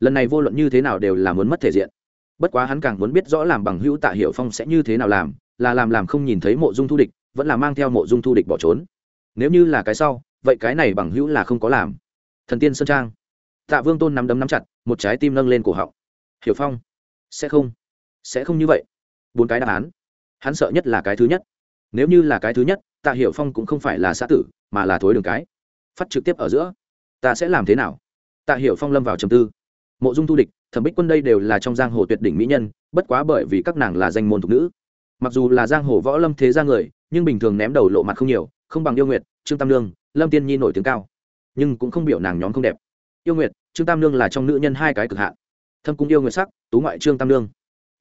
lần này vô luận như thế nào đều là muốn mất thể diện. Bất quá hắn càng muốn biết rõ làm bằng hữu tạ hiệu phong sẽ như thế nào làm, là làm làm không nhìn thấy mộ dung thu địch, vẫn là mang theo mộ dung thu địch bỏ trốn. Nếu như là cái sau, vậy cái này bằng hữu là không có làm. Thần tiên sơn trang. Tạ vương tôn nắm đấm nắm chặt, một trái tim nâng lên cổ họng. Hiểu phong, sẽ không sẽ không như vậy. Bốn cái đáp án. Hắn sợ nhất là cái thứ nhất. Nếu như là cái thứ nhất, tạ hiểu phong cũng không phải là xã tử, mà là thối đường cái. Phát trực tiếp ở giữa. Ta sẽ làm thế nào? Tạ hiểu phong lâm vào trầm tư mộ dung thu địch, thẩm bích quân đây đều là trong giang hồ tuyệt đỉnh mỹ nhân, bất quá bởi vì các nàng là danh môn thục nữ. Mặc dù là giang hồ võ lâm thế ra người, nhưng bình thường ném đầu lộ mặt không nhiều, không bằng yêu nguyệt, trương tam lương lâm tiên nhi nổi tiếng cao. Nhưng cũng không biểu nàng nhóm không đẹp. Yêu nguyệt, trương tam lương là trong nữ nhân hai cái cực hạn. Thâm cung yêu nguyệt sắc, tú ngoại trương tam lương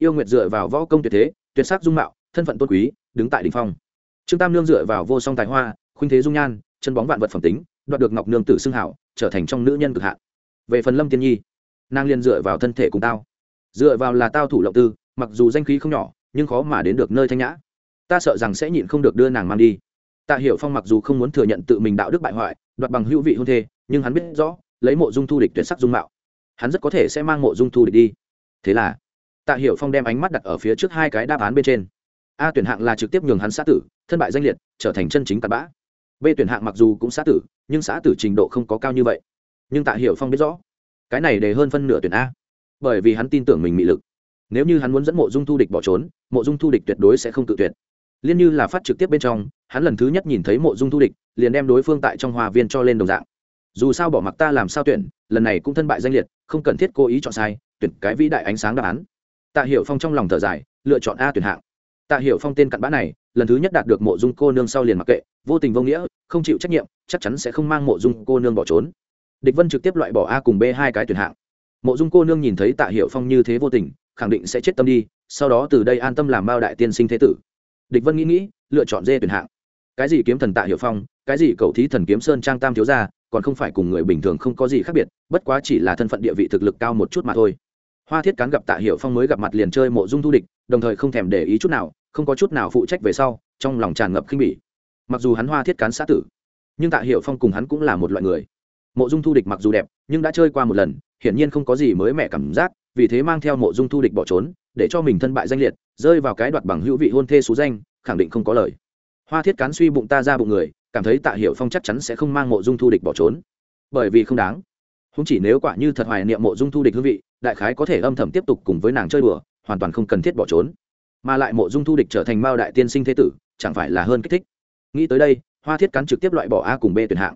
yêu nguyệt dựa vào võ công tuyệt thế, tuyệt sắc dung mạo, thân phận tôn quý, đứng tại đ ỉ n h phong. Trương tam lương dựa vào vô song tài hoa, khuynh thế dung nhan, chân bóng vạn vật phẩm tính, đoạt được ngọc nương tử xưng hảo, trở thành trong nữ nhân cực hạn. Về phần lâm tiên nhi nàng liền dựa vào thân thể cùng tao. Dựa vào là tao thủ lộng tư, mặc dù danh khí không nhỏ, nhưng khó mà đến được nơi thanh nhã. Ta sợ rằng sẽ nhịn không được đưa nàng mang đi. Tạ hiểu phong mặc dù không muốn thừa nhận tự mình đạo đức bại hoại, đoạt bằng hữu vị hôn thê, nhưng hắn biết rõ, lấy mộ dung thu địch tuyệt sắc dung mạo, hắn rất có thể sẽ mang mộ dung thu địch đi. Thế là, tạ hiểu phong đem ánh mắt đặt ở phía trước hai cái đáp án bên trên. A tuyển hạng là trực tiếp nhường hắn xã tử, thân bại danh liệt, trở thành chân chính tạt bã. B tuyển hạng mặc dù cũng xã tử, nhưng xã tử trình độ không có cao như vậy. Nhưng tạ hiểu phong biết rõ cái này để hơn phân nửa tuyển a. Bởi vì hắn tin tưởng mình mị lực. Nếu như hắn muốn dẫn mộ dung thu địch bỏ trốn, mộ dung thu địch tuyệt đối sẽ không tự tuyệt. Liên như là phát trực tiếp bên trong, hắn lần thứ nhất nhìn thấy mộ dung thu địch, liền đem đối phương tại trong hòa viên cho lên đồng dạng. Dù sao bỏ mặc ta làm sao tuyển, lần này cũng thân bại danh liệt, không cần thiết cố ý chọn sai, tuyển cái vĩ đại ánh sáng đáp án. Tạ hiểu phong trong lòng thở dài, lựa chọn a tuyển hạng. Tạ hiểu phong tên cặn bã này, lần thứ nhất đạt được mộ dung cô nương sau liền mặc kệ, vô tình vô nghĩa, không chịu trách nhiệm, chắc chắn sẽ không mang mộ dung cô nương bỏ trốn địch vân trực tiếp loại bỏ a cùng b hai cái tuyển hạng. Mộ dung cô nương nhìn thấy tạ Hiệu phong như thế vô tình, khẳng định sẽ chết tâm đi, sau đó từ đây an tâm làm bao đại tiên sinh thế tử. Địch vân nghĩ nghĩ, lựa chọn dê tuyển hạng. Cái gì kiếm thần tạ hiệu phong, cái gì cầu thí thần kiếm sơn trang tam thiếu gia, còn không phải cùng người bình thường không có gì khác biệt, bất quá chỉ là thân phận địa vị thực lực cao một chút mà thôi. Hoa thiết cán gặp tạ hiệu phong mới gặp mặt liền chơi mộ dung thu địch, đồng thời không thèm để ý chút nào, không có chút nào phụ trách về sau, trong lòng tràn ngập khinh bỉ. Mặc dù hắn hoa thiết cán xã tử, nhưng tạ hiệu phong cùng hắn cũng là một loại người mộ dung thu địch mặc dù đẹp, nhưng đã chơi qua một lần, hiển nhiên không có gì mới mẻ cảm giác, vì thế mang theo mộ dung thu địch bỏ trốn, để cho mình thân bại danh liệt, rơi vào cái đoạt bằng hữu vị hôn thê xú danh, khẳng định không có lời. Hoa thiết cán suy bụng ta ra bụng người, cảm thấy tạ hiểu phong chắc chắn sẽ không mang mộ dung thu địch bỏ trốn. Bởi vì không đáng. Không chỉ nếu quả như thật hoài niệm mộ dung thu địch hương vị, đại khái có thể âm thầm tiếp tục cùng với nàng chơi đùa, hoàn toàn không cần thiết bỏ trốn. Mà lại mộ dung thu địch trở thành mao đại tiên sinh thế tử, chẳng phải là hơn kích thích. Nghĩ tới đây, hoa thiết cắn trực tiếp loại bỏ a cùng b tuyển hạng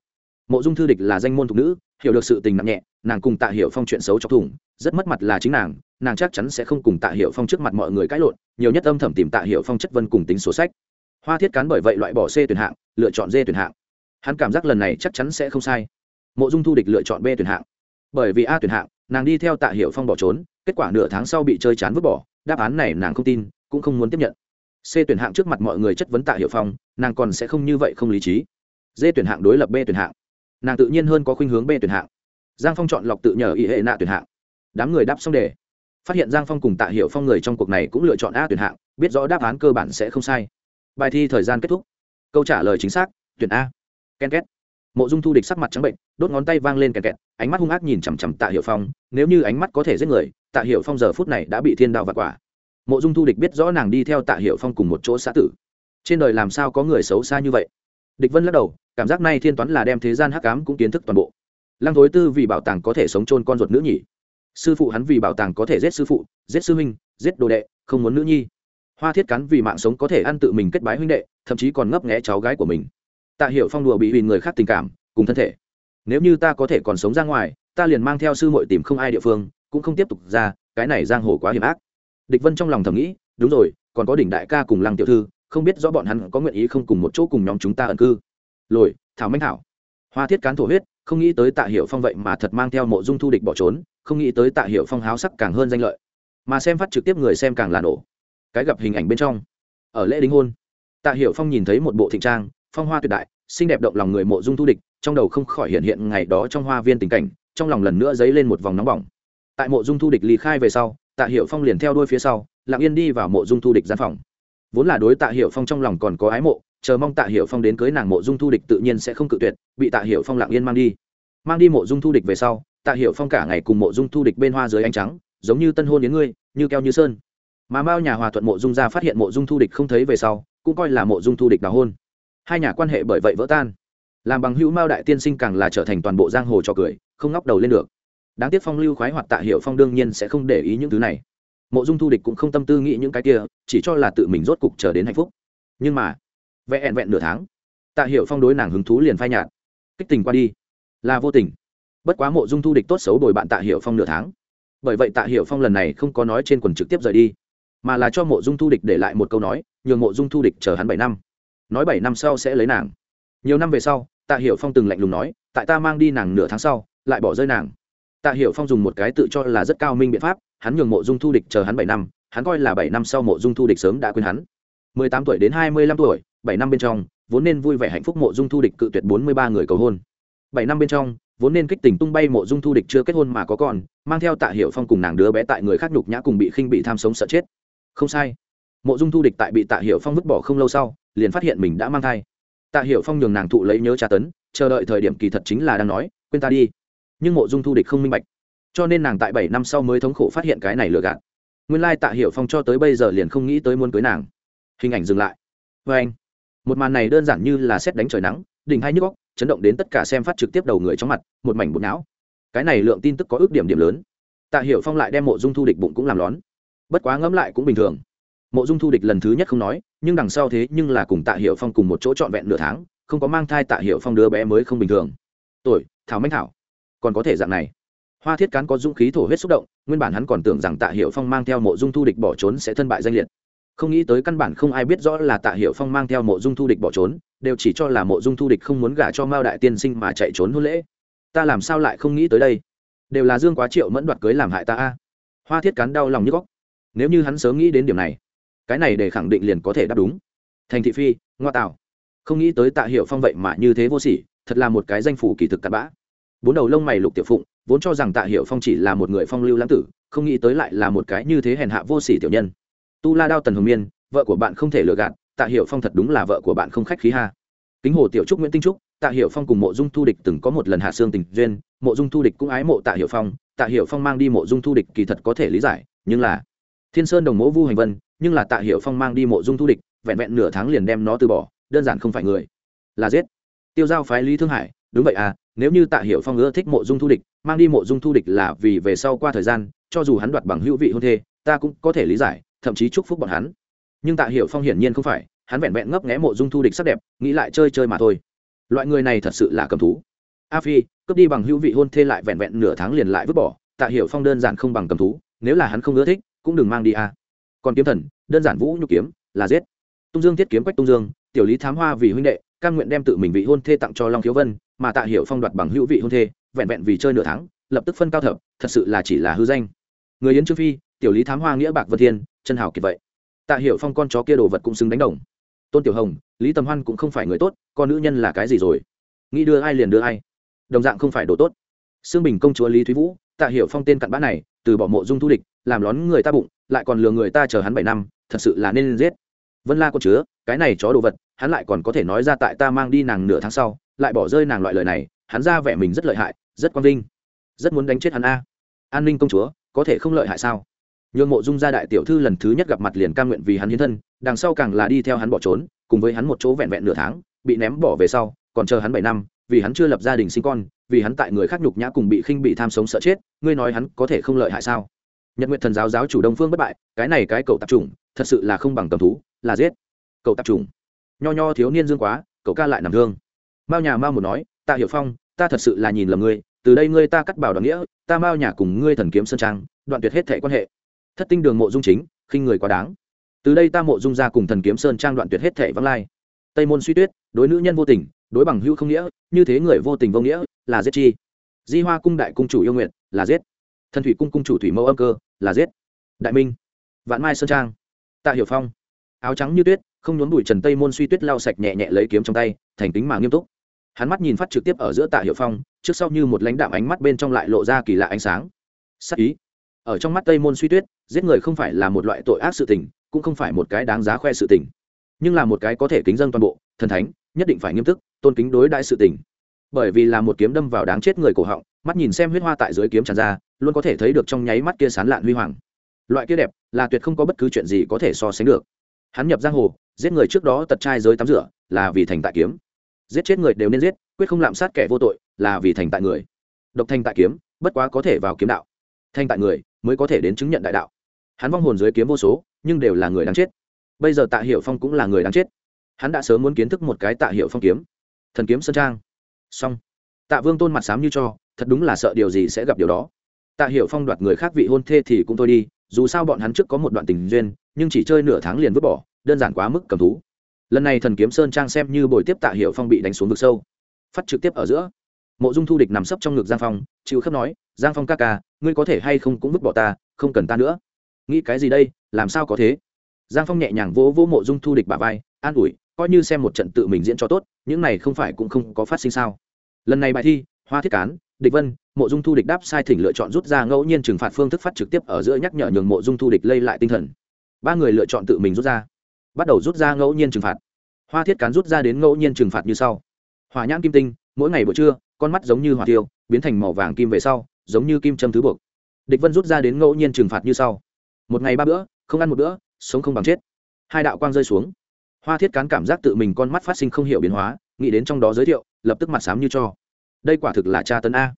mộ dung thư địch là danh môn thục nữ, hiểu được sự tình nặng nhẹ, nàng cùng tạ hiểu phong chuyện xấu trong thủng, rất mất mặt là chính nàng nàng chắc chắn sẽ không cùng tạ hiểu phong trước mặt mọi người cãi lộn, nhiều nhất âm thầm tìm tạ hiểu phong chất vân cùng tính sổ sách. Hoa thiết cán bởi vậy loại bỏ c tuyển hạng, lựa chọn d tuyển hạng. Hắn cảm giác lần này chắc chắn sẽ không sai. Mộ dung thu địch lựa chọn b tuyển hạng. Bởi vì a tuyển hạng, nàng đi theo tạ Hiệu phong bỏ trốn, kết quả nửa tháng sau bị chơi chán vứt bỏ, đáp án này nàng không tin, cũng không muốn tiếp nhận. C tuyển hạng trước mặt mọi người chất vấn tạ Hiệu phong, nàng còn sẽ không như vậy không lý trí. D tuyển hạng đối lập b tuyển hạng nàng tự nhiên hơn có khuynh hướng b tuyển hạng. Giang phong chọn lọc tự nhờ ý hệ nạ tuyển hạng. Đám người đáp xong đề. Phát hiện giang phong cùng tạ hiệu phong người trong cuộc này cũng lựa chọn a tuyển hạng, biết rõ đáp án cơ bản sẽ không sai. Bài thi thời gian kết thúc. Câu trả lời chính xác, tuyển a. Ken két. Mộ dung thu địch sắc mặt trắng bệnh, đốt ngón tay vang lên kẹt kẹt ánh mắt hung ác nhìn chằm chằm tạ hiệu phong, nếu như ánh mắt có thể giết người, tạ hiệu phong giờ phút này đã bị thiên đạo vặt quả. Mộ dung thu địch biết rõ nàng đi theo tạ hiệu phong cùng một chỗ xã tử. Trên đời làm sao có người xấu xa như vậy? Địch vân lắc đầu, cảm giác này thiên toán là đem thế gian hắc ám cũng kiến thức toàn bộ. Lăng thối tư vì bảo tàng có thể sống chôn con ruột nữ nhỉ. Sư phụ hắn vì bảo tàng có thể giết sư phụ, giết sư huynh, giết đồ đệ, không muốn nữ nhi. Hoa thiết cắn vì mạng sống có thể ăn tự mình kết bái huynh đệ, thậm chí còn ngấp nghẽ cháu gái của mình. Tạ hiểu phong đùa bị hủy người khác tình cảm, cùng thân thể. Nếu như ta có thể còn sống ra ngoài, ta liền mang theo sư muội tìm không ai địa phương, cũng không tiếp tục ra, cái này giang hồ quá hiểm ác. Địch vân trong lòng thầm nghĩ, đúng rồi, còn có đỉnh đại ca cùng lăng tiểu thư không biết rõ bọn hắn có nguyện ý không cùng một chỗ cùng nhóm chúng ta ẩn cư. Lồi, thảo minh thảo. Hoa thiết cán thổ huyết, không nghĩ tới tạ hiệu phong vậy mà thật mang theo mộ dung thu địch bỏ trốn, không nghĩ tới tạ hiệu phong háo sắc càng hơn danh lợi. Mà xem phát trực tiếp người xem càng là nổ. Cái gặp hình ảnh bên trong. Ở lễ đính hôn, tạ hiệu phong nhìn thấy một bộ thịnh trang, phong hoa tuyệt đại, xinh đẹp động lòng người mộ dung thu địch, trong đầu không khỏi hiện hiện ngày đó trong hoa viên tình cảnh, trong lòng lần nữa dấy lên một vòng nóng bỏng. Tại mộ dung thu địch ly khai về sau, tạ hiệu phong liền theo đuôi phía sau, lặng yên đi vào mộ dung thu địch gian phòng vốn là đối tạ hiệu phong trong lòng còn có ái mộ, chờ mong tạ hiệu phong đến cưới nàng mộ dung thu địch tự nhiên sẽ không cự tuyệt, bị tạ hiệu phong lặng yên mang đi. Mang đi mộ dung thu địch về sau, tạ hiểu phong cả ngày cùng mộ dung thu địch bên hoa dưới ánh trắng, giống như tân hôn đến ngươi, như keo như sơn. Mà mao nhà hòa thuận mộ dung ra phát hiện mộ dung thu địch không thấy về sau, cũng coi là mộ dung thu địch đào hôn. Hai nhà quan hệ bởi vậy vỡ tan. Làm bằng hữu mao đại tiên sinh càng là trở thành toàn bộ giang hồ cho cười, không ngóc đầu lên được. Đáng tiếc phong lưu khoái hoạt tạ hiệu phong đương nhiên sẽ không để ý những thứ này mộ dung thu địch cũng không tâm tư nghĩ những cái kia, chỉ cho là tự mình rốt cục chờ đến hạnh phúc. Nhưng mà, vẹn vẹn nửa tháng, tạ hiệu phong đối nàng hứng thú liền phai nhạt. Kích tình qua đi, là vô tình. Bất quá mộ dung thu địch tốt xấu đổi bạn tạ hiệu phong nửa tháng. Bởi vậy tạ hiệu phong lần này không có nói trên quần trực tiếp rời đi, mà là cho mộ dung thu địch để lại một câu nói, nhường mộ dung thu địch chờ hắn bảy năm. Nói bảy năm sau sẽ lấy nàng. Nhiều năm về sau, tạ hiểu phong từng lạnh lùng nói, tại ta mang đi nàng nửa tháng sau, lại bỏ rơi nàng. Tạ hiểu phong dùng một cái tự cho là rất cao minh biện pháp hắn nhường mộ dung thu địch chờ hắn bảy năm, hắn coi là bảy năm sau mộ dung thu địch sớm đã quên hắn. mười tám tuổi đến hai mươi lăm tuổi, bảy năm bên trong, vốn nên vui vẻ hạnh phúc mộ dung thu địch cự tuyệt bốn mươi ba người cầu hôn. bảy năm bên trong, vốn nên kích tình tung bay mộ dung thu địch chưa kết hôn mà có con, mang theo tạ hiểu phong cùng nàng đứa bé tại người khác nhục nhã cùng bị khinh bị tham sống sợ chết. Không sai. Mộ dung thu địch tại bị tạ hiểu phong vứt bỏ không lâu sau, liền phát hiện mình đã mang thai. Tạ hiểu phong nhường nàng thụ lấy nhớ tra tấn, chờ đợi thời điểm kỳ thật chính là đang nói, quên ta đi. Nhưng mộ dung thu địch không minh bạch cho nên nàng tại bảy năm sau mới thống khổ phát hiện cái này lừa gạt. Nguyên lai tạ hiểu phong cho tới bây giờ liền không nghĩ tới muốn cưới nàng. Hình ảnh dừng lại. Vê anh, một màn này đơn giản như là xét đánh trời nắng, đỉnh hai nhức góc chấn động đến tất cả xem phát trực tiếp đầu người trong mặt, một mảnh bụng não. Cái này lượng tin tức có ước điểm điểm lớn. Tạ hiểu phong lại đem mộ dung thu địch bụng cũng làm lón. Bất quá ngẫm lại cũng bình thường. Mộ dung thu địch lần thứ nhất không nói, nhưng đằng sau thế nhưng là cùng tạ hiệu phong cùng một chỗ trọn vẹn nửa tháng, không có mang thai tạ hiệu phong đứa bé mới không bình thường. Tuổi, thảo manh thảo, còn có thể dạng này hoa thiết cán có dũng khí thổ huyết xúc động, nguyên bản hắn còn tưởng rằng tạ hiệu phong mang theo mộ dung thu địch bỏ trốn sẽ thân bại danh liệt. Không nghĩ tới căn bản không ai biết rõ là tạ hiệu phong mang theo mộ dung thu địch bỏ trốn, đều chỉ cho là mộ dung thu địch không muốn gả cho mao đại tiên sinh mà chạy trốn hôn lễ. Ta làm sao lại không nghĩ tới đây? Đều là dương quá triệu mẫn đoạt cưới làm hại ta a. Hoa thiết cán đau lòng như góc. Nếu như hắn sớm nghĩ đến điểm này, cái này để khẳng định liền có thể đáp đúng. Thành thị phi, ngoa tạo. Không nghĩ tới tạ hiệu phong vậy mà như thế vô sỉ, thật là một cái danh phủ kỳ thực cặn bã. Bốn đầu lông mày lục tiểu phụng vốn cho rằng tạ hiệu phong chỉ là một người phong lưu lãng tử, không nghĩ tới lại là một cái như thế hèn hạ vô sỉ tiểu nhân. Tu la đao tần hồng miên, vợ của bạn không thể lừa gạt, tạ hiệu phong thật đúng là vợ của bạn không khách khí ha. Kính hồ tiểu trúc nguyễn tinh trúc, tạ hiệu phong cùng mộ dung thu địch từng có một lần hạ xương tình duyên, mộ dung thu địch cũng ái mộ tạ hiệu phong, tạ hiệu phong mang đi mộ dung thu địch kỳ thật có thể lý giải, nhưng là thiên sơn đồng mẫu vu hành vân, nhưng là tạ hiệu phong mang đi mộ dung thu địch, vẹn vẹn nửa tháng liền đem nó từ bỏ, đơn giản không phải người, là giết. Tiêu giao phái lý thương hải, đúng vậy à nếu như tạ Hiểu phong ưa thích mộ dung thu địch, mang đi mộ dung thu địch là vì về sau qua thời gian, cho dù hắn đoạt bằng hữu vị hôn thê, ta cũng có thể lý giải, thậm chí chúc phúc bọn hắn. Nhưng tạ Hiểu phong hiển nhiên không phải, hắn vẹn vẹn ngấp nghé mộ dung thu địch sắc đẹp, nghĩ lại chơi chơi mà thôi. Loại người này thật sự là cầm thú. A phi, cướp đi bằng hữu vị hôn thê lại vẹn vẹn nửa tháng liền lại vứt bỏ, tạ Hiểu phong đơn giản không bằng cầm thú, nếu là hắn không ưa thích, cũng đừng mang đi a. Còn kiếm thần, đơn giản vũ nhục kiếm, là giết. Tung dương thiết kiếm quách tung dương, tiểu lý thám hoa vì huynh đệ căn nguyện đem tự mình vị hôn thê tặng cho long khiếu vân mà tạ hiểu phong đoạt bằng hữu vị hôn thê, vẹn vẹn vì chơi nửa tháng, lập tức phân cao thập, thật sự là chỉ là hư danh. Người yến trương phi, tiểu lý thám hoa nghĩa bạc vân thiên, chân hào kiệt vậy. Tạ hiểu phong con chó kia đồ vật cũng xứng đánh đồng. Tôn tiểu hồng, lý tầm hoan cũng không phải người tốt, con nữ nhân là cái gì rồi? Nghĩ đưa ai liền đưa ai. Đồng dạng không phải đồ tốt. Xương bình công chúa lý thúy vũ, tạ hiểu phong tên cặn bã này, từ bỏ mộ dung thu địch, làm lón người ta bụng, lại còn lừa người ta chờ hắn bảy năm, thật sự là nên giết. Vân la có chứa, cái này chó đồ vật, hắn lại còn có thể nói ra tại ta mang đi nàng nửa tháng sau lại bỏ rơi nàng loại lời này, hắn ra vẻ mình rất lợi hại, rất quang vinh. Rất muốn đánh chết hắn a. An ninh công chúa, có thể không lợi hại sao? Nhường mộ dung gia đại tiểu thư lần thứ nhất gặp mặt liền ca nguyện vì hắn hiến thân, đằng sau càng là đi theo hắn bỏ trốn, cùng với hắn một chỗ vẹn vẹn nửa tháng, bị ném bỏ về sau, còn chờ hắn bảy năm, vì hắn chưa lập gia đình sinh con, vì hắn tại người khác nhục nhã cùng bị khinh bị tham sống sợ chết, ngươi nói hắn có thể không lợi hại sao? Nhật nguyện thần giáo giáo chủ đông phương bất bại, cái này cái cậu tạp chủng, thật sự là không bằng cầm thú, là giết. Cậu tạp chủng. Nho nho thiếu niên dương quá, cậu ca lại nằm thương mao nhà mao một nói tạ hiểu phong, ta thật sự là nhìn lầm ngươi, từ đây ngươi ta cắt bảo đoàn nghĩa, ta mao nhà cùng ngươi thần kiếm sơn trang, đoạn tuyệt hết thể quan hệ. Thất tinh đường mộ dung chính, khinh người quá đáng. Từ đây ta mộ dung ra cùng thần kiếm sơn trang đoạn tuyệt hết thể vắng lai. Tây môn suy tuyết, đối nữ nhân vô tình, đối bằng hữu không nghĩa, như thế người vô tình vô nghĩa, là giết chi. Di hoa cung đại cung chủ yêu nguyện là giết. Thần thủy cung cung chủ thủy mẫu âm cơ, là giết. Đại minh. Vạn mai sơn trang. Tạ hiểu phong. Áo trắng như tuyết, không nhốn bụi trần tây môn suy tuyết lau sạch nhẹ nhẹ lấy kiếm trong tay, thành tính mà nghiêm túc hắn mắt nhìn phát trực tiếp ở giữa tạ hiệu phong, trước sau như một lãnh đạm ánh mắt bên trong lại lộ ra kỳ lạ ánh sáng. Sắc ý. Ở trong mắt tây môn suy tuyết, giết người không phải là một loại tội ác sự tình, cũng không phải một cái đáng giá khoe sự tình, nhưng là một cái có thể kính dân toàn bộ, thần thánh, nhất định phải nghiêm túc, tôn kính đối đại sự tình. Bởi vì là một kiếm đâm vào đáng chết người cổ họng, mắt nhìn xem huyết hoa tại dưới kiếm tràn ra, luôn có thể thấy được trong nháy mắt kia sán lạn huy hoàng. Loại kia đẹp, là tuyệt không có bất cứ chuyện gì có thể so sánh được. Hắn nhập giang hồ, giết người trước đó tật trai giới tắm rửa, là vì thành tại kiếm giết chết người đều nên giết, quyết không lạm sát kẻ vô tội, là vì thành tại người. Độc thành tại kiếm, bất quá có thể vào kiếm đạo. Thành tại người, mới có thể đến chứng nhận đại đạo. Hắn vong hồn dưới kiếm vô số, nhưng đều là người đáng chết. Bây giờ tạ hiệu phong cũng là người đáng chết. Hắn đã sớm muốn kiến thức một cái tạ hiệu phong kiếm. Thần kiếm sơn trang. Xong. Tạ vương tôn mặt sám như cho, thật đúng là sợ điều gì sẽ gặp điều đó. Tạ hiệu phong đoạt người khác vị hôn thê thì cũng thôi đi, dù sao bọn hắn trước có một đoạn tình duyên, nhưng chỉ chơi nửa tháng liền vứt bỏ, đơn giản quá mức cầm thú lần này thần kiếm sơn trang xem như bồi tiếp tạ hiệu phong bị đánh xuống vực sâu. Phát trực tiếp ở giữa. Mộ dung thu địch nằm sấp trong ngực giang phong, chịu khớp nói, giang phong ca ca, ngươi có thể hay không cũng vứt bỏ ta, không cần ta nữa. Nghĩ cái gì đây, làm sao có thế? Giang phong nhẹ nhàng vỗ vỗ mộ dung thu địch bà vai, an ủi, coi như xem một trận tự mình diễn cho tốt, những này không phải cũng không có phát sinh sao? Lần này bài thi, hoa thiết cán, địch vân, mộ dung thu địch đáp sai thỉnh lựa chọn rút ra ngẫu nhiên trừng phạt phương thức phát trực tiếp ở giữa nhắc nhở nhường mộ dung thu địch lây lại tinh thần. Ba người lựa chọn tự mình rút ra bắt đầu rút ra ngẫu nhiên trừng phạt. Hoa thiết cán rút ra đến ngẫu nhiên trừng phạt như sau. Hỏa nhãn kim tinh, mỗi ngày buổi trưa, con mắt giống như hỏa tiêu, biến thành màu vàng kim về sau, giống như kim châm thứ buộc. Địch vân rút ra đến ngẫu nhiên trừng phạt như sau. Một ngày ba bữa, không ăn một bữa, sống không bằng chết. Hai đạo quang rơi xuống. Hoa thiết cán cảm giác tự mình con mắt phát sinh không hiểu biến hóa, nghĩ đến trong đó giới thiệu, lập tức mặt sám như cho. Đây quả thực là cha tấn a.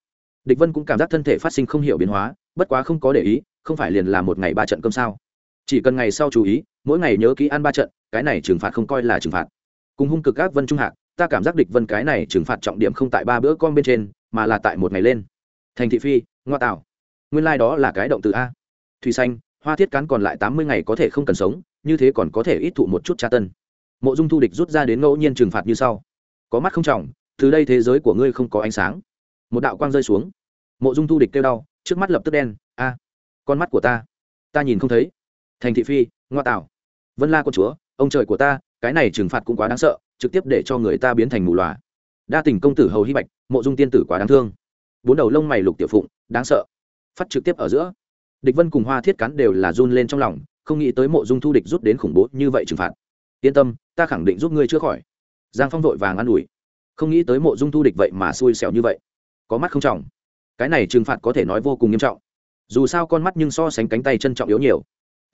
Địch vân cũng cảm giác thân thể phát sinh không hiểu biến hóa, bất quá không có để ý, không phải liền là một ngày ba trận cơm sao chỉ cần ngày sau chú ý, mỗi ngày nhớ kỹ ăn ba trận, cái này trừng phạt không coi là trừng phạt. Cùng hung cực các vân trung hạc, ta cảm giác địch vân cái này trừng phạt trọng điểm không tại ba bữa con bên trên, mà là tại một ngày lên. Thành thị phi, ngoa tạo. Nguyên lai、like、đó là cái động từ a. Thùy xanh, hoa thiết cán còn lại tám mươi ngày có thể không cần sống, như thế còn có thể ít thụ một chút tra tân. Mộ dung thu địch rút ra đến ngẫu nhiên trừng phạt như sau. Có mắt không trọng, từ đây thế giới của ngươi không có ánh sáng. Một đạo quang rơi xuống. Mộ dung thu địch kêu đau, trước mắt lập tức đen, a. Con mắt của ta ta nhìn không thấy thành thị phi, ngoa tạo. Vân la con chúa, ông trời của ta, cái này trừng phạt cũng quá đáng sợ, trực tiếp để cho người ta biến thành mù loà. Đa tình công tử hầu hy bạch, mộ dung tiên tử quá đáng thương. Bốn đầu lông mày lục tiểu phụng, đáng sợ. Phát trực tiếp ở giữa. Địch vân cùng hoa thiết cắn đều là run lên trong lòng, không nghĩ tới mộ dung thu địch rút đến khủng bố như vậy trừng phạt. Yên tâm, ta khẳng định giúp ngươi chữa khỏi. Giang phong vội vàng an ủi. Không nghĩ tới mộ dung thu địch vậy mà xui xẻo như vậy. Có mắt không trọng. Cái này trừng phạt có thể nói vô cùng nghiêm trọng. Dù sao con mắt nhưng so sánh cánh tay chân trọng yếu nhiều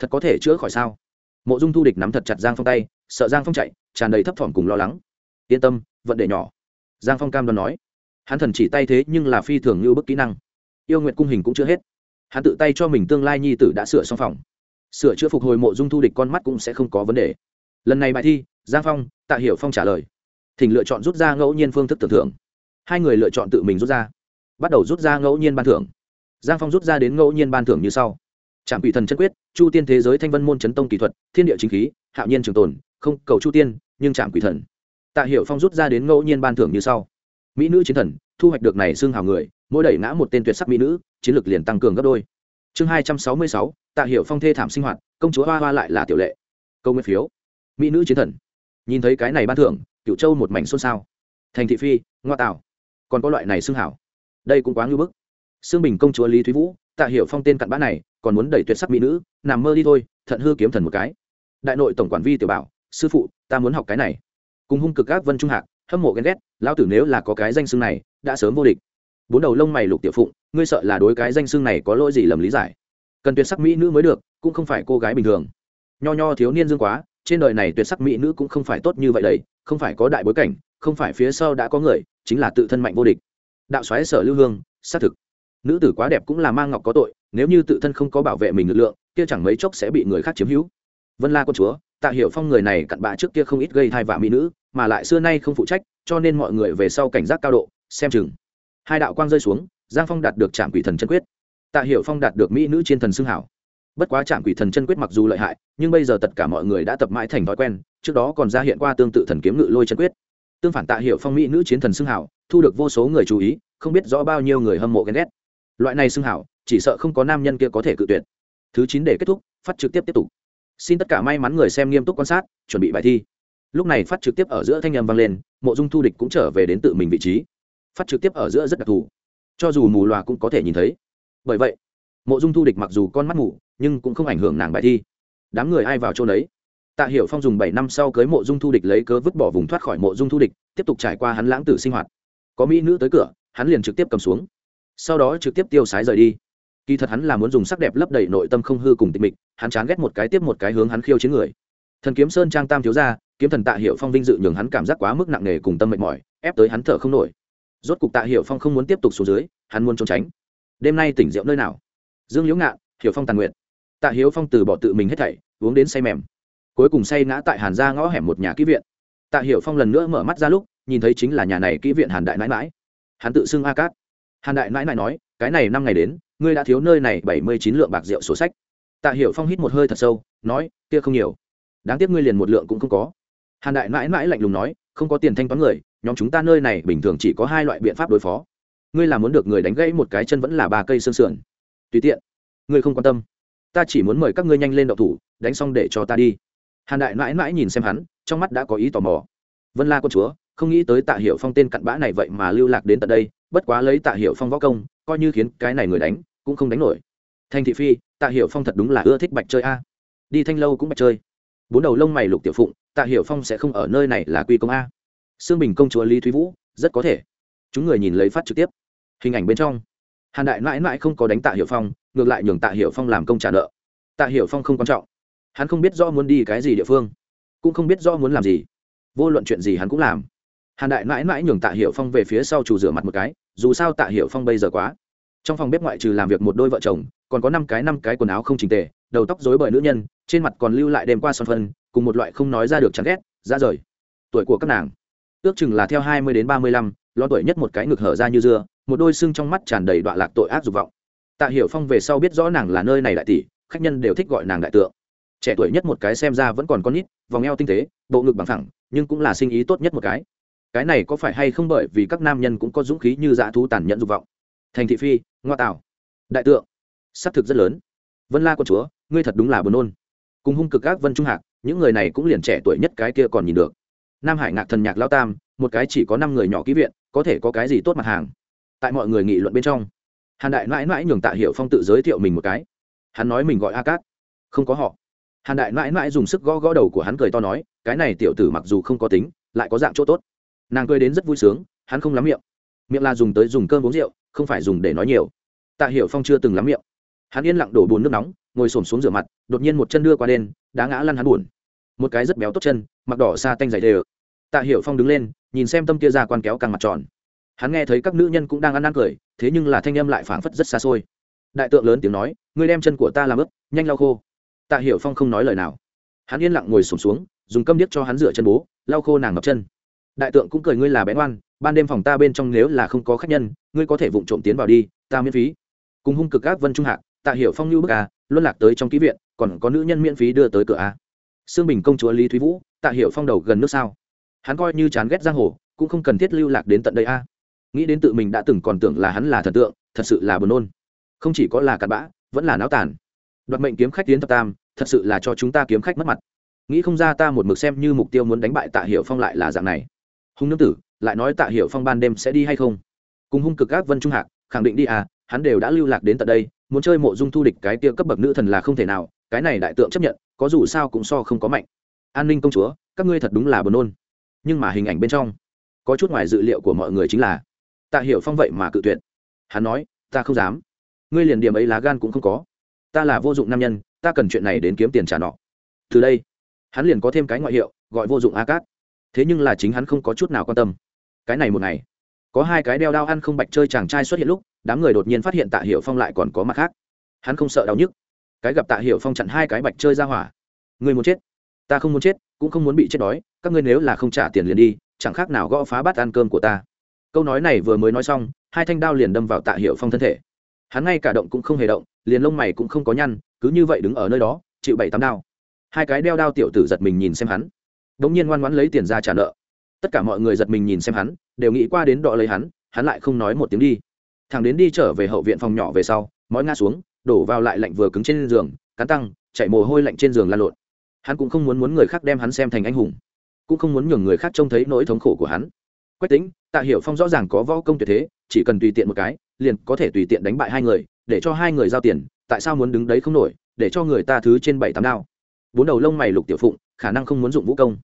thật có thể chữa khỏi sao? Mộ dung thu địch nắm thật chặt giang phong tay, sợ giang phong chạy, tràn đầy thấp thỏm cùng lo lắng. Yên tâm, vận đề nhỏ. Giang phong cam đoan nói. Hắn thần chỉ tay thế nhưng là phi thường như bức kỹ năng. Yêu nguyện cung hình cũng chưa hết. Hắn tự tay cho mình tương lai nhi tử đã sửa xong phòng. Sửa chữa phục hồi mộ dung thu địch con mắt cũng sẽ không có vấn đề. Lần này bài thi, giang phong, tạ hiểu phong trả lời. Thỉnh lựa chọn rút ra ngẫu nhiên phương thức tưởng thưởng hai người lựa chọn tự mình rút ra. Bắt đầu rút ra ngẫu nhiên ban thưởng. Giang phong rút ra đến ngẫu nhiên ban thưởng như sau trạm quỷ thần chân quyết, chu tiên thế giới thanh vân môn chấn tông kỹ thuật, thiên địa chính khí, hạo nhiên trường tồn, không cầu chu tiên, nhưng trạm quỷ thần. Tạ hiệu phong rút ra đến ngẫu nhiên ban thưởng như sau. Mỹ nữ chiến thần, thu hoạch được này xương hào người, mỗi đẩy ngã một tên tuyệt sắc mỹ nữ, chiến lược liền tăng cường gấp đôi. Chương hai trăm sáu mươi sáu, tạ hiệu phong thê thảm sinh hoạt, công chúa hoa hoa lại là tiểu lệ. Câu nguyên phiếu. Mỹ nữ chiến thần. Nhìn thấy cái này ban thưởng cựu châu một mảnh xôn xao. Thành thị phi, ngoa tạo. Còn có loại này xưng hảo đây cũng quá ngưỡng bức. Xương bình công chúa lý thúy vũ, tạ Hiểu phong tên cặn bã này còn muốn đẩy tuyệt sắc mỹ nữ, nằm mơ đi thôi, thận hư kiếm thần một cái. Đại nội tổng quản vi tiểu bảo, sư phụ, ta muốn học cái này. Cùng hung cực các vân trung hạc, hâm mộ ghen ghét lao tử nếu là có cái danh xưng này, đã sớm vô địch. Bốn đầu lông mày lục tiểu phụng, ngươi sợ là đối cái danh xưng này có lỗi gì lầm lý giải. Cần tuyệt sắc mỹ nữ mới được, cũng không phải cô gái bình thường. Nho nho thiếu niên dương quá, trên đời này tuyệt sắc mỹ nữ cũng không phải tốt như vậy đấy, không phải có đại bối cảnh, không phải phía sau đã có người, chính là tự thân mạnh vô địch. Đạo xoáy sở lưu hương, xác thực. Nữ tử quá đẹp cũng là mang ngọc có tội nếu như tự thân không có bảo vệ mình lực lượng, kia chẳng mấy chốc sẽ bị người khác chiếm hữu. Vân la quân chúa, tạ hiểu phong người này cặn bạ trước kia không ít gây thai vạ mỹ nữ, mà lại xưa nay không phụ trách, cho nên mọi người về sau cảnh giác cao độ, xem chừng. Hai đạo quang rơi xuống, giang phong đạt được trạm quỷ thần chân quyết. Tạ hiểu phong đạt được mỹ nữ chiến thần xưng hảo. Bất quá trạm quỷ thần chân quyết mặc dù lợi hại, nhưng bây giờ tất cả mọi người đã tập mãi thành thói quen, trước đó còn ra hiện qua tương tự thần kiếm ngự lôi chân quyết. Tương phản tạ hiểu phong mỹ nữ chiến thần xưng hảo, thu được vô số người chú ý, không biết rõ bao nhiêu người hâm mộ ghen ghét. Loại này xưng hảo chỉ sợ không có nam nhân kia có thể cự tuyệt. Thứ chín để kết thúc, phát trực tiếp tiếp tục. Xin tất cả may mắn người xem nghiêm túc quan sát, chuẩn bị bài thi. Lúc này phát trực tiếp ở giữa thanh âm vang lên, mộ dung thu địch cũng trở về đến tự mình vị trí. Phát trực tiếp ở giữa rất đặc thù. Cho dù mù loà cũng có thể nhìn thấy. Bởi vậy, mộ dung thu địch mặc dù con mắt mù, nhưng cũng không ảnh hưởng nàng bài thi. Đám người ai vào chỗ đấy tạ hiểu phong dùng bảy năm sau cưới mộ dung thu địch lấy cớ vứt bỏ vùng thoát khỏi mộ dung thu địch, tiếp tục trải qua hắn lãng tử sinh hoạt. Có mỹ nữ tới cửa, hắn liền trực tiếp cầm xuống. Sau đó trực tiếp tiêu sái rời đi kỳ thật hắn là muốn dùng sắc đẹp lấp đầy nội tâm không hư cùng tịch mịch, hắn chán ghét một cái tiếp một cái hướng hắn khiêu chiến người. Thần kiếm sơn trang tam thiếu ra kiếm thần tạ hiệu phong vinh dự nhường hắn cảm giác quá mức nặng nề cùng tâm mệt mỏi, ép tới hắn thở không nổi. Rốt cục tạ hiệu phong không muốn tiếp tục xuống dưới, hắn muốn trốn tránh. Đêm nay tỉnh rượu nơi nào? Dương liễu ngạn, hiểu phong tàn nguyện tạ hiếu phong từ bỏ tự mình hết thảy, uống đến say mềm. Cuối cùng say ngã tại hàn ra ngõ hẻm một nhà kỹ viện. Tạ hiểu phong lần nữa mở mắt ra lúc, nhìn thấy chính là nhà này kỹ viện hàn đại nãi mãi hắn tự xưng a cát. Hàn đại nãi nãi nói, cái này năm ngày đến ngươi đã thiếu nơi này bảy mươi chín lượng bạc rượu sổ sách. Tạ hiểu phong hít một hơi thật sâu, nói, kia không nhiều. Đáng tiếc ngươi liền một lượng cũng không có. Hàn đại mãi mãi lạnh lùng nói, không có tiền thanh toán người, nhóm chúng ta nơi này bình thường chỉ có hai loại biện pháp đối phó. Ngươi là muốn được người đánh gãy một cái chân vẫn là ba cây xương sườn. Tùy tiện. Ngươi không quan tâm. Ta chỉ muốn mời các ngươi nhanh lên đậu thủ, đánh xong để cho ta đi. Hàn đại mãi mãi nhìn xem hắn, trong mắt đã có ý tò mò. Vân la con chúa, không nghĩ tới tạ Hiểu phong tên cặn bã này vậy mà lưu lạc đến tận đây, bất quá lấy tạ Hiểu phong võ công, coi như khiến cái này người đánh cũng không đánh nổi. Thanh thị phi, tạ hiểu phong thật đúng là ưa thích bạch chơi a. Đi thanh lâu cũng bạch chơi. Bốn đầu lông mày lục tiểu phụng, tạ hiểu phong sẽ không ở nơi này là quy công a. Sương bình công chúa lý thúy vũ, rất có thể. Chúng người nhìn lấy phát trực tiếp. Hình ảnh bên trong. Hàn đại mãi mãi không có đánh tạ hiểu phong, ngược lại nhường tạ hiểu phong làm công trả nợ. Tạ hiểu phong không quan trọng. Hắn không biết do muốn đi cái gì địa phương, cũng không biết do muốn làm gì. Vô luận chuyện gì hắn cũng làm. Hàn đại mãi mãi nhường tạ hiểu phong về phía sau chủ rửa mặt một cái, dù sao tạ hiểu phong bây giờ quá trong phòng bếp ngoại trừ làm việc một đôi vợ chồng, còn có năm cái năm cái quần áo không trình tề, đầu tóc rối bời nữ nhân, trên mặt còn lưu lại đêm qua son phân, cùng một loại không nói ra được chán ghét, ra rời. Tuổi của các nàng, ước chừng là theo hai mươi đến ba mươi lăm lo tuổi nhất một cái ngực hở ra như dưa, một đôi xương trong mắt tràn đầy đoạn lạc tội ác dục vọng. Tạ hiểu phong về sau biết rõ nàng là nơi này đại tỷ, khách nhân đều thích gọi nàng đại tượng. Trẻ tuổi nhất một cái xem ra vẫn còn con nít, vòng eo tinh tế, bộ ngực bằng thẳng nhưng cũng là sinh ý tốt nhất một cái. Cái này có phải hay không bởi vì các nam nhân cũng có dũng khí như dã thú tàn nhẫn dục vọng? Thành thị phi, ngoa tạo. Đại tượng. Xác thực rất lớn. Vân la con chúa, ngươi thật đúng là buồn nôn. Cùng hung cực các vân trung hạc, những người này cũng liền trẻ tuổi nhất cái kia còn nhìn được. Nam hải ngạc thần nhạc lao tam, một cái chỉ có năm người nhỏ ký viện, có thể có cái gì tốt mặt hàng? Tại mọi người nghị luận bên trong, hàn đại mãi mãi nhường tạ hiệu phong tự giới thiệu mình một cái. Hắn nói mình gọi a cát. Không có họ. Hàn đại mãi mãi dùng sức gõ gõ đầu của hắn cười to nói, cái này tiểu tử mặc dù không có tính, lại có dạng chỗ tốt. Nàng cười đến rất vui sướng, hắn không lắm miệng. Miệng là dùng tới dùng cơm uống rượu không phải dùng để nói nhiều. Tạ Hiểu phong chưa từng lắm miệng. Hắn yên lặng đổ bùn nước nóng, ngồi s ổ m xuống rửa mặt, đột nhiên một chân đưa qua đen, đá ngã lăn hắn buồn. Một cái rất béo tốt chân, mặc đỏ xa tanh dày đê tạ Hiểu phong đứng lên, nhìn xem tâm kia ra quan kéo càng mặt tròn. Hắn nghe thấy các nữ nhân cũng đang ăn ăn cười, thế nhưng là thanh âm lại phảng phất rất xa xôi. Đại tượng lớn tiếng nói, ngươi đem chân của ta làm ướp nhanh lau khô. Tạ Hiểu phong không nói lời nào. Hắn yên lặng ngồi sổm xuống, dùng câm điếc cho hắn rửa chân bố, lau khô nàng ngập chân đại tượng cũng cười ngươi là bén oan ban đêm phòng ta bên trong nếu là không có khách nhân, ngươi có thể vụng trộm tiến vào đi, ta miễn phí. Cùng hung cực các vân trung hạc, tạ hiểu phong lưu bức à luân lạc tới trong ký viện, còn có nữ nhân miễn phí đưa tới cửa a sương bình công chúa lý thúy vũ, tạ hiểu phong đầu gần nước sao? Hắn coi như chán ghét giang hồ, cũng không cần thiết lưu lạc đến tận đây a nghĩ đến tự mình đã từng còn tưởng là hắn là thần tượng, thật sự là buồn nôn. Không chỉ có là cặn bã, vẫn là náo tàn. Đoạt mệnh kiếm khách tiến thập tam, thật sự là cho chúng ta kiếm khách mất mặt. Nghĩ không ra ta một mực xem như mục tiêu muốn đánh bại tạ hiểu phong lại là dạng này hung nương tử, lại nói tạ hiểu phong ban đêm sẽ đi hay không? Cùng hung cực ác vân trung hạc, khẳng định đi à hắn đều đã lưu lạc đến tận đây, muốn chơi mộ dung thu địch cái tia cấp bậc nữ thần là không thể nào, cái này đại tượng chấp nhận, có dù sao cũng so không có mạnh. An ninh công chúa, các ngươi thật đúng là buồn nôn. Nhưng mà hình ảnh bên trong, có chút ngoài dự liệu của mọi người chính là, tạ hiểu phong vậy mà cự tuyệt. Hắn nói, ta không dám. Ngươi liền điểm ấy lá gan cũng không có. Ta là vô dụng nam nhân, ta cần chuyện này đến kiếm tiền trả nọ từ đây, hắn liền có thêm cái ngoại hiệu, gọi vô dụng a cát thế nhưng là chính hắn không có chút nào quan tâm. Cái này một ngày, có hai cái đeo đao ăn không bạch chơi chàng trai xuất hiện lúc, đám người đột nhiên phát hiện tạ hiệu phong lại còn có mặt khác. Hắn không sợ đau nhức. Cái gặp tạ hiệu phong chặn hai cái bạch chơi ra hỏa. Người muốn chết, ta không muốn chết, cũng không muốn bị chết đói, các ngươi nếu là không trả tiền liền đi, chẳng khác nào gõ phá bát ăn cơm của ta. Câu nói này vừa mới nói xong, hai thanh đao liền đâm vào tạ hiệu phong thân thể. Hắn ngay cả động cũng không hề động, liền lông mày cũng không có nhăn, cứ như vậy đứng ở nơi đó, chịu bảy tám đao. Hai cái đeo đao tiểu tử giật mình nhìn xem hắn bỗng nhiên ngoan ngoãn lấy tiền ra trả nợ. Tất cả mọi người giật mình nhìn xem hắn, đều nghĩ qua đến đọ lấy hắn hắn lại không nói một tiếng đi. Thằng đến đi trở về hậu viện phòng nhỏ về sau, mói ngã xuống, đổ vào lại lạnh vừa cứng trên giường, cắn tăng chạy mồ hôi lạnh trên giường lan lộn. Hắn cũng không muốn muốn người khác đem hắn xem thành anh hùng, cũng không muốn nhường người khác trông thấy nỗi thống khổ của hắn. Quách tính tạ hiểu phong rõ ràng có võ công tuyệt thế, chỉ cần tùy tiện một cái, liền có thể tùy tiện đánh bại hai người, để cho hai người giao tiền, tại sao muốn đứng đấy không nổi, để cho người ta thứ trên bảy tám đao. Bốn đầu lông mày lục tiểu phụng, khả năng không muốn dụng vũ công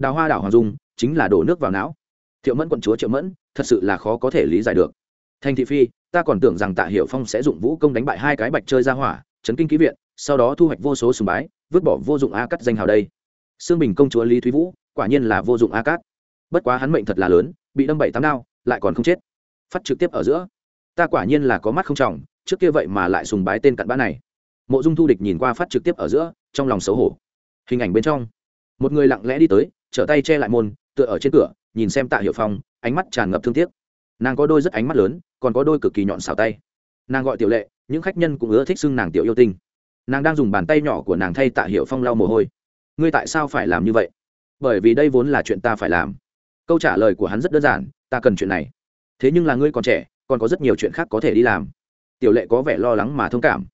đào hoa đảo hoàng dung chính là đổ nước vào não. Thiệu mẫn quận chúa triệu mẫn, thật sự là khó có thể lý giải được. Thành thị phi, ta còn tưởng rằng tạ hiểu phong sẽ dụng vũ công đánh bại hai cái bạch chơi ra hỏa, chấn kinh ký viện, sau đó thu hoạch vô số sùng bái, vứt bỏ vô dụng a cắt danh hào đây. Xương bình công chúa lý thúy vũ, quả nhiên là vô dụng a cát. Bất quá hắn mệnh thật là lớn, bị đâm bảy tám đao, lại còn không chết. Phát trực tiếp ở giữa. Ta quả nhiên là có mắt không trọng, trước kia vậy mà lại sùng bái tên cặn bã này. Mộ dung thu địch nhìn qua phát trực tiếp ở giữa, trong lòng xấu hổ. Hình ảnh bên trong, một người lặng lẽ đi tới trở tay che lại môn, tựa ở trên cửa, nhìn xem tạ hiệu phong, ánh mắt tràn ngập thương tiếc. Nàng có đôi rất ánh mắt lớn, còn có đôi cực kỳ nhọn xào tay. Nàng gọi tiểu lệ, những khách nhân cũng ưa thích xưng nàng tiểu yêu tinh. Nàng đang dùng bàn tay nhỏ của nàng thay tạ hiệu phong lau mồ hôi. Ngươi tại sao phải làm như vậy? Bởi vì đây vốn là chuyện ta phải làm. Câu trả lời của hắn rất đơn giản, ta cần chuyện này. Thế nhưng là ngươi còn trẻ, còn có rất nhiều chuyện khác có thể đi làm. Tiểu lệ có vẻ lo lắng mà thông cảm.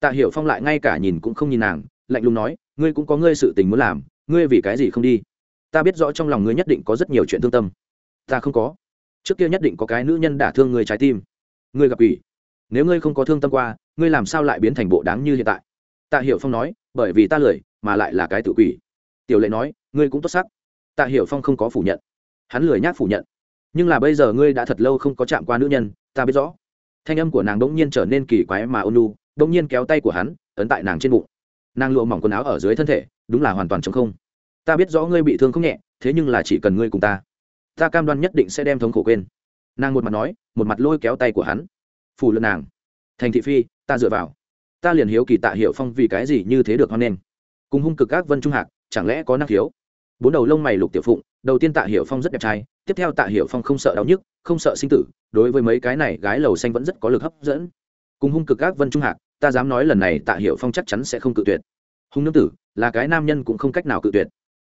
Tạ hiểu phong lại ngay cả nhìn cũng không nhìn nàng, lạnh lùng nói, ngươi cũng có ngươi sự tình muốn làm, ngươi vì cái gì không đi? Ta biết rõ trong lòng ngươi nhất định có rất nhiều chuyện thương tâm. Ta không có. Trước kia nhất định có cái nữ nhân đả thương ngươi trái tim. Ngươi gặp ủy. Nếu ngươi không có thương tâm qua, ngươi làm sao lại biến thành bộ đáng như hiện tại? Tạ hiểu phong nói, bởi vì ta lười, mà lại là cái tự quỷ. Tiểu lệ nói, ngươi cũng tốt sắc. Tạ hiểu phong không có phủ nhận. Hắn lười nhác phủ nhận. Nhưng là bây giờ ngươi đã thật lâu không có chạm qua nữ nhân, ta biết rõ. Thanh âm của nàng đ ỗ n g nhiên trở nên kỳ quái mà ôn lu đ ỗ n g nhiên kéo tay của hắn, ấn tại nàng trên bụng. Nàng lụa mỏng quần áo ở dưới thân thể, đúng là hoàn toàn chống không ta biết rõ ngươi bị thương không nhẹ, thế nhưng là chỉ cần ngươi cùng ta. Ta cam đoan nhất định sẽ đem thống khổ quên. Nàng một mặt nói, một mặt lôi kéo tay của hắn. Phủ lượn nàng. Thành thị phi, ta dựa vào. Ta liền hiếu kỳ tạ hiệu phong vì cái gì như thế được hoan nghênh. Cùng hung cực các vân trung hạc, chẳng lẽ có năng khiếu? Bốn đầu lông mày lục tiểu phụng, đầu tiên tạ hiểu phong rất đẹp trai, tiếp theo tạ hiểu phong không sợ đau nhức, không sợ sinh tử, đối với mấy cái này gái lầu xanh vẫn rất có lực hấp dẫn. Cùng hung cực các vân trung hạc, ta dám nói lần này tạ hiểu phong chắc chắn sẽ không cự tuyệt. Hung nương tử, là cái nam nhân cũng không cách nào cự tuyệt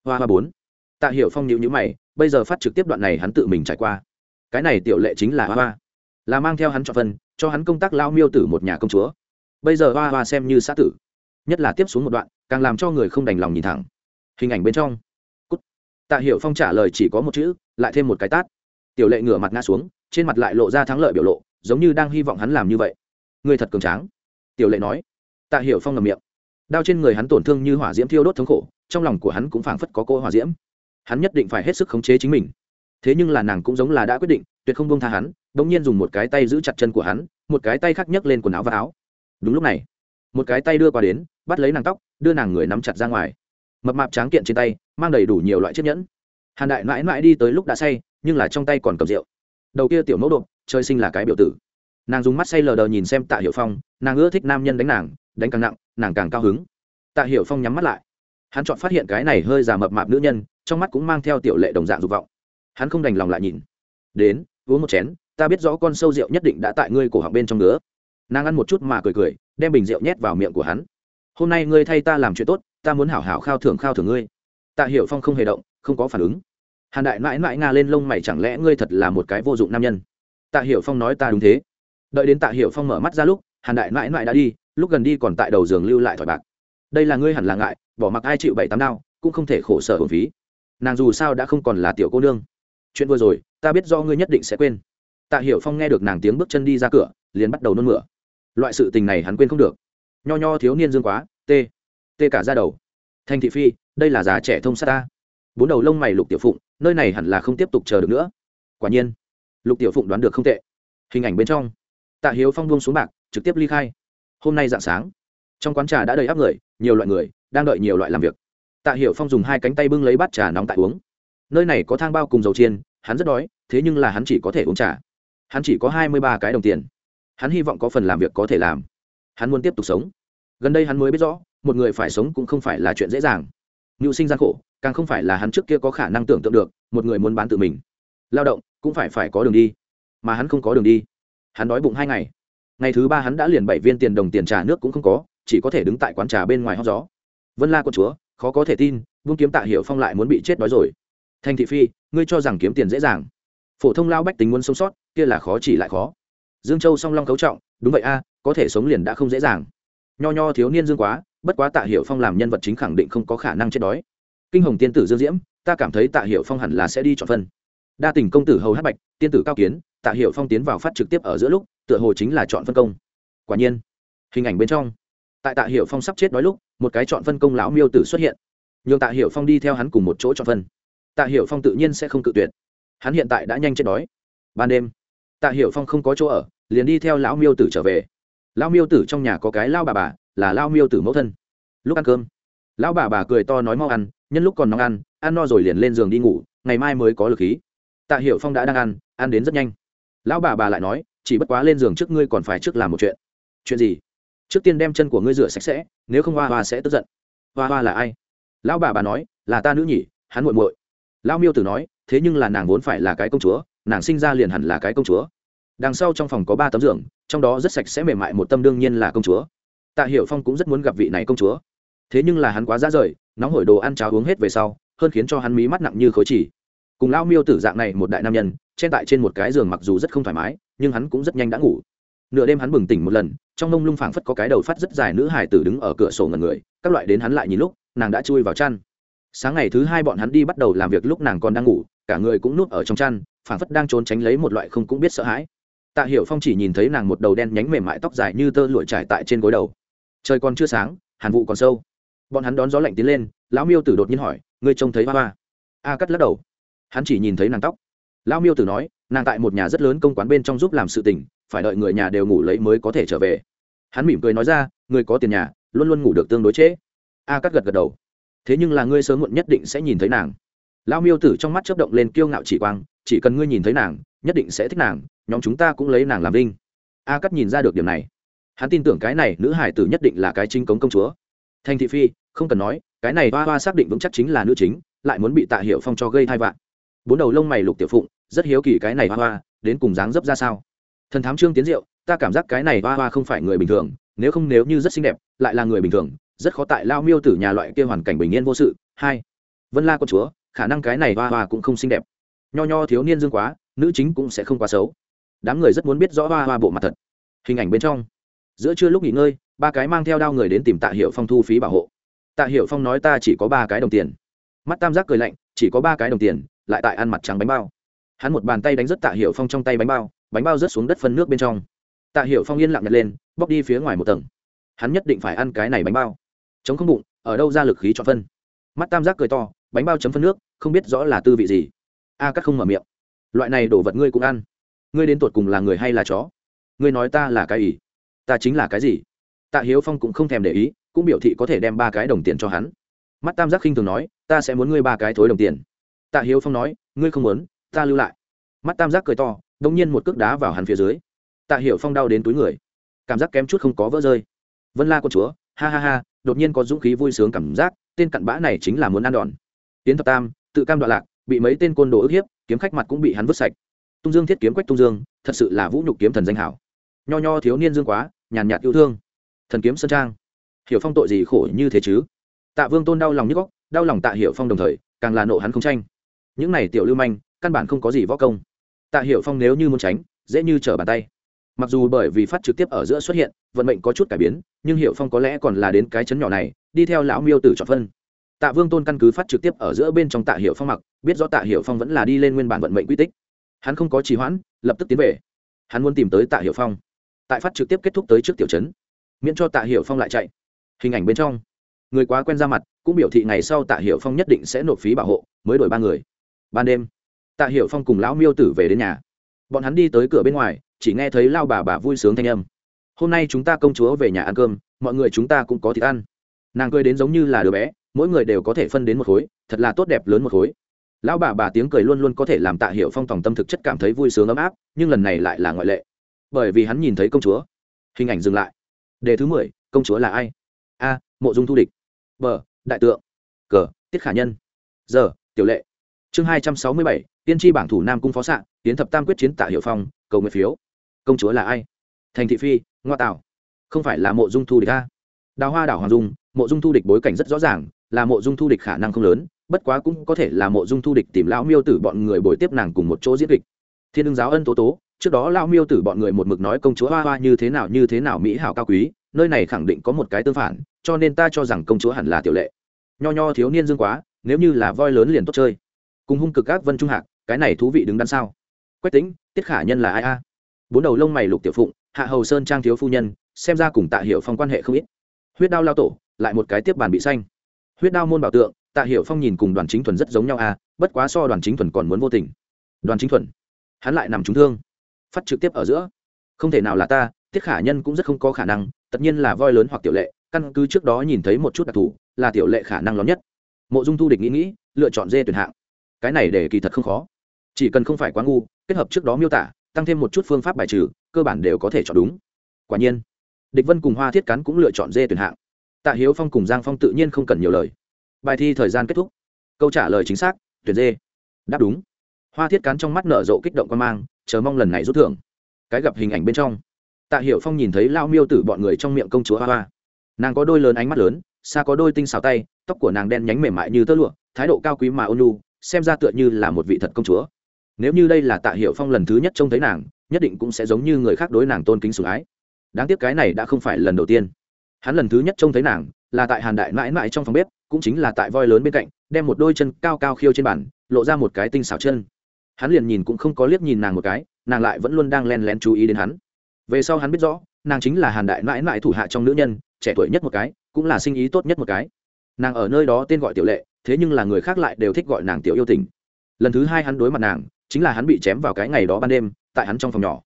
hoa hoa bốn. Tạ hiểu phong nhịu nhữ mày, bây giờ phát trực tiếp đoạn này hắn tự mình trải qua. Cái này tiểu lệ chính là hoa hoa. Là mang theo hắn cho phân, cho hắn công tác lao miêu tử một nhà công chúa. Bây giờ hoa hoa xem như xã tử. Nhất là tiếp xuống một đoạn, càng làm cho người không đành lòng nhìn thẳng. Hình ảnh bên trong. Cút. tạ hiểu phong trả lời chỉ có một chữ, lại thêm một cái tát. Tiểu lệ ngửa mặt ngã xuống, trên mặt lại lộ ra thắng lợi biểu lộ, giống như đang hy vọng hắn làm như vậy. Người thật cường tráng. Tiểu lệ nói. Tạ hiểu phong ngầm miệng. Đao trên người hắn tổn thương như hỏa diễm thiêu đốt thống khổ trong lòng của hắn cũng phảng phất có cô hòa diễm. Hắn nhất định phải hết sức khống chế chính mình. Thế nhưng là nàng cũng giống là đã quyết định, tuyệt không bông tha hắn đ ỗ n g nhiên dùng một cái tay giữ chặt chân của hắn, một cái tay khác nhấc lên quần áo và áo. Đúng lúc này, một cái tay đưa qua đến, bắt lấy nàng tóc, đưa nàng người nắm chặt ra ngoài. Mập mạp tráng kiện trên tay, mang đầy đủ nhiều loại chiếc nhẫn. Hàn đại mãi mãi đi tới lúc đã say, nhưng là trong tay còn cầm rượu. Đầu kia tiểu mẫu đột chơi sinh là cái biểu tử. Nàng dùng mắt say lờ đờ nhìn xem tạ hiệu phong, nàng ưa thích nam nhân đánh nàng, đánh càng nặng, nàng càng cao hứng. Tạ hiệu phong nhắm mắt lại hắn chọn phát hiện cái này hơi già mập mạp nữ nhân, trong mắt cũng mang theo tiểu lệ đồng dạng dục vọng. Hắn không đành lòng lại nhìn. Đến, uống một chén, ta biết rõ con sâu rượu nhất định đã tại ngươi cổ họng bên trong nữa nàng ăn một chút mà cười cười, đem bình rượu nhét vào miệng của hắn. Hôm nay ngươi thay ta làm chuyện tốt, ta muốn hảo hảo khao thưởng khao thưởng ngươi. Tạ hiểu phong không hề động, không có phản ứng. Hàn đại mãi mãi nga lên lông mày chẳng lẽ ngươi thật là một cái vô dụng nam nhân? Tạ hiểu phong nói ta đúng thế. Đợi đến tạ hiểu phong mở mắt ra lúc, hàn đại mãi mãi đã đi, lúc gần đi còn tại đầu giường lưu lại thỏi bạc đây là ngươi hẳn là ngại, bỏ mặc ai chịu bảy tám đao cũng không thể khổ sở hồn phí. Nàng dù sao đã không còn là tiểu cô nương. Chuyện vừa rồi, ta biết do ngươi nhất định sẽ quên. Tạ hiểu phong nghe được nàng tiếng bước chân đi ra cửa, liền bắt đầu nôn mửa. Loại sự tình này hắn quên không được. Nho nho thiếu niên dương quá, tê tê cả ra đầu. Thanh thị phi, đây là già trẻ thông sát ta. Bốn đầu lông mày lục tiểu phụng, nơi này hẳn là không tiếp tục chờ được nữa. Quả nhiên, lục tiểu phụng đoán được không tệ. Hình ảnh bên trong, tạ hiếu phong buông xuống bạc, trực tiếp ly khai. Hôm nay dạng sáng, trong quán trà đã đầy áp người nhiều loại người, đang đợi nhiều loại làm việc. Tạ hiểu phong dùng hai cánh tay bưng lấy bát trà nóng tại uống. Nơi này có thang bao cùng dầu chiên, hắn rất đói, thế nhưng là hắn chỉ có thể uống trà. Hắn chỉ có hai mươi ba cái đồng tiền. Hắn hy vọng có phần làm việc có thể làm. Hắn muốn tiếp tục sống. Gần đây hắn mới biết rõ, một người phải sống cũng không phải là chuyện dễ dàng. Mưu sinh gian khổ, càng không phải là hắn trước kia có khả năng tưởng tượng được, một người muốn bán tự mình. Lao động, cũng phải phải có đường đi. Mà hắn không có đường đi. Hắn đói bụng hai ngày. Ngày thứ ba hắn đã liền bảy viên tiền đồng tiền trà nước cũng không có chỉ có thể đứng tại quán trà bên ngoài hóc gió. Vân la quân chúa, khó có thể tin vung kiếm tạ hiệu phong lại muốn bị chết đói rồi. Thành thị phi, ngươi cho rằng kiếm tiền dễ dàng. Phổ thông lao bách tính muốn sống sót, kia là khó chỉ lại khó. Dương châu song long cấu trọng, đúng vậy a, có thể sống liền đã không dễ dàng. Nho nho thiếu niên dương quá, bất quá tạ hiệu phong làm nhân vật chính khẳng định không có khả năng chết đói. Kinh hồng tiên tử dương diễm, ta cảm thấy tạ hiệu phong hẳn là sẽ đi chọn phân. Đa tình công tử hầu hát bạch, tiên tử cao kiến, tạ hiệu phong tiến vào phát trực tiếp ở giữa lúc, tựa hồ chính là chọn phân công. Quả nhiên, hình ảnh bên trong tại tạ Hiểu phong sắp chết đói lúc, một cái chọn phân công lão miêu tử xuất hiện. Nhường tạ Hiểu phong đi theo hắn cùng một chỗ chọn phân. Tạ Hiểu phong tự nhiên sẽ không cự tuyệt. Hắn hiện tại đã nhanh chết đói. Ban đêm, tạ hiểu phong không có chỗ ở, liền đi theo lão miêu tử trở về. Lão miêu tử trong nhà có cái lao bà bà, là lao miêu tử mẫu thân. Lúc ăn cơm, lão bà bà cười to nói mau ăn, nhân lúc còn nóng ăn ăn no rồi liền lên giường đi ngủ, ngày mai mới có lực khí. Tạ hiểu phong đã đang ăn ăn đến rất nhanh. Lão bà bà lại nói, chỉ bất quá lên giường trước ngươi còn phải trước làm một chuyện. Chuyện gì? Trước tiên đem chân của ngươi rửa sạch sẽ, nếu không hoa hoa sẽ tức giận. Hoa hoa là ai? Lão bà bà nói, là ta nữ nhỉ, hắn muội muội. Lão miêu tử nói, thế nhưng là nàng vốn phải là cái công chúa, nàng sinh ra liền hẳn là cái công chúa. Đằng sau trong phòng có ba tấm giường, trong đó rất sạch sẽ mềm mại, một tâm đương nhiên là công chúa. Tạ hiểu phong cũng rất muốn gặp vị này công chúa. Thế nhưng là hắn quá ra rời, nóng hổi đồ ăn cháo uống hết về sau, hơn khiến cho hắn mí mắt nặng như khối chỉ. Cùng lão miêu tử dạng này một đại nam nhân trên tại trên một cái giường mặc dù rất không thoải mái, nhưng hắn cũng rất nhanh đã ngủ nửa đêm hắn bừng tỉnh một lần, trong mông lung phảng phất có cái đầu phát rất dài nữ hải tử đứng ở cửa sổ ngần người, các loại đến hắn lại nhìn lúc, nàng đã chui vào chăn. Sáng ngày thứ hai bọn hắn đi bắt đầu làm việc lúc nàng còn đang ngủ, cả người cũng núp ở trong chăn, phảng phất đang trốn tránh lấy một loại không cũng biết sợ hãi. Tạ hiểu phong chỉ nhìn thấy nàng một đầu đen nhánh mềm mại tóc dài như tơ lụa trải tại trên gối đầu. Trời còn chưa sáng, hàn vụ còn sâu. Bọn hắn đón gió lạnh tiến lên, lão miêu tử đột nhiên hỏi, ngươi trông thấy hoa hoa a cắt lắc đầu. Hắn chỉ nhìn thấy nàng tóc. Lão miêu tử nói, nàng tại một nhà rất lớn công quán bên trong giúp làm sự tình phải đợi người nhà đều ngủ lấy mới có thể trở về. Hắn mỉm cười nói ra, người có tiền nhà, luôn luôn ngủ được tương đối trễ. A cắt gật gật đầu. Thế nhưng là ngươi sớm muộn nhất định sẽ nhìn thấy nàng. Lão miêu tử trong mắt chớp động lên kiêu ngạo chỉ quang, chỉ cần ngươi nhìn thấy nàng, nhất định sẽ thích nàng, nhóm chúng ta cũng lấy nàng làm đinh. a cắt nhìn ra được điểm này. Hắn tin tưởng cái này nữ hải tử nhất định là cái chính cống công chúa. Thanh thị phi, không cần nói, cái này hoa hoa xác định vững chắc chính là nữ chính, lại muốn bị tạ hiệu phong cho gây thai vạn bốn đầu lông mày lục tiểu phụng, rất hiếu kỳ cái này hoa hoa, đến cùng dáng dấp ra sao? Thần thám trương tiến diệu, ta cảm giác cái này hoa hoa không phải người bình thường, nếu không nếu như rất xinh đẹp, lại là người bình thường, rất khó tại lao miêu tử nhà loại kia hoàn cảnh bình yên vô sự. Hai, vân la con chúa, khả năng cái này hoa hoa cũng không xinh đẹp. Nho nho thiếu niên dương quá, nữ chính cũng sẽ không quá xấu. Đám người rất muốn biết rõ hoa hoa bộ mặt thật. Hình ảnh bên trong. Giữa trưa lúc nghỉ ngơi, ba cái mang theo đao người đến tìm tạ hiệu phong thu phí bảo hộ. Tạ hiệu phong nói ta chỉ có ba cái đồng tiền. Mắt tam giác cười lạnh, chỉ có ba cái đồng tiền, lại tại ăn mặt trắng bánh bao. Hắn một bàn tay đánh rất tạ hiệu phong trong tay bánh bao bánh bao rớt xuống đất phân nước bên trong. Tạ hiệu phong yên lặng nhặt lên, bóc đi phía ngoài một tầng. Hắn nhất định phải ăn cái này bánh bao. Chống không bụng, ở đâu ra lực khí cho phân. Mắt tam giác cười to, bánh bao chấm phân nước, không biết rõ là tư vị gì. A cắt không mở miệng. Loại này đổ vật ngươi cũng ăn. Ngươi đến tuột cùng là người hay là chó? Ngươi nói ta là cái ý ta chính là cái gì? Tạ hiếu phong cũng không thèm để ý, cũng biểu thị có thể đem ba cái đồng tiền cho hắn. Mắt tam giác khinh thường nói, ta sẽ muốn ngươi ba cái thối đồng tiền. Tạ hiếu phong nói, ngươi không muốn, ta lưu lại. Mắt tam giác cười to đ nhiên một cước đá vào hắn phía dưới. Tạ hiểu phong đau đến túi người. Cảm giác kém chút không có vỡ rơi. Vân la con chúa, ha ha ha, đột nhiên có dũng khí vui sướng cảm giác, tên cặn bã này chính là muốn ăn đòn. Tiến thập tam, tự cam đoạn lạc, bị mấy tên côn đồ ức hiếp, kiếm khách mặt cũng bị hắn vứt sạch. Tung dương thiết kiếm quách tung dương, thật sự là vũ nhục kiếm thần danh hảo. Nho nho thiếu niên dương quá, nhàn nhạt yêu thương. Thần kiếm sơn trang. Hiểu phong tội gì khổ như thế chứ? Tạ vương tôn đau lòng nhức góc đau lòng tạ hiểu phong đồng thời, càng là nộ hắn không tranh. Những này tiểu lưu manh, căn bản không có gì võ công tạ hiểu phong nếu như muốn tránh, dễ như trở bàn tay. Mặc dù bởi vì phát trực tiếp ở giữa xuất hiện, vận mệnh có chút cải biến, nhưng hiểu phong có lẽ còn là đến cái chấn nhỏ này, đi theo lão miêu tử chọn phân. Tạ vương tôn căn cứ phát trực tiếp ở giữa bên trong tạ hiểu phong mặc, biết rõ tạ hiểu phong vẫn là đi lên nguyên bản vận mệnh quy tích. Hắn không có trì hoãn, lập tức tiến về. Hắn muốn tìm tới tạ hiểu phong. Tại phát trực tiếp kết thúc tới trước tiểu trấn miễn cho tạ hiểu phong lại chạy. Hình ảnh bên trong, người quá quen ra mặt, cũng biểu thị ngày sau tạ hiểu phong nhất định sẽ nộp phí bảo hộ, mới đổi ba người. Ban đêm tạ Hiệu phong cùng lão miêu tử về đến nhà. Bọn hắn đi tới cửa bên ngoài, chỉ nghe thấy lao bà bà vui sướng thanh âm. Hôm nay chúng ta công chúa về nhà ăn cơm, mọi người chúng ta cũng có thịt ăn. Nàng cười đến giống như là đứa bé, mỗi người đều có thể phân đến một khối, thật là tốt đẹp lớn một khối. Lão bà bà tiếng cười luôn luôn có thể làm tạ hiệu phong tòng tâm thực chất cảm thấy vui sướng ấm áp, nhưng lần này lại là ngoại lệ. Bởi vì hắn nhìn thấy công chúa. Hình ảnh dừng lại. Đề thứ mười, công chúa là ai? A, mộ dung thu địch. B, đại tượng. C tiết khả nhân. Giờ tiểu lệ. Chương hai trăm sáu mươi bảy tiên tri bảng thủ nam cung phó xạ, tiến thập tam quyết chiến tạ hiệu phong, cầu nguyện phiếu. Công chúa là ai? Thành thị phi, ngoa tạo. Không phải là mộ dung thu địch a? Đào hoa đảo hoàng dung, mộ dung thu địch bối cảnh rất rõ ràng, là mộ dung thu địch khả năng không lớn, bất quá cũng có thể là mộ dung thu địch tìm lão miêu tử bọn người bồi tiếp nàng cùng một chỗ diễn kịch. Thiên đương giáo ân tố tố, trước đó lão miêu tử bọn người một mực nói công chúa hoa hoa như thế nào như thế nào mỹ hảo cao quý, nơi này khẳng định có một cái tương phản, cho nên ta cho rằng công chúa hẳn là tiểu lệ. Nho nho thiếu niên dương quá, nếu như là voi lớn liền tốt chơi. Cùng hung cực các vân trung hạc cái này thú vị đứng đằng sau quách tính tiết khả nhân là ai a? Bốn đầu lông mày lục tiểu phụng, hạ hầu sơn trang thiếu phu nhân, xem ra cùng tạ hiệu phong quan hệ không ít. Huyết đao lao tổ, lại một cái tiếp bàn bị xanh huyết đao môn bảo tượng, tạ hiệu phong nhìn cùng đoàn chính thuần rất giống nhau a, bất quá so đoàn chính thuần còn muốn vô tình. Đoàn chính thuần, hắn lại nằm trúng thương, phát trực tiếp ở giữa. Không thể nào là ta, tiết khả nhân cũng rất không có khả năng, tất nhiên là voi lớn hoặc tiểu lệ, căn cứ trước đó nhìn thấy một chút đặc thù, là tiểu lệ khả năng lớn nhất. Mộ dung thu địch nghĩ nghĩ, lựa chọn dê tuyển hạng. Cái này để kỳ thật không khó chỉ cần không phải quá ngu, kết hợp trước đó miêu tả, tăng thêm một chút phương pháp bài trừ, cơ bản đều có thể chọn đúng. Quả nhiên, địch vân cùng hoa thiết cắn cũng lựa chọn dê tuyển hạng. Tạ hiếu phong cùng giang phong tự nhiên không cần nhiều lời. Bài thi thời gian kết thúc. Câu trả lời chính xác, tuyển dê. Đáp đúng. Hoa thiết cắn trong mắt nở rộ kích động quan mang, chờ mong lần này rút thưởng. Cái gặp hình ảnh bên trong. Tạ hiểu phong nhìn thấy lao miêu tử bọn người trong miệng công chúa hoa hoa. Nàng có đôi lớn ánh mắt lớn, xa có đôi tinh xào tay, tóc của nàng đen nhánh mềm mại như tơ lụa, thái độ cao quý mà ôn nhu, xem ra tựa như là một vị thật công chúa nếu như đây là tạ hiệu phong lần thứ nhất trông thấy nàng, nhất định cũng sẽ giống như người khác đối nàng tôn kính sủng ái. Đáng tiếc cái này đã không phải lần đầu tiên. Hắn lần thứ nhất trông thấy nàng, là tại hàn đại mãi mãi trong phòng bếp, cũng chính là tại voi lớn bên cạnh, đem một đôi chân cao cao khiêu trên bàn, lộ ra một cái tinh xảo chân. Hắn liền nhìn cũng không có liếc nhìn nàng một cái, nàng lại vẫn luôn đang len lén chú ý đến hắn. Về sau hắn biết rõ, nàng chính là hàn đại mãi mãi thủ hạ trong nữ nhân, trẻ tuổi nhất một cái, cũng là sinh ý tốt nhất một cái. Nàng ở nơi đó tên gọi tiểu lệ, thế nhưng là người khác lại đều thích gọi nàng tiểu yêu tình. Lần thứ hai hắn đối mặt nàng chính là hắn bị chém vào cái ngày đó ban đêm, tại hắn trong phòng nhỏ.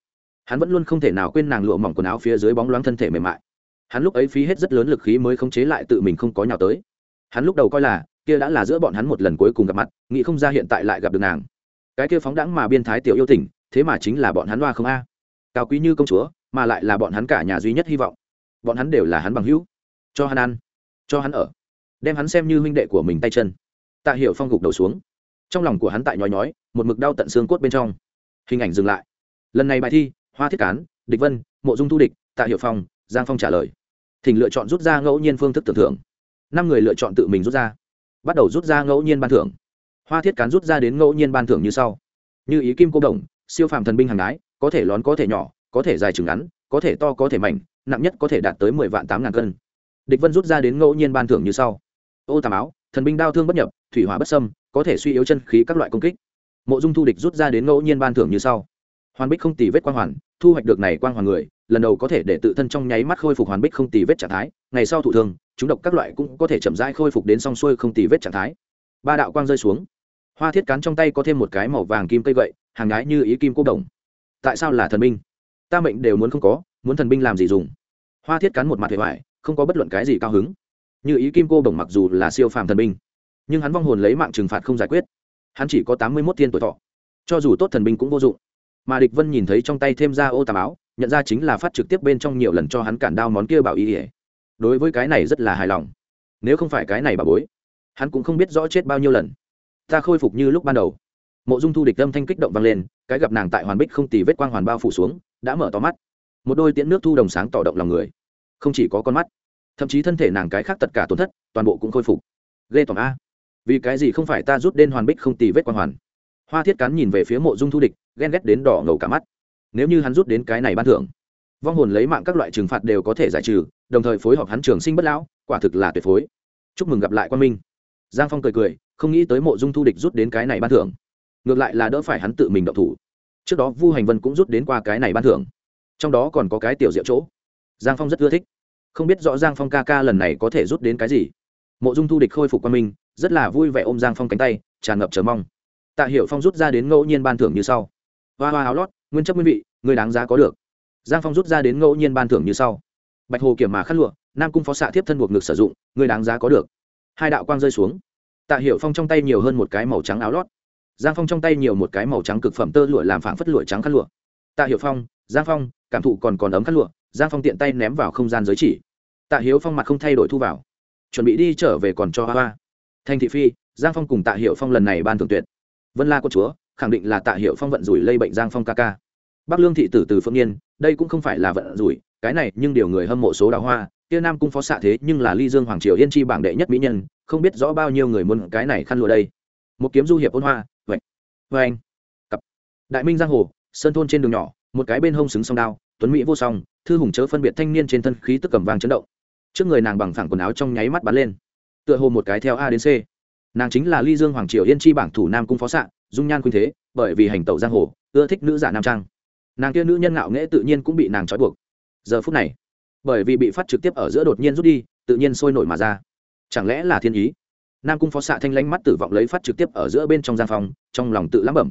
Hắn vẫn luôn không thể nào quên nàng lụa mỏng quần áo phía dưới bóng loáng thân thể mềm mại. Hắn lúc ấy phí hết rất lớn lực khí mới khống chế lại tự mình không có nhào tới. Hắn lúc đầu coi là, kia đã là giữa bọn hắn một lần cuối cùng gặp mặt, nghĩ không ra hiện tại lại gặp được nàng. Cái kia phóng đãng mà biên thái tiểu yêu tỉnh thế mà chính là bọn hắn loa không a. Cao quý như công chúa, mà lại là bọn hắn cả nhà duy nhất hy vọng. Bọn hắn đều là hắn bằng hữu. Cho hắn ăn, cho hắn ở. Đem hắn xem như huynh đệ của mình tay chân. Tạ hiểu phong gục đầu xuống trong lòng của hắn tại nhói nhói, một mực đau tận xương cốt bên trong. Hình ảnh dừng lại. Lần này bài thi, hoa thiết cán, địch vân, mộ dung thu địch, tạ hiệu phong, giang phong trả lời. Thỉnh lựa chọn rút ra ngẫu nhiên phương thức tưởng thưởng. Năm người lựa chọn tự mình rút ra. Bắt đầu rút ra ngẫu nhiên ban thưởng. Hoa thiết cán rút ra đến ngẫu nhiên ban thưởng như sau. Như ý kim cô đồng, siêu phàm thần binh hàng đái, có thể lón có thể nhỏ, có thể dài chừng ngắn, có thể to có thể mảnh, nặng nhất có thể đạt tới mười vạn tám ngàn cân. Địch vân rút ra đến ngẫu nhiên ban thưởng như sau. Ô tàm áo thần binh đao thương bất nhập, thủy hỏa bất sâm có thể suy yếu chân khí các loại công kích. Mộ dung thu địch rút ra đến ngẫu nhiên ban thưởng như sau. Hoàn bích không tì vết quang hoàn, thu hoạch được này quang hoàn người, lần đầu có thể để tự thân trong nháy mắt khôi phục hoàn bích không tì vết trạng thái, ngày sau thụ thương, chúng độc các loại cũng có thể chậm rãi khôi phục đến song xuôi không tì vết trạng thái. Ba đạo quang rơi xuống. Hoa thiết cán trong tay có thêm một cái màu vàng kim cây gậy, hàng nhái như ý kim cô đồng. Tại sao là thần binh? Ta mệnh đều muốn không có, muốn thần binh làm gì dùng? Hoa thiết cán một mặt vẻ hoại không có bất luận cái gì cao hứng. Như ý kim cô đồng mặc dù là siêu phàm thần binh nhưng hắn vong hồn lấy mạng trừng phạt không giải quyết. Hắn chỉ có tám mươi mốt thiên tuổi thọ. Cho dù tốt thần binh cũng vô dụng. Mà địch vân nhìn thấy trong tay thêm ra ô tàm áo nhận ra chính là phát trực tiếp bên trong nhiều lần cho hắn cản đao món kia bảo ý ỉa đối với cái này rất là hài lòng. Nếu không phải cái này bà bối, hắn cũng không biết rõ chết bao nhiêu lần. Ta khôi phục như lúc ban đầu. Mộ dung thu địch âm thanh kích động vang lên, cái gặp nàng tại hoàn bích không tì vết quang hoàn bao phủ xuống, đã mở to mắt. Một đôi tiễn nước thu đồng sáng tỏ động lòng người. Không chỉ có con mắt, thậm chí thân thể nàng cái khác tất cả tổn thất, toàn bộ cũng khôi phục. Ghê tỏm a vì cái gì không phải ta rút đen hoàn bích không tì vết quan hoàn? Hoa thiết cắn nhìn về phía mộ dung thu địch, ghen ghét đến đỏ ngầu cả mắt. Nếu như hắn rút đến cái này ban thưởng, vong hồn lấy mạng các loại trừng phạt đều có thể giải trừ, đồng thời phối hợp hắn trường sinh bất lão, quả thực là tuyệt phối. Chúc mừng gặp lại quan minh. Giang phong cười cười, không nghĩ tới mộ dung thu địch rút đến cái này ban thưởng. Ngược lại là đỡ phải hắn tự mình động thủ. Trước đó vu hành vân cũng rút đến qua cái này ban thưởng. Trong đó còn có cái tiểu diệu chỗ. Giang phong rất ưa thích. Không biết rõ giang phong ca ca lần này có thể rút đến cái gì. Mộ dung thu địch khôi phục quan minh rất là vui vẻ ôm giang phong cánh tay, tràn ngập chờ mong. Tạ hiệu phong rút ra đến ngẫu nhiên ban thưởng như sau. Hoa hoa áo lót, nguyên chất nguyên vị, người đáng giá có được. Giang phong rút ra đến ngẫu nhiên ban thưởng như sau. Bạch hồ kiểm mà khăn lụa, nam cung phó xạ thiếp thân buộc ngực sử dụng, người đáng giá có được. Hai đạo quang rơi xuống. Tạ hiệu phong trong tay nhiều hơn một cái màu trắng áo lót. Giang phong trong tay nhiều một cái màu trắng cực phẩm tơ lụa làm phảng phất lụa trắng khăn lụa. Tạ hiệu phong, giang phong, cảm thụ còn còn ấm khăn lụa, giang phong tiện tay ném vào không gian giới chỉ. Tạ hiếu phong mặt không thay đổi thu vào. Chuẩn bị đi trở về còn cho hoa hoa thanh thị phi, giang phong cùng tạ hiệu phong lần này ban thưởng tuyệt. Vân la con chúa, khẳng định là tạ hiệu phong vận rủi lây bệnh giang phong ca ca. Bắc lương thị tử từ phương yên, đây cũng không phải là vận rủi, cái này nhưng điều người hâm mộ số đào hoa tia nam cung phó xạ thế nhưng là ly dương hoàng triều yên chi bảng đệ nhất mỹ nhân, không biết rõ bao nhiêu người muốn cái này khăn lụa đây. Một kiếm du hiệp ôn hoa vậy vê anh, cặp. Đại minh giang hồ, sơn thôn trên đường nhỏ, một cái bên hông xứng song đao, tuấn mỹ vô song, thư hùng chớ phân biệt thanh niên trên thân khí tức cầm vàng chấn động. Trước người nàng bằng phẳng quần áo trong nháy mắt bắn lên tựa hồ một cái theo a đến c. Nàng chính là ly dương hoàng triều yên chi bảng thủ nam cung phó Sạn, dung nhan khuynh thế bởi vì hành tẩu giang hồ ưa thích nữ giả nam trang. Nàng kia nữ nhân ngạo nghễ tự nhiên cũng bị nàng trói buộc. Giờ phút này bởi vì bị phát trực tiếp ở giữa đột nhiên rút đi tự nhiên sôi nổi mà ra. Chẳng lẽ là thiên ý? Nam cung phó xạ thanh lánh mắt tử vọng lấy phát trực tiếp ở giữa bên trong giang phòng trong lòng tự lắm bẩm.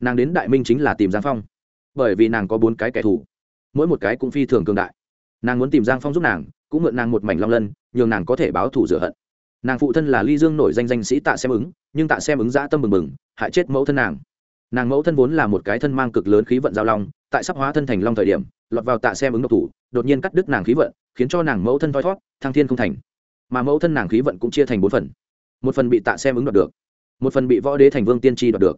Nàng đến đại minh chính là tìm giang phong. Bởi vì nàng có bốn cái kẻ thù mỗi một cái cũng phi thường cường đại. Nàng muốn tìm giang phong giúp nàng cũng mượn nàng một mảnh long lân nhường nàng có thể báo thù rửa hận nàng phụ thân là ly dương nổi danh danh sĩ tạ xem ứng nhưng tạ xem ứng dã tâm mừng mừng hại chết mẫu thân nàng nàng mẫu thân vốn là một cái thân mang cực lớn khí vận giao long tại sắp hóa thân thành long thời điểm lọt vào tạ xem ứng độc thủ đột nhiên cắt đứt nàng khí vận khiến cho nàng mẫu thân thoi thót thăng thiên không thành mà mẫu thân nàng khí vận cũng chia thành bốn phần một phần bị tạ xem ứng đoạt được một phần bị võ đế thành vương tiên tri đoạt được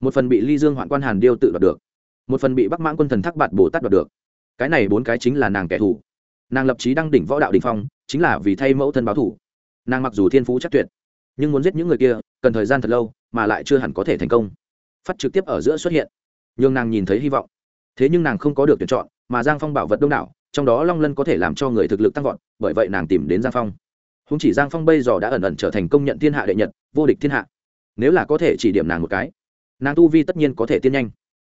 một phần bị ly dương hoạn quan hàn điêu tự đoạt được một phần bị bắc mãn quân thần thác bạt bồ tát đoạt được cái này bốn cái chính là nàng kẻ thù nàng lập trí đăng đỉnh võ đạo đình phong chính là vì thay mẫu thân báo thủ nàng mặc dù thiên phú chắc tuyệt, nhưng muốn giết những người kia, cần thời gian thật lâu, mà lại chưa hẳn có thể thành công. Phát trực tiếp ở giữa xuất hiện. Nhưng nàng nhìn thấy hy vọng. Thế nhưng nàng không có được tuyển chọn, mà giang phong bảo vật đông đảo, trong đó long lân có thể làm cho người thực lực tăng vọt, bởi vậy nàng tìm đến giang phong. Không chỉ giang phong bây giờ đã ẩn ẩn trở thành công nhận thiên hạ đệ nhật, vô địch thiên hạ. Nếu là có thể chỉ điểm nàng một cái, nàng tu vi tất nhiên có thể tiên nhanh.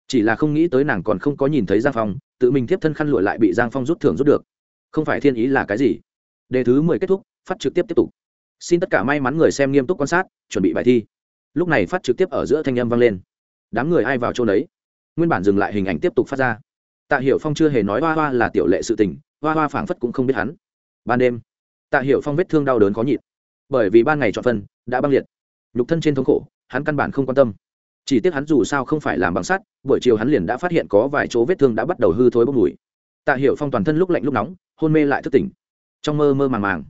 Chỉ là không nghĩ tới nàng còn không có nhìn thấy giang phong, tự mình tiếp thân khăn lụi lại bị giang phong rút thưởng rút được. Không phải thiên ý là cái gì? Đề thứ mười kết thúc, phát trực tiếp tiếp tục xin tất cả may mắn người xem nghiêm túc quan sát, chuẩn bị bài thi. Lúc này phát trực tiếp ở giữa thanh âm vang lên. Đám người ai vào chỗ đấy nguyên bản dừng lại hình ảnh tiếp tục phát ra. Tạ hiểu phong chưa hề nói hoa hoa là tiểu lệ sự tình, hoa hoa phảng phất cũng không biết hắn. Ban đêm, tạ hiểu phong vết thương đau đớn khó nhịn. Bởi vì ban ngày chọn phân, đã băng liệt. Nhục thân trên thống khổ, hắn căn bản không quan tâm. Chỉ tiếc hắn dù sao không phải làm bằng sắt, buổi chiều hắn liền đã phát hiện có vài chỗ vết thương đã bắt đầu hư thối bốc mùi. Tạ hiểu phong toàn thân lúc lạnh lúc nóng, hôn mê lại thức tỉnh. Trong mơ mơ màng màng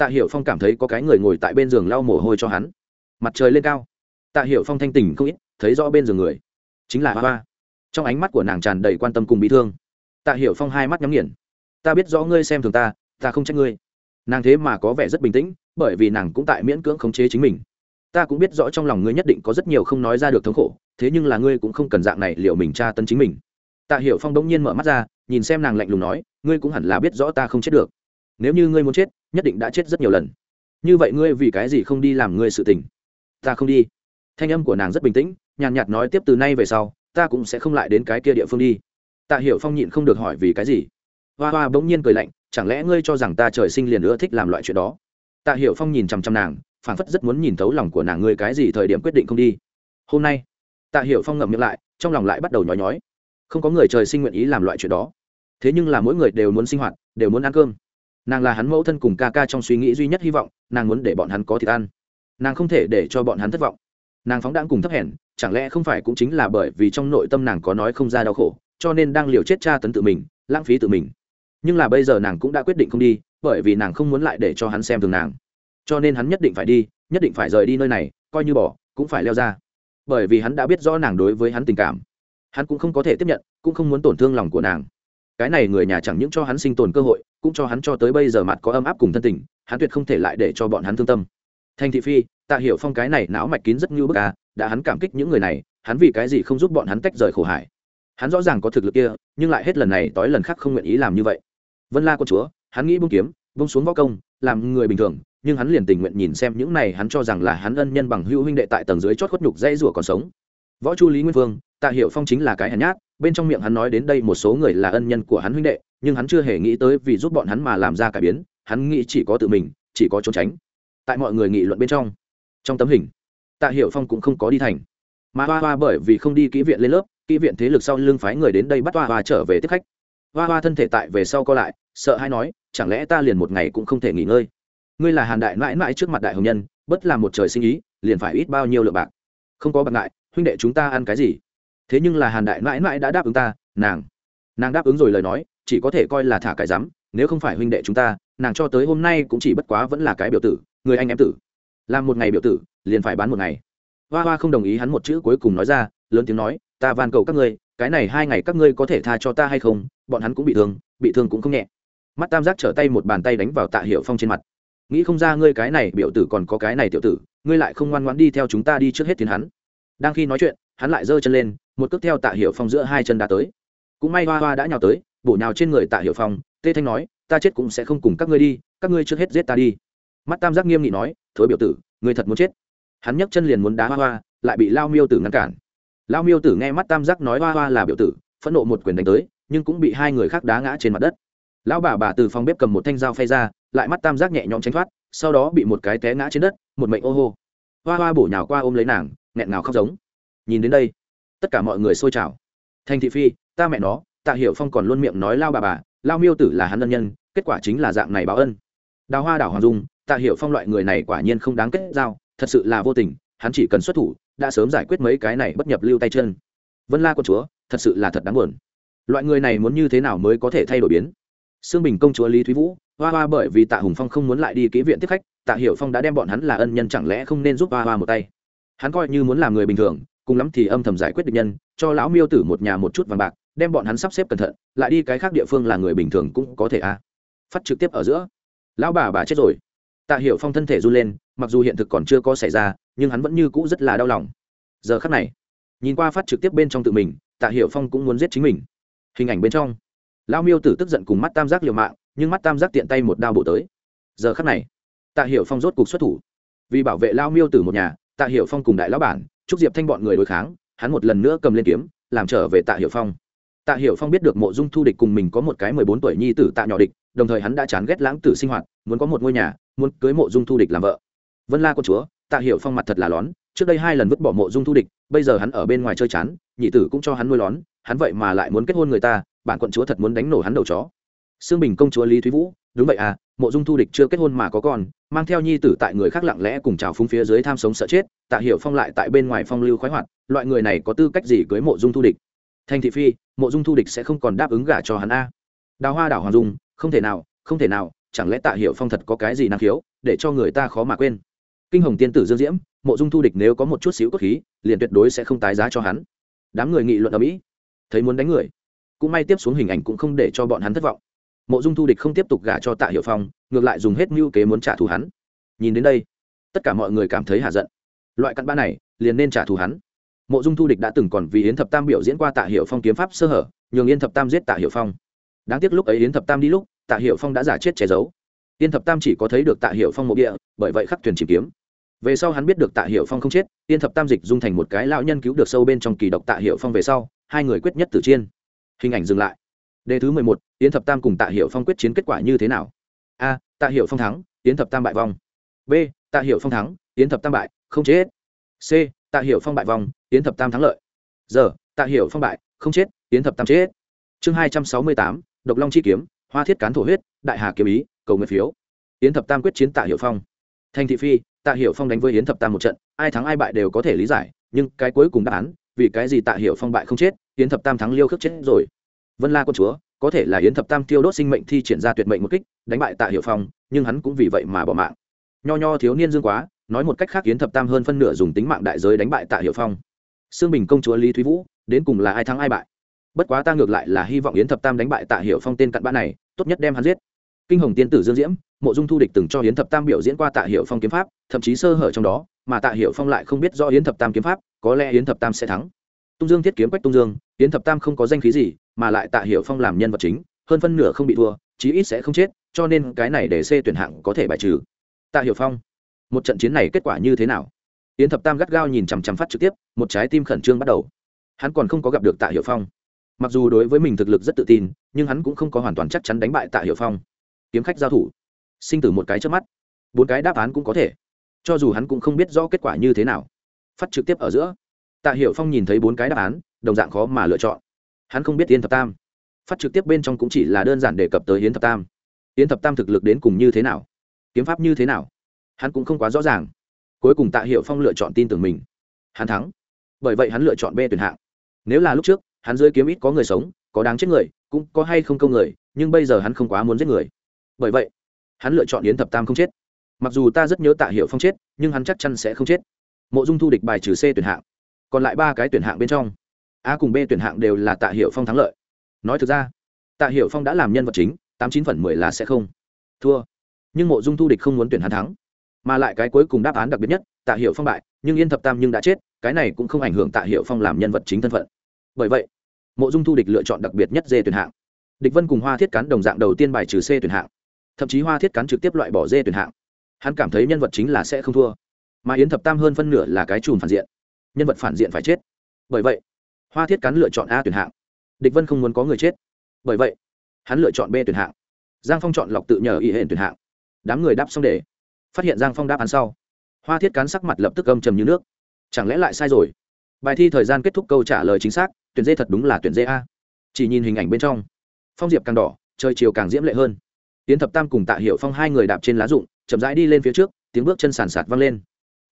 tạ hiểu phong cảm thấy có cái người ngồi tại bên giường lau mồ hôi cho hắn. Mặt trời lên cao. Tạ hiểu phong thanh tỉnh không ít, thấy rõ bên giường người. Chính là hoa hoa. Trong ánh mắt của nàng tràn đầy quan tâm cùng bị thương. Tạ hiểu phong hai mắt nhắm nghiền. Ta biết rõ ngươi xem thường ta ta không trách ngươi. Nàng thế mà có vẻ rất bình tĩnh, bởi vì nàng cũng tại miễn cưỡng khống chế chính mình. Ta cũng biết rõ trong lòng ngươi nhất định có rất nhiều không nói ra được thống khổ, thế nhưng là ngươi cũng không cần dạng này liệu mình tra tấn chính mình. Tạ hiểu phong đông nhiên mở mắt ra, nhìn xem nàng lạnh lùng nói, ngươi cũng hẳn là biết rõ ta không chết được nếu như ngươi muốn chết, nhất định đã chết rất nhiều lần. Như vậy ngươi vì cái gì không đi làm ngươi sự tình? Ta không đi. Thanh âm của nàng rất bình tĩnh, nhàn nhạt nói tiếp từ nay về sau, ta cũng sẽ không lại đến cái kia địa phương đi. Tạ hiểu phong nhịn không được hỏi vì cái gì. Hoa hoa bỗng nhiên cười lạnh, chẳng lẽ ngươi cho rằng ta trời sinh liền ưa thích làm loại chuyện đó? Tạ hiểu phong nhìn chằm chằm nàng, phảng phất rất muốn nhìn thấu lòng của nàng ngươi cái gì thời điểm quyết định không đi. Hôm nay, tạ hiểu phong ngậm miệng lại, trong lòng lại bắt đầu nhói nhói. Không có người trời sinh nguyện ý làm loại chuyện đó. Thế nhưng là mỗi người đều muốn sinh hoạt, đều muốn ăn cơm nàng là hắn mẫu thân cùng ca ca trong suy nghĩ duy nhất hy vọng, nàng muốn để bọn hắn có thịt ăn. Nàng không thể để cho bọn hắn thất vọng. Nàng phóng đãng cùng thấp hèn, chẳng lẽ không phải cũng chính là bởi vì trong nội tâm nàng có nói không ra đau khổ, cho nên đang liều chết tra tấn tự mình, lãng phí tự mình. Nhưng là bây giờ nàng cũng đã quyết định không đi, bởi vì nàng không muốn lại để cho hắn xem thường nàng. Cho nên hắn nhất định phải đi, nhất định phải rời đi nơi này, coi như bỏ, cũng phải leo ra. Bởi vì hắn đã biết rõ nàng đối với hắn tình cảm. Hắn cũng không có thể tiếp nhận, cũng không muốn tổn thương lòng của nàng cái này người nhà chẳng những cho hắn sinh tồn cơ hội, cũng cho hắn cho tới bây giờ mặt có âm áp cùng thân tình, hắn tuyệt không thể lại để cho bọn hắn thương tâm. Thành thị phi, tạ hiểu phong cái này não mạch kín rất như bức à đã hắn cảm kích những người này, hắn vì cái gì không giúp bọn hắn tách rời khổ hải? Hắn rõ ràng có thực lực kia, nhưng lại hết lần này tối lần khác không nguyện ý làm như vậy. Vân la con chúa, hắn nghĩ bung kiếm bung xuống võ công, làm người bình thường, nhưng hắn liền tình nguyện nhìn xem những này hắn cho rằng là hắn ân nhân bằng hữu huynh đệ tại tầng dưới chót khuất nhục dây rủa còn sống võ chu lý nguyên vương tạ hiểu phong chính là cái hèn nhát, bên trong miệng hắn nói đến đây một số người là ân nhân của hắn huynh đệ, nhưng hắn chưa hề nghĩ tới vì giúp bọn hắn mà làm ra cải biến, hắn nghĩ chỉ có tự mình, chỉ có trốn tránh. Tại mọi người nghị luận bên trong trong tấm hình, tạ hiểu phong cũng không có đi thành. Mà hoa hoa bởi vì không đi kỹ viện lên lớp, kỹ viện thế lực sau lưng phái người đến đây bắt hoa hoa trở về tiếp khách. Hoa hoa thân thể tại về sau co lại, sợ hay nói, chẳng lẽ ta liền một ngày cũng không thể nghỉ ngơi? Ngươi là hàn đại mãi mãi trước mặt đại hồng nhân, bất làm một trời sinh ý, liền phải ít bao nhiêu lượng bạc. Không có bạc ngại huynh đệ chúng ta ăn cái gì? Thế nhưng là hàn đại mãi mãi đã đáp ứng ta, nàng. Nàng đáp ứng rồi lời nói, chỉ có thể coi là thả cái rắm, nếu không phải huynh đệ chúng ta, nàng cho tới hôm nay cũng chỉ bất quá vẫn là cái biểu tử, người anh em tử. Làm một ngày biểu tử, liền phải bán một ngày. Hoa hoa không đồng ý hắn một chữ cuối cùng nói ra, lớn tiếng nói, ta van cầu các ngươi, cái này hai ngày các ngươi có thể tha cho ta hay không, bọn hắn cũng bị thương bị thương cũng không nhẹ. Mắt tam giác trở tay một bàn tay đánh vào tạ hiệu phong trên mặt. Nghĩ không ra ngươi cái này biểu tử còn có cái này tiểu tử, ngươi lại không ngoan ngoãn đi theo chúng ta đi trước hết tiến hắn đang khi nói chuyện, hắn lại giơ chân lên, một cước theo tạ hiệu phong giữa hai chân đã tới. Cũng may hoa hoa đã nhào tới, bổ nhào trên người tạ hiệu phong, tê thanh nói, ta chết cũng sẽ không cùng các ngươi đi, các ngươi trước hết giết ta đi. Mắt tam giác nghiêm nghị nói, thối biểu tử, ngươi thật muốn chết. Hắn nhấc chân liền muốn đá hoa hoa, lại bị lao miêu tử ngăn cản. Lao miêu tử nghe mắt tam giác nói hoa hoa là biểu tử, phẫn nộ một quyền đánh tới, nhưng cũng bị hai người khác đá ngã trên mặt đất. Lão bà bà từ phòng bếp cầm một thanh dao phay ra, lại mắt tam giác nhẹ nhõm tránh thoát, sau đó bị một cái té ngã trên đất, một mệnh ô hô. Hoa hoa bổ nhào qua ôm lấy nàng nghẹn ngào khóc giống. Nhìn đến đây tất cả mọi người xôi trào. Thành thị phi ta mẹ nó tạ hiểu phong còn luôn miệng nói lao bà bà lao miêu tử là hắn ân nhân kết quả chính là dạng này báo ân. Đào hoa đảo hoàng dung tạ hiểu phong loại người này quả nhiên không đáng kết giao thật sự là vô tình hắn chỉ cần xuất thủ đã sớm giải quyết mấy cái này bất nhập lưu tay chân. Vân la con chúa thật sự là thật đáng buồn. Loại người này muốn như thế nào mới có thể thay đổi biến? Sương Bình công chúa Lý Thúy Vũ, hoa hoa bởi vì Tạ Hùng Phong không muốn lại đi ký viện tiếp khách, Tạ Hiểu Phong đã đem bọn hắn là ân nhân chẳng lẽ không nên giúp hoa hoa một tay. Hắn coi như muốn làm người bình thường, cùng lắm thì âm thầm giải quyết địch nhân, cho lão Miêu tử một nhà một chút vàng bạc, đem bọn hắn sắp xếp cẩn thận, lại đi cái khác địa phương là người bình thường cũng có thể a. À. Phát trực tiếp ở giữa. Lão bà bà chết rồi. Tạ Hiểu Phong thân thể run lên, mặc dù hiện thực còn chưa có xảy ra, nhưng hắn vẫn như cũ rất là đau lòng. Giờ khắc này, nhìn qua phát trực tiếp bên trong tự mình, Tạ Hiểu Phong cũng muốn giết chính mình. Hình ảnh bên trong lão miêu tử tức giận cùng mắt tam giác liều mạng nhưng mắt tam giác tiện tay một đao bổ tới giờ khắc này tạ hiểu phong rốt cục xuất thủ vì bảo vệ lao miêu tử một nhà tạ hiểu phong cùng đại lão bản chúc diệp thanh bọn người đối kháng, hắn một lần nữa cầm lên kiếm, làm trở về tạ hiểu phong. Tạ hiểu phong biết được mộ dung thu địch cùng mình có một cái mười bốn tuổi nhi tử tạ nhỏ địch, đồng thời hắn đã chán ghét lãng tử sinh hoạt, muốn có một ngôi nhà, muốn cưới mộ dung thu địch làm vợ. Vân la con chúa, tạ hiểu phong mặt thật là lón, trước đây hai lần vứt bỏ mộ dung thu địch, bây giờ hắn ở bên ngoài chơi chán, nhị tử cũng cho hắn nuôi lón, hắn vậy mà lại muốn kết hôn người ta, bản quận chúa thật muốn đánh nổ hắn đầu chó. Xương bình công chúa lý thúy vũ, đúng vậy à mộ dung thu địch chưa kết hôn mà có con, mang theo nhi tử tại người khác lặng lẽ cùng chào phúng phía dưới tham sống sợ chết, tạ hiểu phong lại tại bên ngoài phong lưu khoái hoạt, loại người này có tư cách gì cưới mộ dung thu địch? Thành thị phi, mộ dung thu địch sẽ không còn đáp ứng gả cho hắn a. Đào hoa đảo hoàng dung, không thể nào, không thể nào, chẳng lẽ tạ hiểu phong thật có cái gì năng khiếu, để cho người ta khó mà quên? Kinh hồng tiên tử dương diễm, mộ dung thu địch nếu có một chút xíu cốt khí, liền tuyệt đối sẽ không tái giá cho hắn. Đám người nghị luận ở mỹ thấy muốn đánh người, cũng may tiếp xuống hình ảnh cũng không để cho bọn hắn thất vọng mộ dung thu địch không tiếp tục gả cho tạ hiệu phong, ngược lại dùng hết mưu kế muốn trả thù hắn. Nhìn đến đây, tất cả mọi người cảm thấy hạ giận. Loại cặn bã này, liền nên trả thù hắn. Mộ dung thu địch đã từng còn vì yến thập tam biểu diễn qua tạ hiệu phong kiếm pháp sơ hở, nhường yên thập tam giết tạ hiệu phong. Đáng tiếc lúc ấy yến thập tam đi lúc, tạ hiệu phong đã giả chết che giấu. Yên thập tam chỉ có thấy được tạ hiệu phong mộ địa, bởi vậy khắc thuyền chìm kiếm. Về sau hắn biết được tạ hiệu phong không chết yên thập tam dịch dung thành một cái lão nhân cứu được sâu bên trong kỳ độc tạ hiệu phong về sau, hai người quyết nhất tử chiên. Hình ảnh dừng lại đề thứ mười một yến thập tam cùng tạ hiệu phong quyết chiến kết quả như thế nào? A tạ hiệu phong thắng yến thập tam bại vong. B tạ hiệu phong thắng yến thập tam bại không chết. C tạ hiệu phong bại vong yến thập tam thắng lợi. D, tạ hiệu phong bại không chết yến thập tam chết. Chương hai trăm sáu mươi tám độc long chi kiếm hoa thiết cán thổ huyết đại hà kiếm ý cầu nguyện phiếu. Yến thập tam quyết chiến tạ hiệu phong. Thành thị phi tạ hiệu phong đánh với yến thập tam một trận ai thắng ai bại đều có thể lý giải nhưng cái cuối cùng đáp án vì cái gì tạ hiệu phong bại không chết yến thập tam thắng liêu khước chết rồi? Vân la quân chúa có thể là yến thập tam tiêu đốt sinh mệnh thi triển ra tuyệt mệnh một kích đánh bại tạ hiệu phong nhưng hắn cũng vì vậy mà bỏ mạng nho nho thiếu niên dương quá nói một cách khác yến thập tam hơn phân nửa dùng tính mạng đại giới đánh bại tạ hiệu phong sương bình công chúa lý thúy vũ đến cùng là ai thắng ai bại bất quá ta ngược lại là hy vọng yến thập tam đánh bại tạ hiệu phong tên cặn bã này tốt nhất đem hắn giết kinh hồng tiên tử dương diễm mộ dung thu địch từng cho yến thập tam biểu diễn qua tạ hiệu phong kiếm pháp thậm chí sơ hở trong đó mà tạ hiệu phong lại không biết do yến thập tam kiếm pháp có lẽ yến thập tam sẽ thắng tung dương thiết kiếm quách tung dương, yến thập tam không có danh khí gì, mà lại tạ Hiểu phong làm nhân vật chính, hơn phân nửa không bị thua, chí ít sẽ không chết, cho nên cái này để c tuyển hạng có thể bài trừ. Tạ Hiểu phong, một trận chiến này kết quả như thế nào? Yến thập tam gắt gao nhìn chằm chằm phát trực tiếp, một trái tim khẩn trương bắt đầu. Hắn còn không có gặp được tạ Hiểu phong. Mặc dù đối với mình thực lực rất tự tin, nhưng hắn cũng không có hoàn toàn chắc chắn đánh bại tạ hiệu phong. Kiếm khách giao thủ, sinh tử một cái trước mắt. Bốn cái đáp án cũng có thể. Cho dù hắn cũng không biết rõ kết quả như thế nào. Phát trực tiếp ở giữa tạ hiệu phong nhìn thấy bốn cái đáp án, đồng dạng khó mà lựa chọn. Hắn không biết yến thập tam. Phát trực tiếp bên trong cũng chỉ là đơn giản đề cập tới yến thập tam. Yến thập tam thực lực đến cùng như thế nào? Kiếm pháp như thế nào? Hắn cũng không quá rõ ràng. Cuối cùng tạ hiệu phong lựa chọn tin tưởng mình. Hắn thắng. Bởi vậy hắn lựa chọn b tuyển hạng. Nếu là lúc trước, hắn dưới kiếm ít có người sống, có đáng chết người, cũng có hay không câu người, nhưng bây giờ hắn không quá muốn giết người. Bởi vậy, hắn lựa chọn yến thập tam không chết. Mặc dù ta rất nhớ tạ hiệu phong chết, nhưng hắn chắc chắn sẽ không chết. Mộ dung thu địch bài trừ c tuyển hạng còn lại ba cái tuyển hạng bên trong. A cùng b tuyển hạng đều là tạ hiệu phong thắng lợi. Nói thực ra, tạ hiệu phong đã làm nhân vật chính, tám chín phần mười là sẽ không thua. Nhưng mộ dung thu địch không muốn tuyển hắn thắng. Mà lại cái cuối cùng đáp án đặc biệt nhất, tạ hiệu phong bại, nhưng yên thập tam nhưng đã chết, cái này cũng không ảnh hưởng tạ hiệu phong làm nhân vật chính thân phận. Bởi vậy, mộ dung thu địch lựa chọn đặc biệt nhất d tuyển hạng. Địch vân cùng hoa thiết cắn đồng dạng đầu tiên bài trừ c tuyển hạng. Thậm chí hoa thiết cắn trực tiếp loại bỏ d tuyển hạng. Hắn cảm thấy nhân vật chính là sẽ không thua. Mà yến thập tam hơn phân nửa là cái chùm phản diện nhân vật phản diện phải chết. Bởi vậy, hoa thiết cắn lựa chọn a tuyển hạng. Địch vân không muốn có người chết. Bởi vậy, hắn lựa chọn b tuyển hạng. Giang phong chọn lọc tự nhờ ý hệ tuyển hạng. Đám người đáp xong để phát hiện giang phong đáp án sau. Hoa thiết cắn sắc mặt lập tức âm trầm như nước. Chẳng lẽ lại sai rồi? Bài thi thời gian kết thúc câu trả lời chính xác, tuyển dê thật đúng là tuyển dê a. Chỉ nhìn hình ảnh bên trong. Phong diệp càng đỏ, trời chiều càng diễm lệ hơn. Tiến thập tam cùng tạ hiệu phong hai người đạp trên lá rụng, chậm rãi đi lên phía trước, tiếng bước chân sàn sạt vang lên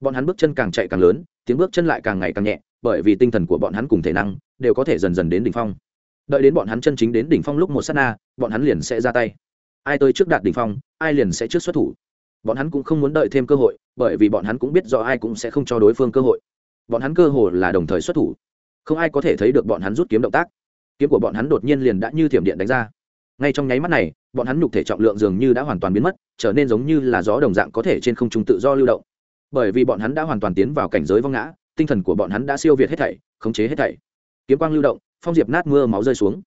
bọn hắn bước chân càng chạy càng lớn, tiếng bước chân lại càng ngày càng nhẹ, bởi vì tinh thần của bọn hắn cùng thể năng đều có thể dần dần đến đỉnh phong. Đợi đến bọn hắn chân chính đến đỉnh phong lúc một s á t na, bọn hắn liền sẽ ra tay. Ai tới trước đạt đỉnh phong, ai liền sẽ trước xuất thủ. Bọn hắn cũng không muốn đợi thêm cơ hội, bởi vì bọn hắn cũng biết rõ ai cũng sẽ không cho đối phương cơ hội. Bọn hắn cơ hồ là đồng thời xuất thủ. Không ai có thể thấy được bọn hắn rút kiếm động tác. Kiếm của bọn hắn đột nhiên liền đã như thiểm điện đánh ra. Ngay trong nháy mắt này, bọn hắn nhục thể trọng lượng dường như đã hoàn toàn biến mất, trở nên giống như là gió đồng dạng có thể trên không trung tự do lưu động bởi vì bọn hắn đã hoàn toàn tiến vào cảnh giới vong ngã, tinh thần của bọn hắn đã siêu việt hết thảy, khống chế hết thảy. Kiếm quang lưu động, phong diệp nát mưa máu rơi xuống.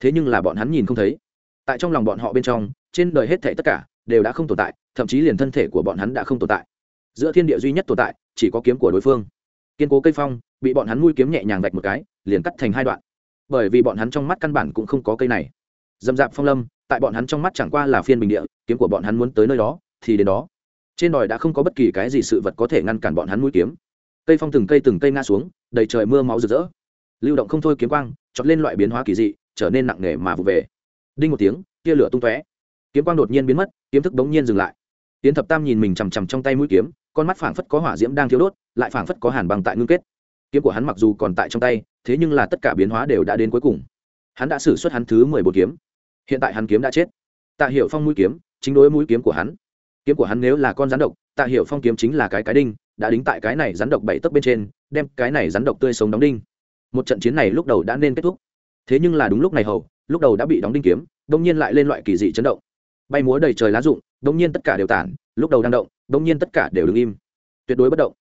Thế nhưng là bọn hắn nhìn không thấy. Tại trong lòng bọn họ bên trong, trên đời hết thảy tất cả đều đã không tồn tại, thậm chí liền thân thể của bọn hắn đã không tồn tại. Giữa thiên địa duy nhất tồn tại, chỉ có kiếm của đối phương. Kiên cố cây phong, bị bọn hắn nuôi kiếm nhẹ nhàng vạch một cái, liền cắt thành hai đoạn. Bởi vì bọn hắn trong mắt căn bản cũng không có cây này. Dầm dạp phong lâm, tại bọn hắn trong mắt chẳng qua là phiên bình địa, kiếm của bọn hắn muốn tới nơi đó, thì đến đó trên đồi đã không có bất kỳ cái gì sự vật có thể ngăn cản bọn hắn mũi kiếm. Cây phong từng cây từng cây ngã xuống, đầy trời mưa máu rực rỡ. Lưu động không thôi kiếm quang, chọt lên loại biến hóa kỳ dị, trở nên nặng nề mà vụ về. Đinh một tiếng, tia lửa tung tóe. Kiếm quang đột nhiên biến mất, kiếm thức bỗng nhiên dừng lại. Tiến thập tam nhìn mình chằm chằm trong tay mũi kiếm, con mắt phảng phất có hỏa diễm đang thiếu đốt, lại phảng phất có hàn băng tại ngưng kết. Kiếm của hắn mặc dù còn tại trong tay, thế nhưng là tất cả biến hóa đều đã đến cuối cùng. Hắn đã xử suất hắn thứ mười bốn kiếm. Hiện tại hắn kiếm đã chết. Tạ hiệu phong mũi kiếm, chính đối mũi kiếm của hắn kiếm của hắn nếu là con rắn độc, tạ Hiểu phong kiếm chính là cái cái đinh, đã đính tại cái này rắn độc bảy tấc bên trên, đem cái này rắn độc tươi sống đóng đinh. Một trận chiến này lúc đầu đã nên kết thúc. Thế nhưng là đúng lúc này hầu, lúc đầu đã bị đóng đinh kiếm đông nhiên lại lên loại kỳ dị chấn động. Bay múa đầy trời lá rụng đông nhiên tất cả đều tản, lúc đầu đang động đông nhiên tất cả đều đứng im. Tuyệt đối bất động.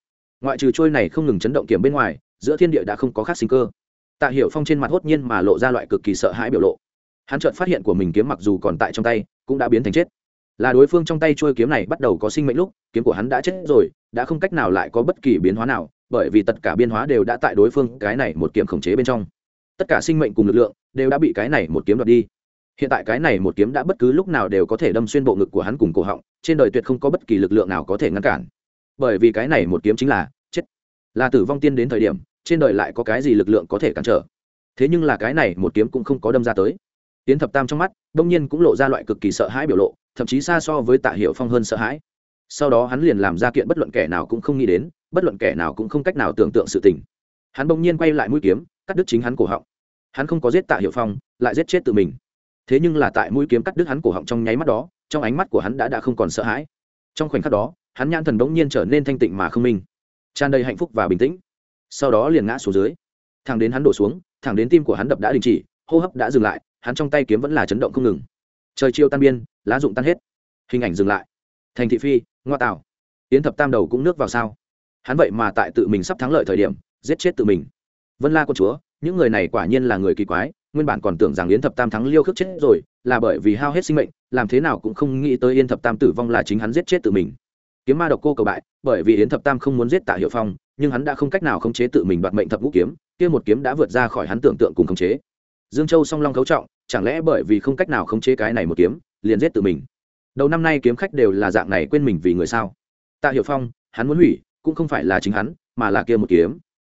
Ngoại trừ trôi này không ngừng chấn động kiểm bên ngoài, giữa thiên địa đã không có khác sinh cơ. Tạ hiểu phong trên mặt hốt nhiên mà lộ ra loại cực kỳ sợ hãi biểu lộ. Hắn chợt phát hiện của mình kiếm mặc dù còn tại trong tay, cũng đã biến thành chết là đối phương trong tay trôi kiếm này bắt đầu có sinh mệnh lúc, kiếm của hắn đã chết rồi, đã không cách nào lại có bất kỳ biến hóa nào, bởi vì tất cả biến hóa đều đã tại đối phương cái này một kiếm khống chế bên trong. Tất cả sinh mệnh cùng lực lượng đều đã bị cái này một kiếm đoạt đi. Hiện tại cái này một kiếm đã bất cứ lúc nào đều có thể đâm xuyên bộ ngực của hắn cùng cổ họng, trên đời tuyệt không có bất kỳ lực lượng nào có thể ngăn cản. Bởi vì cái này một kiếm chính là chết. Là tử vong tiên đến thời điểm, trên đời lại có cái gì lực lượng có thể cản trở. Thế nhưng là cái này một kiếm cũng không có đâm ra tới. Tiến thập tam trong mắt, đông nhiên cũng lộ ra loại cực kỳ sợ hãi biểu lộ thậm chí xa so với tạ hiệu phong hơn sợ hãi. Sau đó hắn liền làm ra kiện bất luận kẻ nào cũng không nghĩ đến, bất luận kẻ nào cũng không cách nào tưởng tượng sự tình. Hắn bỗng nhiên quay lại mũi kiếm, cắt đứt chính hắn cổ họng. Hắn không có giết tạ hiệu phong, lại giết chết tự mình. Thế nhưng là tại mũi kiếm cắt đứt hắn cổ họng trong nháy mắt đó, trong ánh mắt của hắn đã đã không còn sợ hãi. Trong khoảnh khắc đó, hắn nhãn thần bỗng nhiên trở nên thanh tịnh mà không minh. Tràn đầy hạnh phúc và bình tĩnh. Sau đó liền ngã xuống dưới. Thẳng đến hắn đổ xuống, thẳng đến tim của hắn đập đã đình chỉ, hô hấp đã dừng lại, hắn trong tay kiếm vẫn là chấn động không ngừng. Trời chiêu tan biên lá dụng tan hết. Hình ảnh dừng lại. Thành thị phi, ngoa tạo. Yến thập tam đầu cũng nước vào sao? Hắn vậy mà tại tự mình sắp thắng lợi thời điểm, giết chết tự mình. Vân la con chúa, những người này quả nhiên là người kỳ quái, nguyên bản còn tưởng rằng yến thập tam thắng liêu khước chết rồi, là bởi vì hao hết sinh mệnh, làm thế nào cũng không nghĩ tới yến thập tam tử vong là chính hắn giết chết tự mình. Kiếm ma độc cô cầu bại, bởi vì yến thập tam không muốn giết tạ hiệu phong, nhưng hắn đã không cách nào khống chế tự mình đoạt mệnh thập ngũ kiếm, kia một kiếm đã vượt ra khỏi hắn tưởng tượng cùng khống chế. Dương châu song long cấu trọng, chẳng lẽ bởi vì không cách nào khống chế cái này một kiếm liền giết tự mình. Đầu năm nay kiếm khách đều là dạng này quên mình vì người sao? Tạ hiệu phong, hắn muốn hủy, cũng không phải là chính hắn, mà là kia một kiếm.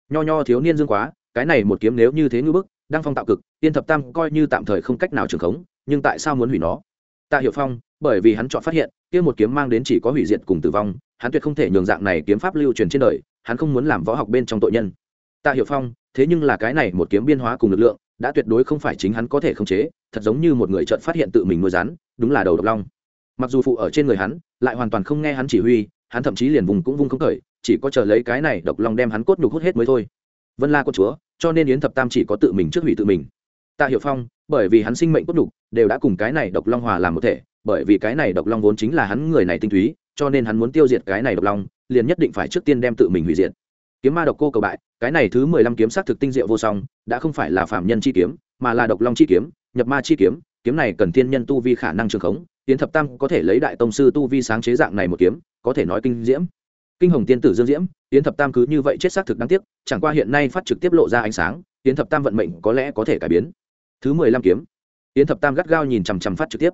Nho nho thiếu niên dương quá, cái này một kiếm nếu như thế ngư bức, đang phong tạo cực tiên thập tam coi như tạm thời không cách nào trường khống, nhưng tại sao muốn hủy nó? Tạ hiệu phong, bởi vì hắn chọn phát hiện, kia một kiếm mang đến chỉ có hủy diệt cùng tử vong, hắn tuyệt không thể nhường dạng này kiếm pháp lưu truyền trên đời, hắn không muốn làm võ học bên trong tội nhân. Tạ hiệu phong, thế nhưng là cái này một kiếm biên hóa cùng lực lượng đã tuyệt đối không phải chính hắn có thể khống chế, thật giống như một người trợn phát hiện tự mình nuôi rắn, đúng là đầu độc long. Mặc dù phụ ở trên người hắn, lại hoàn toàn không nghe hắn chỉ huy, hắn thậm chí liền vùng cũng vung không khởi, chỉ có chờ lấy cái này độc long đem hắn cốt nhục hút hết mới thôi. Vân la quân chúa, cho nên yến thập tam chỉ có tự mình trước hủy tự mình. Tạ hiệu phong, bởi vì hắn sinh mệnh cốt nhục, đều đã cùng cái này độc long hòa làm một thể, bởi vì cái này độc long vốn chính là hắn người này tinh túy, cho nên hắn muốn tiêu diệt cái này độc long, liền nhất định phải trước tiên đem tự mình hủy diệt kiếm ma độc cô cầu bại, cái này thứ mười lăm kiếm sát thực tinh diệu vô song, đã không phải là phạm nhân chi kiếm, mà là độc long chi kiếm, nhập ma chi kiếm kiếm này cần thiên nhân tu vi khả năng trường khống tiến thập tam có thể lấy đại tông sư tu vi sáng chế dạng này một kiếm, có thể nói kinh diễm. Kinh hồng tiên tử dương diễm tiến thập tam cứ như vậy chết xác thực đáng tiếc, chẳng qua hiện nay phát trực tiếp lộ ra ánh sáng tiến thập tam vận mệnh có lẽ có thể cải biến. Thứ mười lăm kiếm. Tiến thập tam gắt gao nhìn chằm chằm phát trực tiếp.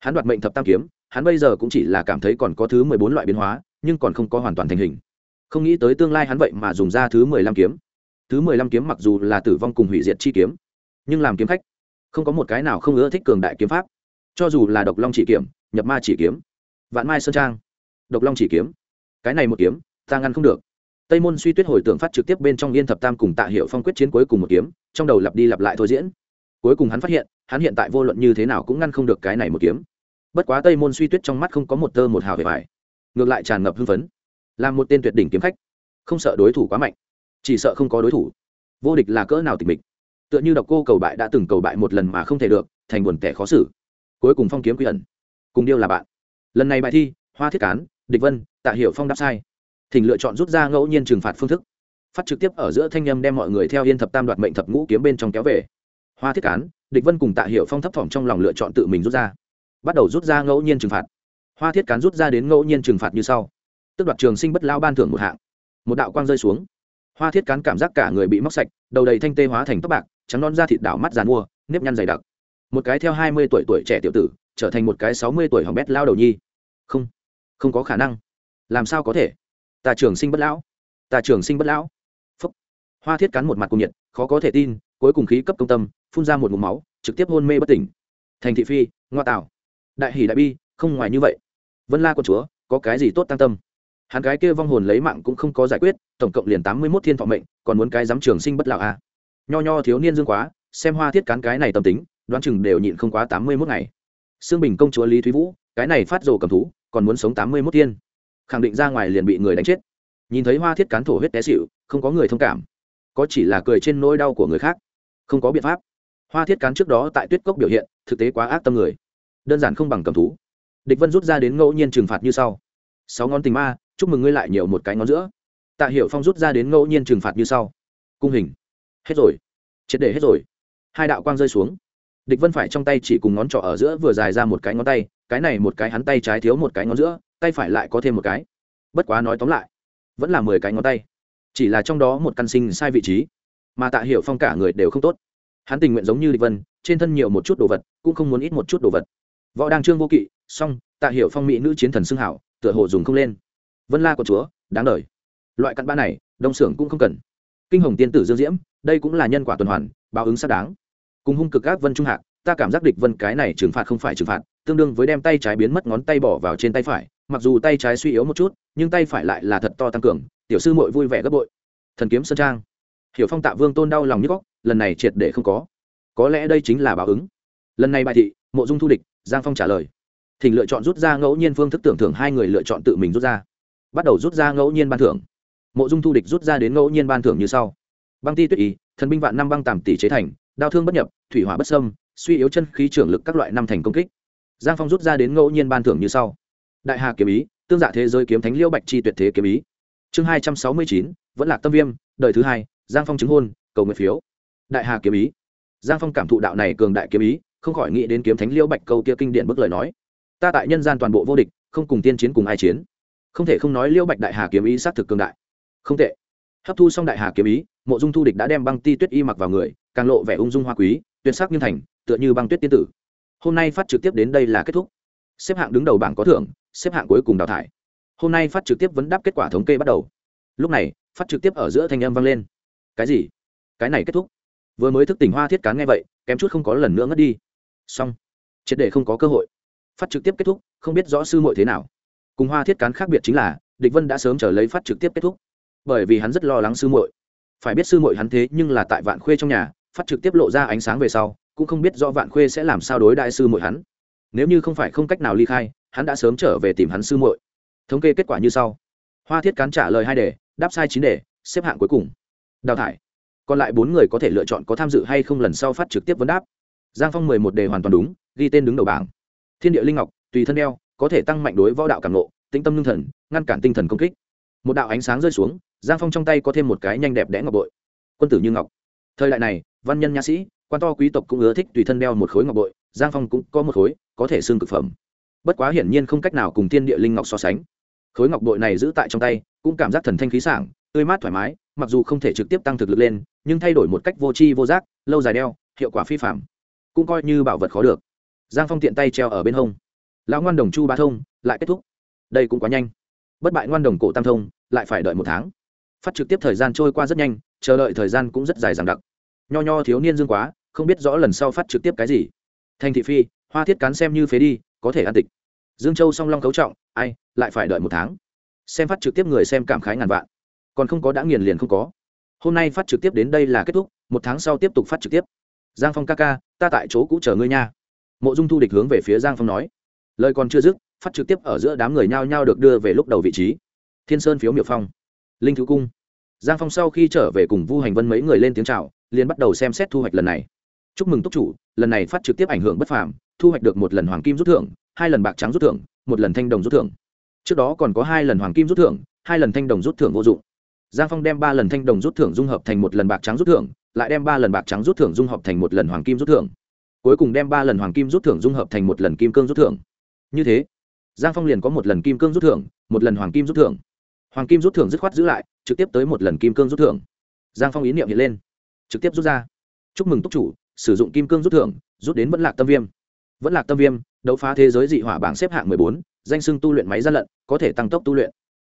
Hắn đoạt mệnh thập tam kiếm, hắn bây giờ cũng chỉ là cảm thấy còn có thứ mười bốn loại biến hóa, nhưng còn không có hoàn toàn thành hình không nghĩ tới tương lai hắn vậy mà dùng ra thứ mười lăm kiếm. Thứ mười lăm kiếm mặc dù là tử vong cùng hủy diệt chi kiếm, nhưng làm kiếm khách, không có một cái nào không ưa thích cường đại kiếm pháp. Cho dù là độc long chỉ kiếm, nhập ma chỉ kiếm, vạn mai sơn trang, độc long chỉ kiếm, cái này một kiếm, ta ngăn không được. Tây môn suy tuyết hồi tưởng phát trực tiếp bên trong yên thập tam cùng tạ hiệu phong quyết chiến cuối cùng một kiếm, trong đầu lặp đi lặp lại thôi diễn. Cuối cùng hắn phát hiện, hắn hiện tại vô luận như thế nào cũng ngăn không được cái này một kiếm. Bất quá tây môn suy tuyết trong mắt không có một tơ một hào về vải, ngược lại tràn ngập hưng phấn là một tên tuyệt đỉnh kiếm khách. Không sợ đối thủ quá mạnh, chỉ sợ không có đối thủ. Vô địch là cỡ nào tịch mịch. Tựa như độc cô cầu bại đã từng cầu bại một lần mà không thể được, thành buồn tẻ khó xử. Cuối cùng phong kiếm quy ẩn. Cùng điêu là bạn. Lần này bài thi, hoa thiết cán, địch vân, tạ Hiểu phong đáp sai. Thỉnh lựa chọn rút ra ngẫu nhiên trừng phạt phương thức. Phát trực tiếp ở giữa thanh nhâm đem mọi người theo yên thập tam đoạt mệnh thập ngũ kiếm bên trong kéo về. Hoa thiết cán, địch vân cùng tạ Hiểu phong thấp thỏm trong lòng lựa chọn tự mình rút ra. Bắt đầu rút ra ngẫu nhiên trừng phạt. Hoa thiết cán rút ra đến ngẫu nhiên trừng phạt như sau tức đoạt trường sinh bất lao ban thưởng một hạng. Một đạo quang rơi xuống. Hoa thiết cán cảm giác cả người bị móc sạch, đầu đầy thanh tê hóa thành tóc bạc, trắng non da thịt đảo mắt dàn mua, nếp nhăn dày đặc. Một cái theo hai mươi tuổi tuổi trẻ tiểu tử, trở thành một cái sáu mươi tuổi hỏng bét lao đầu nhi. Không không có khả năng. Làm sao có thể? Ta trường sinh bất lão. Ta trường sinh bất lão. Phúc. Hoa thiết cắn một mặt cùng nhiệt, khó có thể tin, cuối cùng khí cấp công tâm, phun ra một mụm máu, trực tiếp hôn mê bất tỉnh. Thành thị phi, ngoa tạo đại hỷ đại bi, không ngoài như vậy. Vân la con chúa, có cái gì tốt tăng tâm? Hắn cái kia vong hồn lấy mạng cũng không có giải quyết, tổng cộng liền tám mươi mốt thiên thọ mệnh, còn muốn cái dám trường sinh bất lão à. nho nho thiếu niên dương quá, xem hoa thiết cán cái này tâm tính, đoán chừng đều nhịn không quá tám mươi mốt ngày. Xương bình công chúa lý thúy vũ, cái này phát rồ cầm thú, còn muốn sống tám mươi mốt thiên. Khẳng định ra ngoài liền bị người đánh chết. Nhìn thấy hoa thiết cán thổ huyết té xịu không có người thông cảm. Có chỉ là cười trên nỗi đau của người khác. Không có biện pháp. Hoa thiết cán trước đó tại tuyết cốc biểu hiện, thực tế quá ác tâm người. Đơn giản không bằng cầm thú. Địch vân rút ra đến ngẫu nhiên trừng phạt như sau. Sáu ngón tình ma chúc mừng ngươi lại nhiều một cái ngón giữa. Tạ Hiểu phong rút ra đến ngẫu nhiên trừng phạt như sau. Cung hình. Hết rồi. Triệt để hết rồi. Hai đạo quang rơi xuống. Địch vân phải trong tay chỉ cùng ngón trỏ ở giữa vừa dài ra một cái ngón tay, cái này một cái hắn tay trái thiếu một cái ngón giữa, tay phải lại có thêm một cái. Bất quá nói tóm lại, vẫn là mười cái ngón tay. Chỉ là trong đó một căn sinh sai vị trí, mà tạ hiểu phong cả người đều không tốt. Hắn tình nguyện giống như địch vân, trên thân nhiều một chút đồ vật, cũng không muốn ít một chút đồ vật. Võ đang trương vô kỵ song tạ hiểu phong mỹ nữ chiến thần xưng hảo, tựa hồ dùng không lên vân la của chúa, đáng đời. Loại cặn ba này, đông xưởng cũng không cần. Kinh hồng tiên tử dương diễm, đây cũng là nhân quả tuần hoàn, báo ứng xác đáng. Cùng hung cực các vân trung hạc, ta cảm giác địch vân cái này trừng phạt không phải trừng phạt, tương đương với đem tay trái biến mất ngón tay bỏ vào trên tay phải, mặc dù tay trái suy yếu một chút, nhưng tay phải lại là thật to tăng cường, tiểu sư mội vui vẻ gấp bội. Thần kiếm sơn trang. Hiểu phong tạ vương tôn đau lòng như góc, lần này triệt để không có. Có lẽ đây chính là báo ứng. Lần này bài thị, mộ dung thu địch, giang phong trả lời. Thỉnh lựa chọn rút ra ngẫu nhiên phương thức tưởng thưởng hai người lựa chọn tự mình rút ra bắt đầu rút ra ngẫu nhiên ban thưởng. Mộ dung thu địch rút ra đến ngẫu nhiên ban thưởng như sau. Băng ti tuyết ý, thần binh vạn năm băng tàm tỷ chế thành, đao thương bất nhập, thủy hỏa bất sâm, suy yếu chân khí trưởng lực các loại năm thành công kích. Giang phong rút ra đến ngẫu nhiên ban thưởng như sau. Đại hà kiếm ý, tương dạ thế giới kiếm thánh liễu bạch chi tuyệt thế kiếm ý. Chương hai trăm sáu mươi chín, vẫn là tâm viêm, đời thứ hai, giang phong chứng hôn, cầu nguyện phiếu. Đại hà kiếm ý. Giang phong cảm thụ đạo này cường đại kiếm ý, không khỏi nghĩ đến kiếm thánh liễu bạch câu kia kinh điện bức lời nói. Ta tại nhân gian toàn bộ vô địch, không cùng tiên chiến cùng ai chiến không thể không nói liêu bạch đại hà kiếm ý xác thực cường đại. Không tệ. Hấp thu xong đại hà kiếm ý, mộ dung thu địch đã đem băng ti tuyết y mặc vào người, càng lộ vẻ ung dung hoa quý, tuyệt sắc như thành, tựa như băng tuyết tiên tử. Hôm nay phát trực tiếp đến đây là kết thúc. Xếp hạng đứng đầu bảng có thưởng, xếp hạng cuối cùng đào thải. Hôm nay phát trực tiếp vấn đáp kết quả thống kê bắt đầu. Lúc này, phát trực tiếp ở giữa thanh âm vang lên. Cái gì? Cái này kết thúc. Vừa mới thức tỉnh hoa thiết cán nghe vậy, kém chút không có lần nữa ngất đi. Xong. Triệt để không có cơ hội. Phát trực tiếp kết thúc, không biết rõ sư muội thế nào cùng hoa thiết cán khác biệt chính là, địch vân đã sớm trở lấy phát trực tiếp kết thúc. Bởi vì hắn rất lo lắng sư muội. Phải biết sư muội hắn thế nhưng là tại vạn khuê trong nhà, phát trực tiếp lộ ra ánh sáng về sau, cũng không biết rõ vạn khuê sẽ làm sao đối đại sư muội hắn. Nếu như không phải không cách nào ly khai, hắn đã sớm trở về tìm hắn sư muội. Thống kê kết quả như sau. Hoa thiết cán trả lời hai đề, đáp sai chín đề, xếp hạng cuối cùng. Đào thải. Còn lại bốn người có thể lựa chọn có tham dự hay không lần sau phát trực tiếp vấn đáp. Giang phong mười một đề hoàn toàn đúng, ghi tên đứng đầu bảng. Thiên địa linh ngọc, tùy thân đeo có thể tăng mạnh đối võ đạo cảm nộ tĩnh tâm lương thần, ngăn cản tinh thần công kích. Một đạo ánh sáng rơi xuống, giang phong trong tay có thêm một cái nhanh đẹp đẽ ngọc bội. Quân tử như ngọc. Thời đại này, văn nhân nhã sĩ, quan to quý tộc cũng ưa thích tùy thân đeo một khối ngọc bội, giang phong cũng có một khối, có thể xương cực phẩm. Bất quá hiển nhiên không cách nào cùng tiên địa linh ngọc so sánh. Khối ngọc bội này giữ tại trong tay, cũng cảm giác thần thanh khí sảng, tươi mát thoải mái, mặc dù không thể trực tiếp tăng thực lực lên, nhưng thay đổi một cách vô tri vô giác, lâu dài đeo, hiệu quả phi phạm cũng coi như bảo vật khó được. Giang phong tiện tay treo ở bên hông lão ngoan đồng chu ba thông, lại kết thúc. Đây cũng quá nhanh. Bất bại ngoan đồng cổ tam thông, lại phải đợi một tháng. Phát trực tiếp thời gian trôi qua rất nhanh, chờ đợi thời gian cũng rất dài dằng đặc. Nho nho thiếu niên dương quá, không biết rõ lần sau phát trực tiếp cái gì. Thành thị phi, hoa thiết cán xem như phế đi, có thể ăn tịch. Dương châu song long cấu trọng, ai, lại phải đợi một tháng. Xem phát trực tiếp người xem cảm khái ngàn vạn. Còn không có đã nghiền liền không có. Hôm nay phát trực tiếp đến đây là kết thúc, một tháng sau tiếp tục phát trực tiếp. Giang phong ca ca, ta tại chỗ cũ chờ ngươi nha. Mộ dung thu địch hướng về phía giang phong nói lời còn chưa dứt, phát trực tiếp ở giữa đám người nhao nhao được đưa về lúc đầu vị trí. Thiên sơn phiếu miệu phong. Linh thứ cung. Giang phong sau khi trở về cùng vu hành vân mấy người lên tiếng c h à o liền bắt đầu xem xét thu hoạch lần này. Chúc mừng túc chủ, lần này phát trực tiếp ảnh hưởng bất phàm, thu hoạch được một lần hoàng kim rút thưởng, hai lần bạc trắng rút thưởng, một lần thanh đồng rút thưởng. Trước đó còn có hai lần hoàng kim rút thưởng, hai lần thanh đồng rút thưởng vô dụng. Giang phong đem ba lần thanh đồng rút thưởng dung hợp thành một lần bạc trắng rút thưởng, lại đem ba lần bạc trắng rút thưởng dung hợp thành một lần hoàng kim rút thưởng. Cuối cùng đem ba lần hoàng kim rút thưởng dung hợp thành một lần kim cương rút thưởng như thế, giang phong liền có một lần kim cương rút thưởng, một lần hoàng kim rút thưởng. Hoàng kim rút thưởng dứt khoát giữ lại, trực tiếp tới một lần kim cương rút thưởng. Giang phong ý niệm hiện lên, trực tiếp rút ra. Chúc mừng túc chủ, sử dụng kim cương rút thưởng, rút đến vẫn lạc tâm viêm. Vẫn lạc tâm viêm, đấu phá thế giới dị hỏa bảng xếp hạng mười bốn, danh sưng tu luyện máy gian lận, có thể tăng tốc tu luyện.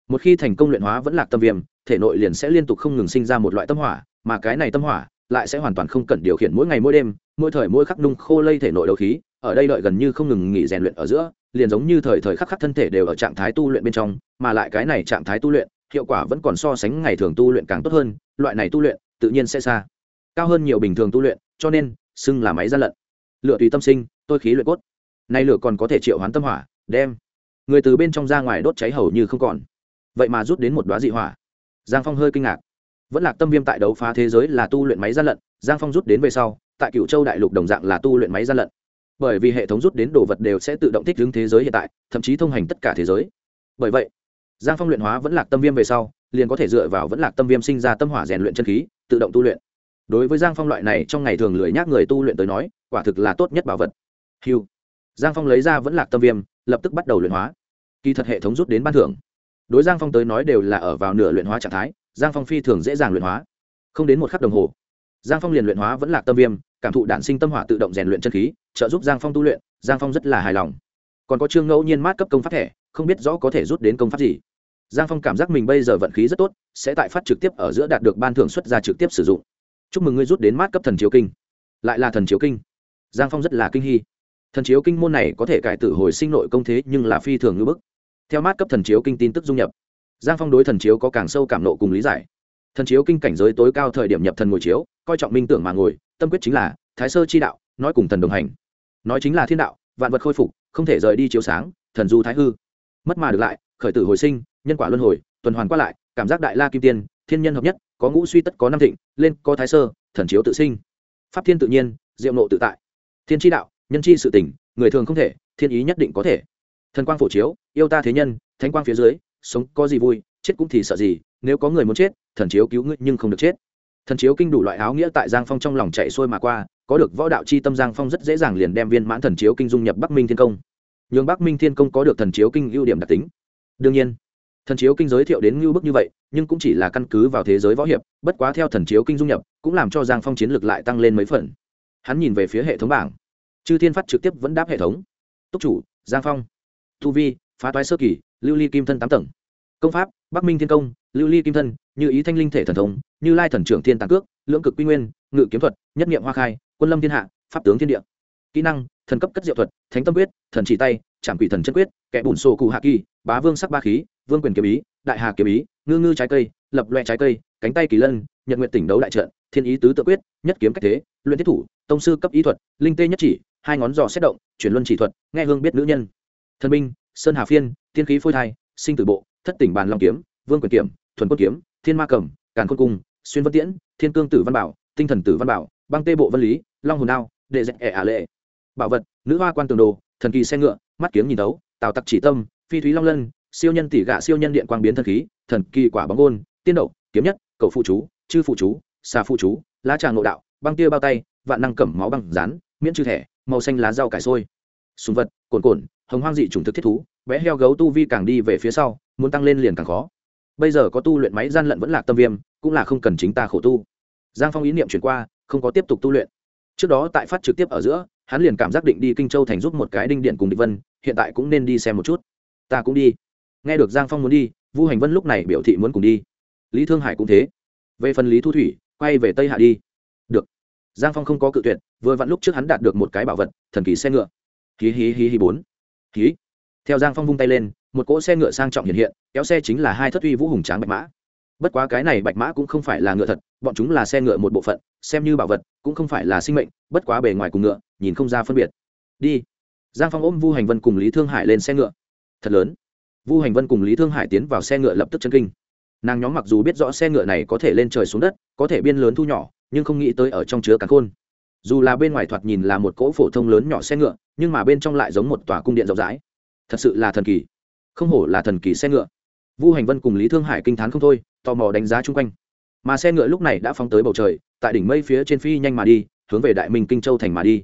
Một khi thành công luyện hóa vẫn lạc tâm viêm, thể nội liền sẽ liên tục không ngừng sinh ra một loại tâm hỏa, mà cái này tâm hỏa lại sẽ hoàn toàn không cần điều khiển mỗi ngày mỗi đêm, mỗi thời mỗi khắc nung khô lây thể nội đấu khí, ở đây đợi gần như không ngừng nghỉ rèn luyện ở giữa liền giống như thời thời khắc khắc thân thể đều ở trạng thái tu luyện bên trong, mà lại cái này trạng thái tu luyện, hiệu quả vẫn còn so sánh ngày thường tu luyện càng tốt hơn, loại này tu luyện, tự nhiên sẽ xa. Cao hơn nhiều bình thường tu luyện, cho nên, xưng là máy gian lận. Lựa tùy tâm sinh, tôi khí luyện cốt. Nay lửa còn có thể triệu hoán tâm hỏa, đem. Người từ bên trong ra ngoài đốt cháy hầu như không còn. Vậy mà rút đến một đoá dị hỏa. Giang phong hơi kinh ngạc. Vẫn là tâm viêm tại đấu phá thế giới là tu luyện máy gian lận, giang phong rút đến về sau, tại cựu châu đại lục đồng dạng là tu luyện máy gian lận bởi vì hệ thống rút đến đồ vật đều sẽ tự động thích ứng thế giới hiện tại, thậm chí thông hành tất cả thế giới. Bởi vậy, giang phong luyện hóa vẫn lạc tâm viêm về sau, liền có thể dựa vào vẫn lạc tâm viêm sinh ra tâm hỏa rèn luyện chân khí, tự động tu luyện. Đối với giang phong loại này trong ngày thường lười nhác người tu luyện tới nói, quả thực là tốt nhất bảo vật. Hiu giang phong lấy ra vẫn lạc tâm viêm, lập tức bắt đầu luyện hóa. Kỳ thật hệ thống rút đến ban thưởng. Đối giang phong tới nói đều là ở vào nửa luyện hóa trạng thái, giang phong phi thường dễ dàng luyện hóa. Không đến một khắc đồng hồ, giang phong liền luyện hóa vẫn là tâm viêm cảm thụ đạn sinh tâm hỏa tự động rèn luyện chân khí, trợ giúp giang phong tu luyện, giang phong rất là hài lòng. Còn có chương ngẫu nhiên mát cấp công pháp thẻ, không biết rõ có thể rút đến công pháp gì. Giang phong cảm giác mình bây giờ vận khí rất tốt, sẽ tại phát trực tiếp ở giữa đạt được ban thưởng xuất ra trực tiếp sử dụng. Chúc mừng ngươi rút đến mát cấp thần chiếu kinh. Lại là thần chiếu kinh. Giang phong rất là kinh hy thần chiếu kinh môn này có thể cải tử hồi sinh nội công thế nhưng là phi thường ngữ bức. Theo mát cấp thần chiếu kinh tin tức dung nhập, giang phong đối thần chiếu có càng sâu cảm nộ cùng lý giải. Thần chiếu kinh cảnh giới tối cao thời điểm nhập thần ngồi chiếu, coi trọng minh tưởng mà ngồi tâm quyết chính là thái sơ chi đạo, nói cùng thần đồng hành. Nói chính là thiên đạo, vạn vật khôi phục, không thể rời đi chiếu sáng, thần du thái hư. Mất mà được lại, khởi tử hồi sinh, nhân quả luân hồi, tuần hoàn qua lại, cảm giác đại la kim tiên, thiên nhân hợp nhất, có ngũ suy tất có năm thịnh, lên có thái sơ, thần chiếu tự sinh. Pháp thiên tự nhiên, diệu nộ tự tại. Thiên tri đạo, nhân chi sự tỉnh người thường không thể, thiên ý nhất định có thể. Thần quang phổ chiếu, yêu ta thế nhân, thánh quang phía dưới, sống có gì vui, chết cũng thì sợ gì, nếu có người muốn chết, thần chiếu cứu ngươi nhưng không được chết thần chiếu kinh đủ loại áo nghĩa tại giang phong trong lòng chạy xuôi mà qua, có được võ đạo c h i tâm giang phong rất dễ dàng liền đem viên mãn thần chiếu kinh dung nhập bắc minh thiên công. Nhường bắc minh thiên công có được thần chiếu kinh ưu điểm đặc tính. Đương nhiên, thần chiếu kinh giới thiệu đến ngưu bức như vậy, nhưng cũng chỉ là căn cứ vào thế giới võ hiệp, bất quá theo thần chiếu kinh dung nhập, cũng làm cho giang phong chiến lược lại tăng lên mấy phần. Hắn nhìn về phía hệ thống bảng. Chư thiên phát trực tiếp vẫn đáp hệ thống. Túc chủ, giang phong. Tu vi, phá toái sơ kỳ, lưu ly kim thân tám tầng. Công pháp, bắc minh thiên công, lưu ly kim thân, như ý thanh linh thể thần thống như lai thần trưởng thiên tàng cước, lưỡng cực quy nguyên, ngự kiếm thuật, nhất nghiệm hoa khai, quân lâm thiên hạ, pháp tướng thiên địa. Kỹ năng, thần cấp cất diệu thuật, thánh tâm quyết, thần chỉ tay trảm quỷ thần chân quyết, kẻ bùn sổ cụ hạ kỳ, bá vương sắc ba khí, vương quyền kiếm ý, đại hà kiếm ý, ngư ngư trái cây, lập loe trái cây, cánh tay kỳ lân, nhật nguyện tỉnh đấu đại trận, thiên ý tứ tự quyết, nhất kiếm cách thế, luyện thiết thủ, tông sư cấp ý thuật, linh tê nhất chỉ, hai ngón giò xét động, chuyển luân chỉ thuật, nghe hương biết nữ nhân. Thân binh, sơn hà phiên thiên khí phôi thai, sinh tử bộ, thất tỉnh bàn long kiếm, vương quyền kiểm thuần quân kiếm, thiên ma cầm, càn khôn cung xuyên vân tiễn, thiên cương tử văn bảo, tinh thần tử văn bảo, băng tê bộ Văn lý, long hồn đao, đệ dạy ẻ ả lệ. Bảo vật, nữ hoa quan tường đồ, thần kỳ xe ngựa, mắt kiếm nhìn đấu tào tặc chỉ tâm, phi thúy long lân, siêu nhân tỷ gạ siêu nhân điện quang biến thần khí, thần kỳ quả bóng gôn, tiên đậu, kiếm nhất, cầu phụ chú, chư phụ chú, xà phụ chú, lá trà ngộ đạo, băng tia bao tay, vạn năng cẩm máu băng rán, miễn trừ thẻ, màu xanh lá rau cải sôi súng vật, cồn cồn, hồng hoang dị chủng thực thiết thú, bé heo gấu tu vi càng đi về phía sau, muốn tăng lên liền càng khó bây giờ có tu luyện máy gian lận vẫn là tâm viêm, cũng là không cần chính ta khổ tu. Giang phong ý niệm chuyển qua, không có tiếp tục tu luyện. Trước đó tại phát trực tiếp ở giữa, hắn liền cảm giác định đi kinh châu thành giúp một cái đinh điện cùng địch vân, hiện tại cũng nên đi xem một chút. Ta cũng đi. Nghe được giang phong muốn đi, vu hành vân lúc này biểu thị muốn cùng đi. Lý thương hải cũng thế. Về phần lý thu thủy, quay về tây hạ đi. Được. Giang phong không có cự tuyệt, vừa vặn lúc trước hắn đạt được một cái bảo vật, thần kỳ xe ngựa. Hí hí hí hí bốn. Hí. Theo giang phong vung tay lên một cỗ xe ngựa sang trọng hiện hiện, kéo xe chính là hai thất uy vũ hùng tráng bạch mã. Bất quá cái này bạch mã cũng không phải là ngựa thật, bọn chúng là xe ngựa một bộ phận, xem như bảo vật, cũng không phải là sinh mệnh, bất quá bề ngoài cùng ngựa, nhìn không ra phân biệt. Đi. Giang phong ôm vu hành vân cùng lý thương hải lên xe ngựa. Thật lớn. Vu hành vân cùng lý thương hải tiến vào xe ngựa lập tức chân kinh. Nàng nhóm mặc dù biết rõ xe ngựa này có thể lên trời xuống đất, có thể biên lớn thu nhỏ, nhưng không nghĩ tới ở trong chứa cả khôn dù là bên ngoài thoạt nhìn là một cỗ phổ thông lớn nhỏ xe ngựa, nhưng mà bên trong lại giống một tòa cung điện rộng rãi. Thật sự là thần kỳ không hổ là thần kỳ xe ngựa. Vu hành vân cùng lý thương hải kinh t h á n không thôi, tò mò đánh giá chung quanh. Mà xe ngựa lúc này đã phóng tới bầu trời, tại đỉnh mây phía trên phi nhanh mà đi, hướng về đại minh kinh châu thành mà đi.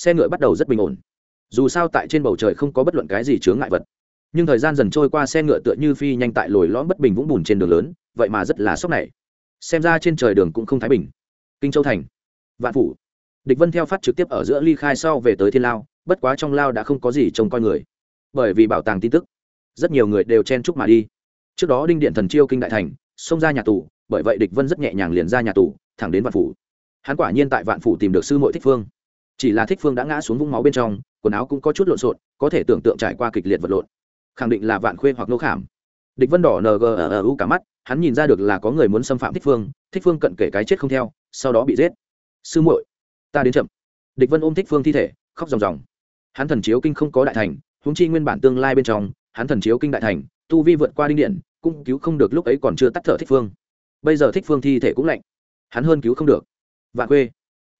Xe ngựa bắt đầu rất bình ổn. Dù sao tại trên bầu trời không có bất luận cái gì chướng ngại vật. Nhưng thời gian dần trôi qua xe ngựa tựa như phi nhanh tại lồi lõm bất bình vũng bùn trên đường lớn, vậy mà rất là sốc này. Xem ra trên trời đường cũng không thái bình. Kinh châu thành, vạn phủ. Địch vân theo phát trực tiếp ở giữa ly khai sau về tới thiên lao, bất quá trong lao đã không có gì trông coi người. Bởi vì bảo tàng tin tức rất nhiều người đều chen chúc mà đi. Trước đó đinh điện thần chiêu kinh đại thành, xông ra nhà tù, bởi vậy địch vân rất nhẹ nhàng liền ra nhà tù, thẳng đến vạn phủ. Hắn quả nhiên tại vạn phủ tìm được sư mội thích phương. Chỉ là thích phương đã ngã xuống vũng máu bên trong, quần áo cũng có chút lộn xộn, có thể tưởng tượng trải qua kịch liệt vật lộn. Khẳng định là vạn khuê hoặc nô khảm. Địch vân đỏ ngu ờ ờ u cả mắt, hắn nhìn ra được là có người muốn xâm phạm thích phương thích phương cận kể cái chết không theo, sau đó bị giết. Sư muội, ta đến chậm. Địch vân ôm thích phương thi thể, khóc ròng ròng. Hắn thần chiếu kinh không có đại thành húng chi nguyên bản tương lai bên trong hắn thần chiếu kinh đại thành, tu vi vượt qua đinh điện, cũng cứu không được lúc ấy còn chưa tắt thở thích phương. Bây giờ thích phương thi thể cũng lạnh. Hắn hơn cứu không được. Vạn quê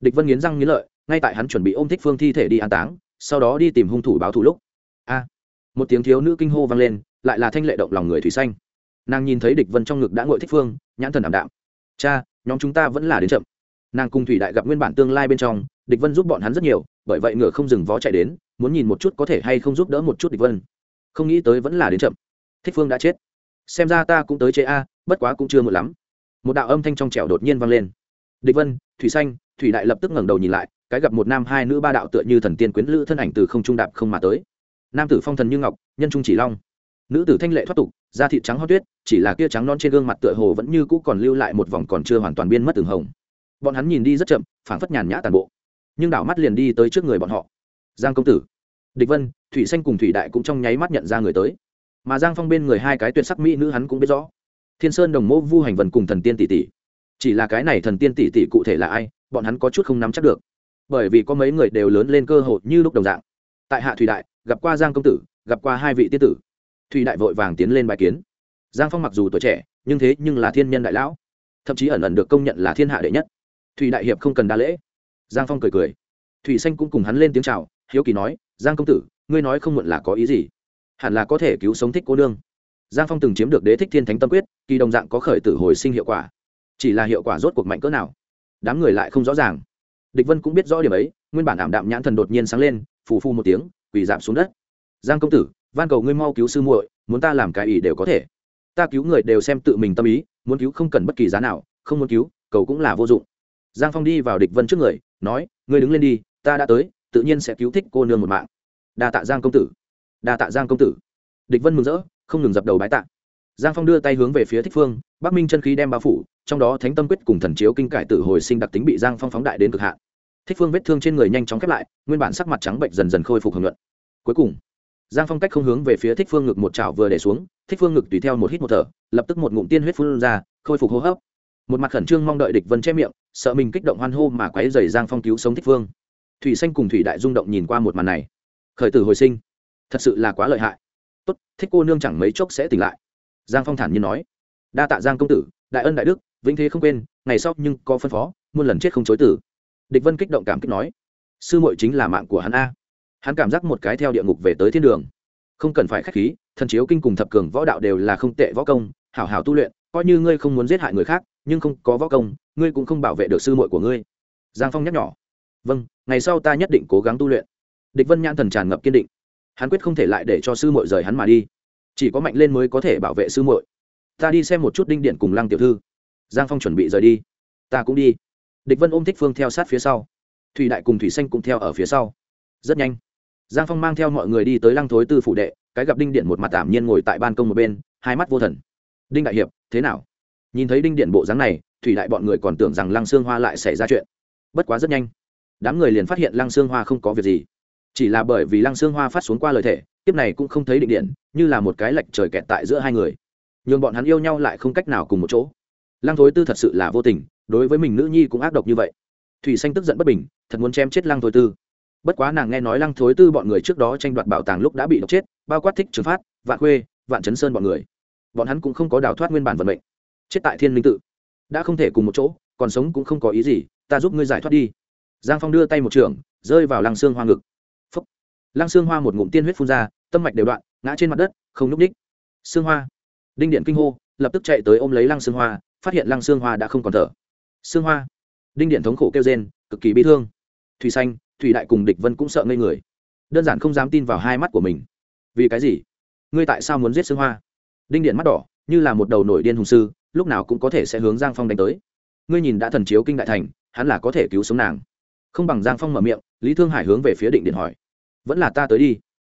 địch vân nghiến răng nghiến lợi, ngay tại hắn chuẩn bị ôm thích phương thi thể đi an táng, sau đó đi tìm hung thủ báo thù lúc. A. Một tiếng thiếu nữ kinh hô vang lên, lại là thanh lệ động lòng người thủy xanh. Nàng nhìn thấy địch vân trong ngực đã ngội thích phương, nhãn thần ảm đạm. Cha, nhóm chúng ta vẫn là đến chậm. Nàng cùng thủy đại gặp nguyên bản tương lai bên trong, địch vân giúp bọn hắn rất nhiều, bởi vậy ngựa không dừng vó chạy đến, muốn nhìn một chút có thể hay không giúp đỡ một chút địch vân không nghĩ tới vẫn là đến chậm. Thích phương đã chết. Xem ra ta cũng tới chế a, bất quá cũng chưa muộn lắm. Một đạo âm thanh trong trẻo đột nhiên vang lên. Địch vân, thủy xanh, thủy đại lập tức ngẩng đầu nhìn lại, cái gặp một nam hai nữ ba đạo tựa như thần tiên quyến lữ thân ảnh từ không trung đạp không mà tới. Nam tử phong thần như ngọc, nhân trung chỉ long. Nữ tử thanh lệ thoát tục, da thịt trắng hoa tuyết, chỉ là kia trắng non trên gương mặt tựa hồ vẫn như cũ còn lưu lại một vòng còn chưa hoàn toàn biên mất từng hồng. Bọn hắn nhìn đi rất chậm, phảng phất nhàn nhã tàn bộ. Nhưng đảo mắt liền đi tới trước người bọn họ. Giang công tử địch vân, thủy xanh cùng thủy đại cũng trong nháy mắt nhận ra người tới. Mà giang phong bên người hai cái tuyệt sắc mỹ nữ hắn cũng biết rõ. Thiên sơn đồng mô, vu hành vần cùng thần tiên tỷ tỷ. Chỉ là cái này thần tiên tỷ tỷ cụ thể là ai, bọn hắn có chút không nắm chắc được. Bởi vì có mấy người đều lớn lên cơ hội như lúc đồng dạng. Tại hạ thủy đại, gặp qua giang công tử, gặp qua hai vị tiên tử. Thủy đại vội vàng tiến lên bài kiến. Giang phong mặc dù tuổi trẻ, nhưng thế nhưng là thiên nhân đại lão. Thậm chí ẩn ẩn được công nhận là thiên hạ đệ nhất. Thủy đại hiệp không cần đa lễ. Giang phong cười cười. Thủy xanh cũng cùng hắn lên tiếng c h à o hiếu kỳ nói giang công tử, ngươi nói không muộn là có ý gì? Hẳn là có thể cứu sống thích cô nương. Giang phong từng chiếm được đế thích thiên thánh tâm quyết, kỳ đồng dạng có khởi tử hồi sinh hiệu quả. Chỉ là hiệu quả rốt cuộc mạnh cỡ nào? Đám người lại không rõ ràng. Địch vân cũng biết rõ điểm ấy, nguyên bản ảm đạm nhãn thần đột nhiên sáng lên, phù phu một tiếng, quỳ giảm xuống đất. Giang công tử, van cầu ngươi mau cứu sư muội, muốn ta làm cái ý đều có thể. Ta cứu người đều xem tự mình tâm ý, muốn cứu không cần bất kỳ giá nào, không muốn cứu, cầu cũng là vô dụng. Giang phong đi vào địch vân trước người, nói, ngươi đứng lên đi, ta đã tới tự nhiên sẽ cứu thích cô nương một mạng. Đa tạ giang công tử. Đa tạ giang công tử. Địch vân mừng rỡ, không ngừng dập đầu bái tạ. Giang phong đưa tay hướng về phía thích phương, bắc minh chân khí đem bao phủ, trong đó thánh tâm quyết cùng thần chiếu kinh cải tử hồi sinh đặc tính bị giang phong phóng đại đến cực hạn. Thích phương vết thương trên người nhanh chóng khép lại, nguyên bản sắc mặt trắng bệnh dần dần khôi phục hưởng luận cuối cùng, giang phong cách không hướng về phía thích phương ngực một chảo vừa để xuống, thích phương ngực tùy theo một hít một thở, lập tức một ngụm tiên huyết phun ra, khôi phục hô hấp. Một mặt khẩn trương mong đợi địch vân che miệng, sợ mình kích động hoan hô mà quáy dày giang phong cứu sống thích phương thủy xanh cùng thủy đại rung động nhìn qua một màn này. Khởi tử hồi sinh. Thật sự là quá lợi hại. Tốt, thích cô nương chẳng mấy chốc sẽ tỉnh lại. Giang phong thản nhiên nói. Đa tạ giang công tử, đại ân đại đức, vĩnh thế không quên, ngày sau nhưng có phân phó, muôn lần chết không chối tử. Địch vân kích động cảm kích nói. Sư muội chính là mạng của hắn a. Hắn cảm giác một cái theo địa ngục về tới thiên đường. Không cần phải k h á c h khí, thần chiếu kinh cùng thập cường võ đạo đều là không tệ võ công, hảo hảo tu luyện, coi như ngươi không muốn giết hại người khác, nhưng không có võ công, ngươi cũng không bảo vệ được sư muội của ngươi. Giang phong nhắc nhỏ vâng ngày sau ta nhất định cố gắng tu luyện. Địch vân nhãn thần tràn ngập kiên định. Hắn quyết không thể lại để cho sư muội rời hắn mà đi. Chỉ có mạnh lên mới có thể bảo vệ sư muội. Ta đi xem một chút đinh điện cùng lăng tiểu thư. Giang phong chuẩn bị rời đi. Ta cũng đi. Địch vân ôm thích phương theo sát phía sau. Thủy đại cùng thủy xanh cũng theo ở phía sau. Rất nhanh, giang phong mang theo mọi người đi tới lăng thối tư phủ đệ, cái gặp đinh điện một mặt tạm nhiên ngồi tại ban công một bên, hai mắt vô thần. Đinh đại hiệp, thế nào? Nhìn thấy đinh điện bộ dáng này, thủy đại bọn người còn tưởng rằng lăng xương hoa lại xảy ra chuyện. Bất quá rất nhanh đám người liền phát hiện lăng xương hoa không có việc gì. Chỉ là bởi vì lăng xương hoa phát xuống qua lời thể tiếp này cũng không thấy định điện, như là một cái lệch trời kẹt tại giữa hai người. Nhường bọn hắn yêu nhau lại không cách nào cùng một chỗ. Lăng thối tư thật sự là vô tình, đối với mình nữ nhi cũng ác độc như vậy. Thủy xanh tức giận bất bình, thật muốn chém chết lăng thối tư. Bất quá nàng nghe nói lăng thối tư bọn người trước đó tranh đoạt bảo tàng lúc đã bị độc chết, bao quát thích trường phát, vạn khuê, vạn chấn sơn bọn người. Bọn hắn cũng không có đào thoát nguyên bản vận mệnh. Chết tại thiên linh tự. Đã không thể cùng một chỗ, còn sống cũng không có ý gì, ta giúp ngươi giải thoát đi giang phong đưa tay một trường, rơi vào lăng xương hoa ngực. Phấp lăng xương hoa một ngụm tiên huyết phun ra, tâm mạch đều đoạn, ngã trên mặt đất, không n ú c ních. Xương hoa. Đinh điện kinh hô, lập tức chạy tới ôm lấy lăng xương hoa, phát hiện lăng xương hoa đã không còn thở. Xương hoa. Đinh điện thống khổ kêu rên, cực kỳ bi thương. Thủy xanh, thủy đại cùng địch vân cũng sợ ngây người. Đơn giản không dám tin vào hai mắt của mình. Vì cái gì? Ngươi tại sao muốn giết xương hoa? Đinh điện mắt đỏ, như là một đầu nổi điên hùng sư, lúc nào cũng có thể sẽ hướng giang phong đánh tới. Ngươi nhìn đã thần chiếu kinh đại thành, hắn là có thể cứu sống nàng không bằng giang phong mở miệng, lý thương hải hướng về phía định điện hỏi. Vẫn là ta tới đi.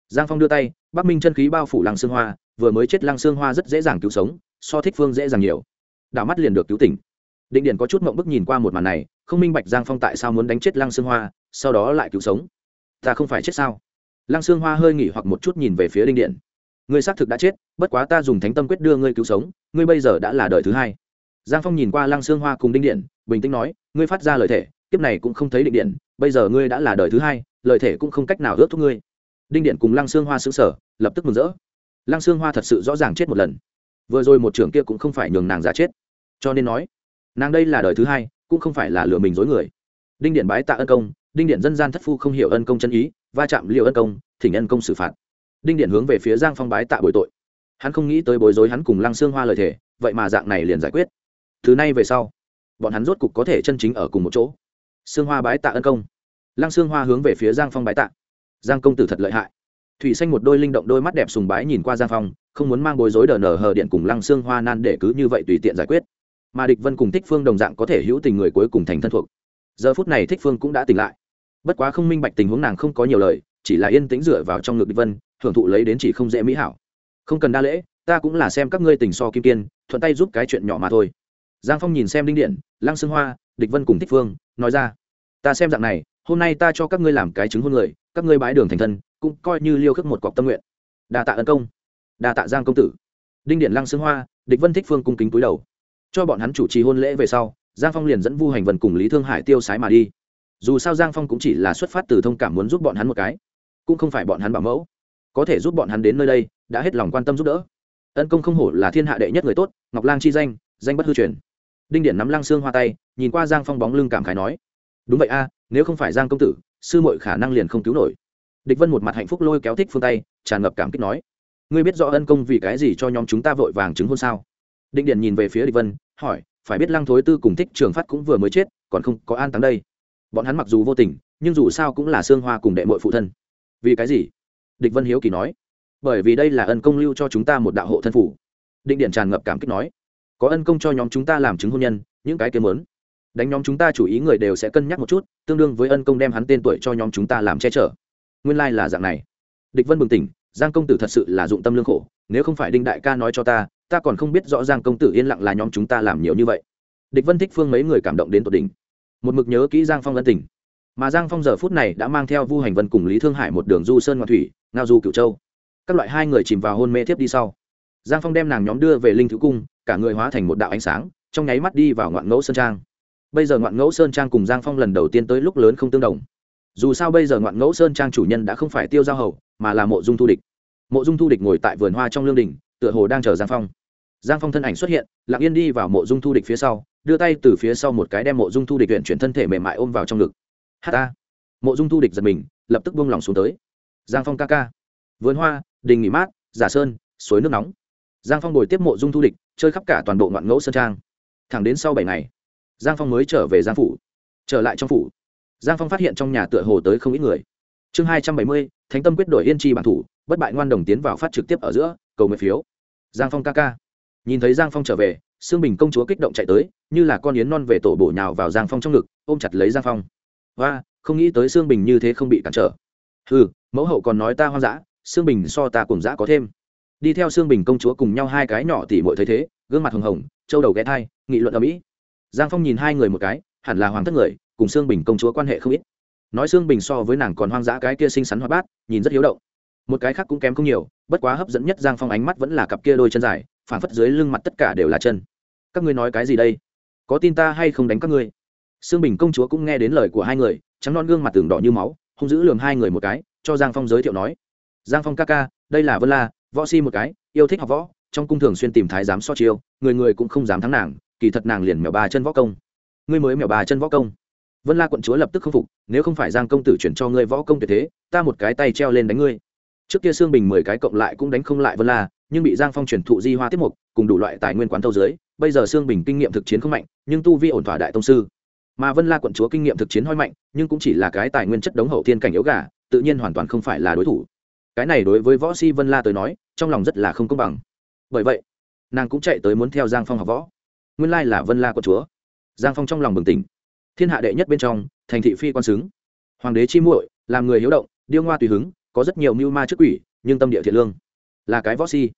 Giang phong đưa tay, bắc minh chân khí bao phủ lăng xương hoa, vừa mới chết lăng xương hoa rất dễ dàng cứu sống, so thích phương dễ dàng nhiều. Đảo mắt liền được cứu tỉnh. Định điện có chút mộng bức nhìn qua một màn này, không minh bạch giang phong tại sao muốn đánh chết lăng xương hoa, sau đó lại cứu sống. Ta không phải chết sao? Lăng xương hoa hơi nghỉ hoặc một chút nhìn về phía đinh điện. Ngươi xác thực đã chết, bất quá ta dùng thánh tâm quyết đưa ngươi cứu sống, ngươi bây giờ đã là đời thứ hai. Giang phong nhìn qua lăng xương hoa cùng đinh điện, bình tĩnh nói, ngươi phát ra lời thể kiếp này cũng không thấy định điện, bây giờ ngươi đã là đời thứ hai, lời thể cũng không cách nào ước thúc ngươi. Đinh điện cùng lăng xương hoa xứng sở lập tức mừng rỡ. Lăng xương hoa thật sự rõ ràng chết một lần. Vừa rồi một trưởng kia cũng không phải nhường nàng giả chết. Cho nên nói, nàng đây là đời thứ hai, cũng không phải là lừa mình dối người. Đinh điện bái tạ ân công, đinh điện dân gian thất phu không hiểu ân công chân ý, va chạm liệu ân công, thỉnh ân công xử phạt. Đinh điện hướng về phía giang phong bái tạ bồi tội. Hắn không nghĩ tới bối rối hắn cùng lăng xương hoa lời thể, vậy mà dạng này liền giải quyết. Thứ này về sau, bọn hắn rốt cục có thể chân chính ở cùng một chỗ xương hoa bái tạ ân công. Lăng xương hoa hướng về phía giang phong bái tạ. Giang công tử thật lợi hại. Thủy xanh một đôi linh động đôi mắt đẹp sùng bái nhìn qua giang phong, không muốn mang bối rối đờ nở hờ điện cùng lăng xương hoa nan để cứ như vậy tùy tiện giải quyết. Mà địch vân cùng thích phương đồng dạng có thể hữu tình người cuối cùng thành thân thuộc. Giờ phút này thích phương cũng đã tỉnh lại. Bất quá không minh bạch tình huống nàng không có nhiều lời, chỉ là yên tĩnh dựa vào trong ngực địch vân hưởng thụ lấy đến chỉ không dễ mỹ hảo. Không cần đa lễ, ta cũng là xem các ngươi tình so kim kiên, thuận tay giúp cái chuyện nhỏ mà thôi. Giang phong nhìn xem đinh điện, lăng xương hoa, địch vân cùng thích phương, nói ra ta xem dạng này, hôm nay ta cho các ngươi làm cái chứng hôn người, các ngươi bái đường thành thân, cũng coi như liêu khước một cọc tâm nguyện. Đa tạ ân công. Đa tạ giang công tử. Đinh điện lăng xương hoa, địch vân thích phương cung kính túi đầu. Cho bọn hắn chủ trì hôn lễ về sau, giang phong liền dẫn vu hành vần cùng lý thương hải tiêu sái mà đi. Dù sao giang phong cũng chỉ là xuất phát từ thông cảm muốn giúp bọn hắn một cái, cũng không phải bọn hắn bảo mẫu. Có thể giúp bọn hắn đến nơi đây, đã hết lòng quan tâm giúp đỡ. Ân công không hổ là thiên hạ đệ nhất người tốt, ngọc lang chi danh danh bất hư truyền. Đinh điện nắm lăng xương hoa tay, nhìn qua giang phong bóng lưng cảm khái nói đúng vậy a, nếu không phải giang công tử, sư mội khả năng liền không cứu nổi. Địch vân một mặt hạnh phúc lôi kéo thích phương tay, tràn ngập cảm kích nói, ngươi biết rõ ân công vì cái gì cho nhóm chúng ta vội vàng chứng hôn sao? Định điện nhìn về phía địch vân, hỏi, phải biết lăng thối tư cùng thích trường phát cũng vừa mới chết, còn không có an táng đây. Bọn hắn mặc dù vô tình, nhưng dù sao cũng là xương hoa cùng đệ mội phụ thân. Vì cái gì? Địch vân hiếu kỳ nói, bởi vì đây là ân công lưu cho chúng ta một đạo hộ thân phủ định điện tràn ngập cảm kích nói, có ân công cho nhóm chúng ta làm chứng hôn nhân, những cái kiếm lớn đánh nhóm chúng ta chủ ý người đều sẽ cân nhắc một chút, tương đương với ân công đem hắn tên tuổi cho nhóm chúng ta làm che chở. Nguyên lai、like、là dạng này. Địch vân bừng tỉnh, giang công tử thật sự là dụng tâm lương khổ, nếu không phải đinh đại ca nói cho ta ta còn không biết rõ giang công tử yên lặng là nhóm chúng ta làm nhiều như vậy. Địch vân thích phương mấy người cảm động đến tột đỉnh. Một mực nhớ kỹ giang phong ân tình. Mà giang phong giờ phút này đã mang theo vu hành vân cùng lý thương hải một đường du sơn ngoại thủy, ngao du cửu châu. Các loại hai người chìm vào hôn mê thiếp đi sau. Giang phong đem nàng nhóm đưa về linh thứ cung, cả người hóa thành một đạo ánh sáng, trong nháy mắt đi vào ngoạn ngẫu sơn trang bây giờ ngoạn ngẫu sơn trang cùng giang phong lần đầu tiên tới lúc lớn không tương đồng. Dù sao bây giờ ngoạn ngẫu sơn trang chủ nhân đã không phải tiêu giao hầu, mà là mộ dung thu địch. Mộ dung thu địch ngồi tại vườn hoa trong lương đình, tựa hồ đang chờ giang phong. Giang phong thân ảnh xuất hiện, lặng yên đi vào mộ dung thu địch phía sau, đưa tay từ phía sau một cái đem mộ dung thu địch huyện chuyển thân thể mềm mại ôm vào trong ngực. Hát ta. Mộ dung thu địch giật mình, lập tức buông lỏng xuống tới. Giang phong ca ca. Vườn hoa, đình nghỉ mát, giả sơn, suối nước nóng. Giang phong bồi tiếp mộ dung thu địch, chơi khắp cả toàn bộ ngoạn ngẫu sơn trang. Thẳng đến sau bảy ngày giang phong mới trở về giang phủ. Trở lại trong phủ. Giang phong phát hiện trong nhà tựa hồ tới không ít người. Chương hai trăm bảy mươi, thánh tâm quyết đổi yên chi bản thủ, bất bại ngoan đồng tiến vào phát trực tiếp ở giữa, cầu nguyện phiếu. Giang phong ca ca. Nhìn thấy giang phong trở về, sương bình công chúa kích động chạy tới, như là con yến non về tổ bổ nhào vào giang phong trong ngực, ôm chặt lấy giang phong. Và không nghĩ tới sương bình như thế không bị cản trở. Ừ mẫu hậu còn nói ta hoang dã, sương bình so ta cùng dã có thêm. Đi theo sương bình công chúa cùng nhau hai cái nhỏ tỉ mội thấy thế, gương mặt hồng hồng châu đầu ghé thai, nghị luận ở mỹ giang phong nhìn hai người một cái, hẳn là hoàng thất người, cùng sương bình công chúa quan hệ không ít. Nói sương bình so với nàng còn hoang dã cái kia xinh xắn hoa bát, nhìn rất hiếu động. Một cái khác cũng kém không nhiều, bất quá hấp dẫn nhất giang phong ánh mắt vẫn là cặp kia đôi chân dài phản phất dưới lưng mặt tất cả đều là chân. Các ngươi nói cái gì đây? Có tin ta hay không đánh các ngươi? Sương bình công chúa cũng nghe đến lời của hai người, trắng non gương mặt tường đỏ như máu, hung dữ lườm hai người một cái, cho giang phong giới thiệu nói. Giang phong ca ca, đây là vân la, võ si một cái, yêu thích học võ, trong cung thường xuyên tìm thái giám so chiêu, người người cũng không dám thắng nàng kỳ thật nàng liền mèo ba chân võ công. Ngươi mới mèo ba chân võ công. Vân la quận chúa lập tức không phục, nếu không phải giang công tử chuyển cho ngươi võ công tuyệt thế, ta một cái tay treo lên đánh ngươi. Trước kia xương bình mười cái cộng lại cũng đánh không lại vân la, nhưng bị giang phong chuyển thụ di hoa tiết mục, cùng đủ loại tài nguyên quán thâu dưới, bây giờ xương bình kinh nghiệm thực chiến không mạnh, nhưng tu vi ổn thỏa đại tông sư. Mà vân la quận chúa kinh nghiệm thực chiến hoi mạnh, nhưng cũng chỉ là cái tài nguyên chất đống hậu thiên cảnh yếu gà, tự nhiên hoàn toàn không phải là đối thủ. Cái này đối với võ si vân la tới nói, trong lòng rất là không công bằng. Bởi vậy, nàng cũng chạy tới muốn theo giang phong học võ nguyên lai là vân la quận chúa. Giang phong trong lòng bừng tỉnh. Thiên hạ đệ nhất bên trong, thành thị phi quan xứng. Hoàng đế chi muội, làm người hiếu động, điêu ngoa tùy hứng, có rất nhiều mưu ma trước quỷ, nhưng tâm địa thiện lương. Là cái võ si.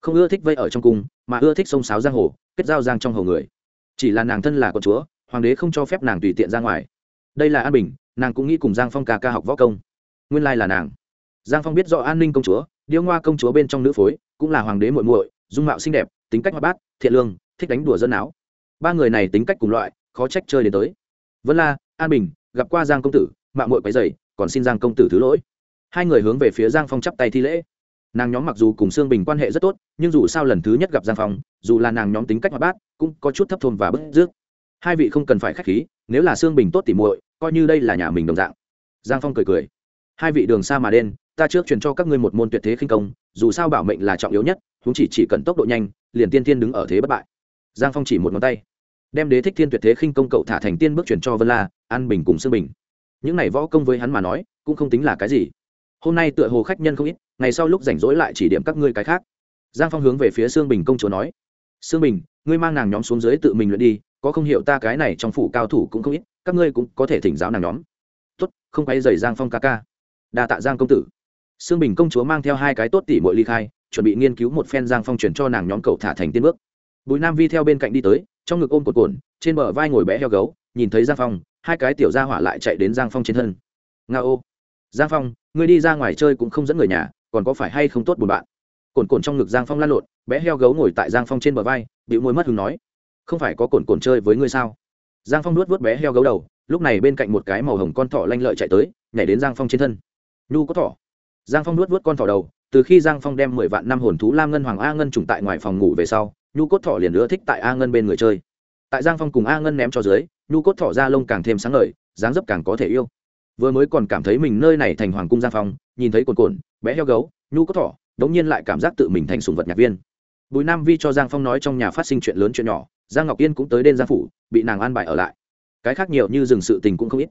Không ưa thích vây ở trong cung, mà ưa thích sông sáo giang hồ, kết giao giang trong hầu người. Chỉ là nàng thân là con chúa, hoàng đế không cho phép nàng tùy tiện ra ngoài. Đây là an bình, nàng cũng nghĩ cùng giang phong ca ca học võ công. Nguyên lai là nàng. Giang phong biết rõ an ninh công chúa, điêu ngoa công chúa bên trong nữ phối, cũng là hoàng đế muội muội, dung mạo xinh đẹp, tính cách hoạt bát, thiện lương thích đánh đùa dân áo. Ba người này tính cách cùng loại, khó trách chơi đến tới. Vân la, an bình, gặp qua giang công tử mạng muội quấy dày còn xin giang công tử thứ lỗi. Hai người hướng về phía giang phong chắp tay thi lễ. Nàng nhóm mặc dù cùng sương bình quan hệ rất tốt, nhưng dù sao lần thứ nhất gặp giang phong, dù là nàng nhóm tính cách hoạt bát, cũng có chút thấp thôn và bức rước. Hai vị không cần phải k h á c h khí, nếu là sương bình tốt tỉ muội, coi như đây là nhà mình đồng dạng. Giang phong cười cười. Hai vị đường xa mà đen, ta trước truyền cho các ngươi một môn tuyệt thế khinh công, dù sao bảo mệnh là trọng yếu nhất chúng chỉ chỉ cần tốc độ nhanh, liền tiên tiên đứng ở thế bất bại giang phong chỉ một ngón tay. Đem đế thích thiên tuyệt thế khinh công cậu thả thành tiên bước chuyển cho vân la, an bình cùng sương bình. Những này võ công với hắn mà nói, cũng không tính là cái gì. Hôm nay tựa hồ khách nhân không ít, ngày sau lúc rảnh rỗi lại chỉ điểm các ngươi cái khác. Giang phong hướng về phía sương bình công chúa nói. Sương bình, ngươi mang nàng nhóm xuống dưới tự mình luyện đi, có không hiểu ta cái này trong phủ cao thủ cũng không ít, các ngươi cũng có thể thỉnh giáo nàng nhóm. Tốt, không quay dày giang phong ca ca. Đa tạ giang công tử. Sương bình công chúa mang theo hai cái tốt tỉ mỗi ly khai, chuẩn bị nghiên cứu một phen giang phong chuyển cho nàng nhóm cậu thả thành tiên bước bùi nam vi theo bên cạnh đi tới, trong ngực ôm cột cồn trên bờ vai ngồi bé heo gấu, nhìn thấy giang phong, hai cái tiểu gia hỏa lại chạy đến giang phong trên thân. Nga ô, giang phong, ngươi đi ra ngoài chơi cũng không dẫn người nhà, còn có phải hay không tốt buồn bạn? Cồn cồn trong ngực giang phong lan lộn, bé heo gấu ngồi tại giang phong trên bờ vai bị môi mất hứng nói, không phải có cồn cồn chơi với ngươi sao? Giang phong nuốt vớt bé heo gấu đầu, lúc này bên cạnh một cái màu hồng con thỏ lanh lợi chạy tới, nhảy đến giang phong trên thân. Nhu có thỏ. Giang phong nuốt vớt con thỏ đầu, từ khi giang phong đem mười vạn năm hồn thú lam ngân hoàng a ngân trùng tại ngoài phòng ngủ về sau nhu cốt thỏ liền ưa thích tại a ngân bên người chơi. Tại giang phong cùng a ngân ném cho dưới, nhu cốt thỏ ra lông càng thêm sáng ngời, dáng dấp càng có thể yêu. Vừa mới còn cảm thấy mình nơi này thành hoàng cung giang phong, nhìn thấy cồn cồn bé heo gấu, nhu cốt thỏ, đống nhiên lại cảm giác tự mình thành sùng vật nhạc viên. Bùi nam vi cho giang phong nói trong nhà phát sinh chuyện lớn chuyện nhỏ, giang ngọc yên cũng tới đêm giang phủ, bị nàng an bài ở lại. Cái khác nhiều như dừng sự tình cũng không ít.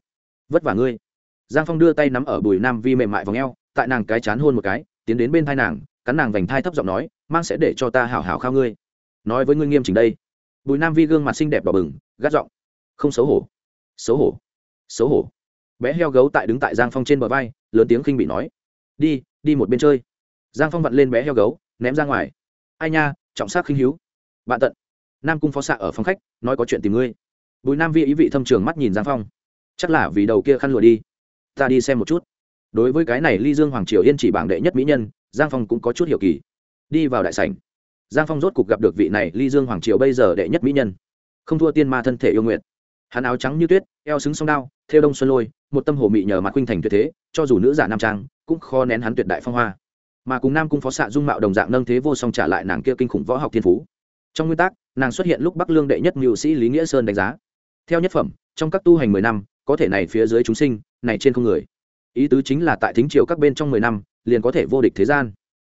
Vất vả ngươi. Giang phong đưa tay nắm ở bùi nam vi mềm mại v ò tại nàng cái chán hôn một cái, tiến đến bên thai nàng, cắn nàng vành thai thấp giọng nói, mang sẽ để cho ta hảo hảo khao ngươi nói với ngươi nghiêm chỉnh đây. Bùi nam vi gương mặt xinh đẹp đỏ bừng, gắt giọng, không xấu hổ xấu hổ xấu hổ. Bé heo gấu tại đứng tại giang phong trên bờ vai, lớn tiếng khinh bị nói, đi đi một bên chơi. Giang phong vặn lên bé heo gấu, ném ra ngoài. Ai nha, trọng sắc khinh hiếu bạn tận. Nam cung phó xạ ở phòng khách, nói có chuyện tìm ngươi. Bùi nam vi ý vị thâm trường mắt nhìn giang phong. Chắc là vì đầu kia khăn lụa đi. Ta đi xem một chút. Đối với cái này ly dương hoàng triều yên chỉ bảng đệ nhất mỹ nhân, giang phong cũng có chút hiểu kỳ. Đi vào đại sảnh giang phong rốt cục gặp được vị này ly dương hoàng triều bây giờ đệ nhất mỹ nhân. Không thua tiên ma thân thể yêu nguyện. Hắn áo trắng như tuyết, eo xứng song đao theo đông xuân lôi, một tâm hồ mị nhờ mặt khuynh thành tuyệt thế, cho dù nữ giả nam trang, cũng khó nén hắn tuyệt đại phong hoa. Mà cùng nam cung phó xạ dung mạo đồng dạng nâng thế vô song trả lại nàng kia kinh khủng võ học thiên phú. Trong nguyên tắc, nàng xuất hiện lúc bắc lương đệ nhất mưu sĩ lý nghĩa sơn đánh giá. Theo nhất phẩm, trong các tu hành mười năm, có thể này phía dưới chúng sinh, này trên không người. Ý tứ chính là tại thính triều các bên trong mười năm, liền có thể vô địch thế gian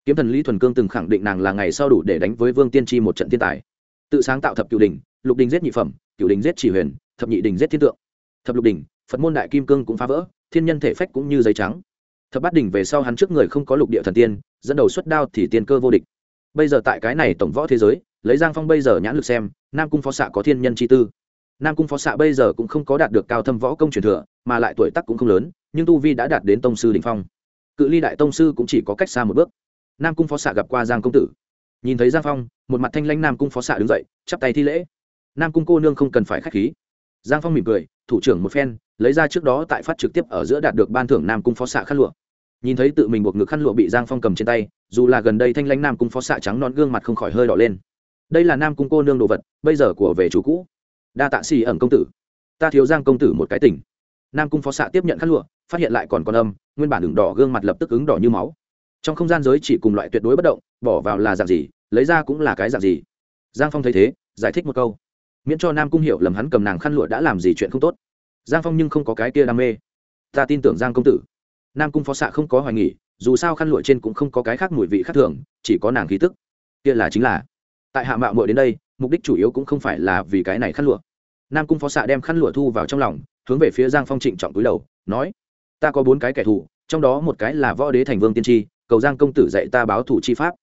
kiếm thần lý thuần cương từng khẳng định nàng là ngày sau đủ để đánh với vương tiên tri một trận thiên tài. Tự sáng tạo thập cựu đình lục đình giết nhị phẩm cựu đình giết chỉ huyền, thập nhị đình giết thiên tượng. Thập lục đình phật môn đại kim cương cũng phá vỡ, thiên nhân thể phách cũng như giấy trắng. Thập bát đỉnh về sau hắn trước người không có lục địa thần tiên, dẫn đầu xuất đao thì tiên cơ vô địch. Bây giờ tại cái này tổng võ thế giới, lấy giang phong bây giờ nhãn lực xem, nam cung phó xạ có thiên nhân chi tư. Nam cung phó xạ bây giờ cũng không có đạt được cao thâm võ công truyền thừa, mà lại tuổi tác cũng không lớn, nhưng tu vi đã đạt đến tông sư đình phong. Cự ly đại tông sư cũng chỉ có cách xa một bước nam cung phó xạ gặp qua giang công tử nhìn thấy giang phong một mặt thanh lãnh nam cung phó xạ đứng dậy chắp tay thi lễ nam cung cô nương không cần phải k h á c h khí giang phong mỉm cười thủ trưởng một phen lấy ra trước đó tại phát trực tiếp ở giữa đạt được ban thưởng nam cung phó xạ khăn lụa nhìn thấy tự mình buộc ngực khăn lụa bị giang phong cầm trên tay dù là gần đây thanh lãnh nam cung phó xạ trắng non gương mặt không khỏi hơi đỏ lên đây là nam cung cô nương đồ vật bây giờ của về chủ cũ đa tạ xì ẩn công tử ta thiếu giang công tử một cái tỉnh nam cung phó xạ tiếp nhận khăn lụa phát hiện lại còn con âm nguyên bản đường đỏ gương mặt lập tức ứng đỏ như máu trong không gian giới chỉ cùng loại tuyệt đối bất động, bỏ vào là dạng gì, lấy ra cũng là cái dạng gì? Giang phong thấy thế, giải thích một câu. Miễn cho nam cung hiểu lầm hắn cầm nàng khăn lụa đã làm gì chuyện không tốt. Giang phong nhưng không có cái kia đam mê. Ta tin tưởng giang công tử. Nam cung phó xạ không có hoài nghỉ dù sao khăn lụa trên cũng không có cái khác mùi vị khác thường, chỉ có nàng khí tức. Kia là chính là. Tại hạ mạo muội đến đây, mục đích chủ yếu cũng không phải là vì cái này khăn lụa. Nam cung phó xạ đem khăn lụa thu vào trong lòng, hướng về phía giang phong trịnh trọng túi đầu, nói, ta có bốn cái kẻ thù, trong đó một cái là võ đế thành vương tiên tri cầu giang công tử dạy ta báo thủ chi pháp.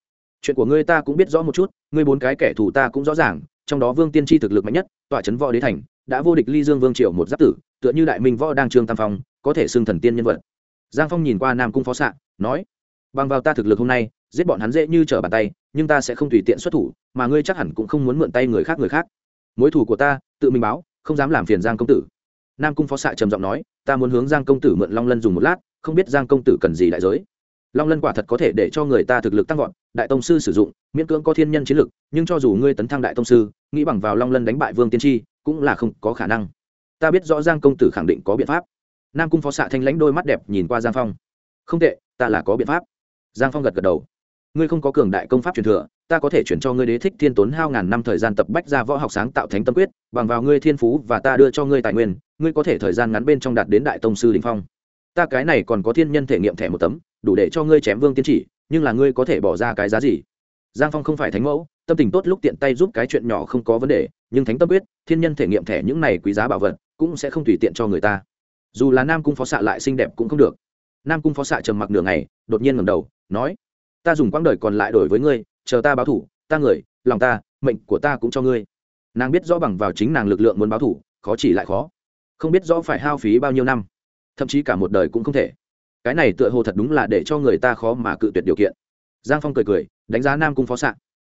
Chuyện của ngươi ta cũng biết rõ một chút, ngươi bốn cái kẻ thù ta cũng rõ ràng, trong đó vương tiên tri thực lực mạnh nhất, tọa trấn võ đế thành, đã vô địch ly dương vương triều một giáp tử, tựa như đại minh võ đang trương tam phong, có thể xưng thần tiên nhân vật. Giang phong nhìn qua nam cung phó xạ nói, bằng vào ta thực lực hôm nay, giết bọn hắn dễ như trở bàn tay, nhưng ta sẽ không tùy tiện xuất thủ, mà ngươi chắc hẳn cũng không muốn mượn tay người khác người khác. Mối thủ của ta, tự mình báo, không dám làm phiền giang công tử. Nam cung phó xạ trầm giọng nói, ta muốn hướng giang công tử mượn long lân dùng một lát, không biết giang công tử cần gì đại giới long lân quả thật có thể để cho người ta thực lực tăng vọt, đại tông sư sử dụng, miễn cưỡng có thiên nhân chiến lực, nhưng cho dù ngươi tấn thăng đại tông sư, nghĩ bằng vào long lân đánh bại vương tiên tri, cũng là không có khả năng. Ta biết rõ giang công tử khẳng định có biện pháp. Nam cung phó xạ thanh lãnh đôi mắt đẹp nhìn qua giang phong. Không tệ, ta là có biện pháp. Giang phong gật gật đầu. Ngươi không có cường đại công pháp truyền thừa, ta có thể chuyển cho ngươi đế thích thiên tốn hao ngàn năm thời gian tập bách ra võ học sáng tạo thánh tâm quyết, bằng vào ngươi thiên phú và ta đưa cho ngươi tài nguyên, ngươi có thể thời gian ngắn bên trong đạt đến đại tông sư đình phong. Ta cái này còn có thiên nhân thể nghiệm thẻ một tấm đủ để cho ngươi chém vương tiên chỉ, nhưng là ngươi có thể bỏ ra cái giá gì? Giang phong không phải thánh mẫu, tâm tình tốt lúc tiện tay giúp cái chuyện nhỏ không có vấn đề, nhưng thánh tâm quyết, thiên nhân thể nghiệm thẻ những này quý giá bảo vật, cũng sẽ không tùy tiện cho người ta. Dù là nam cung phó xạ lại xinh đẹp cũng không được. Nam cung phó xạ trầm mặc nửa ngày, đột nhiên ngầm đầu, nói, ta dùng quãng đời còn lại đổi với ngươi, chờ ta báo thủ, ta người, lòng ta, mệnh của ta cũng cho ngươi. Nàng biết rõ bằng vào chính nàng lực lượng muốn báo thủ, khó chỉ lại khó. Không biết rõ phải hao phí bao nhiêu năm. Thậm chí cả một đời cũng không thể cái này tựa hồ thật đúng là để cho người ta khó mà cự tuyệt điều kiện. Giang phong cười cười, đánh giá nam cung phó s ạ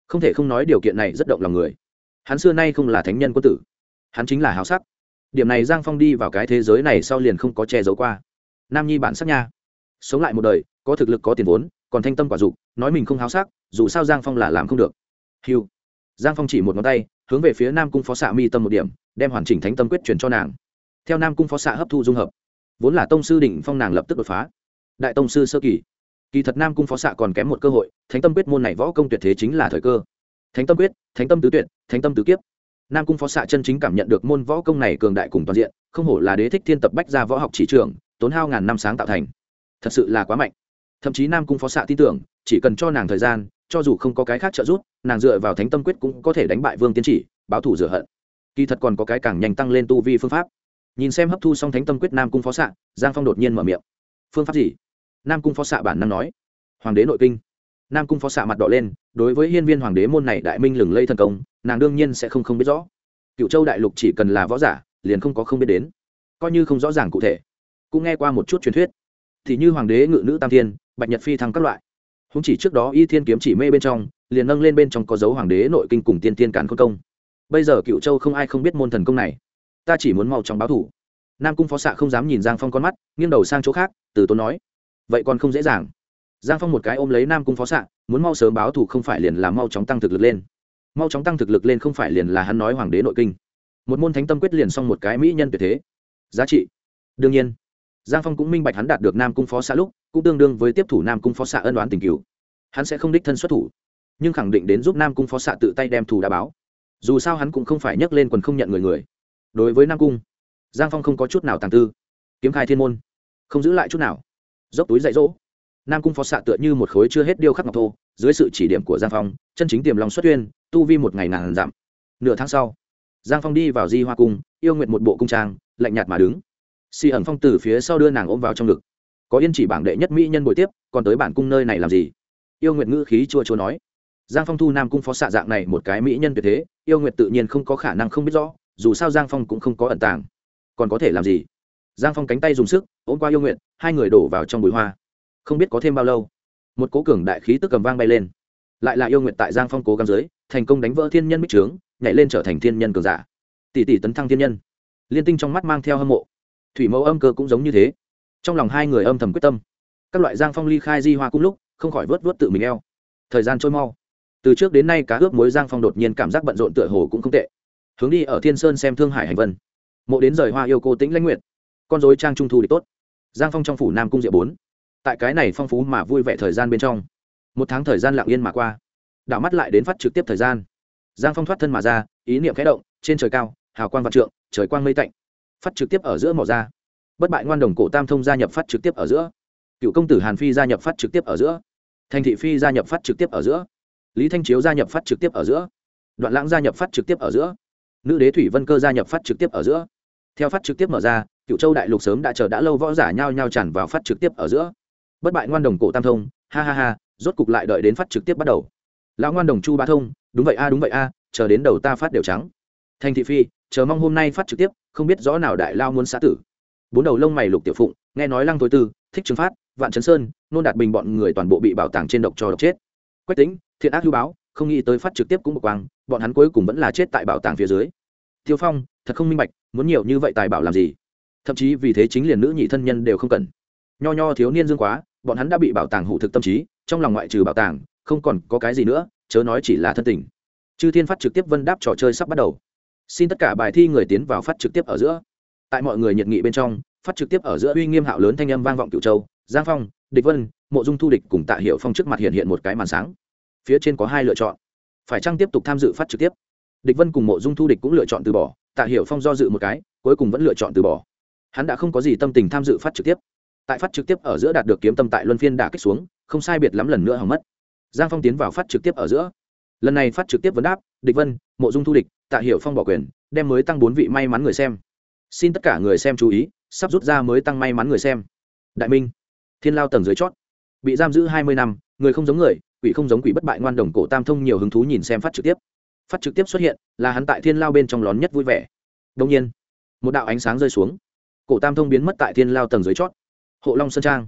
không thể không nói điều kiện này rất động lòng người. Hắn xưa nay không là thánh nhân quân tử. Hắn chính là hào sắc. Điểm này giang phong đi vào cái thế giới này sau liền không có che giấu qua. Nam nhi bản sắc nha. Sống lại một đời, có thực lực có tiền vốn, còn thanh tâm quả dục, nói mình không háo sắc, dù sao giang phong là làm không được. Hiu giang phong chỉ một ngón tay, hướng về phía nam cung phó xạ mi tâm một điểm, đem hoàn chỉnh thánh tâm quyết truyền cho nàng. Theo nam cung phó xạ hấp thu dung hợp, vốn là tông sư đỉnh phong nàng lập tức đột phá đại tông sư sơ kỳ. Kỳ thật nam cung phó xạ còn kém một cơ hội, thánh tâm quyết môn này võ công tuyệt thế chính là thời cơ. Thánh tâm quyết, thánh tâm tứ tuyệt, thánh tâm tứ kiếp. Nam cung phó xạ chân chính cảm nhận được môn võ công này cường đại cùng toàn diện, không hổ là đế thích thiên tập bách ra võ học chỉ trường, tốn hao ngàn năm sáng tạo thành. Thật sự là quá mạnh. Thậm chí nam cung phó xạ tin tưởng, chỉ cần cho nàng thời gian, cho dù không có cái khác trợ giúp, nàng dựa vào thánh tâm quyết cũng có thể đánh bại vương tiến chỉ, báo thủ rửa hận. Kỳ thật còn có cái càng nhanh tăng lên tu vi phương pháp. Nhìn xem hấp thu xong thánh tâm quyết nam cung phó xạ, giang phong đột nhiên mở miệng. Phương pháp gì? Nam cung phó xạ bản năng nói. Hoàng đế nội kinh. Nam cung phó xạ mặt đỏ lên, đối với hiên viên hoàng đế môn này đại minh lừng lây thần công, nàng đương nhiên sẽ không không biết rõ. Cựu châu đại lục chỉ cần là võ giả, liền không có không biết đến. Coi như không rõ ràng cụ thể. Cũng nghe qua một chút truyền thuyết. Thì như hoàng đế ngự nữ tam thiên, bạch nhật phi thăng các loại. Không chỉ trước đó y thiên kiếm chỉ mê bên trong, liền nâng lên bên trong có dấu hoàng đế nội kinh cùng tiên tiên cản khôn công. Bây giờ cựu châu không ai không biết môn thần công này. Ta chỉ muốn mau chóng báo thủ. Nam cung phó xạ không dám nhìn giang phong con mắt, nghiêng đầu sang chỗ khác, từ tốn nói vậy còn không dễ dàng. Giang phong một cái ôm lấy nam cung phó xạ, muốn mau sớm báo thù không phải liền là mau chóng tăng thực lực lên. Mau chóng tăng thực lực lên không phải liền là hắn nói hoàng đế nội kinh. Một môn thánh tâm quyết liền xong một cái mỹ nhân tuyệt thế. Giá trị. Đương nhiên, giang phong cũng minh bạch hắn đạt được nam cung phó xã lúc, cũng tương đương với tiếp thủ nam cung phó xạ ân đoán tình cứu hắn sẽ không đích thân xuất thủ, nhưng khẳng định đến giúp nam cung phó xạ tự tay đem thù đã báo. Dù sao hắn cũng không phải nhấc lên quần không nhận người người. Đối với nam cung, giang phong không có chút nào tàng tư. Kiếm khai thiên môn, không giữ lại chút nào dốc túi dạy dỗ. Nam cung phó xạ tựa như một khối chưa hết điêu khắc ngọc thô, dưới sự chỉ điểm của giang phong, chân chính tiềm lòng xuất tuyên, tu vi một ngày ngàn giảm nửa tháng sau, giang phong đi vào di hoa cung, yêu nguyện một bộ cung trang, lạnh nhạt mà đứng. Xì ẩn phong từ phía sau đưa nàng ôm vào trong ngực. Có yên chỉ bảng đệ nhất mỹ nhân buổi tiếp, còn tới bản cung nơi này làm gì? Yêu nguyện ngữ khí chua chua nói. Giang phong thu nam cung phó xạ dạng này một cái mỹ nhân tuyệt thế, yêu nguyện tự nhiên không có khả năng không biết rõ, dù sao giang phong cũng không có ẩn tàng. Còn có thể làm gì? Giang phong cánh tay dùng sức, ôm qua yêu nguyện hai người đổ vào trong bụi hoa. Không biết có thêm bao lâu, một cố cường đại khí tức cầm vang bay lên. Lại là yêu nguyện tại giang phong cố gắng dưới, thành công đánh vỡ thiên nhân bích trướng, nhảy lên trở thành thiên nhân cường giả. Tỷ tỷ tấn thăng thiên nhân. Liên tinh trong mắt mang theo hâm mộ. Thủy mẫu âm cơ cũng giống như thế. Trong lòng hai người âm thầm quyết tâm. Các loại giang phong ly khai di hoa cũng lúc, không khỏi vớt vớt tự mình eo. Thời gian trôi mau. Từ trước đến nay cá ướp mối giang phong đột nhiên cảm giác bận rộn tựa hồ cũng không tệ. Hướng đi ở thiên sơn xem thương hải hành vân. Mộ đến rời hoa yêu cô tĩnh lãnh nguyện con dối trang trung thu địch tốt. Giang phong trong phủ nam cung diệu bốn. Tại cái này phong phú mà vui vẻ thời gian bên trong, một tháng thời gian lặng yên mà qua. Đảo mắt lại đến phát trực tiếp thời gian. Giang phong thoát thân mà ra, ý niệm khẽ động, trên trời cao, hào quang vạn trượng, trời quang mây tạnh. Phát trực tiếp ở giữa mỏ ra. Bất bại ngoan đồng cổ tam thông gia nhập phát trực tiếp ở giữa. Cựu công tử hàn phi gia nhập phát trực tiếp ở giữa. Thành thị phi gia nhập phát trực tiếp ở giữa. Lý thanh chiếu gia nhập phát trực tiếp ở giữa. Đoạn lãng gia nhập phát trực tiếp ở giữa. Nữ đế thủy vân cơ gia nhập phát trực tiếp ở giữa theo phát trực tiếp mở ra cựu châu đại lục sớm đã chờ đã lâu võ giả nhao nhao tràn vào phát trực tiếp ở giữa. Bất bại ngoan đồng cổ tam thông, ha ha ha, rốt cục lại đợi đến phát trực tiếp bắt đầu. Lão ngoan đồng chu ba thông, đúng vậy a, đúng vậy a, chờ đến đầu ta phát đều trắng. Thành thị phi, chờ mong hôm nay phát trực tiếp, không biết rõ nào đại lao muốn xã tử. Bốn đầu lông mày lục tiểu phụng, nghe nói lăng tối tư, thích trừng phát, vạn chấn sơn, nôn đạt bình bọn người toàn bộ bị bảo tàng trên độc cho độc chết. Quách tính thiện ác hưu báo, không nghĩ tới phát trực tiếp cũng một quang, bọn hắn cuối cùng vẫn là chết tại bảo tàng phía dưới tiêu phong, thật không minh bạch, muốn nhiều như vậy tài bảo làm gì? Thậm chí vì thế chính liền nữ nhị thân nhân đều không cần. Nho nho thiếu niên dương quá, bọn hắn đã bị bảo tàng hủ thực tâm trí, trong lòng ngoại trừ bảo tàng, không còn có cái gì nữa, chớ nói chỉ là thân tình. Chư thiên phát trực tiếp vân đáp trò chơi sắp bắt đầu. Xin tất cả bài thi người tiến vào phát trực tiếp ở giữa. Tại mọi người nhiệt nghị bên trong, phát trực tiếp ở giữa uy nghiêm hạo lớn thanh âm vang vọng cựu châu, giang phong, địch vân, mộ dung thu địch cùng tạ hiệu phong trước mặt hiện hiện một cái màn sáng. Phía trên có hai lựa chọn. Phải chăng tiếp tục tham dự phát trực tiếp? Địch vân cùng mộ dung thu địch cũng lựa chọn từ bỏ, tạ Hiểu phong do dự một cái, cuối cùng vẫn lựa chọn từ bỏ. Hắn đã không có gì tâm tình tham dự phát trực tiếp. Tại phát trực tiếp ở giữa đạt được kiếm tâm tại luân phiên đả kích xuống, không sai biệt lắm lần nữa hỏng mất. Giang phong tiến vào phát trực tiếp ở giữa. Lần này phát trực tiếp vấn đáp, địch vân, mộ dung thu địch, tạ Hiểu phong bỏ quyền, đem mới tăng bốn vị may mắn người xem. Xin tất cả người xem chú ý, sắp rút ra mới tăng may mắn người xem. Đại minh, thiên lao tầng dưới chót. Bị giam giữ hai mươi năm, người không giống người, quỷ không giống quỷ bất bại ngoan đồng cổ tam thông nhiều hứng thú nhìn xem phát trực tiếp phát trực tiếp xuất hiện, là hắn tại thiên lao bên trong lón nhất vui vẻ. Đông nhiên, một đạo ánh sáng rơi xuống, cổ tam thông biến mất tại thiên lao tầng dưới chót. Hộ long sơn trang.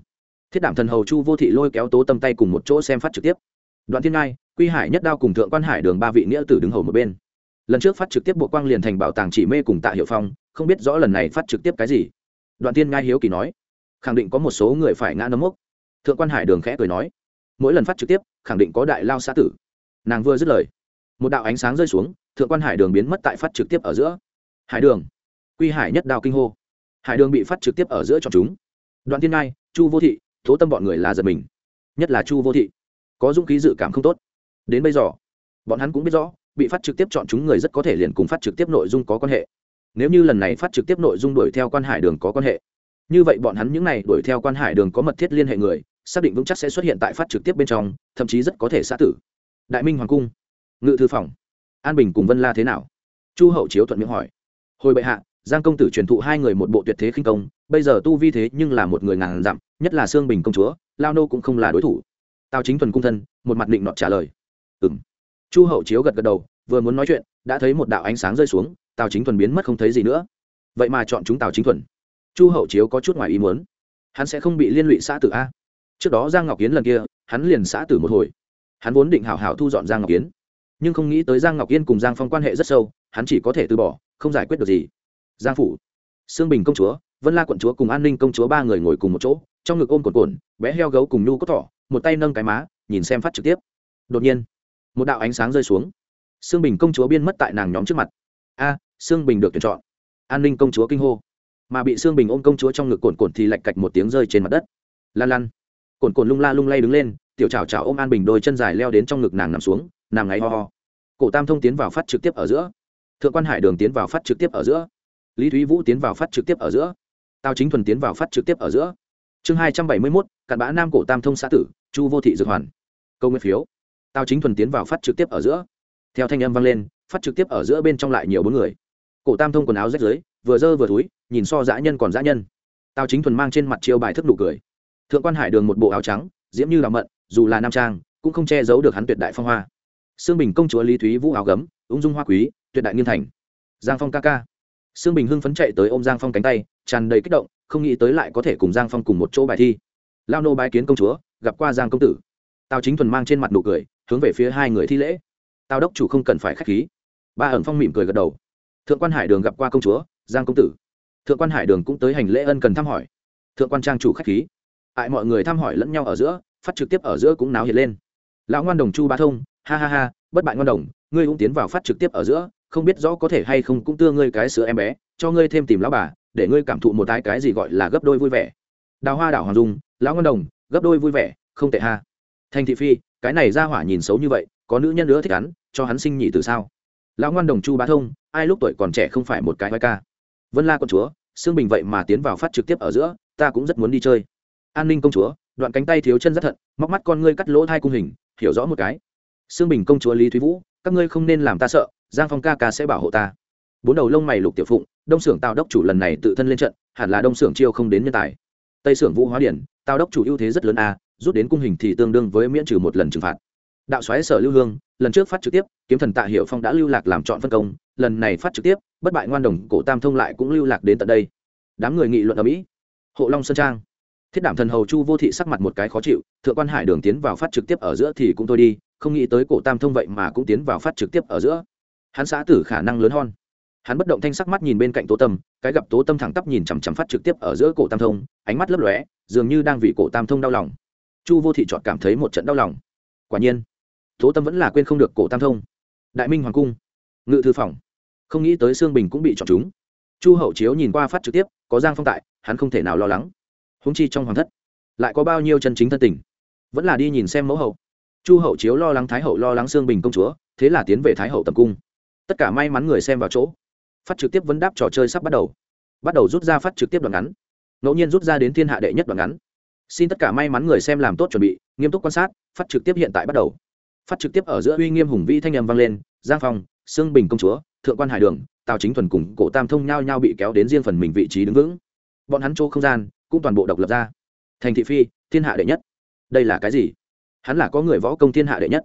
Thiết đảm thần hầu chu vô thị lôi kéo tố tâm tay cùng một chỗ xem phát trực tiếp. Đoạn thiên ngai, quy hải nhất đao cùng thượng quan hải đường ba vị nghĩa tử đứng hầu một bên. Lần trước phát trực tiếp bộ quang liền thành bảo tàng chỉ mê cùng tạ hiệu phong, không biết rõ lần này phát trực tiếp cái gì. Đoạn thiên ngai hiếu kỳ nói, khẳng định có một số người phải ngã nấm mốc. Thượng quan hải đường khẽ cười nói, mỗi lần phát trực tiếp, khẳng định có đại lao xã tử. Nàng vừa dứt lời một đạo ánh sáng rơi xuống, thượng quan hải đường biến mất tại phát trực tiếp ở giữa. Hải đường. Quy hải nhất đao kinh hô. Hải đường bị phát trực tiếp ở giữa cho chúng. Đoạn thiên ngai, chu vô thị, thố tâm bọn người là giật mình. Nhất là chu vô thị. Có dũng khí dự cảm không tốt. Đến bây giờ, bọn hắn cũng biết rõ, bị phát trực tiếp chọn chúng người rất có thể liền cùng phát trực tiếp nội dung có quan hệ. Nếu như lần này phát trực tiếp nội dung đuổi theo quan hải đường có quan hệ, như vậy bọn hắn những n à y đuổi theo quan hải đường có mật thiết liên hệ người, xác định vững chắc sẽ xuất hiện tại phát trực tiếp bên trong, thậm chí rất có thể xã tử. Đại minh hoàng cung ngự thư phòng. An bình cùng vân la thế nào? Chu hậu chiếu thuận miệng hỏi. Hồi bệ hạ, giang công tử truyền thụ hai người một bộ tuyệt thế khinh công, bây giờ tu vi thế nhưng là một người ngàn dặm, nhất là sương bình công chúa, lao nô cũng không là đối thủ. Tào chính thuần cung thân, một mặt định nọ trả lời. Ừ m chu hậu chiếu gật gật đầu, vừa muốn nói chuyện, đã thấy một đạo ánh sáng rơi xuống, tào chính thuần biến mất không thấy gì nữa. Vậy mà chọn chúng tào chính thuần. Chu hậu chiếu có chút ngoài ý muốn. Hắn sẽ không bị liên lụy xã tử a? Trước đó giang ngọc kiến lần kia, hắn liền xã tử một hồi. Hắn vốn định hảo hảo thu dọn giang ngọc kiến nhưng không nghĩ tới giang ngọc yên cùng giang phong quan hệ rất sâu hắn chỉ có thể từ bỏ không giải quyết được gì. Giang phủ sương bình công chúa vân la quận chúa cùng an ninh công chúa ba người ngồi cùng một chỗ trong ngực ôm cồn cồn bé heo gấu cùng nhu cốt thỏ một tay nâng cái má nhìn xem phát trực tiếp. Đột nhiên một đạo ánh sáng rơi xuống. Sương bình công chúa biên mất tại nàng nhóm trước mặt. A à, sương bình được tuyển chọn. An ninh công chúa kinh hô. Mà bị sương bình ôm công chúa trong ngực cồn cồn thì lạch cạch một tiếng rơi trên mặt đất. Lan lăn cồn cồn lung la lung lay đứng lên tiểu chào trào ôm an bình đôi chân dài leo đến trong ngực nàng nằm xuống nằm ngáy ho ho. Cổ tam thông tiến vào phát trực tiếp ở giữa. Thượng quan hải đường tiến vào phát trực tiếp ở giữa. Lý thúy vũ tiến vào phát trực tiếp ở giữa. Tào chính thuần tiến vào phát trực tiếp ở giữa. Chương hai trăm bảy mươi mốt, cặn bã nam cổ tam thông xã tử, chu vô thị dược hoàn. Câu nguyên phiếu. Tào chính thuần tiến vào phát trực tiếp ở giữa. Theo thanh âm vang lên, phát trực tiếp ở giữa bên trong lại nhiều bốn người. Cổ tam thông quần áo rách rưới, vừa dơ vừa túi, nhìn so dã nhân còn dã nhân. Tào chính thuần mang trên mặt chiêu bài thức nụ cười. Thượng quan hải đường một bộ áo trắng, diễm như làm mận, dù là nam trang, cũng không che giấu được hắn tuyệt đại phong hoa sương bình công chúa lý thúy vũ áo gấm, ung dung hoa quý, tuyệt đại nghiên thành. Giang phong ca ca. Sương bình hưng phấn chạy tới ôm giang phong cánh tay, tràn đầy kích động, không nghĩ tới lại có thể cùng giang phong cùng một chỗ bài thi. Lao nô bái kiến công chúa, gặp qua giang công tử. Tào chính thuần mang trên mặt nụ cười, hướng về phía hai người thi lễ. Tào đốc chủ không cần phải k h á c h khí. Ba ẩn phong mỉm cười gật đầu. Thượng quan hải đường gặp qua công chúa, giang công tử. Thượng quan hải đường cũng tới hành lễ ân cần thăm hỏi. Thượng quan trang chủ k h á c h khí. Ai mọi người thăm hỏi lẫn nhau ở giữa, phát trực tiếp ở giữa cũng náo nhiệt lên. Lão ngoan đồng chu ba thông ha ha ha, bất bại ngon đồng, ngươi cũng tiến vào phát trực tiếp ở giữa, không biết rõ có thể hay không cũng tưa ngươi cái sữa em bé, cho ngươi thêm tìm lão bà, để ngươi cảm thụ một cái cái gì gọi là gấp đôi vui vẻ. Đào hoa đảo hoàng dung, lão ngon đồng, gấp đôi vui vẻ, không tệ ha. Thành thị phi, cái này ra hỏa nhìn xấu như vậy, có nữ nhân nữa thích hắn, cho hắn sinh nhị từ sao? Lão ngoan đồng chu bá thông, ai lúc tuổi còn trẻ không phải một cái vai ca? Vân la con chúa xương bình vậy mà tiến vào phát trực tiếp ở giữa, ta cũng rất muốn đi chơi. An ninh công chúa, đoạn cánh tay thiếu chân rất thận, móc mắt con ngươi cắt lỗ thai cung hình, hiểu rõ một cái xương bình công chúa lý thúy vũ, các ngươi không nên làm ta sợ, giang phong ca ca sẽ bảo hộ ta. Bốn đầu lông mày lục tiểu phụng, đông xưởng tào đốc chủ lần này tự thân lên trận, hẳn là đông xưởng chiêu không đến nhân tài. Tây xưởng vũ hóa điển, tào đốc chủ ưu thế rất lớn a, rút đến cung hình thì tương đương với miễn trừ một lần trừng phạt. Đạo xoáy sở lưu hương, lần trước phát trực tiếp, kiếm thần tạ hiệu phong đã lưu lạc làm chọn phân công, lần này phát trực tiếp, bất bại ngoan đồng cổ tam thông lại cũng lưu lạc đến tận đây. Đám người nghị luận ở mỹ. Hộ long sơn trang. Thiết đảm thần hầu chu vô thị sắc mặt một cái khó chịu, thượng quan hải đường tiến vào phát trực tiếp ở giữa thì cũng thôi đi không nghĩ tới cổ tam thông vậy mà cũng tiến vào phát trực tiếp ở giữa. Hắn xã tử khả năng lớn hơn hắn bất động thanh sắc mắt nhìn bên cạnh tố tâm, cái gặp tố tâm thẳng tắp nhìn chằm chằm phát trực tiếp ở giữa cổ tam thông, ánh mắt lấp lóe, dường như đang vì cổ tam thông đau lòng. Chu vô thị trọt cảm thấy một trận đau lòng. Quả nhiên, tố tâm vẫn là quên không được cổ tam thông. Đại minh hoàng cung, ngự thư phòng. Không nghĩ tới sương bình cũng bị chọn chúng. Chu hậu chiếu nhìn qua phát trực tiếp, có giang phong tại, hắn không thể nào lo lắng. Húng chi trong hoàng thất, lại có bao nhiêu chân chính thân tình. Vẫn là đi nhìn xem mẫu hậu chu hậu chiếu lo lắng thái hậu lo lắng sương bình công chúa, thế là tiến về thái hậu tầm cung. Tất cả may mắn người xem vào chỗ. Phát trực tiếp vấn đáp trò chơi sắp bắt đầu. Bắt đầu rút ra phát trực tiếp đoạn ngắn. Ngẫu nhiên rút ra đến thiên hạ đệ nhất đoạn ngắn. Xin tất cả may mắn người xem làm tốt chuẩn bị, nghiêm túc quan sát, phát trực tiếp hiện tại bắt đầu. Phát trực tiếp ở giữa uy nghiêm hùng vĩ thanh âm vang lên, giang phong, sương bình công chúa, thượng quan hải đường, tào chính thuần cùng cổ tam thông nhao nhao bị kéo đến riêng phần mình vị trí đứng vững. Bọn hắn chỗ không gian cũng toàn bộ độc lập ra. Thành thị phi, thiên hạ đệ nhất. Đây là cái gì? Hắn là có người võ công thiên hạ đệ nhất.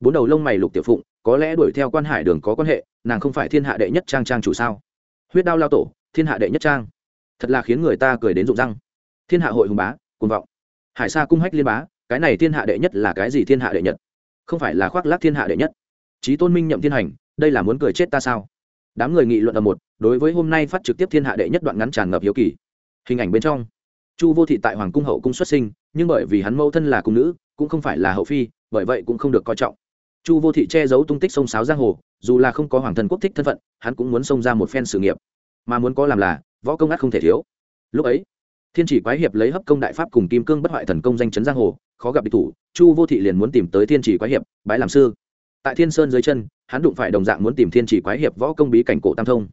Bốn đầu lông mày lục tiểu phụng, có lẽ đuổi theo quan hải đường có quan hệ, nàng không phải thiên hạ đệ nhất trang trang chủ sao? Huyết đao lao tổ, thiên hạ đệ nhất trang. Thật là khiến người ta cười đến rụng răng. Thiên hạ hội hùng bá, cuồng vọng. Hải sa cung hách liên bá, cái này thiên hạ đệ nhất là cái gì thiên hạ đệ nhất? Không phải là khoác lác thiên hạ đệ nhất. Trí tôn minh nhậm thiên hành, đây là muốn cười chết ta sao? Đám người nghị luận ở một, đối với hôm nay phát trực tiếp thiên hạ đệ nhất đoạn ngắn tràn ngập hiếu kỳ. Hình ảnh bên trong, chu vô thị tại hoàng cung hậu cung xuất sinh, nhưng bởi vì hắn mẫu thân là cung nữ cũng không phải là hậu phi, bởi vậy cũng không được coi trọng. Chu vô thị che giấu tung tích sông sáo giang hồ, dù là không có hoàng thân quốc thích thân phận, hắn cũng muốn xông ra một phen sự nghiệp. Mà muốn có làm là, võ công ác không thể thiếu. Lúc ấy, thiên chỉ quái hiệp lấy hấp công đại pháp cùng kim cương bất hoại thần công danh chấn giang hồ, khó gặp địch thủ, chu vô thị liền muốn tìm tới thiên chỉ quái hiệp, bái làm sư. Tại thiên sơn dưới chân, hắn đụng phải đồng dạng muốn tìm thiên chỉ quái hiệp võ công bí cảnh cổ tam thông.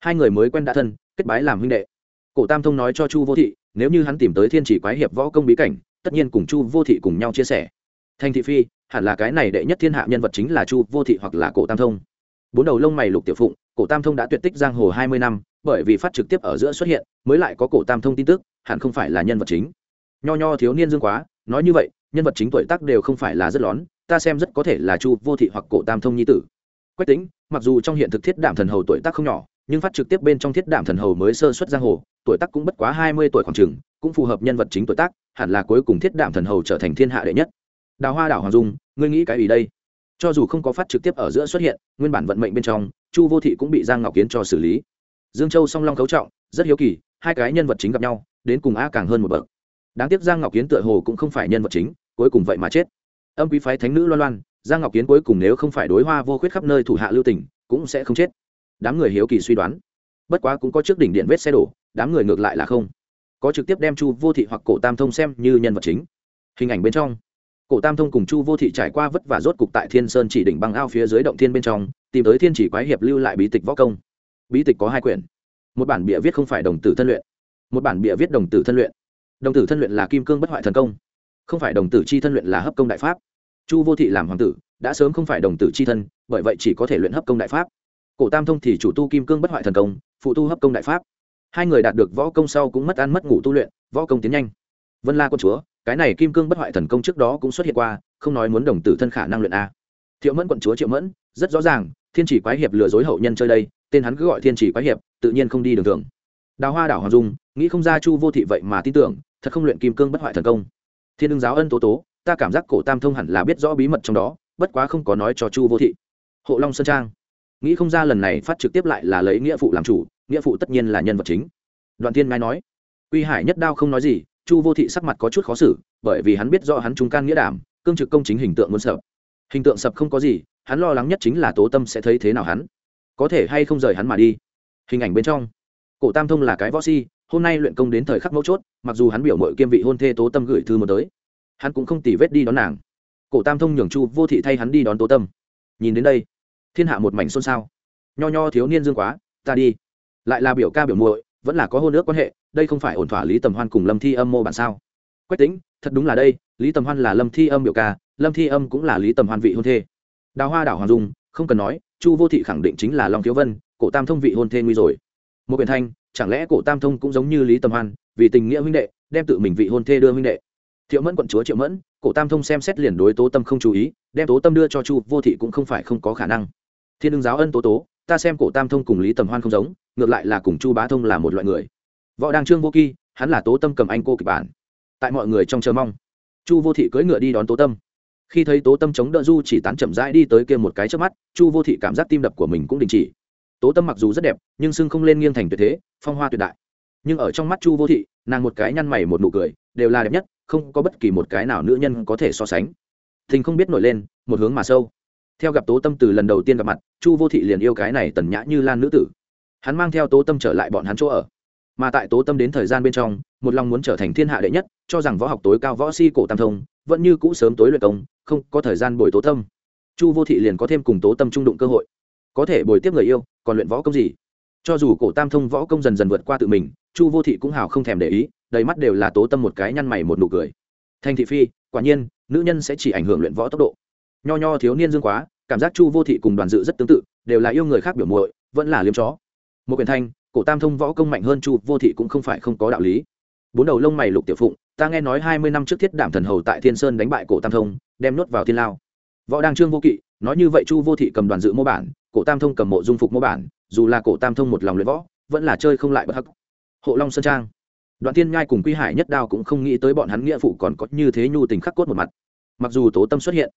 Hai người mới quen đã thân, kết bái làm huynh đệ. Cổ tam thông nói cho chu vô thị, nếu như hắn tìm tới thiên chỉ quái hiệp võ công bí cảnh tất nhiên cùng chu vô thị cùng nhau chia sẻ. Thanh thị phi, hẳn là cái này đệ nhất thiên hạ nhân vật chính là chu vô thị hoặc là cổ tam thông. Bốn đầu lông mày lục tiểu phụng, cổ tam thông đã tuyệt tích giang hồ hai mươi năm, bởi vì phát trực tiếp ở giữa xuất hiện, mới lại có cổ tam thông tin tức, hẳn không phải là nhân vật chính. Nho nho thiếu niên dương quá, nói như vậy, nhân vật chính tuổi tác đều không phải là rất lón, ta xem rất có thể là chu vô thị hoặc cổ tam thông nhi tử. Quách tính mặc dù trong hiện thực thiết đảm thần hầu tuổi tác không nhỏ, nhưng phát trực tiếp bên trong thiết đảm thần hầu mới sơ xuất giang hồ tuổi tác cũng bất quá hai mươi tuổi khoảng trường cũng phù hợp nhân vật chính tuổi tác, hẳn là cuối cùng thiết đạm thần hầu trở thành thiên hạ đệ nhất. Đào hoa đảo hoàng dung, ngươi nghĩ cái ý đây? Cho dù không có phát trực tiếp ở giữa xuất hiện, nguyên bản vận mệnh bên trong, chu vô thị cũng bị giang ngọc kiến cho xử lý. Dương châu song long cấu trọng, rất hiếu kỳ, hai cái nhân vật chính gặp nhau, đến cùng a càng hơn một bậc. Đáng tiếc giang ngọc kiến tựa hồ cũng không phải nhân vật chính, cuối cùng vậy mà chết. Âm quý phái thánh nữ loan loan, giang ngọc kiến cuối cùng nếu không phải đối hoa vô khuyết khắp nơi thủ hạ lưu tình, cũng sẽ không chết. Đám người hiếu kỳ suy đoán bất quá cũng có trước đỉnh điện vết xe đổ, đám người ngược lại là không. Có trực tiếp đem chu vô thị hoặc cổ tam thông xem như nhân vật chính. Hình ảnh bên trong. Cổ tam thông cùng chu vô thị trải qua vất vả rốt cục tại thiên sơn chỉ đỉnh băng ao phía dưới động thiên bên trong, tìm tới thiên chỉ quái hiệp lưu lại bí tịch võ công. Bí tịch có hai quyển. Một bản bịa viết không phải đồng tử thân luyện. Một bản bịa viết đồng tử thân luyện. Đồng tử thân luyện là kim cương bất hoại thần công. Không phải đồng tử chi thân luyện là hấp công đại pháp. Chu vô thị làm hoàng tử, đã sớm không phải đồng tử chi thân, bởi vậy chỉ có thể luyện hấp công đại pháp. Cổ tam thông thì chủ tu kim cương bất hoại thần công phụ tu hấp công đại pháp. Hai người đạt được võ công sau cũng mất ăn mất ngủ tu luyện, võ công tiến nhanh. Vân la quân chúa, cái này kim cương bất hoại thần công trước đó cũng xuất hiện qua, không nói muốn đồng tử thân khả năng luyện a. Thiệu mẫn quận chúa triệu mẫn, rất rõ ràng, thiên chỉ quái hiệp lừa dối hậu nhân chơi đây, tên hắn cứ gọi thiên chỉ quái hiệp, tự nhiên không đi đường thường. Đào hoa đảo hoàng dung, nghĩ không ra chu vô thị vậy mà tin tưởng, thật không luyện kim cương bất hoại thần công. Thiên đương giáo ân tố tố, ta cảm giác cổ tam thông hẳn là biết rõ bí mật trong đó, bất quá không có nói cho chu vô thị. Hộ long sơn trang nghĩ không ra lần này phát trực tiếp lại là lấy nghĩa phụ làm chủ, nghĩa phụ tất nhiên là nhân vật chính. Đoạn Thiên ngai nói uy hải nhất đao không nói gì, chu vô thị sắc mặt có chút khó xử, bởi vì hắn biết rõ hắn trung can nghĩa đảm, cương trực công chính hình tượng muốn sập. Hình tượng sập không có gì, hắn lo lắng nhất chính là tố tâm sẽ thấy thế nào hắn. Có thể hay không rời hắn mà đi. Hình ảnh bên trong, cổ tam thông là cái võ si, hôm nay luyện công đến thời khắc mấu chốt, mặc dù hắn biểu mội kiêm vị hôn thê tố tâm gửi thư một tới, hắn cũng không tỉ vết đi đón nàng. Cổ tam thông nhường chu vô thị thay hắn đi đón tố tâm. Nhìn đến đây thiên hạ một mảnh xôn xao. Nho nho thiếu niên dương quá, ta đi. Lại là biểu ca biểu muội, vẫn là có hôn ước quan hệ, đây không phải ổn thỏa lý tầm hoan cùng lâm thi âm mô bản sao? Quách tính thật đúng là đây, lý tầm hoan là lâm thi âm biểu ca, lâm thi âm cũng là lý tầm hoan vị hôn thê. Đào hoa đảo hoàng dung, không cần nói, chu vô thị khẳng định chính là long thiếu vân, cổ tam thông vị hôn thê nguy rồi. Một quyền thanh, chẳng lẽ cổ tam thông cũng giống như lý tầm hoan, vì tình nghĩa huynh đệ, đem tự mình vị hôn thê đưa huynh đệ? Thiệu mẫn quận chúa triệu mẫn, cổ tam thông xem xét liền đối tố tâm không chú ý, đem tố tâm đưa cho chu vô thị cũng không phải không có khả năng thiên đương giáo ân tố tố, ta xem cổ tam thông cùng lý tầm hoan không giống, ngược lại là cùng chu bá thông là một loại người. Võ đăng trương vô kỳ hắn là tố tâm cầm anh cô kịch bản. Tại mọi người trong chờ mong, chu vô thị cưỡi ngựa đi đón tố tâm. Khi thấy tố tâm chống đỡ du chỉ tán chậm rãi đi tới kia một cái trước mắt, chu vô thị cảm giác tim đập của mình cũng đình chỉ. Tố tâm mặc dù rất đẹp, nhưng sưng không lên nghiêng thành tuyệt thế, phong hoa tuyệt đại. Nhưng ở trong mắt chu vô thị, nàng một cái nhăn mày một nụ cười, đều là đẹp nhất, không có bất kỳ một cái nào nữ nhân có thể so sánh. Thình không biết nổi lên, một hướng mà sâu theo gặp tố tâm từ lần đầu tiên gặp mặt, chu vô thị liền yêu cái này tần nhã như lan nữ tử. Hắn mang theo tố tâm trở lại bọn hắn chỗ ở. Mà tại tố tâm đến thời gian bên trong, một lòng muốn trở thành thiên hạ đệ nhất, cho rằng võ học tối cao võ si cổ tam thông, vẫn như cũ sớm tối luyện công, không có thời gian bồi tố tâm. Chu vô thị liền có thêm cùng tố tâm trung đụng cơ hội. Có thể bồi tiếp người yêu, còn luyện võ công gì? Cho dù cổ tam thông võ công dần dần vượt qua tự mình, chu vô thị cũng hào không thèm để ý, đầy mắt đều là tố tâm một cái nhăn mày một nụ cười. Thành thị phi, quả nhiên, nữ nhân sẽ chỉ ảnh hưởng luyện võ tốc độ nho nho thiếu niên dương quá, cảm giác chu vô thị cùng đoàn dự rất tương tự, đều là yêu người khác biểu muội, vẫn là liếm chó. Một quyền thanh, cổ tam thông võ công mạnh hơn chu vô thị cũng không phải không có đạo lý. Bốn đầu lông mày lục tiểu phụng, ta nghe nói hai mươi năm trước thiết đảm thần hầu tại thiên sơn đánh bại cổ tam thông, đem nuốt vào thiên lao. Võ đăng trương vô kỵ, nói như vậy chu vô thị cầm đoàn dự mô bản, cổ tam thông cầm mộ dung phục mô bản, dù là cổ tam thông một lòng luyện võ, vẫn là chơi không lại bất hắc. Hộ long sơn trang. Đoạn tiên nhai cùng quy hải nhất đao cũng không nghĩ tới bọn hắn nghĩa phụ còn có như thế nhu tình khắc cốt một mặt. Mặc dù tố tâm xuất hiện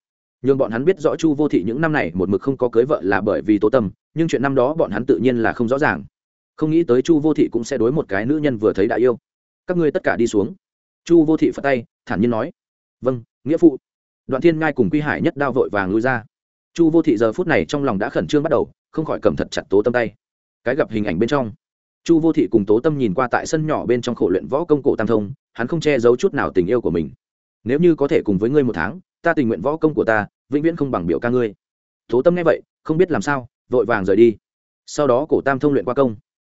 nhưng bọn hắn biết rõ chu vô thị những năm này một mực không có cưới vợ là bởi vì tố tâm, nhưng chuyện năm đó bọn hắn tự nhiên là không rõ ràng. Không nghĩ tới chu vô thị cũng sẽ đối một cái nữ nhân vừa thấy đã yêu. Các ngươi tất cả đi xuống. Chu vô thị phất tay, thản nhiên nói. Vâng nghĩa phụ. Đoạn thiên ngai cùng quy hải nhất đao vội vàng lui ra. Chu vô thị giờ phút này trong lòng đã khẩn trương bắt đầu, không khỏi cầm thật chặt tố tâm tay. Cái gặp hình ảnh bên trong. Chu vô thị cùng tố tâm nhìn qua tại sân nhỏ bên trong khổ luyện võ công cổ tam thông, hắn không che giấu chút nào tình yêu của mình. Nếu như có thể cùng với ngươi một tháng ta tình nguyện võ công của ta, vĩnh viễn không bằng biểu ca ngươi. Tố tâm nghe vậy, không biết làm sao, vội vàng rời đi. Sau đó cổ tam thông luyện qua công.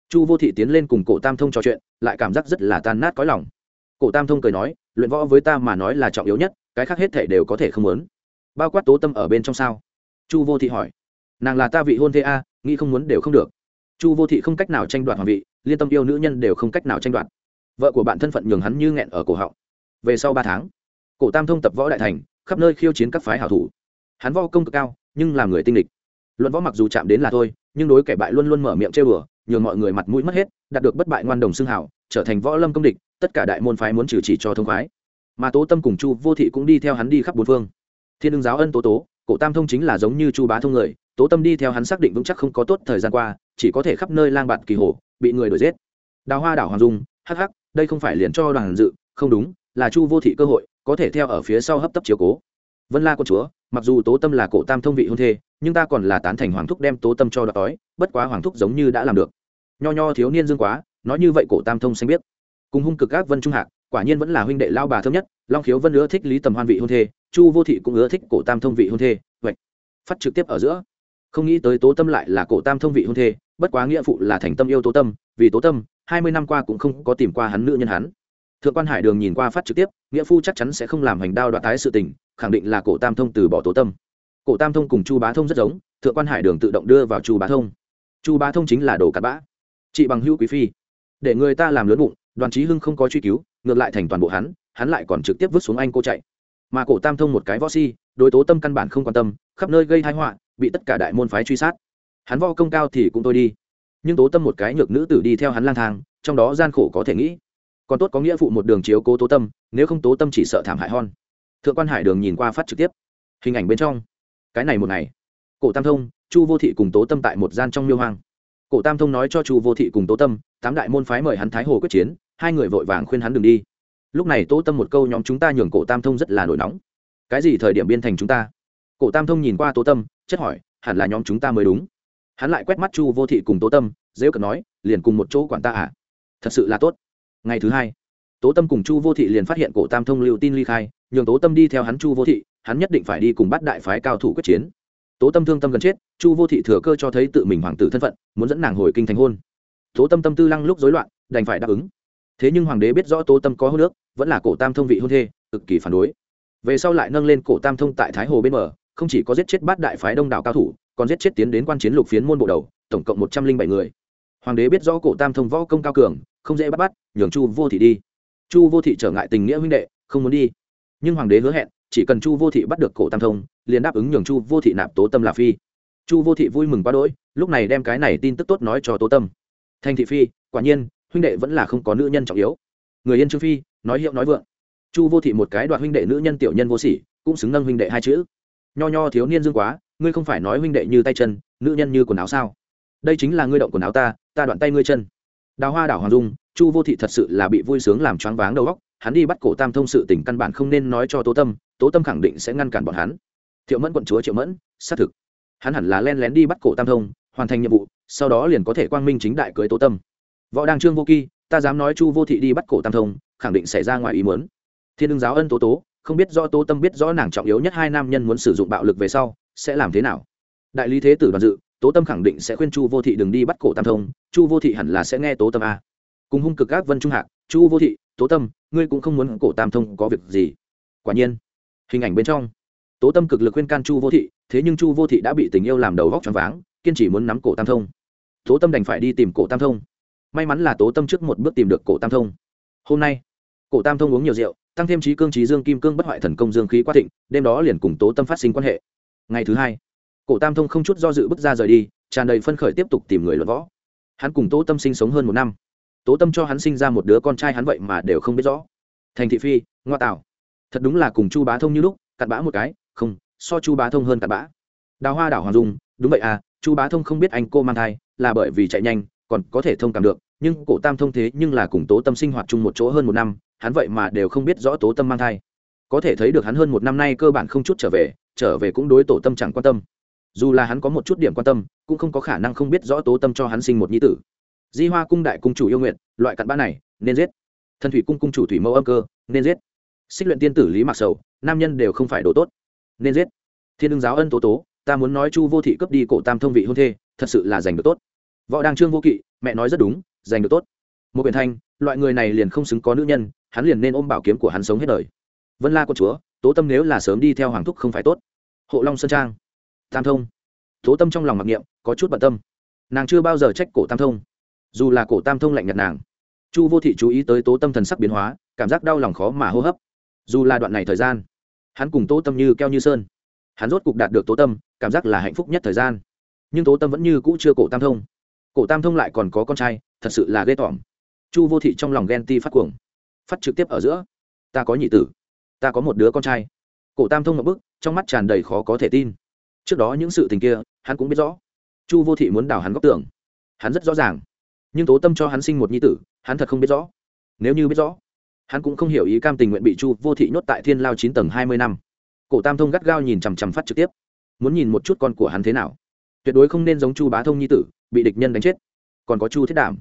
Chu vô thị tiến lên cùng cổ tam thông trò chuyện, lại cảm giác rất là tan nát có lòng. Cổ tam thông cười nói, luyện võ với ta mà nói là trọng yếu nhất, cái khác hết thể đều có thể không muốn. Bao quát tố tâm ở bên trong sao? Chu vô thị hỏi. Nàng là ta vị hôn thế a, nghĩ không muốn đều không được. Chu vô thị không cách nào tranh đoạt hoàng vị, liên tâm yêu nữ nhân đều không cách nào tranh đoạt. Vợ của bạn thân phận nhường hắn như nghẹn ở cổ họng. Về sau ba tháng, cổ tam thông tập võ đại thành khắp nơi khiêu chiến các phái hảo thủ. Hắn võ công cực cao, nhưng làm người tinh địch luận võ mặc dù chạm đến là thôi, nhưng đối kẻ bại luôn luôn mở miệng chơi bừa nhường mọi người mặt mũi mất hết, đạt được bất bại ngoan đồng xương hảo, trở thành võ lâm công địch, tất cả đại môn phái muốn trừ chỉ cho thông khoái. Mà tố tâm cùng chu vô thị cũng đi theo hắn đi khắp bốn phương. Thiên đương giáo ân tố tố, cổ tam thông chính là giống như chu bá thông người, tố tâm đi theo hắn xác định vững chắc không có tốt thời gian qua, chỉ có thể khắp nơi lang bạt kỳ hồ, bị người đuổi giết. Đào hoa đảo hoàng dung, hắc hắc, đây không phải liền cho đoàn dự, không đúng, là chu vô thị cơ hội có thể theo ở phía sau hấp tấp chiếu cố. Vân la con chúa, mặc dù tố tâm là cổ tam thông vị hôn thê, nhưng ta còn là tán thành hoàng thúc đem tố tâm cho đ đói bất quá hoàng thúc giống như đã làm được. Nho nho thiếu niên dương quá, nói như vậy cổ tam thông xanh biết. Cùng hung cực các vân trung hạc, quả nhiên vẫn là huynh đệ lao bà thơm nhất, long khiếu vân ưa thích lý tầm hoan vị hôn thê, chu vô thị cũng ưa thích cổ tam thông vị hôn thê, vậy, phát trực tiếp ở giữa. Không nghĩ tới tố tâm lại là cổ tam thông vị hôn thê, bất quá nghĩa phụ là thành tâm yêu tố tâm, vì tố tâm, hai mươi năm qua cũng không có tìm qua hắn nữ nhân hắn thượng quan hải đường nhìn qua phát trực tiếp, nghĩa phu chắc chắn sẽ không làm hành đao đoạn tái sự tình, khẳng định là cổ tam thông từ bỏ tố tâm. Cổ tam thông cùng chu bá thông rất giống, thượng quan hải đường tự động đưa vào chu bá thông. Chu bá thông chính là đồ cặn bã. Chị bằng hữu quý phi, để người ta làm lớn bụng, đoàn trí hưng không có truy cứu, ngược lại thành toàn bộ hắn hắn lại còn trực tiếp vứt xuống anh cô chạy. Mà cổ tam thông một cái võ si, đối tố tâm căn bản không quan tâm, khắp nơi gây thái họa, bị tất cả đại môn phái truy sát. Hắn vo công cao thì cũng tôi đi. Nhưng tố tâm một cái nhược nữ tử đi theo hắn lang thang, trong đó gian khổ có thể nghĩ còn tốt có nghĩa phụ một đường chiếu cố tố tâm, nếu không tố tâm chỉ sợ thảm hại hon thượng quan hải đường nhìn qua phát trực tiếp. Hình ảnh bên trong. Cái này một ngày, cổ tam thông, chu vô thị cùng tố tâm tại một gian trong miêu hoang. Cổ tam thông nói cho chu vô thị cùng tố tâm, tám đại môn phái mời hắn thái hồ quyết chiến, hai người vội vàng khuyên hắn đừng đi. Lúc này tố tâm một câu nhóm chúng ta nhường cổ tam thông rất là nổi nóng. Cái gì thời điểm biên thành chúng ta? Cổ tam thông nhìn qua tố tâm, chất hỏi, hẳn là nhóm chúng ta mới đúng. Hắn lại quét mắt chu vô thị cùng tố tâm, dễ cận nói, liền cùng một chỗ quản ta à? Thật sự là tốt ngày thứ hai tố tâm cùng chu vô thị liền phát hiện cổ tam thông lưu tin ly khai nhường tố tâm đi theo hắn chu vô thị hắn nhất định phải đi cùng bắt đại phái cao thủ quyết chiến. Tố tâm thương tâm gần chết chu vô thị thừa cơ cho thấy tự mình hoàng tử thân phận muốn dẫn nàng hồi kinh thành hôn. Tố tâm tâm tư lăng lúc rối loạn đành phải đáp ứng. Thế nhưng hoàng đế biết rõ tố tâm có hô nước vẫn là cổ tam thông vị hôn thê cực kỳ phản đối. Về sau lại nâng lên cổ tam thông tại thái hồ bên mở, không chỉ có giết chết bát đại phái đông đảo cao thủ còn giết chết tiến đến quan chiến lục phiến môn bộ đầu tổng cộng một trăm linh bảy người. Hoàng đế biết rõ cổ tam thông võ công cao cường không dễ bắt bắt, nhường chu vô thị đi. Chu vô thị trở ngại tình nghĩa huynh đệ, không muốn đi. Nhưng hoàng đế hứa hẹn, chỉ cần chu vô thị bắt được cổ tam thông, liền đáp ứng nhường chu vô thị nạp tố tâm là phi. Chu vô thị vui mừng quá đỗi, lúc này đem cái này tin tức tốt nói cho tố tâm. Thanh thị phi, quả nhiên, huynh đệ vẫn là không có nữ nhân trọng yếu. Người yên trương phi, nói hiệu nói vượng. Chu vô thị một cái đoạt huynh đệ nữ nhân tiểu nhân vô sỉ, cũng xứng nâng huynh đệ hai chữ. Nho nho thiếu niên dương quá, ngươi không phải nói huynh đệ như tay chân, nữ nhân như quần áo sao? Đây chính là ngươi động quần áo ta ta đoạn tay ngươi chân đào hoa đảo hoàng dung, chu vô thị thật sự là bị vui sướng làm choáng váng đầu óc, hắn đi bắt cổ tam thông sự tình căn bản không nên nói cho tố tâm tố tâm khẳng định sẽ ngăn cản bọn hắn. Thiệu mẫn quận chúa triệu mẫn, xác thực. Hắn hẳn là len lén đi bắt cổ tam thông, hoàn thành nhiệm vụ, sau đó liền có thể quang minh chính đại cưới tố tâm. Võ đăng trương vô kỳ ta dám nói chu vô thị đi bắt cổ tam thông, khẳng định xảy ra ngoài ý muốn. Thiên đương giáo ân tố tố, không biết do tố tâm biết rõ nàng trọng yếu nhất hai nam nhân muốn sử dụng bạo lực về sau, sẽ làm thế nào? Đại lý thế tử đoàn dự tố tâm khẳng định sẽ khuyên chu vô thị đừng đi bắt cổ tam thông, chu vô thị hẳn là sẽ nghe tố tâm a. Cùng hung cực các vân trung hạc, chu vô thị, tố tâm, ngươi cũng không muốn cổ tam thông có việc gì. Quả nhiên, hình ảnh bên trong, tố tâm cực lực khuyên can chu vô thị, thế nhưng chu vô thị đã bị tình yêu làm đầu vóc choáng váng, kiên chỉ muốn nắm cổ tam thông. Tố tâm đành phải đi tìm cổ tam thông. May mắn là tố tâm trước một bước tìm được cổ tam thông. Hôm nay, cổ tam thông uống nhiều rượu, tăng thêm trí cương trí dương kim cương bất hoại thần công dương khí quá thịnh, đêm đó liền cùng tố tâm phát sinh quan hệ. Ngày thứ hai cổ tam thông không chút do dự bước ra rời đi, tràn đầy phân khởi tiếp tục tìm người luận võ. Hắn cùng tố tâm sinh sống hơn một năm. Tố tâm cho hắn sinh ra một đứa con trai hắn vậy mà đều không biết rõ. Thành thị phi, ngoa tạo. Thật đúng là cùng chu bá thông như lúc, cặn bã một cái, không, so chu bá thông hơn cặn bã. Đào hoa đảo hoàng dung, đúng vậy à chu bá thông không biết anh cô mang thai, là bởi vì chạy nhanh, còn có thể thông cảm được, nhưng cổ tam thông thế nhưng là cùng tố tâm sinh hoạt chung một chỗ hơn một năm, hắn vậy mà đều không biết rõ tố tâm mang thai. Có thể thấy được hắn hơn một năm nay cơ bản không chút trở về trở về cũng đối tổ tâm chẳng quan tâm dù là hắn có một chút điểm quan tâm, cũng không có khả năng không biết rõ tố tâm cho hắn sinh một nhi tử. Di hoa cung đại cung chủ yêu nguyện, loại cặn bã này, nên giết. Thần thủy cung cung chủ thủy mẫu âm cơ, nên giết. Xích luyện tiên tử lý mạc sầu, nam nhân đều không phải đồ tốt, nên giết. Thiên đương giáo ân tố tố, ta muốn nói chu vô thị cướp đi cổ tam thông vị hôn thê, thật sự là giành được tốt. Võ đăng trương vô kỵ, mẹ nói rất đúng, giành được tốt. Một biển thanh, loại người này liền không xứng có nữ nhân, hắn liền nên ôm bảo kiếm của hắn sống hết đời. Vân la con chúa, tố tâm nếu là sớm đi theo hoàng thúc không phải tốt. Hộ long sơn trang tam thông. Tố tâm trong lòng mặc niệm, có chút bận tâm. Nàng chưa bao giờ trách cổ tam thông. Dù là cổ tam thông lạnh nhạt nàng, chu vô thị chú ý tới tố tâm thần sắc biến hóa, cảm giác đau lòng khó mà hô hấp. Dù là đoạn này thời gian, hắn cùng tố tâm như keo như sơn. Hắn rốt cục đạt được tố tâm, cảm giác là hạnh phúc nhất thời gian. Nhưng tố tâm vẫn như cũ chưa cổ tam thông. Cổ tam thông lại còn có con trai, thật sự là ghê tởm. Chu vô thị trong lòng ghen ti phát cuồng. Phát trực tiếp ở giữa. Ta có nhị tử, ta có một đứa con trai. Cổ tam thông ngập bức, trong mắt tràn đầy khó có thể tin trước đó những sự tình kia, hắn cũng biết rõ. Chu vô thị muốn đào hắn góc tưởng hắn rất rõ ràng. Nhưng tố tâm cho hắn sinh một nhi tử, hắn thật không biết rõ. Nếu như biết rõ, hắn cũng không hiểu ý cam tình nguyện bị chu vô thị nhốt tại thiên lao chín tầng hai mươi năm. Cổ tam thông gắt gao nhìn chằm chằm phát trực tiếp. Muốn nhìn một chút con của hắn thế nào. Tuyệt đối không nên giống chu bá thông nhi tử, bị địch nhân đánh chết. Còn có chu thiết đảm.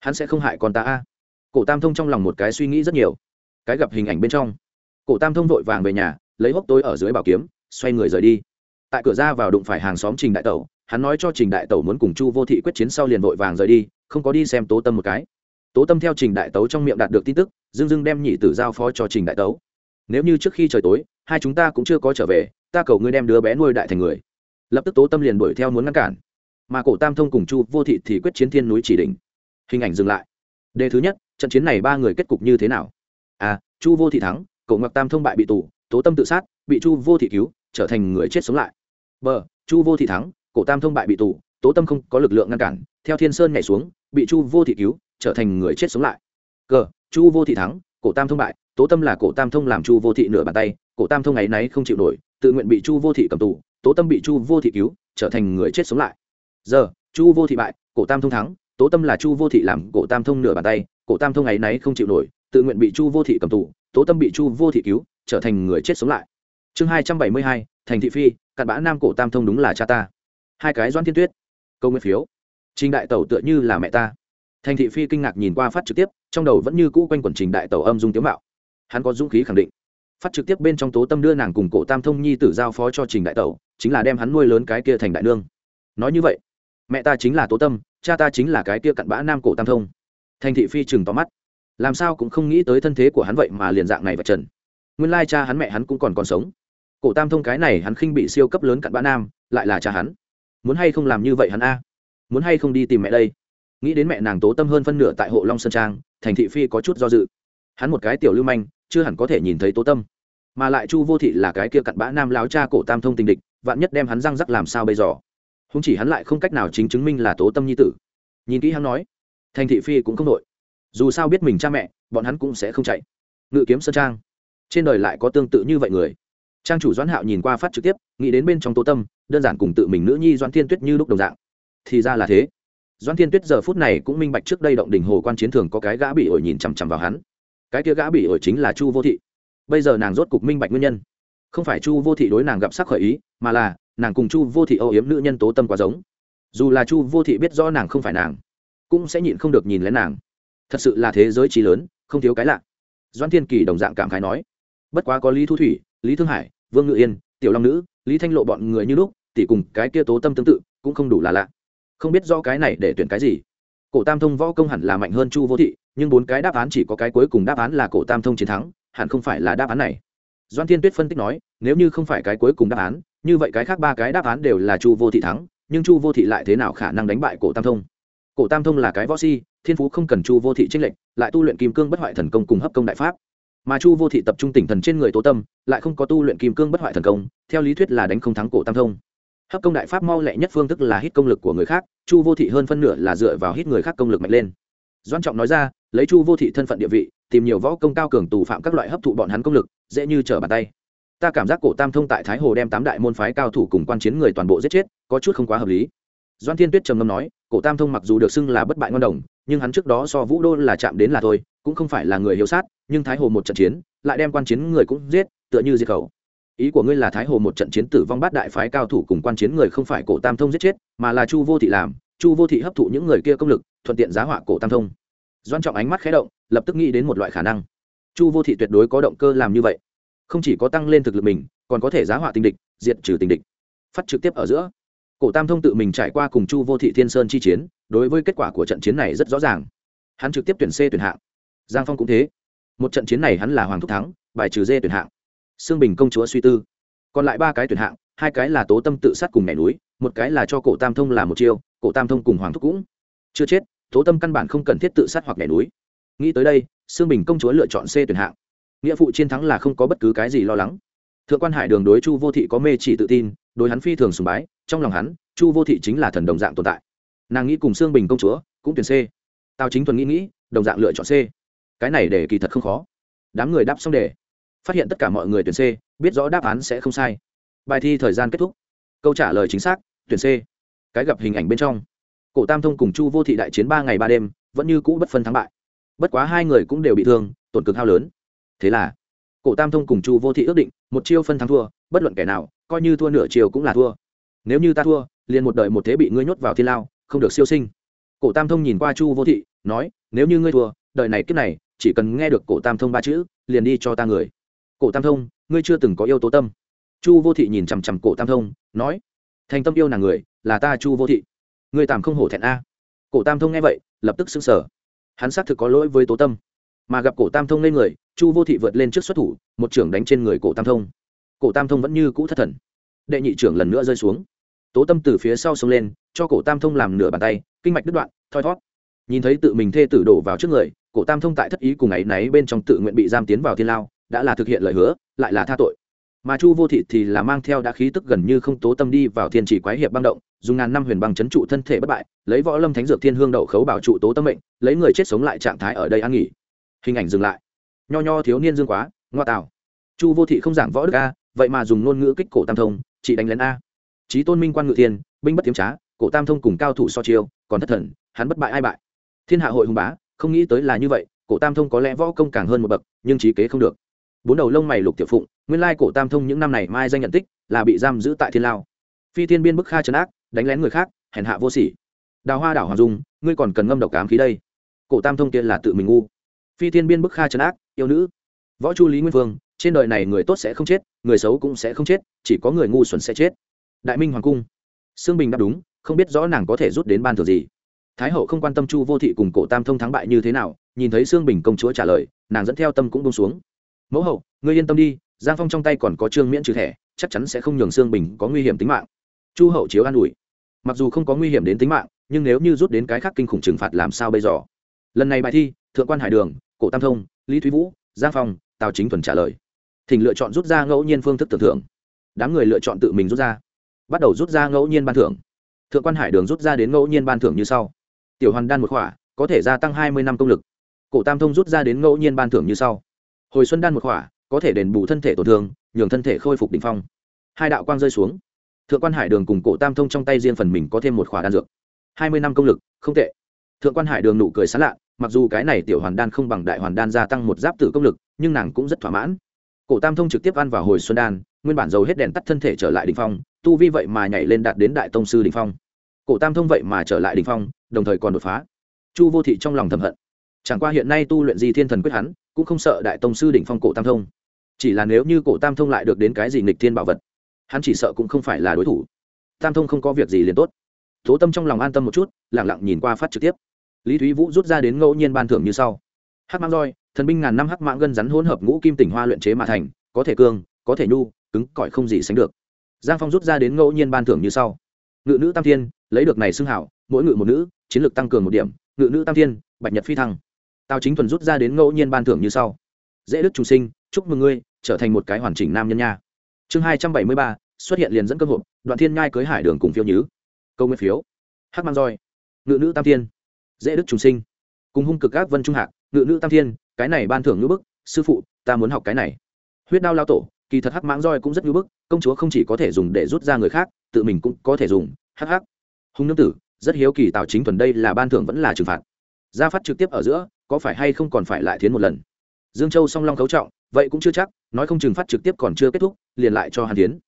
Hắn sẽ không hại con ta a. Cổ tam thông trong lòng một cái suy nghĩ rất nhiều. Cái gặp hình ảnh bên trong, cổ tam thông vội vàng về nhà, lấy hốc tối ở dưới bảo kiếm, xoay người rời đi tại cửa ra vào đụng phải hàng xóm trình đại tẩu, hắn nói cho trình đại tẩu muốn cùng chu vô thị quyết chiến sau liền vội vàng rời đi, không có đi xem tố tâm một cái. Tố tâm theo trình đại tấu trong miệng đạt được tin tức dưng dưng đem nhị tử giao phó cho trình đại tấu nếu như trước khi trời tối, hai chúng ta cũng chưa có trở về, ta cầu ngươi đem đứa bé nuôi đại thành người. Lập tức tố tâm liền đuổi theo muốn ngăn cản. Mà cổ tam thông cùng chu vô thị thì quyết chiến thiên núi chỉ đỉnh. Hình ảnh dừng lại. Đề thứ nhất, trận chiến này ba người kết cục như thế nào? A chu vô thị thắng cậu ngọc tam thông bại bị tù, tố tâm tự sát, bị chu vô thị cứu, trở thành người chết sống lại bờ chu vô thị thắng cổ tam thông bại bị tù tố tâm không có lực lượng ngăn cản theo thiên sơn nhảy xuống bị chu vô thị cứu trở thành người chết sống lại cờ chu vô thị thắng cổ tam thông bại tố tâm là cổ tam thông làm chu vô thị nửa bàn tay cổ tam thông ấy nấy không chịu nổi tự nguyện bị chu vô thị cầm tù tố tâm bị chu vô thị cứu trở thành người chết sống lại giờ chu vô thị bại cổ tam thông thắng tố tâm là chu vô thị làm cổ tam thông nửa bàn tay cổ tam thông ấy nấy không chịu nổi tự nguyện bị chu vô thị cầm tù tố tâm bị chu vô thị cứu trở thành người chết sống lại chương hai trăm bảy mươi hai thành thị phi cặn bã nam cổ tam thông đúng là cha ta. Hai cái doan thiên tuyết. Câu nguyên phiếu. Trình đại tẩu tựa như là mẹ ta. Thành thị phi kinh ngạc nhìn qua phát trực tiếp, trong đầu vẫn như cũ quanh quẩn trình đại tẩu âm dung tiếu mạo. Hắn có dũng khí khẳng định. Phát trực tiếp bên trong tố tâm đưa nàng cùng cổ tam thông nhi tử giao phó cho trình đại tẩu, chính là đem hắn nuôi lớn cái kia thành đại nương. Nói như vậy, mẹ ta chính là tố tâm, cha ta chính là cái kia cặn bã nam cổ tam thông. Thành thị phi chừng tóm mắt. Làm sao cũng không nghĩ tới thân thế của hắn vậy mà liền dạng này và trần. Nguyên lai cha hắn mẹ hắn cũng còn còn sống cổ tam thông cái này hắn khinh bị siêu cấp lớn cặn bã nam, lại là cha hắn. Muốn hay không làm như vậy hắn a? Muốn hay không đi tìm mẹ đây? Nghĩ đến mẹ nàng tố tâm hơn phân nửa tại hộ long sơn trang, thành thị phi có chút do dự. Hắn một cái tiểu lưu manh, chưa hẳn có thể nhìn thấy tố tâm. Mà lại chu vô thị là cái kia cặn bã nam láo cha cổ tam thông tình địch, vạn nhất đem hắn răng rắc làm sao bây giờ? Không chỉ hắn lại không cách nào chính chứng minh là tố tâm nhi tử. Nhìn kỹ hắn nói, thành thị phi cũng không đội. Dù sao biết mình cha mẹ, bọn hắn cũng sẽ không chạy. Ngự kiếm sơn trang, trên đời lại có tương tự như vậy người trang chủ doãn hạo nhìn qua phát trực tiếp, nghĩ đến bên trong tố tâm, đơn giản cùng tự mình nữ nhi doãn thiên tuyết như lúc đồng dạng. Thì ra là thế. Doãn thiên tuyết giờ phút này cũng minh bạch trước đây động đình hồ quan chiến thường có cái gã bị ổi nhìn chằm chằm vào hắn. Cái kia gã bị ổi chính là chu vô thị. Bây giờ nàng rốt cục minh bạch nguyên nhân. Không phải chu vô thị đối nàng gặp sắc khởi ý, mà là nàng cùng chu vô thị âu yếm nữ nhân tố tâm quá giống. Dù là chu vô thị biết rõ nàng không phải nàng, cũng sẽ nhịn không được nhìn lén nàng. Thật sự là thế giới trí lớn, không thiếu cái lạ. Doan thiên kỳ đồng dạng cảm khái nói, bất quá có lý thu thủy lý thương hải, vương ngự yên, tiểu long nữ, lý thanh lộ bọn người như lúc tỷ cùng cái kia tố tâm tương tự, cũng không đủ là lạ. Không biết do cái này để tuyển cái gì. Cổ tam thông võ công hẳn là mạnh hơn chu vô thị, nhưng bốn cái đáp án chỉ có cái cuối cùng đáp án là cổ tam thông chiến thắng, hẳn không phải là đáp án này. Doan thiên tuyết phân tích nói, nếu như không phải cái cuối cùng đáp án, như vậy cái khác ba cái đáp án đều là chu vô thị thắng, nhưng chu vô thị lại thế nào khả năng đánh bại cổ tam thông? Cổ tam thông là cái võ si, thiên phú không cần chu vô thị tranh lệch, lại tu luyện kim cương bất hoại thần công cùng hấp công đại pháp mà chu vô thị tập trung tỉnh thần trên người tố tâm, lại không có tu luyện kim cương bất hoại thần công, theo lý thuyết là đánh không thắng cổ tam thông. Hấp công đại pháp mau lẹ nhất phương thức là hít công lực của người khác, chu vô thị hơn phân nửa là dựa vào hít người khác công lực mạnh lên. Doan trọng nói ra, lấy chu vô thị thân phận địa vị, tìm nhiều võ công cao cường tù phạm các loại hấp thụ bọn hắn công lực, dễ như trở bàn tay. Ta cảm giác cổ tam thông tại thái hồ đem tám đại môn phái cao thủ cùng quan chiến người toàn bộ giết chết, có chút không quá hợp lý. Doan thiên tuyết trầm ngâm nói, cổ tam thông mặc dù được xưng là bất bại ngon đồng, nhưng hắn trước đó so vũ đô là chạm đến là thôi cũng không phải là người hiếu sát, nhưng thái hồ một trận chiến, lại đem quan chiến người cũng giết, tựa như diệt khẩu. Ý của ngươi là thái hồ một trận chiến tử vong bát đại phái cao thủ cùng quan chiến người không phải cổ tam thông giết chết, mà là chu vô thị làm, chu vô thị hấp thụ những người kia công lực, thuận tiện giá họa cổ tam thông. Doan trọng ánh mắt khé động, lập tức nghĩ đến một loại khả năng. Chu vô thị tuyệt đối có động cơ làm như vậy. Không chỉ có tăng lên thực lực mình, còn có thể giá họa tình địch, diệt trừ tình địch. Phát trực tiếp ở giữa, cổ tam thông tự mình trải qua cùng chu vô thị thiên sơn chi chiến, đối với kết quả của trận chiến này rất rõ ràng. Hắn trực tiếp tuyển c tuyển hạng giang phong cũng thế. Một trận chiến này hắn là hoàng thúc thắng, bài trừ dê tuyển hạng. Xương bình công chúa suy tư. Còn lại ba cái tuyển hạng, hai cái là tố tâm tự sát cùng mẹ núi, một cái là cho cổ tam thông làm một chiêu, cổ tam thông cùng hoàng thúc cũng chưa chết, tố tâm căn bản không cần thiết tự sát hoặc mẹ núi. Nghĩ tới đây xương bình công chúa lựa chọn c tuyển hạng. Nghĩa phụ chiến thắng là không có bất cứ cái gì lo lắng. Thượng quan hải đường đối chu vô thị có mê chỉ tự tin, đối hắn phi thường sùng bái, trong lòng hắn, chu vô thị chính là thần đồng dạng tồn tại. Nàng nghĩ cùng xương bình công chúa cũng tuyển c. Tào chính thuần nghĩ nghĩ, đồng dạng lựa chọn c cái này để kỳ thật không khó. Đám người đáp xong đề. Phát hiện tất cả mọi người tuyển c, biết rõ đáp án sẽ không sai. Bài thi thời gian kết thúc. Câu trả lời chính xác, tuyển c. Cái gặp hình ảnh bên trong. Cổ tam thông cùng chu vô thị đại chiến ba ngày ba đêm, vẫn như cũ bất phân thắng bại. Bất quá hai người cũng đều bị thương, tổn cực hao lớn. Thế là, cổ tam thông cùng chu vô thị ước định, một chiêu phân thắng thua, bất luận kẻ nào, coi như thua nửa chiều cũng là thua. Nếu như ta thua, liền một đời một thế bị ngươi nhốt vào thiên lao, không được siêu sinh. Cổ tam thông nhìn qua chu vô thị, nói, nếu như ngươi thua, đời này kiếp này chỉ cần nghe được cổ tam thông ba chữ, liền đi cho ta người. Cổ tam thông, ngươi chưa từng có yêu tố tâm. Chu vô thị nhìn chằm chằm cổ tam thông, nói, thành tâm yêu nàng người, là ta chu vô thị. Ngươi tàm không hổ thẹn a. Cổ tam thông nghe vậy, lập tức xưng sở hắn xác thực có lỗi với tố tâm. Mà gặp cổ tam thông lên người, chu vô thị vượt lên trước xuất thủ, một trưởng đánh trên người cổ tam thông. Cổ tam thông vẫn như cũ thất thần. Đệ nhị trưởng lần nữa rơi xuống. Tố tâm từ phía sau xông lên, cho cổ tam thông làm nửa bàn tay, kinh mạch đứt đoạn, thoi thót. Nhìn thấy tự mình thê tử đổ vào trước người cổ tam thông tại thất ý cùng ấy náy bên trong tự nguyện bị giam tiến vào thiên lao, đã là thực hiện lời hứa, lại là tha tội. Mà chu vô thị thì là mang theo đã khí tức gần như không tố tâm đi vào thiên chỉ quái hiệp băng động, dùng ngàn năm huyền băng chấn trụ thân thể bất bại, lấy võ lâm thánh dược thiên hương đậu khấu bảo trụ tố tâm mệnh, lấy người chết sống lại trạng thái ở đây an nghỉ. Hình ảnh dừng lại. Nho nho thiếu niên dương quá, ngoa tào. chu vô thị không giảng võ đức a, vậy mà dùng ngôn ngữ kích cổ tam thông, chỉ đánh lén a. Trí tôn minh quan ngự thiên, binh bất tiếm trá, cổ tam thông cùng cao thủ so chiêu, còn thất thần, hắn bất bại ai bại? Thiên hạ hội hùng bá không nghĩ tới là như vậy, cổ tam thông có lẽ võ công càng hơn một bậc, nhưng trí kế không được. Bốn đầu lông mày lục tiểu phụng, nguyên lai cổ tam thông những năm này mai danh nhận tích, là bị giam giữ tại thiên lao. Phi thiên biên bức kha trấn ác, đánh lén người khác, hèn hạ vô sỉ. Đào hoa đảo hoàng dung, ngươi còn cần ngâm độc cám khí đây. Cổ tam thông kia là tự mình ngu. Phi thiên biên bức kha trấn ác, yêu nữ. Võ chu lý nguyên vương, trên đời này người tốt sẽ không chết, người xấu cũng sẽ không chết, chỉ có người ngu xuẩn sẽ chết. Đại minh hoàng cung. Sương bình đáp đúng, không biết rõ nàng có thể rút đến ban thường gì thái hậu không quan tâm chu vô thị cùng cổ tam thông thắng bại như thế nào, nhìn thấy sương bình công chúa trả lời, nàng dẫn theo tâm cũng bông xuống. Mẫu hậu, ngươi yên tâm đi, giang phong trong tay còn có trương miễn trừ thẻ, chắc chắn sẽ không nhường sương bình có nguy hiểm tính mạng. Chu hậu chiếu an ủi. Mặc dù không có nguy hiểm đến tính mạng, nhưng nếu như rút đến cái khác kinh khủng trừng phạt làm sao bây giờ? Lần này bài thi, thượng quan hải đường, cổ tam thông, lý thúy vũ, giang phong, tào chính thuần trả lời. Thỉnh lựa chọn rút ra ngẫu nhiên phương thức tưởng thưởng đám người lựa chọn tự mình rút ra. Bắt đầu rút ra ngẫu nhiên ban thưởng. Thượng quan hải đường rút ra đến ngẫu nhiên ban thưởng như sau tiểu hoàn đan một khỏa, có thể gia tăng hai mươi năm công lực. Cổ tam thông rút ra đến ngẫu nhiên ban thưởng như sau. Hồi xuân đan một khỏa, có thể đền bù thân thể tổn thương, nhường thân thể khôi phục đ ỉ n h phong. Hai đạo quang rơi xuống. Thượng quan hải đường cùng cổ tam thông trong tay riêng phần mình có thêm một khỏa đan dược. Hai mươi năm công lực, không tệ. Thượng quan hải đường nụ cười sán lạ, mặc dù cái này tiểu hoàn đan không bằng đại hoàn đan gia tăng một giáp tử công lực, nhưng nàng cũng rất thỏa mãn. Cổ tam thông trực tiếp ăn vào hồi xuân đan, nguyên bản dầu hết đèn tắt thân thể trở lại đ ỉ n h phong, tu vi vậy mà nhảy lên đạt đến đại tông sư đ ỉ n h phong cổ tam thông vậy mà trở lại đình phong, đồng thời còn đột phá. Chu vô thị trong lòng thầm hận. Chẳng qua hiện nay tu luyện di thiên thần quyết hắn, cũng không sợ đại tông sư đỉnh phong cổ tam thông. Chỉ là nếu như cổ tam thông lại được đến cái gì nghịch thiên bảo vật, hắn chỉ sợ cũng không phải là đối thủ. Tam thông không có việc gì liền tốt. Tố tâm trong lòng an tâm một chút lẳng lặng nhìn qua phát trực tiếp. Lý thúy vũ rút ra đến ngẫu nhiên ban thưởng như sau. Hắc mang roi, thần binh ngàn năm hắc mạng gân rắn hỗn hợp ngũ kim tỉnh hoa luyện chế mà thành, có thể cương, có thể nhu, cứng cỏi không gì sánh được. Giang phong rút ra đến ngẫu nhiên ban thưởng như sau ngự nữ tam thiên, lấy được này xưng hảo, mỗi ngự một nữ, chiến lược tăng cường một điểm. Ngự nữ tam thiên, bạch nhật phi thăng. Tào chính thuần rút ra đến ngẫu nhiên ban thưởng như sau. Dễ đức trung sinh, chúc mừng ngươi, trở thành một cái hoàn chỉnh nam nhân nha. Chương hai trăm bảy mươi ba, xuất hiện liền dẫn cơ hội, đoạn thiên nhai cưới hải đường cùng phiêu nhứ. Câu nguyên phiếu. Hắc mang roi. Ngự nữ tam thiên. Dễ đức trùng sinh. Cùng hung cực các vân trung hạc, ngự nữ tam thiên, cái này ban thưởng ngữ bức, sư phụ, ta muốn học cái này. Huyết đao lao tổ, kỳ thật hắc mãng roi cũng rất ngữ bức, công chúa không chỉ có thể dùng để rút ra người khác tự mình cũng có thể dùng, hắc hắc. Hung nương tử, rất hiếu kỳ tào chính thuần đây là ban thưởng vẫn là trừng phạt. Gia phát trực tiếp ở giữa, có phải hay không còn phải lại thiến một lần? Dương châu song long cấu trọng, vậy cũng chưa chắc, nói không trừng phát trực tiếp còn chưa kết thúc, liền lại cho hàn tiến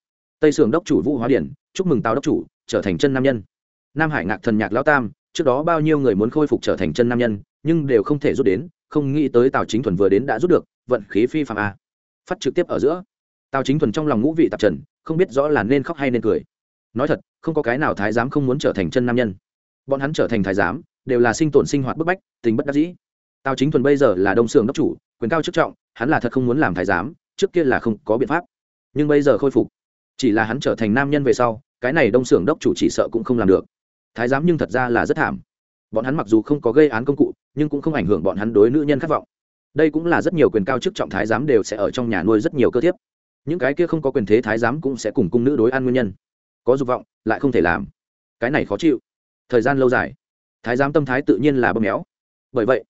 tây sưởng đốc chủ vũ hóa điển, chúc mừng tào đốc chủ, trở thành chân nam nhân. Nam hải ngạc thần nhạc lao tam, trước đó bao nhiêu người muốn khôi phục trở thành chân nam nhân, nhưng đều không thể rút đến, không nghĩ tới tào chính thuần vừa đến đã rút được, vận khí phi phạm a. Phát trực tiếp ở giữa. Tào chính thuần trong lòng ngũ vị tạp trần, không biết rõ là nên khóc hay nên cười nói thật, không có cái nào thái giám không muốn trở thành chân nam nhân. Bọn hắn trở thành thái giám, đều là sinh tồn sinh hoạt bức bách, tình bất đắc dĩ. Tào chính thuần bây giờ là đông Sưởng đốc chủ, quyền cao chức trọng, hắn là thật không muốn làm thái giám, trước kia là không có biện pháp. Nhưng bây giờ khôi phục. Chỉ là hắn trở thành nam nhân về sau, cái này đông Sưởng đốc chủ chỉ sợ cũng không làm được. Thái giám nhưng thật ra là rất thảm. Bọn hắn mặc dù không có gây án công cụ, nhưng cũng không ảnh hưởng bọn hắn đối nữ nhân khát vọng. Đây cũng là rất nhiều quyền cao chức trọng thái giám đều sẽ ở trong nhà nuôi rất nhiều cơ thiếp. Những cái kia không có quyền thế thái giám cũng sẽ cùng cung nữ đối ăn nguyên nhân có dục vọng, lại không thể làm. Cái này khó chịu. Thời gian lâu dài. Thái giám tâm thái tự nhiên là bơm méo. Bởi vậy,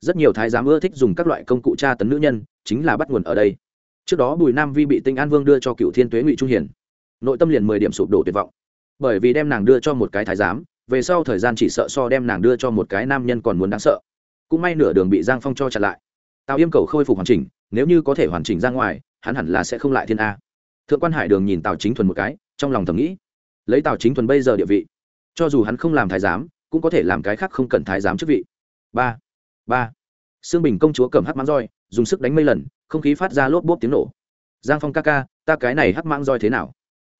rất nhiều thái giám ưa thích dùng các loại công cụ tra tấn nữ nhân, chính là bắt nguồn ở đây. Trước đó bùi nam vi bị tinh an vương đưa cho cựu thiên tuế ngụy trung hiển. Nội tâm liền mười điểm sụp đổ tuyệt vọng. Bởi vì đem nàng đưa cho một cái thái giám, về sau thời gian chỉ sợ so đem nàng đưa cho một cái nam nhân còn muốn đáng sợ. Cũng may nửa đường bị giang phong cho chặn lại. Tào yêm cầu khôi phục hoàn chỉnh, nếu như có thể hoàn chỉnh ra ngoài, hắn hẳn là sẽ không lại thiên a thượng quan hải đường nhìn tào chính thuần một cái, trong lòng thầm nghĩ, lấy tào chính thuần bây giờ địa vị, cho dù hắn không làm thái giám, cũng có thể làm cái khác không cần thái giám chức vị. Ba ba. Sương bình công chúa cầm hắc mãng roi, dùng sức đánh mấy lần, không khí phát ra lốp bốp tiếng nổ. Giang phong ca ca, ta cái này hắc mãng roi thế nào?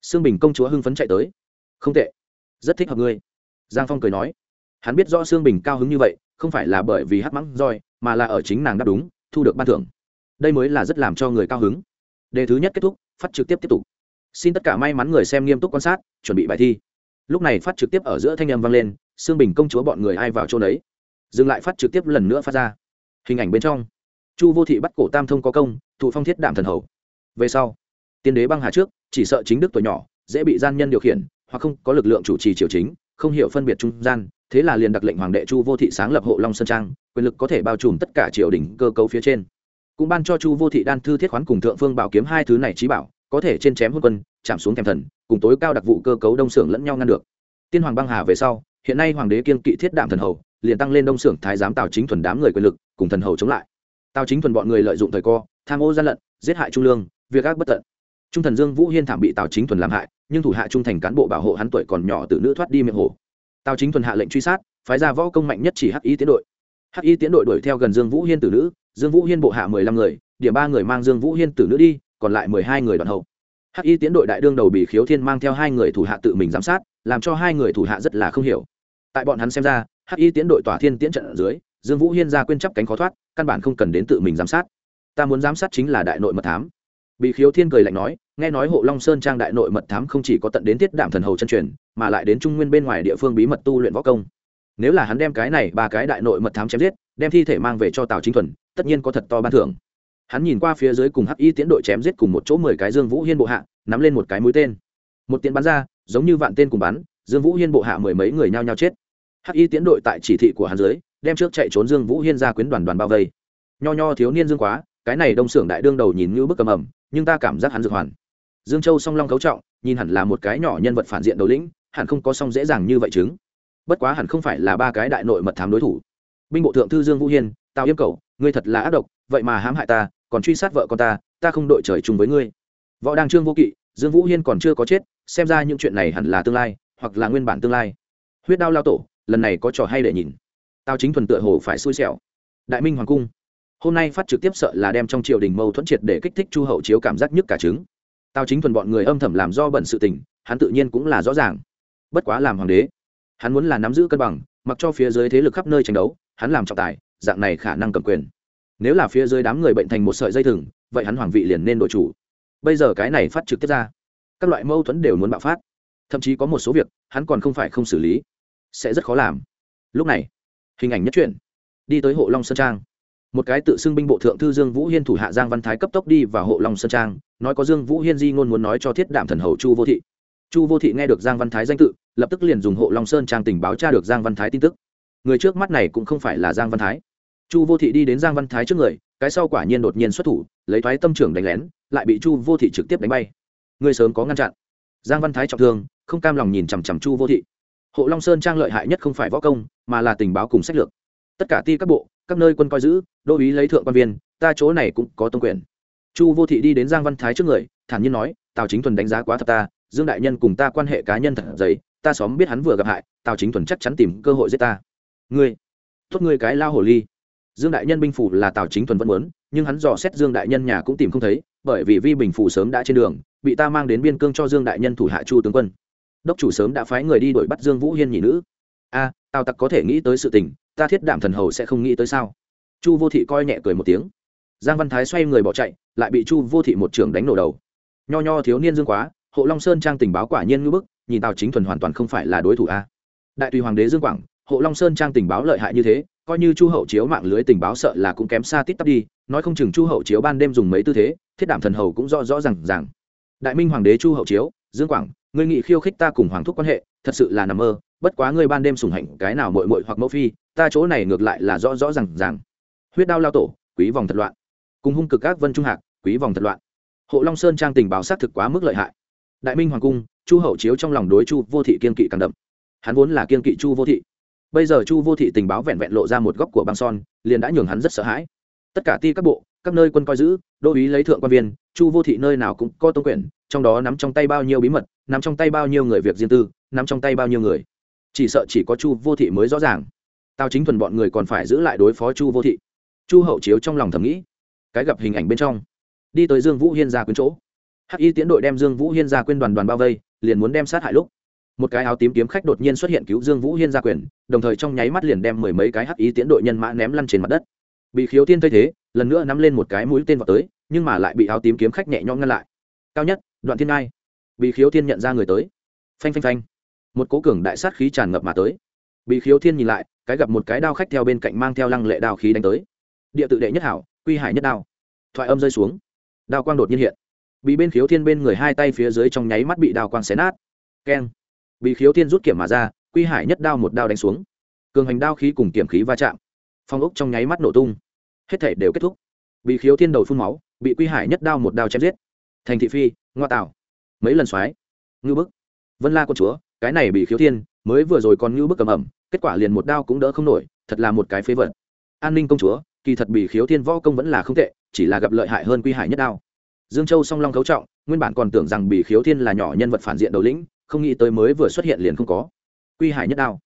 Sương bình công chúa hưng phấn chạy tới. Không tệ. Rất thích hợp ngươi. Giang phong cười nói. Hắn biết rõ sương bình cao hứng như vậy, không phải là bởi vì hắc mãng roi, mà là ở chính nàng đáp đúng, thu được ban thưởng. Đây mới là rất làm cho người cao hứng đề thứ nhất kết thúc, phát trực tiếp tiếp tục. Xin tất cả may mắn người xem nghiêm túc quan sát, chuẩn bị bài thi. Lúc này phát trực tiếp ở giữa thanh âm vang lên xương bình công chúa bọn người ai vào chỗ đấy dừng lại phát trực tiếp lần nữa phát ra. Hình ảnh bên trong. Chu vô thị bắt cổ tam thông có công, thụ phong thiết đạm thần hầu. Về sau, tiên đế băng hà trước, chỉ sợ chính đức tuổi nhỏ, dễ bị gian nhân điều khiển, hoặc không có lực lượng chủ trì triều chính, không hiểu phân biệt trung gian, thế là liền đặc lệnh hoàng đệ chu vô thị sáng lập hộ long sơn trang, quyền lực có thể bao trùm tất cả triều đình cơ cấu phía trên cũng ban cho chu vô thị đan thư thiết khoán cùng thượng phương bảo kiếm hai thứ này trí bảo, có thể trên chém hôn quân, chạm xuống thèm thần, cùng tối cao đặc vụ cơ cấu đông xưởng lẫn nhau ngăn được. Tiên hoàng băng hà về sau, hiện nay hoàng đế kiên kỵ thiết đạm thần hầu, liền tăng lên đông xưởng thái giám tào chính thuần đám người quyền lực, cùng thần hầu chống lại. Tào chính thuần bọn người lợi dụng thời co tham ô gian lận, giết hại trung lương, việc ác bất tận. Trung thần dương vũ hiên thảm bị tào chính thuần làm hại, nhưng thủ hạ trung thành cán bộ bảo hộ hắn tuổi còn nhỏ từ nữ thoát đi miệng hồ tào chính thuần hạ lệnh truy sát, phái ra võ công mạnh nhất chỉ hắc y tiến đội. Hắc y tiến đội đuổi theo gần dương vũ hiên tử nữ dương vũ hiên bộ hạ mười lăm người, điểm ba người mang dương vũ hiên tử nữ đi, còn lại mười hai người đoàn hậu. Hắc y tiến đội đại đương đầu bị khiếu thiên mang theo hai người thủ hạ tự mình giám sát, làm cho hai người thủ hạ rất là không hiểu. Tại bọn hắn xem ra, hắc y tiến đội tỏa thiên tiến trận ở dưới, dương vũ hiên ra quên chấp cánh khó thoát, căn bản không cần đến tự mình giám sát. Ta muốn giám sát chính là đại nội mật thám. Bị khiếu thiên cười lạnh nói, nghe nói hộ long sơn trang đại nội mật thám không chỉ có tận đến tiết đạm thần hầu chân truyền, mà lại đến trung nguyên bên ngoài địa phương bí mật tu luyện võ công nếu là hắn đem cái này ba cái đại nội mật thám chém giết, đem thi thể mang về cho tào chính thuần, tất nhiên có thật to ban thưởng. Hắn nhìn qua phía dưới cùng hắc y tiến đội chém giết cùng một chỗ mười cái dương vũ hiên bộ hạ, nắm lên một cái mũi tên. Một tiễn bắn ra, giống như vạn tên cùng bắn, dương vũ hiên bộ hạ mười mấy người nhao nhao chết. Hắc y tiến đội tại chỉ thị của hắn dưới, đem trước chạy trốn dương vũ hiên ra quyến đoàn đoàn bao vây. Nho nho thiếu niên dương quá, cái này đông xưởng đại đương đầu nhìn như bức cầm ẩm, nhưng ta cảm giác hắn dược hoàn. Dương châu song long cấu trọng, nhìn hẳn là một cái nhỏ nhân vật phản diện đầu lĩnh, hẳn không có song dễ dàng như vậy chứng bất quá hẳn không phải là ba cái đại nội mật thám đối thủ. Binh bộ thượng thư dương vũ hiên, tào yêm cầu ngươi thật là ác độc, vậy mà hãm hại ta, còn truy sát vợ con ta ta không đội trời chung với ngươi. Võ đăng trương vô kỵ, dương vũ hiên còn chưa có chết, xem ra những chuyện này hẳn là tương lai, hoặc là nguyên bản tương lai. Huyết đao lao tổ, lần này có trò hay để nhìn. Tao chính thuần tựa hồ phải xui xẻo. Đại minh hoàng cung, hôm nay phát trực tiếp sợ là đem trong triều đình mâu thuẫn triệt để kích thích chu hậu chiếu cảm giác nhức cả trứng. Tao chính thuần bọn người âm thầm làm do bẩn sự tình, hắn tự nhiên cũng là rõ ràng. Bất quá làm hoàng đế hắn muốn là nắm giữ cân bằng, mặc cho phía dưới thế lực khắp nơi tranh đấu, hắn làm trọng tài, dạng này khả năng cầm quyền. Nếu là phía dưới đám người bệnh thành một sợi dây thừng, vậy hắn hoàng vị liền nên đội chủ. Bây giờ cái này phát trực tiếp ra, các loại mâu thuẫn đều muốn bạo phát. Thậm chí có một số việc, hắn còn không phải không xử lý, sẽ rất khó làm. Lúc này, hình ảnh nhất truyện, đi tới hộ long sơn trang. Một cái tự xưng binh bộ thượng thư dương vũ hiên thủ hạ giang văn thái cấp tốc đi vào hộ long sơn trang, nói có dương vũ hiên di ngôn muốn nói cho thiết đảm thần hầu chu vô thị. Chu vô thị nghe được giang văn thái danh tự lập tức liền dùng hộ long sơn trang tình báo tra được giang văn thái tin tức người trước mắt này cũng không phải là giang văn thái chu vô thị đi đến giang văn thái trước người cái sau quả nhiên đột nhiên xuất thủ lấy thoái tâm trưởng đánh lén lại bị chu vô thị trực tiếp đánh bay người sớm có ngăn chặn giang văn thái trọng thương không cam lòng nhìn chằm chằm chu vô thị hộ long sơn trang lợi hại nhất không phải võ công mà là tình báo cùng sách lược tất cả ti các bộ các nơi quân coi giữ đô ý lấy thượng quan viên ta chỗ này cũng có tông quyền chu vô thị đi đến giang văn thái trước người thản nhiên nói tào chính thuần đánh giá quá thật ta dương đại nhân cùng ta quan hệ cá nhân thật giấy ta xóm biết hắn vừa gặp hại, tào chính thuần chắc chắn tìm cơ hội giết ta. Ngươi, tốt ngươi cái lao hồ ly. Dương đại nhân binh phủ là tào chính thuần vẫn muốn, nhưng hắn dò xét dương đại nhân nhà cũng tìm không thấy, bởi vì vi bình phủ sớm đã trên đường, bị ta mang đến biên cương cho dương đại nhân thủ hạ chu tướng quân. Đốc chủ sớm đã phái người đi đuổi bắt dương vũ hiên nhị nữ. A, tào tặc có thể nghĩ tới sự tình, ta thiết đảm thần hầu sẽ không nghĩ tới sao? Chu vô thị coi nhẹ cười một tiếng. Giang văn thái xoay người bỏ chạy, lại bị chu vô thị một trường đánh nổ đầu. Nho nho thiếu niên dương quá, hộ long sơn trang tình báo quả nhiên ngưỡng bức nhìn tào chính thuần hoàn toàn không phải là đối thủ a. Đại tùy hoàng đế dương quảng, hộ long sơn trang tình báo lợi hại như thế, coi như chu hậu chiếu mạng lưới tình báo sợ là cũng kém xa tít tắp đi, nói không chừng chu hậu chiếu ban đêm dùng mấy tư thế, thiết đảm thần hầu cũng rõ rõ rằng rằng đại minh hoàng đế chu hậu chiếu, dương quảng, ngươi nghị khiêu khích ta cùng hoàng thúc quan hệ, thật sự là nằm mơ, bất quá ngươi ban đêm sùng hạnh cái nào mội mội hoặc mẫu phi, ta chỗ này ngược lại là rõ rõ rằng rằng huyết đao lao tổ, quý vòng thật loạn. Cùng hung cực các vân trung hạc, quý vòng thật loạn. Hộ long sơn trang tình báo xác thực quá mức lợi hại. Đại minh hoàng cung chu hậu chiếu trong lòng đối chu vô thị kiên kỵ càng đậm. Hắn vốn là kiên kỵ chu vô thị. Bây giờ chu vô thị tình báo vẹn vẹn lộ ra một góc của băng son, liền đã nhường hắn rất sợ hãi. Tất cả ti các bộ, các nơi quân coi giữ, đô ý lấy thượng quan viên, chu vô thị nơi nào cũng có tông quyền, trong đó nắm trong tay bao nhiêu bí mật, nắm trong tay bao nhiêu người việc riêng tư, nắm trong tay bao nhiêu người. Chỉ sợ chỉ có chu vô thị mới rõ ràng. Tao chính thuần bọn người còn phải giữ lại đối phó chu vô thị. Chu hậu chiếu trong lòng thầm nghĩ, cái gặp hình ảnh bên trong. Đi tới dương vũ hiên ra quyến chỗ. Hắc y tiến đội đem dương vũ hiên ra quyên đoàn đoàn bao vây liền muốn đem sát hại lúc. Một cái áo tím kiếm khách đột nhiên xuất hiện cứu dương vũ hiên ra quyền, đồng thời trong nháy mắt liền đem mười mấy cái hắc ý tiến đội nhân mã ném lăn trên mặt đất. Bị khiếu tiên thay thế, lần nữa nắm lên một cái mũi tên vào tới, nhưng mà lại bị áo tím kiếm khách nhẹ nhõm ngăn lại. Cao nhất, đoạn thiên ngai. Bị khiếu tiên nhận ra người tới. Phanh phanh phanh. Một cố cường đại sát khí tràn ngập mà tới. Bị khiếu thiên nhìn lại, cái gặp một cái đao khách theo bên cạnh mang theo lăng lệ đao khí đánh tới. Địa tự đệ nhất hảo, quy hải nhất đao. Thoại âm rơi xuống. Đao quang đột nhiên hiện bị bên khiếu thiên bên người hai tay phía dưới trong nháy mắt bị đao quang xé nát. Keng. Bị khiếu thiên rút kiểm mà ra, quy hải nhất đao một đao đánh xuống. Cường hành đao khí cùng kiểm khí va chạm. Phong ốc trong nháy mắt nổ tung. Hết thể đều kết thúc. Bị khiếu thiên đầu phun máu, bị quy hải nhất đao một đao chém giết. Thành thị phi, ngoa tạo. Mấy lần xoáy. Ngư bức. Vân la con chúa, cái này bị khiếu thiên, mới vừa rồi còn ngư bức cầm ẩm, kết quả liền một đao cũng đỡ không nổi, thật là một cái phế vật. An ninh công chúa, kỳ thật bị khiếu thiên võ công vẫn là không tệ, chỉ là gặp lợi hại hơn quy hải nhất đao dương châu song long cấu trọng, nguyên bản còn tưởng rằng bị khiếu thiên là nhỏ nhân vật phản diện đầu lĩnh, không nghĩ tới mới vừa xuất hiện liền không có. Quy hải nhất đao.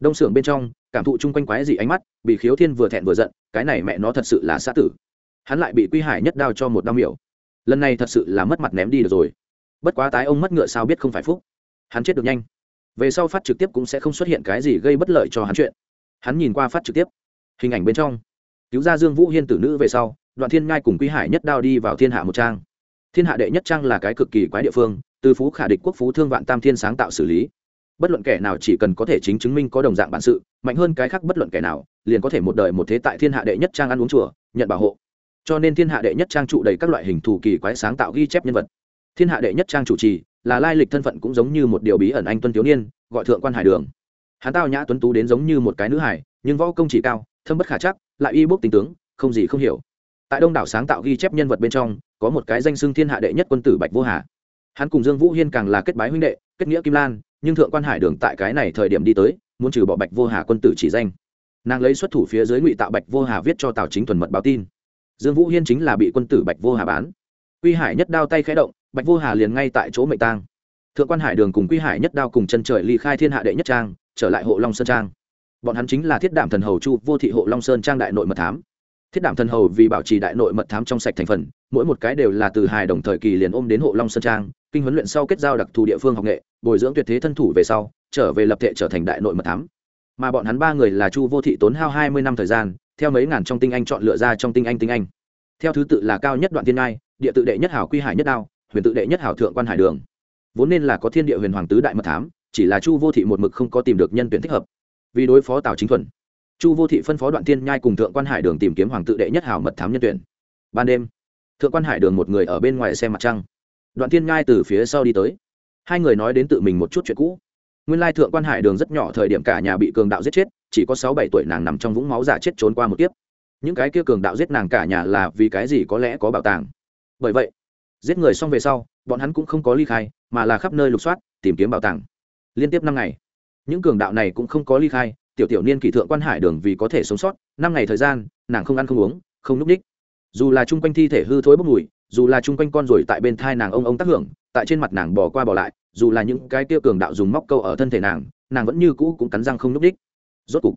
Đông xưởng bên trong, cảm thụ chung quanh quái dị ánh mắt bị khiếu thiên vừa thẹn vừa giận, cái này mẹ nó thật sự là xã tử. Hắn lại bị quy hải nhất đao cho một đao miểu. Lần này thật sự là mất mặt ném đi được rồi. Bất quá tái ông mất ngựa sao biết không phải phúc. Hắn chết được nhanh. Về sau phát trực tiếp cũng sẽ không xuất hiện cái gì gây bất lợi cho hắn chuyện. Hắn nhìn qua phát trực tiếp. Hình ảnh bên trong. Cứu ra dương vũ hiên tử nữ về sau, đoạn thiên ngai cùng quy hải nhất đao đi vào thiên hạ một trang thiên hạ đệ nhất trang là cái cực kỳ quái địa phương, từ phú khả địch quốc phú thương vạn tam thiên sáng tạo xử lý. Bất luận kẻ nào chỉ cần có thể chính chứng minh có đồng dạng bản sự, mạnh hơn cái khác bất luận kẻ nào, liền có thể một đời một thế tại thiên hạ đệ nhất trang ăn uống chùa, nhận bảo hộ. Cho nên thiên hạ đệ nhất trang trụ đầy các loại hình thù kỳ quái sáng tạo ghi chép nhân vật. Thiên hạ đệ nhất trang chủ trì là lai lịch thân phận cũng giống như một điều bí ẩn anh tuân thiếu niên, gọi thượng quan hải đường. Hắn tao nhã tuấn tú đến giống như một cái nữ hải nhưng võ công chỉ cao, thâm bất khả chắc, lại y bốc tình tướng, không gì không hiểu. Tại đông đảo sáng tạo ghi chép nhân vật bên trong có một cái danh xưng thiên hạ đệ nhất quân tử bạch vô hà. Hắn cùng dương vũ hiên càng là kết bái huynh đệ, kết nghĩa kim lan, nhưng thượng quan hải đường tại cái này thời điểm đi tới, muốn trừ bỏ bạch vô hà quân tử chỉ danh. Nàng lấy xuất thủ phía dưới ngụy tạo bạch vô hà viết cho tào chính thuần mật báo tin. Dương vũ hiên chính là bị quân tử bạch vô hà bán. Quy hải nhất đao tay khẽ động, bạch vô hà liền ngay tại chỗ mệnh tang. Thượng quan hải đường cùng quy hải nhất đao cùng chân trời ly khai thiên hạ đệ nhất trang, trở lại hộ long sơn trang. Bọn hắn chính là thiết đảm thần hầu chu, vô thị hộ long sơn trang đại nội mật thám thiết đảm thần hầu vì bảo trì đại nội mật thám trong sạch thành phần, mỗi một cái đều là từ hài đồng thời kỳ liền ôm đến hộ long sơn trang, kinh huấn luyện sau kết giao đặc thù địa phương học nghệ, bồi dưỡng tuyệt thế thân thủ về sau, trở về lập thể trở thành đại nội mật thám. Mà bọn hắn ba người là chu vô thị tốn hao hai mươi năm thời gian, theo mấy ngàn trong tinh anh chọn lựa ra trong tinh anh tinh anh. Theo thứ tự là cao nhất đoạn tiên ngai, địa tự đệ nhất hảo quy hải nhất đao, huyền tự đệ nhất hảo thượng quan hải đường. Vốn nên là có thiên địa huyền hoàng tứ đại mật thám, chỉ là chu vô thị một mực không có tìm được nhân tuyển thích hợp. Vì đối phó tào chính thuần chu vô thị phân phó đoạn tiên nhai cùng thượng quan hải đường tìm kiếm hoàng tự đệ nhất hảo mật thám nhân tuyển. Ban đêm, thượng quan hải đường một người ở bên ngoài xem mặt trăng. Đoạn tiên nhai từ phía sau đi tới. Hai người nói đến tự mình một chút chuyện cũ. Nguyên lai thượng quan hải đường rất nhỏ thời điểm cả nhà bị cường đạo giết chết, chỉ có sáu bảy tuổi nàng nằm trong vũng máu giả chết trốn qua một kiếp. Những cái kia cường đạo giết nàng cả nhà là vì cái gì có lẽ có bảo tàng. Bởi vậy, giết người xong về sau, bọn hắn cũng không có ly khai, mà là khắp nơi lục soát, tìm kiếm bảo tàng. Liên tiếp năm ngày, những cường đạo này cũng không có ly khai tiểu tiểu niên kỳ thượng quan hải đường vì có thể sống sót, năm ngày thời gian, nàng không ăn không uống, không núp ních dù là chung quanh thi thể hư thối bốc mùi, dù là chung quanh con rồi tại bên thai nàng ông ông tác hưởng, tại trên mặt nàng bỏ qua bỏ lại, dù là những cái tiêu cường đạo dùng móc câu ở thân thể nàng nàng vẫn như cũ cũng cắn răng không núp đích. Rốt cục,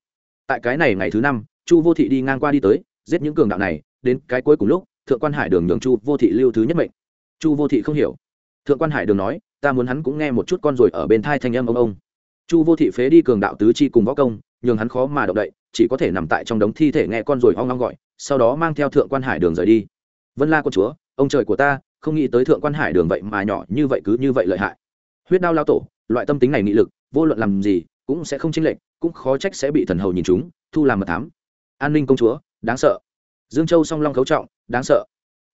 tại cái này ngày thứ năm, chu vô thị đi ngang qua đi tới, giết những cường đạo này, đến cái cuối cùng lúc, thượng quan hải đường nhường chu vô thị lưu thứ nhất mệnh. Chu vô thị không hiểu. Thượng quan hải đường nói, ta muốn hắn cũng nghe một chút con rồi ở bên thai thanh âm ông ông chu vô thị phế đi cường đạo tứ chi cùng võ công, nhường hắn khó mà động đậy, chỉ có thể nằm tại trong đống thi thể nghe con rồi hoang long gọi, sau đó mang theo thượng quan hải đường rời đi. Vân la con chúa, ông trời của ta, không nghĩ tới thượng quan hải đường vậy mà nhỏ như vậy cứ như vậy lợi hại. Huyết đao lao tổ, loại tâm tính này nghị lực, vô luận làm gì, cũng sẽ không chênh lệch, cũng khó trách sẽ bị thần hầu nhìn chúng, thu làm mật thám. An ninh công chúa, đáng sợ. Dương châu song long khấu trọng, đáng sợ.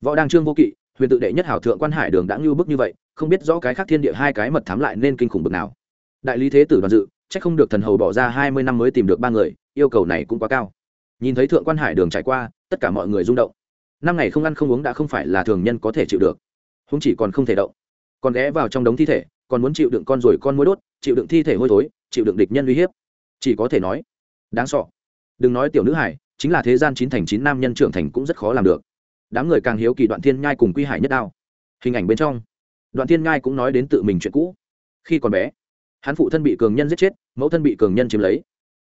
Võ đăng trương vô kỵ, huyền tự đệ nhất hảo thượng quan hải đường đã ngưu bức như vậy, không biết rõ cái khác thiên địa hai cái mật thám lại nên kinh khủng bực nào đại lý thế tử đoàn dự c h ắ c không được thần hầu bỏ ra hai mươi năm mới tìm được ba người, yêu cầu này cũng quá cao. Nhìn thấy thượng quan hải đường trải qua, tất cả mọi người rung động. Năm ngày không ăn không uống đã không phải là thường nhân có thể chịu được. Húng chỉ còn không thể động. Còn ghé vào trong đống thi thể, còn muốn chịu đựng con rồi con mối đốt, chịu đựng thi thể hôi thối, chịu đựng địch nhân uy hiếp. Chỉ có thể nói, đáng sọ đừng nói tiểu nữ hải, chính là thế gian chín thành chín nam nhân trưởng thành cũng rất khó làm được. Đám người càng hiếu kỳ đoạn thiên nhai cùng quy hải nhất đao. Hình ảnh bên trong, đoạn thiên nhai cũng nói đến tự mình chuyện cũ. Khi còn bé hắn phụ thân bị cường nhân giết chết, mẫu thân bị cường nhân chiếm lấy.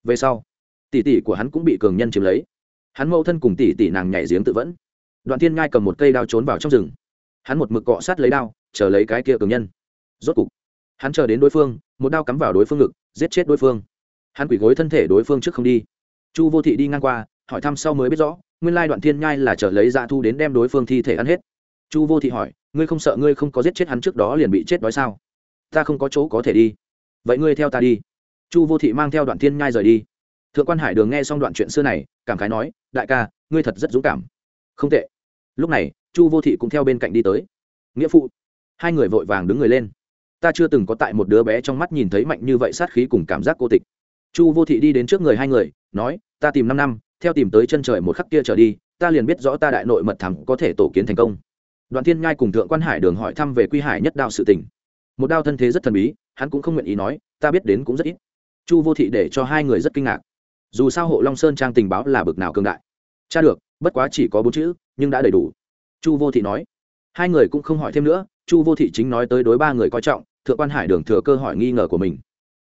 Về sau, tỷ tỷ của hắn cũng bị cường nhân chiếm lấy. Hắn mẫu thân cùng tỷ tỷ nàng nhảy giếng tự vẫn. Đoạn thiên nhai cầm một cây đao trốn vào trong rừng. Hắn một mực cọ sát lấy đao, chờ lấy cái kia cường nhân. Rốt cục, hắn chờ đến đối phương, một đao cắm vào đối phương ngực, giết chết đối phương. Hắn quỷ gối thân thể đối phương trước không đi. Chu vô thị đi ngang qua, hỏi thăm sau mới biết rõ, nguyên lai đoạn thiên nhai là chờ lấy dạ thu đến đem đối phương thi thể ăn hết. Chu vô thị hỏi, ngươi không sợ ngươi không có giết chết hắn trước đó liền bị chết đói sao? Ta không có chỗ có thể đi vậy ngươi theo ta đi. Chu vô thị mang theo đoạn thiên nhai rời đi. Thượng quan hải đường nghe xong đoạn chuyện xưa này, cảm khái nói, đại ca, ngươi thật rất dũng cảm. Không tệ. Lúc này, chu vô thị cũng theo bên cạnh đi tới. Nghĩa phụ. Hai người vội vàng đứng người lên. Ta chưa từng có tại một đứa bé trong mắt nhìn thấy mạnh như vậy sát khí cùng cảm giác cô tịch. Chu vô thị đi đến trước người hai người, nói, ta tìm năm năm, theo tìm tới chân trời một khắc kia trở đi, ta liền biết rõ ta đại nội mật thẳng có thể tổ kiến thành công. Đoàn thiên nhai cùng thượng quan hải đường hỏi thăm về quy hải nhất đạo sự tỉnh một đao thân thế rất thần bí, hắn cũng không nguyện ý nói, ta biết đến cũng rất ít. Chu vô thị để cho hai người rất kinh ngạc. Dù sao hộ long sơn trang tình báo là bực nào cương đại. Cha được, bất quá chỉ có bốn chữ, nhưng đã đầy đủ. Chu vô thị nói. Hai người cũng không hỏi thêm nữa, chu vô thị chính nói tới đối ba người coi trọng, thượng quan hải đường thừa cơ hỏi nghi ngờ của mình.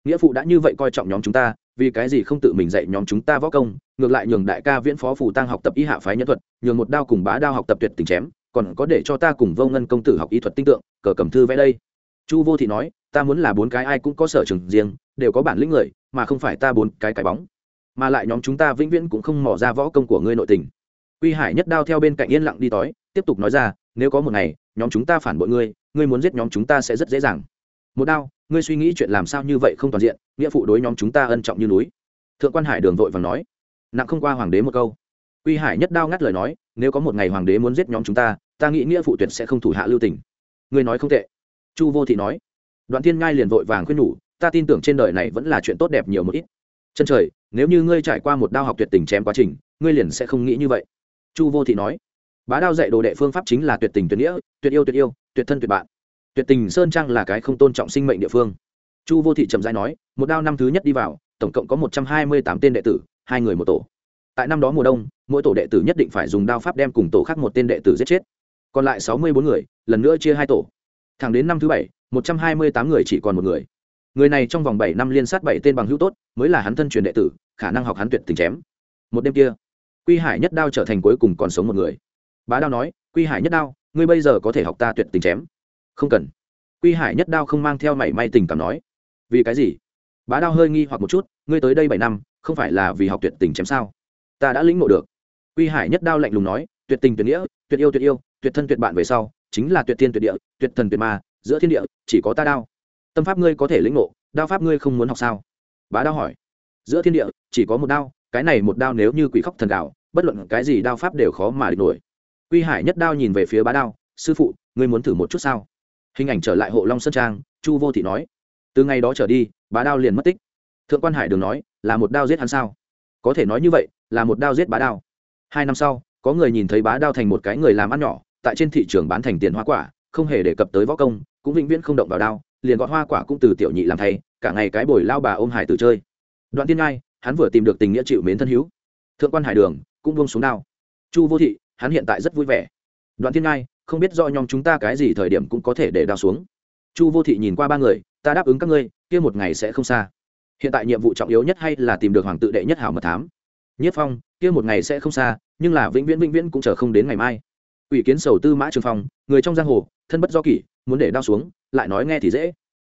Nghĩa phụ đã như vậy coi trọng nhóm chúng ta, vì cái gì không tự mình dạy nhóm chúng ta võ công, ngược lại nhường đại ca viễn phó phủ tăng học tập y hạ phái nhân thuật, nhường một đao cùng bá đao học tập tuyệt tình chém, còn có để cho ta cùng vô ngân công tử học y thuật tinh tượng, cờ cầm thư vẽ đây chu vô thị nói, ta muốn là bốn cái ai cũng có sở trường riêng, đều có bản lĩnh người, mà không phải ta bốn cái cái bóng. Mà lại nhóm chúng ta vĩnh viễn cũng không mỏ ra võ công của ngươi nội tình. Uy hải nhất đao theo bên cạnh yên lặng đi tói tiếp tục nói ra, nếu có một ngày, nhóm chúng ta phản bội ngươi ngươi muốn giết nhóm chúng ta sẽ rất dễ dàng. Một đao, ngươi suy nghĩ chuyện làm sao như vậy không toàn diện, nghĩa phụ đối nhóm chúng ta ân trọng như núi. Thượng quan hải đường vội vàng nói, nặng không qua hoàng đế một câu. Uy hải nhất đao ngắt lời nói, nếu có một ngày hoàng đế muốn giết nhóm chúng ta ta nghĩ nghĩa phụ tuyệt sẽ không thủ hạ lưu tình. Ngươi nói không tệ chu vô thị nói. Đoạn thiên ngai liền vội vàng khuyên nhủ, ta tin tưởng trên đời này vẫn là chuyện tốt đẹp nhiều một ít. Chân trời, nếu như ngươi trải qua một đao học tuyệt tình chém quá trình, ngươi liền sẽ không nghĩ như vậy. Chu vô thị nói. Bá đao dạy đồ đệ phương pháp chính là tuyệt tình tuyệt nghĩa, tuyệt yêu tuyệt yêu, tuyệt thân tuyệt bạn. Tuyệt tình sơn trang là cái không tôn trọng sinh mệnh địa phương. Chu vô thị trầm giai nói, một đao năm thứ nhất đi vào, tổng cộng có một trăm hai mươi tám tên đệ tử, hai người một tổ. Tại năm đó mùa đông, mỗi tổ đệ tử nhất định phải dùng đao pháp đem cùng tổ khác một tên đệ tử giết chết. Còn lại sáu mươi bốn người, lần nữa chia hai tổ thẳng đến năm thứ bảy, một trăm hai mươi tám người chỉ còn một người. Người này trong vòng bảy năm liên sát bảy tên bằng hữu tốt, mới là hắn thân truyền đệ tử, khả năng học hắn tuyệt tình chém. Một đêm kia, quy hải nhất đao trở thành cuối cùng còn sống một người. Bá đao nói, quy hải nhất đao, ngươi bây giờ có thể học ta tuyệt tình chém? Không cần. Quy hải nhất đao không mang theo mảy may tình cảm nói, vì cái gì? Bá đao hơi nghi hoặc một chút, ngươi tới đây bảy năm, không phải là vì học tuyệt tình chém sao? Ta đã lĩnh ngộ được. Quy hải nhất đao lạnh lùng nói, tuyệt tình tuyệt nghĩa, tuyệt yêu tuyệt yêu, tuyệt thân tuyệt bạn về sau chính là tuyệt thiên tuyệt địa, tuyệt thần tuyệt ma, giữa thiên địa, chỉ có ta đao. Tâm pháp ngươi có thể lĩnh ngộ, đao pháp ngươi không muốn học sao? Bá đao hỏi. Giữa thiên địa, chỉ có một đao, cái này một đao nếu như quỷ khóc thần đạo bất luận cái gì đao pháp đều khó mà địch nổi. Quy hải nhất đao nhìn về phía bá đao, sư phụ, ngươi muốn thử một chút sao? Hình ảnh trở lại hộ long sơn trang, chu vô thị nói, từ ngày đó trở đi, bá đao liền mất tích. Thượng quan hải đường nói, là một đao giết hắn sao? Có thể nói như vậy, là một đao giết bá đao. Hai năm sau, có người nhìn thấy bá đao thành một cái người làm ăn nhỏ tại trên thị trường bán thành tiền hoa quả, không hề đề cập tới võ công, cũng vĩnh viễn không động vào đao, liền gọn hoa quả cũng từ tiểu nhị làm thay, cả ngày cái bồi lao bà ôm hải tử chơi. Đoạn tiên ngai, hắn vừa tìm được tình nghĩa chịu mến thân hữu. Thượng quan hải đường, cũng buông xuống đao. Chu vô thị, hắn hiện tại rất vui vẻ. Đoạn tiên ngai, không biết do nhóm chúng ta cái gì thời điểm cũng có thể để đao xuống. Chu vô thị nhìn qua ba người, ta đáp ứng các ngươi, kia một ngày sẽ không xa. Hiện tại nhiệm vụ trọng yếu nhất hay là tìm được hoàng tự đệ nhất hảo mật thám. Nhất phong, kia một ngày sẽ không xa, nhưng là vĩnh viễn vĩnh viễn cũng chờ không đến ngày mai ủy kiến sầu tư mã trường phong, người trong giang hồ, thân bất do kỷ, muốn để đao xuống, lại nói nghe thì dễ.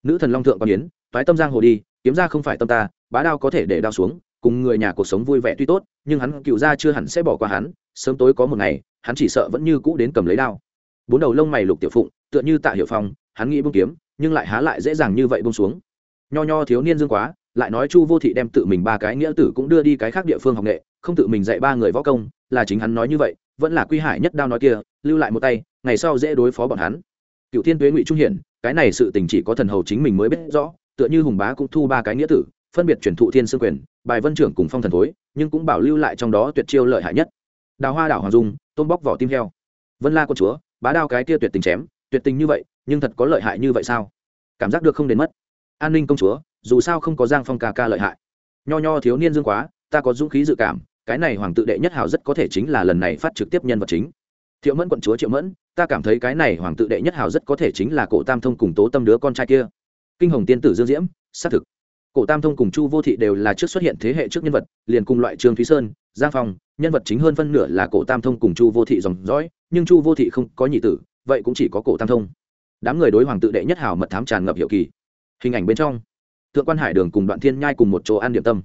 Nữ thần long thượng quan yến, toái tâm giang hồ đi, kiếm ra không phải tâm ta, bá đao có thể để đao xuống, cùng người nhà cuộc sống vui vẻ tuy tốt, nhưng hắn cựu ra chưa hẳn sẽ bỏ qua hắn, sớm tối có một ngày, hắn chỉ sợ vẫn như cũ đến cầm lấy đao. Bốn đầu lông mày lục tiểu phụng, tựa như tạ hiệu phong, hắn nghĩ bông kiếm, nhưng lại há lại dễ dàng như vậy bông xuống. Nho nho thiếu niên dương quá, lại nói chu vô thị đem tự mình ba cái nghĩa tử cũng đưa đi cái khác địa phương học nghệ, không tự mình dạy ba người võ công là chính hắn nói như vậy, vẫn là quy hải nhất đao nói kia, lưu lại một tay, ngày sau dễ đối phó bọn hắn. Cựu thiên tuế ngụy trung hiển, cái này sự tình chỉ có thần hầu chính mình mới biết rõ, tựa như hùng bá cũng thu ba cái nghĩa tử, phân biệt truyền thụ thiên sương quyền, bài vân trưởng cùng phong thần thối, nhưng cũng bảo lưu lại trong đó tuyệt chiêu lợi hại nhất. Đào hoa đảo hoàng dung, tôm bóc vỏ tim heo. Vân la con chúa, bá đao cái kia tuyệt tình chém, tuyệt tình như vậy, nhưng thật có lợi hại như vậy sao? Cảm giác được không đến mất. An ninh công chúa, dù sao không có giang phong ca ca lợi hại. Nho nho thiếu niên dương quá, ta có dũng khí dự cảm cái này hoàng tự đệ nhất hào rất có thể chính là lần này phát trực tiếp nhân vật chính. Thiệu mẫn quận chúa triệu mẫn, ta cảm thấy cái này hoàng tự đệ nhất hào rất có thể chính là cổ tam thông cùng tố tâm đứa con trai kia. Kinh hồng tiên tử dương diễm, xác thực. Cổ tam thông cùng chu vô thị đều là trước xuất hiện thế hệ trước nhân vật, liền cùng loại trương thúy sơn, giang phong, nhân vật chính hơn phân nửa là cổ tam thông cùng chu vô thị dòng dõi, nhưng chu vô thị không có nhị tử, vậy cũng chỉ có cổ tam thông. Đám người đối hoàng tự đệ nhất hào mật thám tràn ngập hiệu kỳ. Hình ảnh bên trong, thượng quan hải đường cùng đoạn thiên nhai cùng một chỗ ăn điểm tâm.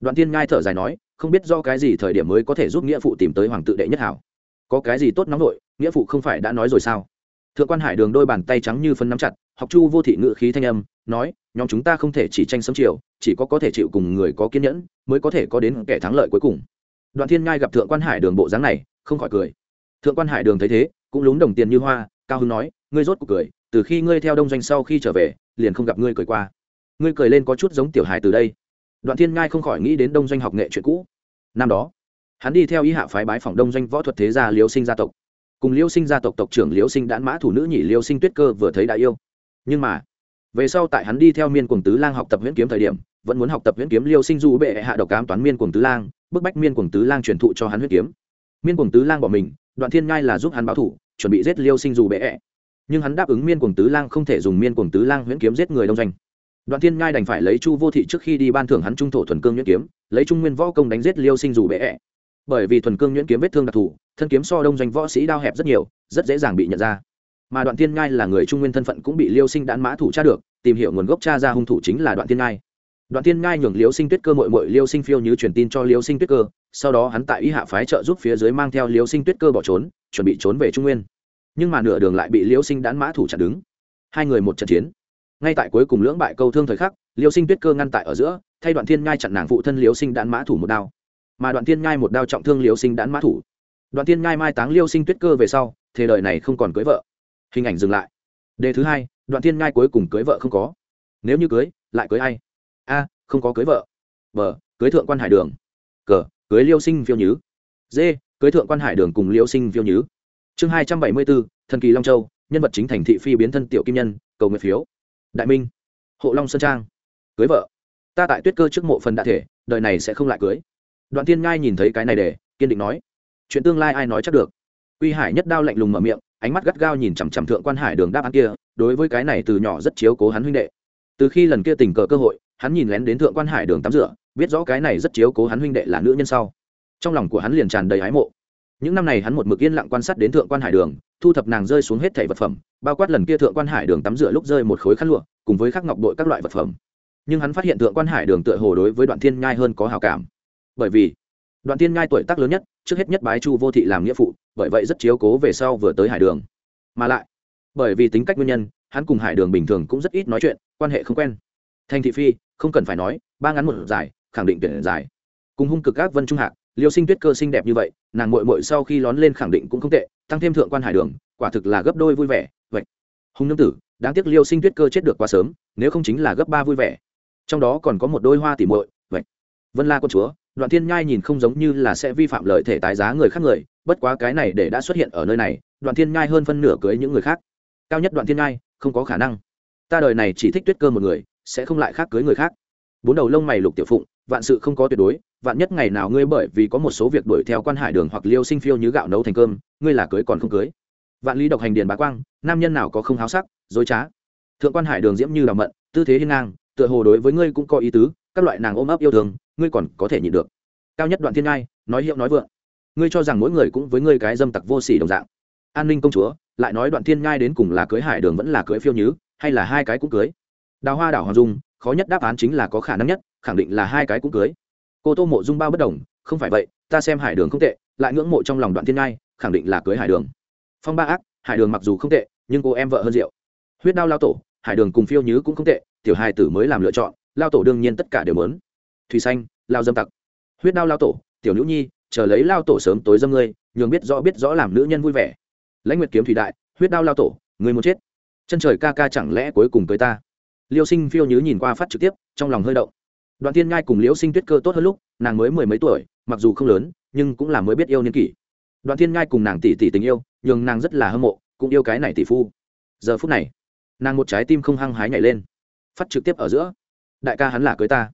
Đoạn thiên nhai thở dài nói không biết do cái gì thời điểm mới có thể giúp nghĩa phụ tìm tới hoàng tự đệ nhất hảo. Có cái gì tốt nóng nổi nghĩa phụ không phải đã nói rồi sao? Thượng quan hải đường đôi bàn tay trắng như phân nắm chặt, học chu vô thị ngự khí thanh âm, nói, nhóm chúng ta không thể chỉ tranh sớm chiều, chỉ có có thể chịu cùng người có kiên nhẫn, mới có thể có đến kẻ thắng lợi cuối cùng. Đoạn thiên ngai gặp thượng quan hải đường bộ dáng này, không khỏi cười. Thượng quan hải đường thấy thế, cũng lúng đồng tiền như hoa, cao hưng nói, ngươi rốt cuộc cười, từ khi ngươi theo đông doanh sau khi trở về, liền không gặp ngươi cười qua. Ngươi cười lên có chút giống tiểu hài từ đây. Đoạn thiên ngai không khỏi nghĩ đến đông doanh học nghệ chuyện cũ năm đó, hắn đi theo ý hạ phái bái phòng đông doanh võ thuật thế gia liêu sinh gia tộc. Cùng liêu sinh gia tộc tộc trưởng liêu sinh đãn mã thủ nữ nhị liêu sinh tuyết cơ vừa thấy đã yêu. Nhưng mà, về sau tại hắn đi theo miên cuồng tứ lang học tập huyễn kiếm thời điểm, vẫn muốn học tập huyễn kiếm liêu sinh du bệ hạ độc cám toán miên cuồng tứ lang, bức bách miên cuồng tứ lang truyền thụ cho hắn huyễn kiếm. Miên cuồng tứ lang bỏ mình, đoạn thiên ngai là giúp hắn báo thủ, chuẩn bị giết liêu sinh dù bệ hạ. Nhưng hắn đáp ứng miên cuồng tứ lang không thể dùng miên cuồng tứ lang huyễn kiếm giết người đông doanh đoạn thiên ngai đành phải lấy chu vô thị trước khi đi ban thưởng hắn trung thổ thuần cương nhuyễn kiếm, lấy trung nguyên võ công đánh giết liêu sinh dù bệ ẹ、e. bởi vì thuần cương nhuyễn kiếm vết thương đặc thù, thân kiếm so đông doanh võ sĩ đao hẹp rất nhiều, rất dễ dàng bị nhận ra. Mà đoạn thiên ngai là người trung nguyên thân phận cũng bị liêu sinh đạn mã thủ tra được, tìm hiểu nguồn gốc cha ra hung thủ chính là đoạn thiên ngai đoạn thiên ngai nhường liêu sinh tuyết cơ mội mội liêu sinh phiêu như truyền tin cho liêu sinh tuyết cơ, sau đó hắn tại y hạ phái trợ giúp phía dưới mang theo liêu sinh tuyết cơ bỏ trốn, chuẩn bị trốn về trung nguyên. Nhưng mà nửa đường lại bị liêu sinh đạn mã thủ chặn đứng. Hai người một trận chiến ngay tại cuối cùng lưỡng bại câu thương thời khắc, liêu sinh tuyết cơ ngăn tại ở giữa, thay đoạn thiên ngai chặn nàng phụ thân liêu sinh đạn mã thủ một đao. Mà đoạn thiên ngai một đao trọng thương liêu sinh đạn mã thủ. Đoạn thiên ngai mai táng liêu sinh tuyết cơ về sau thế đời này không còn cưới vợ. Hình ảnh dừng lại. Đề thứ hai, đoạn thiên ngai cuối cùng cưới vợ không có. Nếu như cưới, lại cưới ai? A, không có cưới vợ. B, cưới thượng quan hải đường. Cờ cưới liêu sinh phiêu nhứ. D, cưới thượng quan hải đường cùng liêu sinh phiêu nhứ. Chương hai trăm bảy mươi bốn, thần kỳ long châu, nhân vật chính thành thị phi biến thân tiểu kim nhân, cầu nguyện phiếu đại minh, hộ long sơn trang, cưới vợ. Ta tại tuyết cơ trước mộ phần đại thể, đời này sẽ không lại cưới. Đoạn tiên ngai nhìn thấy cái này để, kiên định nói. Chuyện tương lai ai nói chắc được. Uy hải nhất đao lạnh lùng mở miệng, ánh mắt gắt gao nhìn chằm chằm thượng quan hải đường đáp án kia, đối với cái này từ nhỏ rất chiếu cố hắn huynh đệ. Từ khi lần kia tình cờ cơ hội, hắn nhìn lén đến thượng quan hải đường tắm rửa, biết rõ cái này rất chiếu cố hắn huynh đệ là nữ nhân sau. Trong lòng của hắn liền tràn đầy ái mộ những năm này hắn một mực yên lặng quan sát đến thượng quan hải đường, thu thập nàng rơi xuống hết thảy vật phẩm, bao quát lần kia thượng quan hải đường tắm rửa lúc rơi một khối khăn lụa, cùng với khắc ngọc đội các loại vật phẩm. Nhưng hắn phát hiện thượng quan hải đường tựa hồ đối với đoạn thiên nhai hơn có hào cảm. Bởi vì, đoạn thiên nhai tuổi tác lớn nhất, trước hết nhất bái chu vô thị làm nghĩa phụ, bởi vậy rất chiếu cố về sau vừa tới hải đường. Mà lại, bởi vì tính cách nguyên nhân, hắn cùng hải đường bình thường cũng rất ít nói chuyện, quan hệ không quen. Thành thị phi, không cần phải nói, ba ngắn một dài, khẳng định tuyển dài. Cùng hung cực các vân trung hạc liêu sinh tuyết cơ xinh đẹp như vậy, nàng mội mội sau khi lón lên khẳng định cũng không tệ, tăng thêm thượng quan hải đường, quả thực là gấp đôi vui vẻ, vậy. Hùng nương tử, đáng tiếc liêu sinh tuyết cơ chết được quá sớm, nếu không chính là gấp ba vui vẻ. Trong đó còn có một đôi hoa tỉ muội, vậy. Vân la con chúa, đoạn thiên nhai nhìn không giống như là sẽ vi phạm lợi thể tái giá người khác người, bất quá cái này để đã xuất hiện ở nơi này, đoạn thiên nhai hơn phân nửa cưới những người khác. Cao nhất đoạn thiên nhai, không có khả năng. Ta đời này chỉ thích tuyết cơ một người, sẽ không lại khác cưới người khác. Bốn đầu lông mày lục tiểu phụng vạn sự không có tuyệt đối, vạn nhất ngày nào ngươi bởi vì có một số việc đuổi theo quan hải đường hoặc liêu sinh phiêu như gạo nấu thành cơm, ngươi là cưới còn không cưới. Vạn lý độc hành điền bá quang, nam nhân nào có không háo sắc, dối trá. Thượng quan hải đường diễm như đào mận, tư thế hiên ngang, tựa hồ đối với ngươi cũng có ý tứ, các loại nàng ôm ấp yêu thương, ngươi còn có thể nhịn được. Cao nhất đoạn thiên ngai, nói hiệu nói vượng. Ngươi cho rằng mỗi người cũng với ngươi cái dâm tặc vô sỉ đồng dạng. An ninh công chúa, lại nói đoạn thiên ngai đến cùng là cưới hải đường vẫn là cưới phiêu nhứ hay là hai cái cũng cưới. Đào hoa đảo hoàng dung, khó nhất đáp án chính là có khả năng nhất khẳng định là hai cái cũng cưới. Cô tô mộ dung bao bất đồng, không phải vậy, ta xem hải đường không tệ, lại ngưỡng mộ trong lòng đoạn thiên ngai, khẳng định là cưới hải đường. Phong ba ác, hải đường mặc dù không tệ, nhưng cô em vợ hơn rượu huyết đao lao tổ, hải đường cùng phiêu nhứ cũng không tệ, tiểu hai tử mới làm lựa chọn, lao tổ đương nhiên tất cả đều lớn thủy xanh, lao dâm tặc. Huyết đao lao tổ, tiểu nữ nhi, chờ lấy lao tổ sớm tối dâm ngươi, nhường biết rõ biết rõ làm nữ nhân vui vẻ. Lãnh nguyệt kiếm thủy đại, huyết đao lao tổ người muốn chết. Chân trời ca ca chẳng lẽ cuối cùng cưới ta? Liêu sinh phiêu nhứ nhìn qua phát trực tiếp, trong lòng hơi động đoạn Thiên ngai cùng liễu sinh tuyết cơ tốt hơn lúc, nàng mới mười mấy tuổi, mặc dù không lớn, nhưng cũng là mới biết yêu niên kỷ. Đoạn Thiên ngai cùng nàng tỷ tỷ tình yêu nhưng nàng rất là hâm mộ, cũng yêu cái này tỷ phu. Giờ phút này, nàng một trái tim không hăng hái nhảy lên. Phát trực tiếp ở giữa. Đại ca hắn là cưới ta.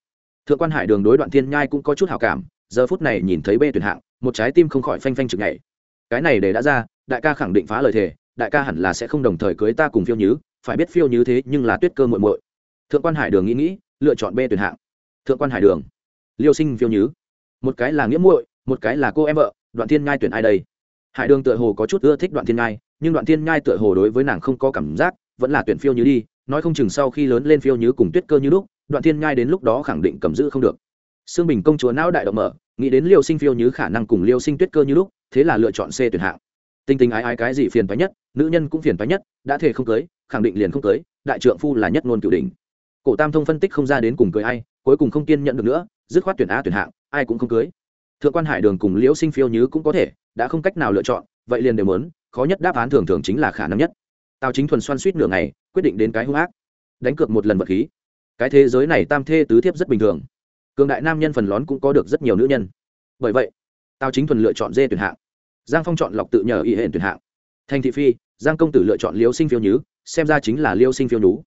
Thượng quan hải đường đối đoạn thiên nhai cũng có chút hào cảm, giờ phút này nhìn thấy bê tuyển hạng, một trái tim không khỏi phanh phanh trực nhảy. Cái này để đã ra, đại ca khẳng định phá lời thề, đại ca hẳn là sẽ không đồng thời cưới ta cùng phiêu nhứ, phải biết phiêu như thế nhưng là tuyết cơ muội muội. Thượng quan hải đường nghĩ nghĩ, lựa chọn Bê tuyển hạng thượng quan hải đường. Liêu sinh phiêu nhứ. Một cái là nghĩa muội, một cái là cô em vợ, đoạn thiên nhai tuyển ai đây? Hải đường tựa hồ có chút ưa thích đoạn thiên nhai, nhưng đoạn thiên nhai tựa hồ đối với nàng không có cảm giác, vẫn là tuyển phiêu nhứ đi, nói không chừng sau khi lớn lên phiêu nhứ cùng tuyết cơ như lúc, đoạn thiên nhai đến lúc đó khẳng định cầm giữ không được. Xương bình công chúa não đại động mở, nghĩ đến liêu sinh phiêu nhứ khả năng cùng liêu sinh tuyết cơ như lúc, thế là lựa chọn c tuyển hạng. Tinh tinh ái ái cái gì phiền phái nhất, nữ nhân cũng phiền phái nhất, đã thể không cưới, khẳng định liền không cưới, đại trượng phu là nhất ngôn cửu đỉnh cổ tam thông phân tích không ra đến cùng cưới ai, cuối cùng không kiên nhận được nữa, dứt khoát tuyển a tuyển hạng, ai cũng không cưới. Thượng quan hải đường cùng liễu sinh phiêu nhứ cũng có thể, đã không cách nào lựa chọn, vậy liền đều muốn, khó nhất đáp án thường thường chính là khả năng nhất. Tào chính thuần xoan suýt nửa ngày, quyết định đến cái hung ác. Đánh cược một lần vật khí. Cái thế giới này tam thê tứ thiếp rất bình thường. Cường đại nam nhân phần lón cũng có được rất nhiều nữ nhân. Bởi vậy, tào chính thuần lựa chọn dê tuyển hạng. Giang phong chọn lọc tự nhờ ý hệ tuyển hạng. Thành thị phi, giang công tử lựa chọn liêu sinh phiêu nhứ, xem ra chính là liêu sinh phiêu nhú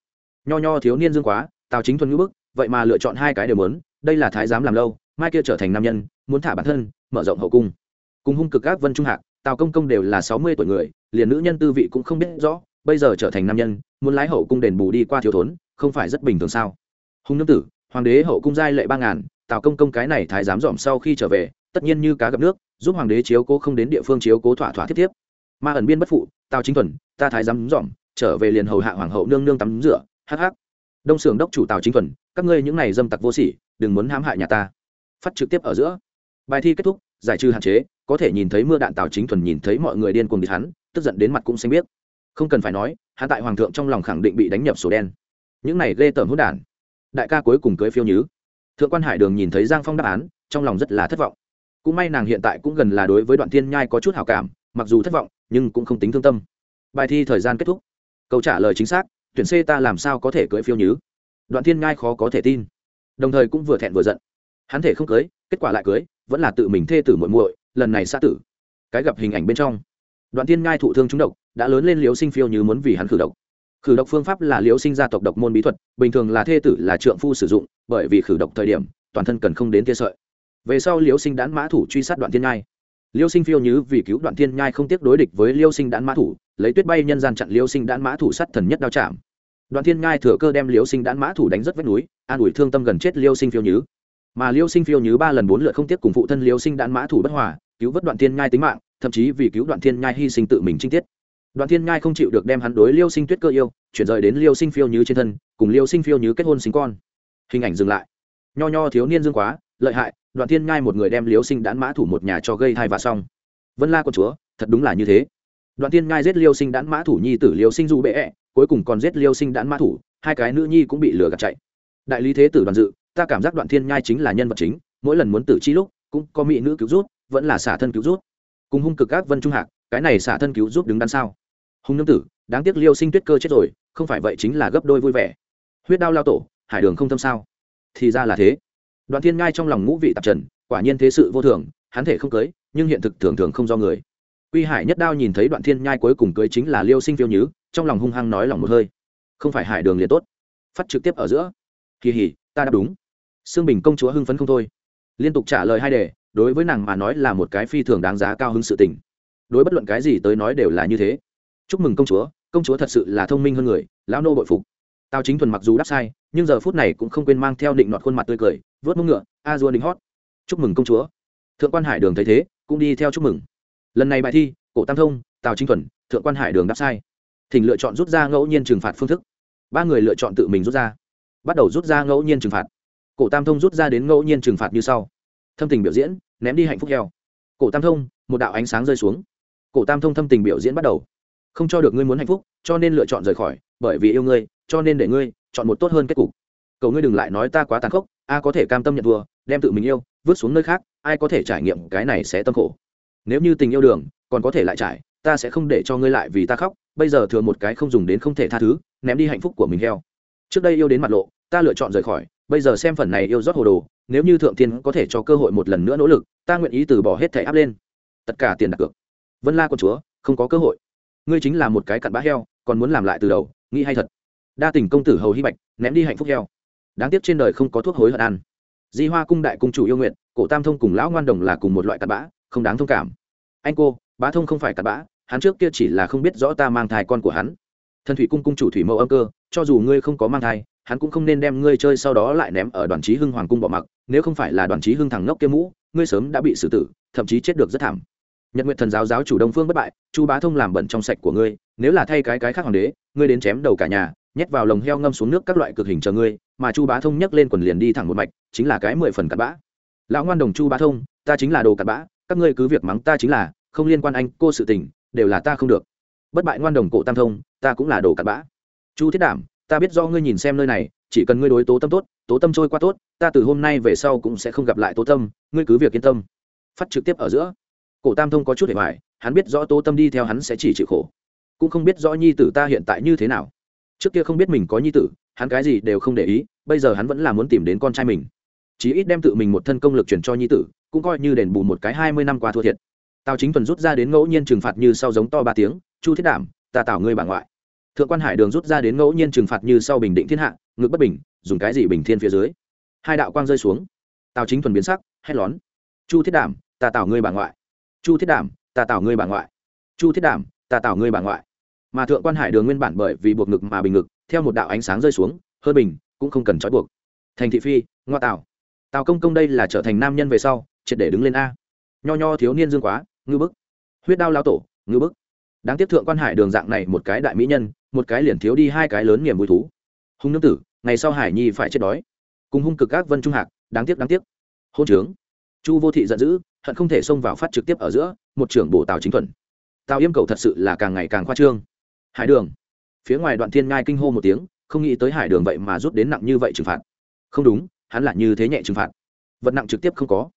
nho nho thiếu niên dương quá, tào chính thuần ngữ bức, vậy mà lựa chọn hai cái đều muốn, đây là thái giám làm lâu, mai kia trở thành nam nhân, muốn thả bản thân, mở rộng hậu cung. Cùng hung cực các vân trung hạc, tào công công đều là sáu mươi tuổi người, liền nữ nhân tư vị cũng không biết rõ, bây giờ trở thành nam nhân, muốn lái hậu cung đền bù đi qua thiếu thốn, không phải rất bình thường sao? Hùng nương tử, hoàng đế hậu cung giai lệ ba ngàn, tào công công cái này thái giám dòm sau khi trở về, tất nhiên như cá gặp nước, giúp hoàng đế chiếu cố không đến địa phương chiếu cố thỏa thỏa thiết tiếp ma ẩn biên bất phụ, tào chính thuần, ta thái giám dòm, trở về liền hầu hạ hoàng hậu nương nương tắm rửa hắc đông xưởng đốc chủ tào chính thuần, các ngươi những này dâm tặc vô sỉ, đừng muốn hãm hại nhà ta. Phát trực tiếp ở giữa. Bài thi kết thúc, giải trừ hạn chế, có thể nhìn thấy mưa đạn tào chính thuần nhìn thấy mọi người điên cuồng địch hắn, tức giận đến mặt cũng xanh biết không cần phải nói hạ tại hoàng thượng trong lòng khẳng định bị đánh nhập sổ đen. Những này ghê tởm hỗn đản. Đại ca cuối cùng cưới phiêu nhứ. Thượng quan hải đường nhìn thấy giang phong đáp án, trong lòng rất là thất vọng. Cũng may nàng hiện tại cũng gần là đối với đoạn thiên nhai có chút hảo cảm, mặc dù thất vọng, nhưng cũng không tính thương tâm. Bài thi thời gian kết thúc. Câu trả lời chính xác tuyển c ta làm sao có thể cưới phiêu nhứ? Đoạn thiên nhai khó có thể tin. Đồng thời cũng vừa thẹn vừa giận. Hắn thể không cưới kết quả lại cưới vẫn là tự mình thê tử muội muội, lần này xa tử. Cái gặp hình ảnh bên trong. Đoạn thiên nhai thụ thương trúng độc, đã lớn lên liếu sinh phiêu như muốn vì hắn khử độc. Khử độc phương pháp là liếu sinh gia tộc độc môn bí thuật, bình thường là thê tử là trượng phu sử dụng, bởi vì khử độc thời điểm, toàn thân cần không đến tia sợi. Về sau liếu sinh đán mã thủ truy sát đoạn thiên nhai liêu sinh phiêu như vì cứu đoạn thiên nhai không tiếc đối địch với liêu sinh đán mã thủ lấy tuyết bay nhân gian chặn liêu sinh đạn mã thủ sắt thần nhất đao chạm. Đoạn thiên ngai thừa cơ đem liêu sinh đạn mã thủ đánh rất vách núi, an ủi thương tâm gần chết liêu sinh phiêu nhứ. Mà liêu sinh phiêu nhứ ba lần bốn lượt không tiếp cùng phụ thân liêu sinh đạn mã thủ bất hòa, cứu vớt đoạn thiên ngai tính mạng, thậm chí vì cứu đoạn thiên ngai hy sinh tự mình trinh tiết. Đoạn thiên ngai không chịu được đem hắn đối liêu sinh tuyết cơ yêu, chuyển rời đến liêu sinh phiêu nhứ trên thân, cùng liêu sinh phiêu nhứ kết hôn sinh con. Hình ảnh dừng lại. Nho nho thiếu niên dương quá, lợi hại, đoạn thiên ngai một người đem liêu sinh đạn mã thủ một nhà cho gây thai và xong. Vân la con chúa, thật đúng là như thế đoạn thiên nhai giết liêu sinh đán mã thủ, nhi tử liêu sinh du bệ ẹ, cuối cùng còn giết liêu sinh đán mã thủ, hai cái nữ nhi cũng bị lừa gạt chạy. Đại lý thế tử đoàn dự, ta cảm giác đoạn thiên nhai chính là nhân vật chính, mỗi lần muốn tử chi lúc, cũng có mỹ nữ cứu rút vẫn là xả thân cứu rút cùng hung cực các vân trung hạc, cái này xả thân cứu giúp đứng đằng sau hung nương tử, đáng tiếc liêu sinh tuyết cơ chết rồi, không phải vậy chính là gấp đôi vui vẻ. Huyết đao lao tổ, hải đường không tâm sao? Thì ra là thế. Đoạn thiên ngai trong lòng ngũ vị tạp trần, quả nhiên thế sự vô thường, hắn thể không cưới, nhưng hiện thực thường thường không do người quy hải nhất đao nhìn thấy đoạn thiên nhai cuối cùng cưới chính là liêu sinh phiêu nhứ, trong lòng hung hăng nói lòng một hơi. Không phải hải đường liền tốt. Phát trực tiếp ở giữa. Kỳ hỉ, ta đáp đúng. Sương bình công chúa hưng phấn không thôi. Liên tục trả lời hai đề, đối với nàng mà nói là một cái phi thường đáng giá cao hứng sự tình. Đối bất luận cái gì tới nói đều là như thế. Chúc mừng công chúa công chúa thật sự là thông minh hơn người, lão nô bội phục. Tao chính thuần mặc dù đáp sai, nhưng giờ phút này cũng không quên mang theo định nọt khuôn mặt tươi cười, vớt mông ngựa, a dua đính hót. Chúc mừng công chúa. Thượng quan hải đường thấy thế, cũng đi theo chúc mừng lần này bài thi, cổ tam thông, tào chính thuần, thượng quan hải đường đáp sai. Thỉnh lựa chọn rút ra ngẫu nhiên trừng phạt phương thức. Ba người lựa chọn tự mình rút ra. Bắt đầu rút ra ngẫu nhiên trừng phạt. Cổ tam thông rút ra đến ngẫu nhiên trừng phạt như sau. Thâm tình biểu diễn, ném đi hạnh phúc heo. Cổ tam thông, một đạo ánh sáng rơi xuống. Cổ tam thông thâm tình biểu diễn bắt đầu. Không cho được ngươi muốn hạnh phúc, cho nên lựa chọn rời khỏi, bởi vì yêu ngươi, cho nên để ngươi chọn một tốt hơn kết cục. Cầu ngươi đừng lại nói ta quá tàn khốc, a có thể cam tâm nhận thua, đem tự mình yêu, vứt xuống nơi khác, ai có thể trải nghiệm cái này sẽ tâm khổ nếu như tình yêu đường, còn có thể lại trải, ta sẽ không để cho ngươi lại vì ta khóc, bây giờ thừa một cái không dùng đến không thể tha thứ, ném đi hạnh phúc của mình heo trước đây yêu đến mặt lộ, ta lựa chọn rời khỏi, bây giờ xem phần này yêu rót hồ đồ, nếu như thượng tiên có thể cho cơ hội một lần nữa nỗ lực, ta nguyện ý từ bỏ hết thẻ áp lên. Tất cả tiền đặt cược. Vân la con chúa, không có cơ hội. Ngươi chính là một cái cặn bã heo, còn muốn làm lại từ đầu, nghĩ hay thật. Đa tình công tử hầu hy bạch, ném đi hạnh phúc heo đáng tiếc trên đời không có thuốc hối hận ăn. Di hoa cung đại cung chủ yêu nguyện, cổ tam thông cùng lão ngoan đồng là cùng một loại cặn bã không đáng thông cảm. Anh cô, bá thông không phải cặn bã, hắn trước kia chỉ là không biết rõ ta mang thai con của hắn. Thần thủy cung cung chủ thủy mẫu âm cơ, cho dù ngươi không có mang thai, hắn cũng không nên đem ngươi chơi sau đó lại ném ở đoàn trí hưng hoàng cung bỏ mặc, nếu không phải là đoàn trí hưng thằng ngốc kia mũ, ngươi sớm đã bị xử tử, thậm chí chết được rất thảm. Nhật nguyện thần giáo giáo chủ đông phương bất bại, chu bá thông làm bẩn trong sạch của ngươi, nếu là thay cái cái khác hoàng đế, ngươi đến chém đầu cả nhà, nhét vào lồng heo ngâm xuống nước các loại cực hình chờ ngươi, mà chu bá thông nhấc lên quần liền đi thẳng một mạch, chính là cái mười phần cặn bã. Lão ngoan đồng chu bá thông, ta chính là đồ cặn bã các ngươi cứ việc mắng ta chính là, không liên quan anh cô sự tình, đều là ta không được. Bất bại ngoan đồng cổ tam thông, ta cũng là đồ cặn bã. Chu thiết đảm, ta biết do ngươi nhìn xem nơi này, chỉ cần ngươi đối tố tâm tốt, tố tâm trôi qua tốt, ta từ hôm nay về sau cũng sẽ không gặp lại tố tâm, ngươi cứ việc yên tâm. Phát trực tiếp ở giữa. Cổ tam thông có chút để hoài hắn biết rõ tố tâm đi theo hắn sẽ chỉ chịu khổ. Cũng không biết rõ nhi tử ta hiện tại như thế nào. Trước kia không biết mình có nhi tử, hắn cái gì đều không để ý, bây giờ hắn vẫn là muốn tìm đến con trai mình. Chí ít đem tự mình một thân công lực chuyển cho nhi tử cũng coi như đền bù một cái hai mươi năm qua thua thiệt. Tào chính thuần rút ra đến ngẫu nhiên trừng phạt như sau giống to ba tiếng, chu thiết đảm, ta tào ngươi bà ngoại. Thượng quan hải đường rút ra đến ngẫu nhiên trừng phạt như sau bình định thiên hạ, ngực bất bình, dùng cái gì bình thiên phía dưới. Hai đạo quang rơi xuống. Tào chính thuần biến sắc, hét lón chu thiết đảm, ta tào ngươi bà ngoại. Chu thiết đảm, ta tào ngươi bà ngoại. Chu thiết đảm, ta tào ngươi bà ngoại. Mà thượng quan hải đường nguyên bản bởi vì buộc ngực mà bình ngực, theo một đạo ánh sáng rơi xuống hơn bình, cũng không cần trói buộc. Thành thị phi, ngoa tào. Tào công công đây là trở thành nam nhân về sau triệt để đứng lên a. Nho nho thiếu niên dương quá, ngư bức. Huyết đao lao tổ, ngư bức. Đáng tiếc thượng quan hải đường dạng này một cái đại mỹ nhân, một cái liền thiếu đi hai cái lớn niềm vui thú. Hung nương tử, ngày sau hải nhi phải chết đói. Cùng hung cực các vân trung hạc, đáng tiếc đáng tiếc. Hôn trướng. Chu vô thị giận dữ, hận không thể xông vào phát trực tiếp ở giữa, một trưởng bổ tào chính thuần. Tào yêm cầu thật sự là càng ngày càng khoa trương. Hải đường. Phía ngoài đoạn thiên ngai kinh hô một tiếng, không nghĩ tới hải đường vậy mà rút đến nặng như vậy trừng phạt. Không đúng, hắn là như thế nhẹ trừng phạt. Vật nặng trực tiếp không có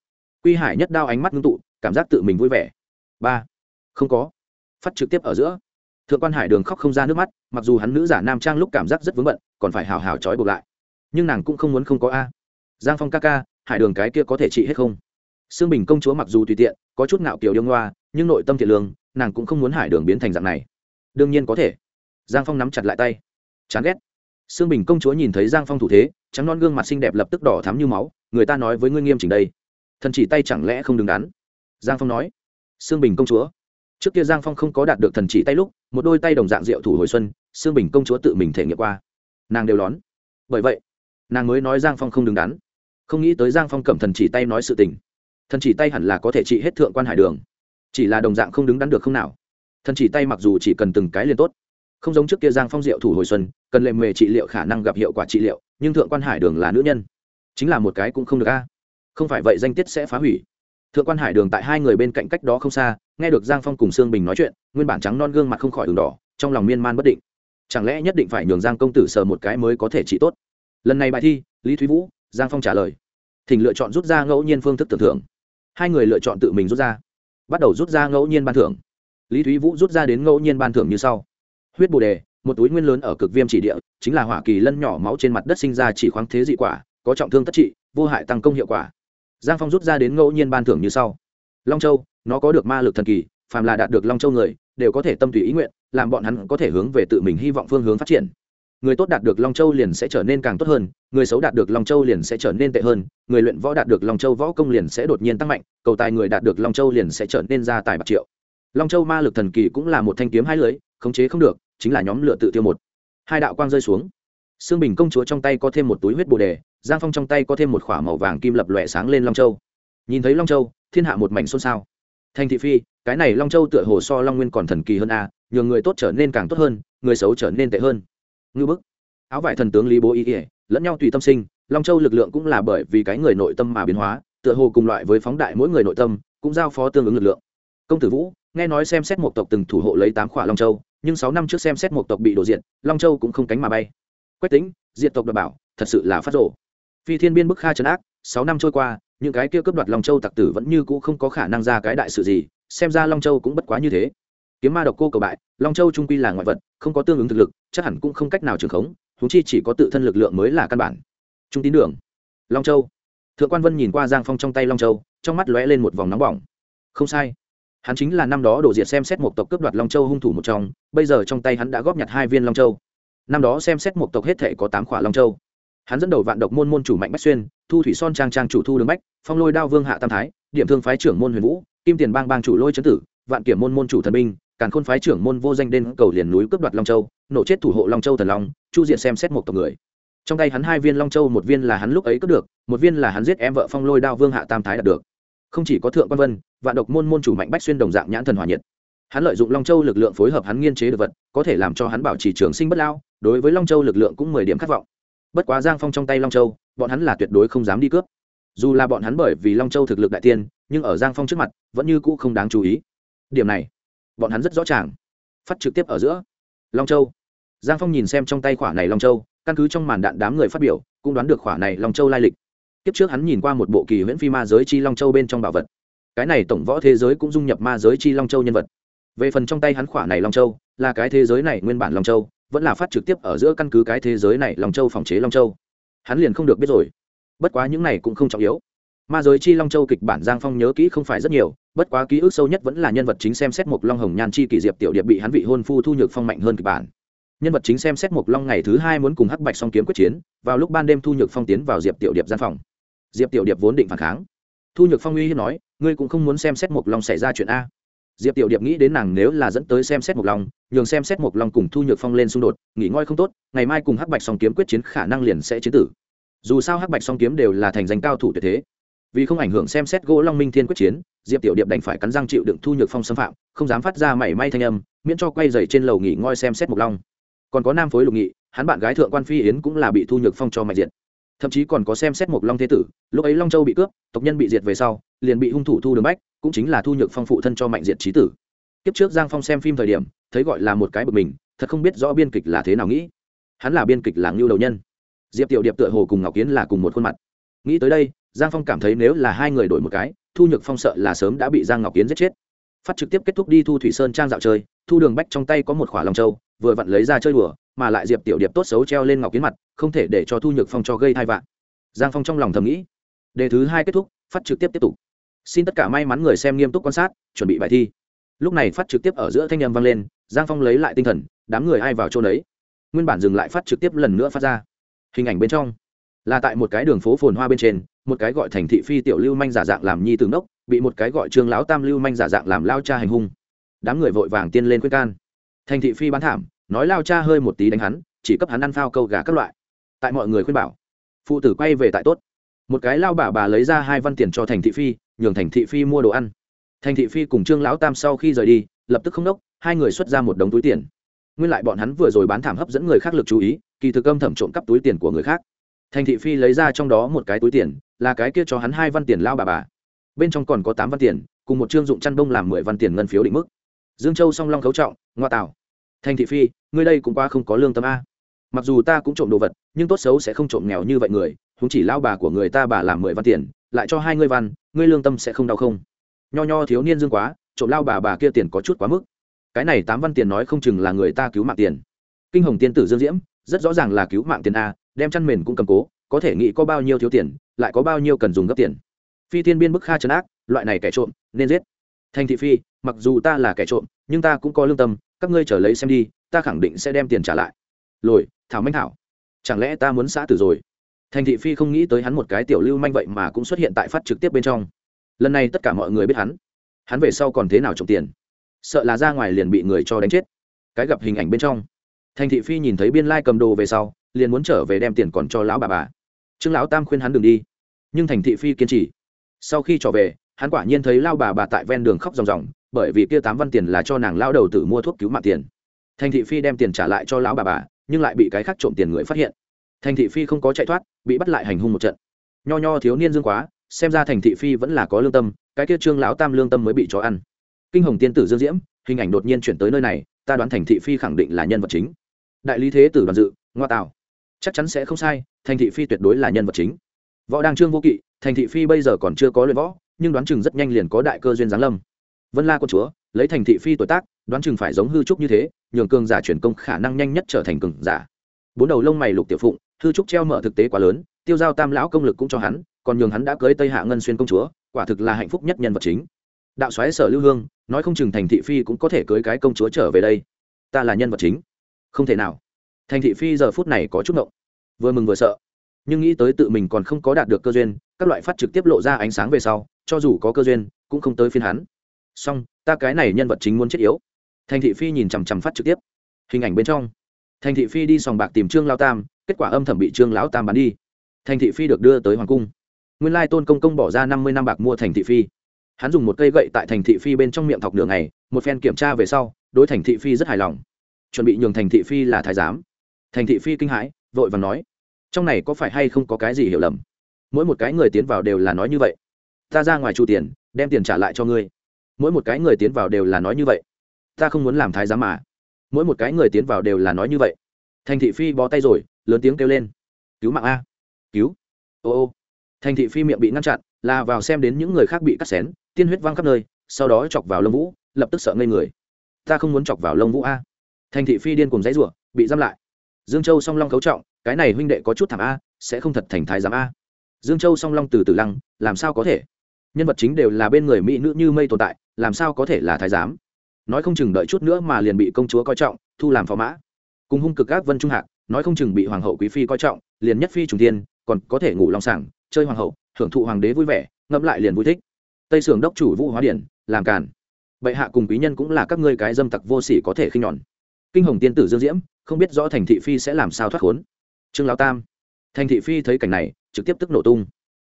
quy hải nhất đao ánh mắt ngưng tụ, cảm giác tự mình vui vẻ. Ba. Không có. Phát trực tiếp ở giữa. Thượng quan hải đường khóc không ra nước mắt, mặc dù hắn nữ giả nam trang lúc cảm giác rất vướng bận, còn phải hào hào trói buộc lại. Nhưng nàng cũng không muốn không có a. Giang phong ca ca, hải đường cái kia có thể trị hết không? Xương bình công chúa mặc dù tùy tiện, có chút ngạo kiều điêu ngoa, nhưng nội tâm thiện lương, nàng cũng không muốn hải đường biến thành dạng này. Đương nhiên có thể. Giang phong nắm chặt lại tay. Chán ghét. Xương bình công chúa nhìn thấy giang phong thủ thế, trắng non gương mặt xinh đẹp lập tức đỏ thắm như máu, người ta nói với ngươi nghiêm chỉnh đây thần chỉ tay chẳng lẽ không đứng đắn? Giang phong nói. Sương bình công chúa. Trước kia giang phong không có đạt được thần chỉ tay lúc, một đôi tay đồng dạng rượu thủ hồi xuân, Sương bình công chúa tự mình thể nghiệm qua. Nàng đều đón. Bởi vậy, nàng mới nói giang phong không đứng đắn. Không nghĩ tới giang phong cầm thần chỉ tay nói sự tình. Thần chỉ tay hẳn là có thể trị hết thượng quan hải đường. Chỉ là đồng dạng không đứng đắn được không nào. Thần chỉ tay mặc dù chỉ cần từng cái liền tốt. Không giống trước kia giang phong diệu thủ hồi xuân, cần lệ mề trị liệu khả năng gặp hiệu quả trị liệu, nhưng thượng quan hải đường là nữ nhân. Chính là một cái cũng không được a không phải vậy danh tiết sẽ phá hủy. Thượng quan hải đường tại hai người bên cạnh cách đó không xa, nghe được giang phong cùng sương bình nói chuyện, nguyên bản trắng non gương mặt không khỏi đường đỏ, trong lòng miên man bất định. Chẳng lẽ nhất định phải nhường giang công tử sờ một cái mới có thể trị tốt? Lần này bài thi, lý thúy vũ, giang phong trả lời. Thỉnh lựa chọn rút ra ngẫu nhiên phương thức tưởng thưởng. Hai người lựa chọn tự mình rút ra. Bắt đầu rút ra ngẫu nhiên ban thưởng. Lý thúy vũ rút ra đến ngẫu nhiên ban thưởng như sau. Huyết bồ đề, một túi nguyên lớn ở cực viêm chỉ địa, chính là hỏa kỳ lân nhỏ máu trên mặt đất sinh ra chỉ khoáng thế dị quả, có trọng thương tất trị, vô hại tăng công hiệu quả giang phong rút ra đến ngẫu nhiên ban thưởng như sau. Long châu, nó có được ma lực thần kỳ, phàm là đạt được long châu người, đều có thể tâm tùy ý nguyện, làm bọn hắn có thể hướng về tự mình hy vọng phương hướng phát triển. Người tốt đạt được long châu liền sẽ trở nên càng tốt hơn, người xấu đạt được long châu liền sẽ trở nên tệ hơn, người luyện võ đạt được long châu võ công liền sẽ đột nhiên tăng mạnh, cầu tài người đạt được long châu liền sẽ trở nên gia tài bạc triệu. Long châu ma lực thần kỳ cũng là một thanh kiếm hai lưới, khống chế không được, chính là nhóm lựa tự tiêu một. Hai đạo quang rơi xuống xương bình công chúa trong tay có thêm một túi huyết bồ đề, giang phong trong tay có thêm một k h ỏ a màu vàng kim lập lòe sáng lên long châu. Nhìn thấy long châu, thiên hạ một mảnh xôn xao. Thành thị phi, cái này long châu tựa hồ so long nguyên còn thần kỳ hơn a, nhường người tốt trở nên càng tốt hơn, người xấu trở nên tệ hơn. Ngư bức. Áo vải thần tướng lý bố ý ỉa lẫn nhau tùy tâm sinh, long châu lực lượng cũng là bởi vì cái người nội tâm mà biến hóa, tựa hồ cùng loại với phóng đại mỗi người nội tâm, cũng giao phó tương ứng lực lượng. Công tử vũ, nghe nói xem xét một tộc từng thủ hộ lấy tám khỏa long châu, nhưng sáu năm trước xem xét một tộc bị đổ diện, long châu cũng không cánh mà bay quách tính diện tộc đảm bảo, thật sự là phát rộ phi thiên biên bức kha trấn ác, sáu năm trôi qua, những cái kia cướp đoạt long châu tặc tử vẫn như cũ không có khả năng ra cái đại sự gì, xem ra long châu cũng bất quá như thế. Kiếm ma độc cô cầu bại, long châu trung quy là ngoại vật, không có tương ứng thực lực, chắc hẳn cũng không cách nào trường khống thú chi chỉ có tự thân lực lượng mới là căn bản. Trung tín đường, long châu. Thượng quan vân nhìn qua giang phong trong tay long châu, trong mắt lóe lên một vòng nóng bỏng. Không sai. Hắn chính là năm đó đổ diệt xem xét một tộc cướp đoạt long châu hung thủ một trong, bây giờ trong tay hắn đã góp nhặt hai viên long châu năm đó xem xét một tộc hết thể có tám khỏa long châu. Hắn dẫn đầu vạn độc môn môn chủ mạnh bách xuyên, thu thủy son trang trang chủ thu đường bách, phong lôi đao vương hạ tam thái, điểm thương phái trưởng môn huyền vũ, kim tiền bang bang chủ lôi trấn tử, vạn kiểm môn môn chủ thần binh, càn khôn phái trưởng môn vô danh đen cầu liền núi cướp đoạt long châu, nổ chết thủ hộ long châu thần long, chu diện xem xét một tộc người. Trong tay hắn hai viên long châu, một viên là hắn lúc ấy cướp được, một viên là hắn giết em vợ phong lôi đao vương hạ tam thái đạt được. Không chỉ có thượng quan vân, vạn độc môn môn chủ mạnh bách xuyên đồng dạng nhãn thần hòa nhiệt. Hắn lợi dụng long châu lực lượng phối hợp hắn nghiên chế được vật, có thể làm cho hắn bảo trì trường sinh bất lao đối với long châu lực lượng cũng mười điểm khát vọng. Bất quá giang phong trong tay long châu, bọn hắn là tuyệt đối không dám đi cướp. Dù là bọn hắn bởi vì long châu thực lực đại tiên, nhưng ở giang phong trước mặt, vẫn như cũ không đáng chú ý. Điểm này, bọn hắn rất rõ ràng. Phát trực tiếp ở giữa. Long châu. Giang phong nhìn xem trong tay khỏa này long châu, căn cứ trong màn đạn đám người phát biểu, cũng đoán được khỏa này long châu lai lịch. Kiếp trước hắn nhìn qua một bộ kỳ huyễn phi ma giới chi long châu bên trong bảo vật. Cái này tổng võ thế giới cũng dung nhập ma giới chi long châu nhân vật. Về phần trong tay hắn khỏa này long châu, là cái thế giới này nguyên bản long châu vẫn là phát trực tiếp ở giữa căn cứ cái thế giới này long châu phòng chế long châu. Hắn liền không được biết rồi. Bất quá những này cũng không trọng yếu. Ma giới chi long châu kịch bản giang phong nhớ kỹ không phải rất nhiều, bất quá ký ức sâu nhất vẫn là nhân vật chính xem xét một long hồng nhan chi kỷ diệp tiểu điệp bị hắn vị hôn phu thu nhược phong mạnh hơn kịch bản. Nhân vật chính xem xét một long ngày thứ hai muốn cùng hắc bạch song kiếm quyết chiến, vào lúc ban đêm thu nhược phong tiến vào diệp tiểu điệp gian phòng. Diệp tiểu điệp vốn định phản kháng. Thu nhược phong uy hiếp nói, ngươi cũng không muốn xem xét một long xảy ra chuyện a diệp tiểu điệp nghĩ đến nàng nếu là dẫn tới xem xét mộc long, nhường xem xét mộc long cùng thu nhược phong lên xung đột, nghỉ ngơi không tốt, ngày mai cùng hắc bạch song kiếm quyết chiến khả năng liền sẽ chiến tử. dù sao hắc bạch song kiếm đều là thành danh cao thủ tuyệt thế. vì không ảnh hưởng xem xét gỗ long minh thiên quyết chiến, diệp tiểu điệp đành phải cắn răng chịu đựng thu nhược phong xâm phạm, không dám phát ra mảy may thanh âm, miễn cho quay dày trên lầu nghỉ ngơi xem xét mộc long. còn có nam phối lục nghị, hắn bạn gái thượng quan phi yến cũng là bị thu nhược phong cho mạnh diện thậm chí còn có xem xét một long thế tử, lúc ấy long châu bị cướp, tộc nhân bị diệt về sau, liền bị hung thủ thu đường bách, cũng chính là thu nhược phong phụ thân cho mạnh diệt trí tử. Kiếp trước giang phong xem phim thời điểm, thấy gọi là một cái bực mình, thật không biết rõ biên kịch là thế nào nghĩ. Hắn là biên kịch làng lưu đầu nhân. Diệp tiểu điệp tựa hồ cùng ngọc kiến là cùng một khuôn mặt. Nghĩ tới đây, giang phong cảm thấy nếu là hai người đổi một cái, thu nhược phong sợ là sớm đã bị giang ngọc kiến giết chết. Phát trực tiếp kết thúc đi thu thủy sơn trang dạo chơi, thu đường bách trong tay có một khỏa lòng châu, vừa vặn lấy ra chơi đùa mà lại diệp tiểu điệp tốt xấu treo lên ngọc kiến mặt, không thể để cho thu nhược phong cho gây thai vạn giang phong trong lòng thầm nghĩ, đề thứ hai kết thúc, phát trực tiếp tiếp tục. Xin tất cả may mắn người xem nghiêm túc quan sát, chuẩn bị bài thi. Lúc này phát trực tiếp ở giữa thanh â m vang lên, giang phong lấy lại tinh thần, đám người ai vào chỗ đấy nguyên bản dừng lại phát trực tiếp lần nữa phát ra. Hình ảnh bên trong, là tại một cái đường phố phồn hoa bên trên, một cái gọi thành thị phi tiểu lưu manh giả dạng làm nhi tường đốc bị một cái gọi trương lão tam lưu manh giả dạng làm lao cha hành hung. Đám người vội vàng tiên lên khuyên can. Thành thị phi bán thảm nói lao cha hơi một tí đánh hắn, chỉ cấp hắn ăn phao câu gà các loại. Tại mọi người khuyên bảo, phụ tử quay về tại tốt. Một cái lao bà bà lấy ra hai văn tiền cho thành thị phi, nhường thành thị phi mua đồ ăn. Thành thị phi cùng trương lão tam sau khi rời đi, lập tức không đốc, hai người xuất ra một đống túi tiền. Nguyên lại bọn hắn vừa rồi bán thảm hấp dẫn người khác lực chú ý, kỳ thực âm thẩm trộm cắp túi tiền của người khác. Thành thị phi lấy ra trong đó một cái túi tiền, là cái kia cho hắn hai văn tiền lao bà bà. Bên trong còn có tám văn tiền, cùng một chương dụng chăn bông làm mười văn tiền ngân phiếu định mức. Dương châu song long khấu trọng, ngoa tạo thành thị phi, ngươi đây cũng qua không có lương tâm a. Mặc dù ta cũng trộm đồ vật, nhưng tốt xấu sẽ không trộm nghèo như vậy người chúng chỉ lao bà của người ta bà làm mười văn tiền, lại cho hai ngươi văn, ngươi lương tâm sẽ không đau không? Nho nho thiếu niên dương quá, trộm lao bà bà kia tiền có chút quá mức. Cái này tám văn tiền nói không chừng là người ta cứu mạng tiền. Kinh hồng tiên tử dương diễm, rất rõ ràng là cứu mạng tiền a, đem chăn mền cũng cầm cố, có thể nghĩ có bao nhiêu thiếu tiền, lại có bao nhiêu cần dùng gấp tiền. Phi tiên biên bức kha trấn ác, loại này kẻ trộm, nên giết thành thị phi, mặc dù ta là kẻ trộm, nhưng ta cũng có lương tâm, các ngươi trở lấy xem đi, ta khẳng định sẽ đem tiền trả lại. Lồi, thảo manh thảo, chẳng lẽ ta muốn xã tử rồi? Thành thị phi không nghĩ tới hắn một cái tiểu lưu manh vậy mà cũng xuất hiện tại phát trực tiếp bên trong. Lần này tất cả mọi người biết hắn. Hắn về sau còn thế nào trộm tiền? Sợ là ra ngoài liền bị người cho đánh chết. Cái gặp hình ảnh bên trong. Thành thị phi nhìn thấy biên lai cầm đồ về sau, liền muốn trở về đem tiền còn cho lão bà bà. Trương lão tam khuyên hắn đ ừ n g đi. Nhưng thành thị phi kiên trì. Sau khi trở về hắn quả nhiên thấy lao bà bà tại ven đường khóc ròng ròng, bởi vì kia tám văn tiền là cho nàng lao đầu tử mua thuốc cứu mạng tiền. Thành thị phi đem tiền trả lại cho lão bà bà, nhưng lại bị cái khác trộm tiền người phát hiện. Thành thị phi không có chạy thoát, bị bắt lại hành hung một trận. Nho nho thiếu niên dương quá, xem ra thành thị phi vẫn là có lương tâm, cái kia trương lão tam lương tâm mới bị chó ăn. Kinh hồng tiên tử dương diễm, hình ảnh đột nhiên chuyển tới nơi này, ta đoán thành thị phi khẳng định là nhân vật chính. Đại lý thế tử đoàn dự, ngoa tạo. Chắc chắn sẽ không sai thành thị phi tuyệt đối là nhân vật chính. Võ Đang trương vô kỵ thành thị phi bây giờ còn chưa có luyện võ nhưng đoán chừng rất nhanh liền có đại cơ duyên giáng lâm. Vân la con chúa, lấy thành thị phi tuổi tác, đoán chừng phải giống hư trúc như thế, nhường cường giả chuyển công khả năng nhanh nhất trở thành cường giả. Bốn đầu lông mày lục tiểu phụng, hư trúc treo mở thực tế quá lớn, tiêu giao tam lão công lực cũng cho hắn, còn nhường hắn đã cưới tây hạ ngân xuyên công chúa, quả thực là hạnh phúc nhất nhân vật chính. Đạo xoáy sở lưu hương, nói không chừng thành thị phi cũng có thể cưới cái công chúa trở về đây. Ta là nhân vật chính. Không thể nào. Thành thị phi giờ phút này có chút ngộng. Vừa mừng vừa sợ. Nhưng nghĩ tới tự mình còn không có đạt được cơ duyên các loại phát trực tiếp lộ ra ánh sáng về sau, cho dù có cơ duyên, cũng không tới phiên hắn. Song ta cái này nhân vật chính muốn chết yếu. Thành thị phi nhìn chằm chằm phát trực tiếp. Hình ảnh bên trong. Thành thị phi đi sòng bạc tìm trương lao tam, kết quả âm thầm bị trương lão tam bán đi. Thành thị phi được đưa tới hoàng cung. Nguyên lai tôn công công bỏ ra năm mươi năm bạc mua thành thị phi. Hắn dùng một cây gậy tại thành thị phi bên trong miệng thọc đường này một phen kiểm tra về sau, đối thành thị phi rất hài lòng. Chuẩn bị nhường thành thị phi là thái giám. Thành thị phi kinh hãi, vội và nói, trong này có phải hay không có cái gì hiểu lầm? Mỗi một cái người tiến vào đều là nói như vậy. Ta ra ngoài chu tiền, đem tiền trả lại cho ngươi. Mỗi một cái người tiến vào đều là nói như vậy. Ta không muốn làm thái giám mà. Mỗi một cái người tiến vào đều là nói như vậy. Thành thị phi bó tay rồi, lớn tiếng kêu lên. Cứu mạng a. Cứu. Ô ô. Thành thị phi miệng bị ngăn chặn, là vào xem đến những người khác bị cắt xén, tiên huyết văng khắp nơi, sau đó chọc vào lông vũ, lập tức sợ ngây người. Ta không muốn chọc vào lông vũ a. Thành thị phi điên cùng dãy rủa, bị giam lại. Dương châu song long cấu trọng, cái này huynh đệ có chút thảm a, sẽ không thật thành thái giám a dương châu song long từ từ lăng, làm sao có thể? Nhân vật chính đều là bên người mỹ nữ như mây tồn tại, làm sao có thể là thái giám? Nói không chừng đợi chút nữa mà liền bị công chúa coi trọng, thu làm phó mã. Cùng hung cực các vân trung hạc, nói không chừng bị hoàng hậu quý phi coi trọng, liền nhất phi trùng tiên còn có thể ngủ lòng sảng, chơi hoàng hậu, hưởng thụ hoàng đế vui vẻ, ngẫm lại liền vui thích. Tây sưởng đốc chủ vũ hóa điển, làm càn. Bệ hạ cùng quý nhân cũng là các ngươi cái dâm tặc vô sỉ có thể khinh nhọn kinh hồng tiên tử dương diễm, không biết rõ thành thị phi sẽ làm sao thoát khốn. Trương lão tam. Thành thị phi thấy cảnh này trực tiếp tức nổ tung.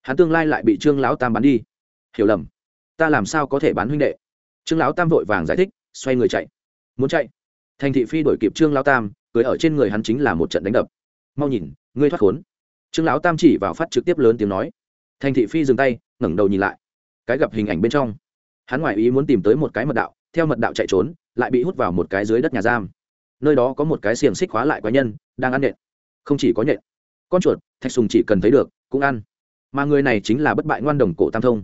Hắn tương lai lại bị trương lão tam bán đi. Hiểu lầm. Ta làm sao có thể bán huynh đệ? Trương lão tam vội vàng giải thích, xoay người chạy. Muốn chạy. Thành thị phi đổi kịp trương lão tam, cưới ở trên người hắn chính là một trận đánh đập. Mau nhìn, ngươi thoát khốn. Trương lão tam chỉ vào phát trực tiếp lớn tiếng nói. Thành thị phi dừng tay, ngẩng đầu nhìn lại. Cái gặp hình ảnh bên trong. Hắn ngoại ý muốn tìm tới một cái mật đạo, theo mật đạo chạy trốn, lại bị hút vào một cái dưới đất nhà giam. Nơi đó có một cái xiềng xích khóa lại quái nhân, đang ăn nhện không chỉ có nhện con chuột, thạch sùng chỉ cần thấy được, cũng ăn. Mà người này chính là bất bại ngoan đồng cổ tam thông.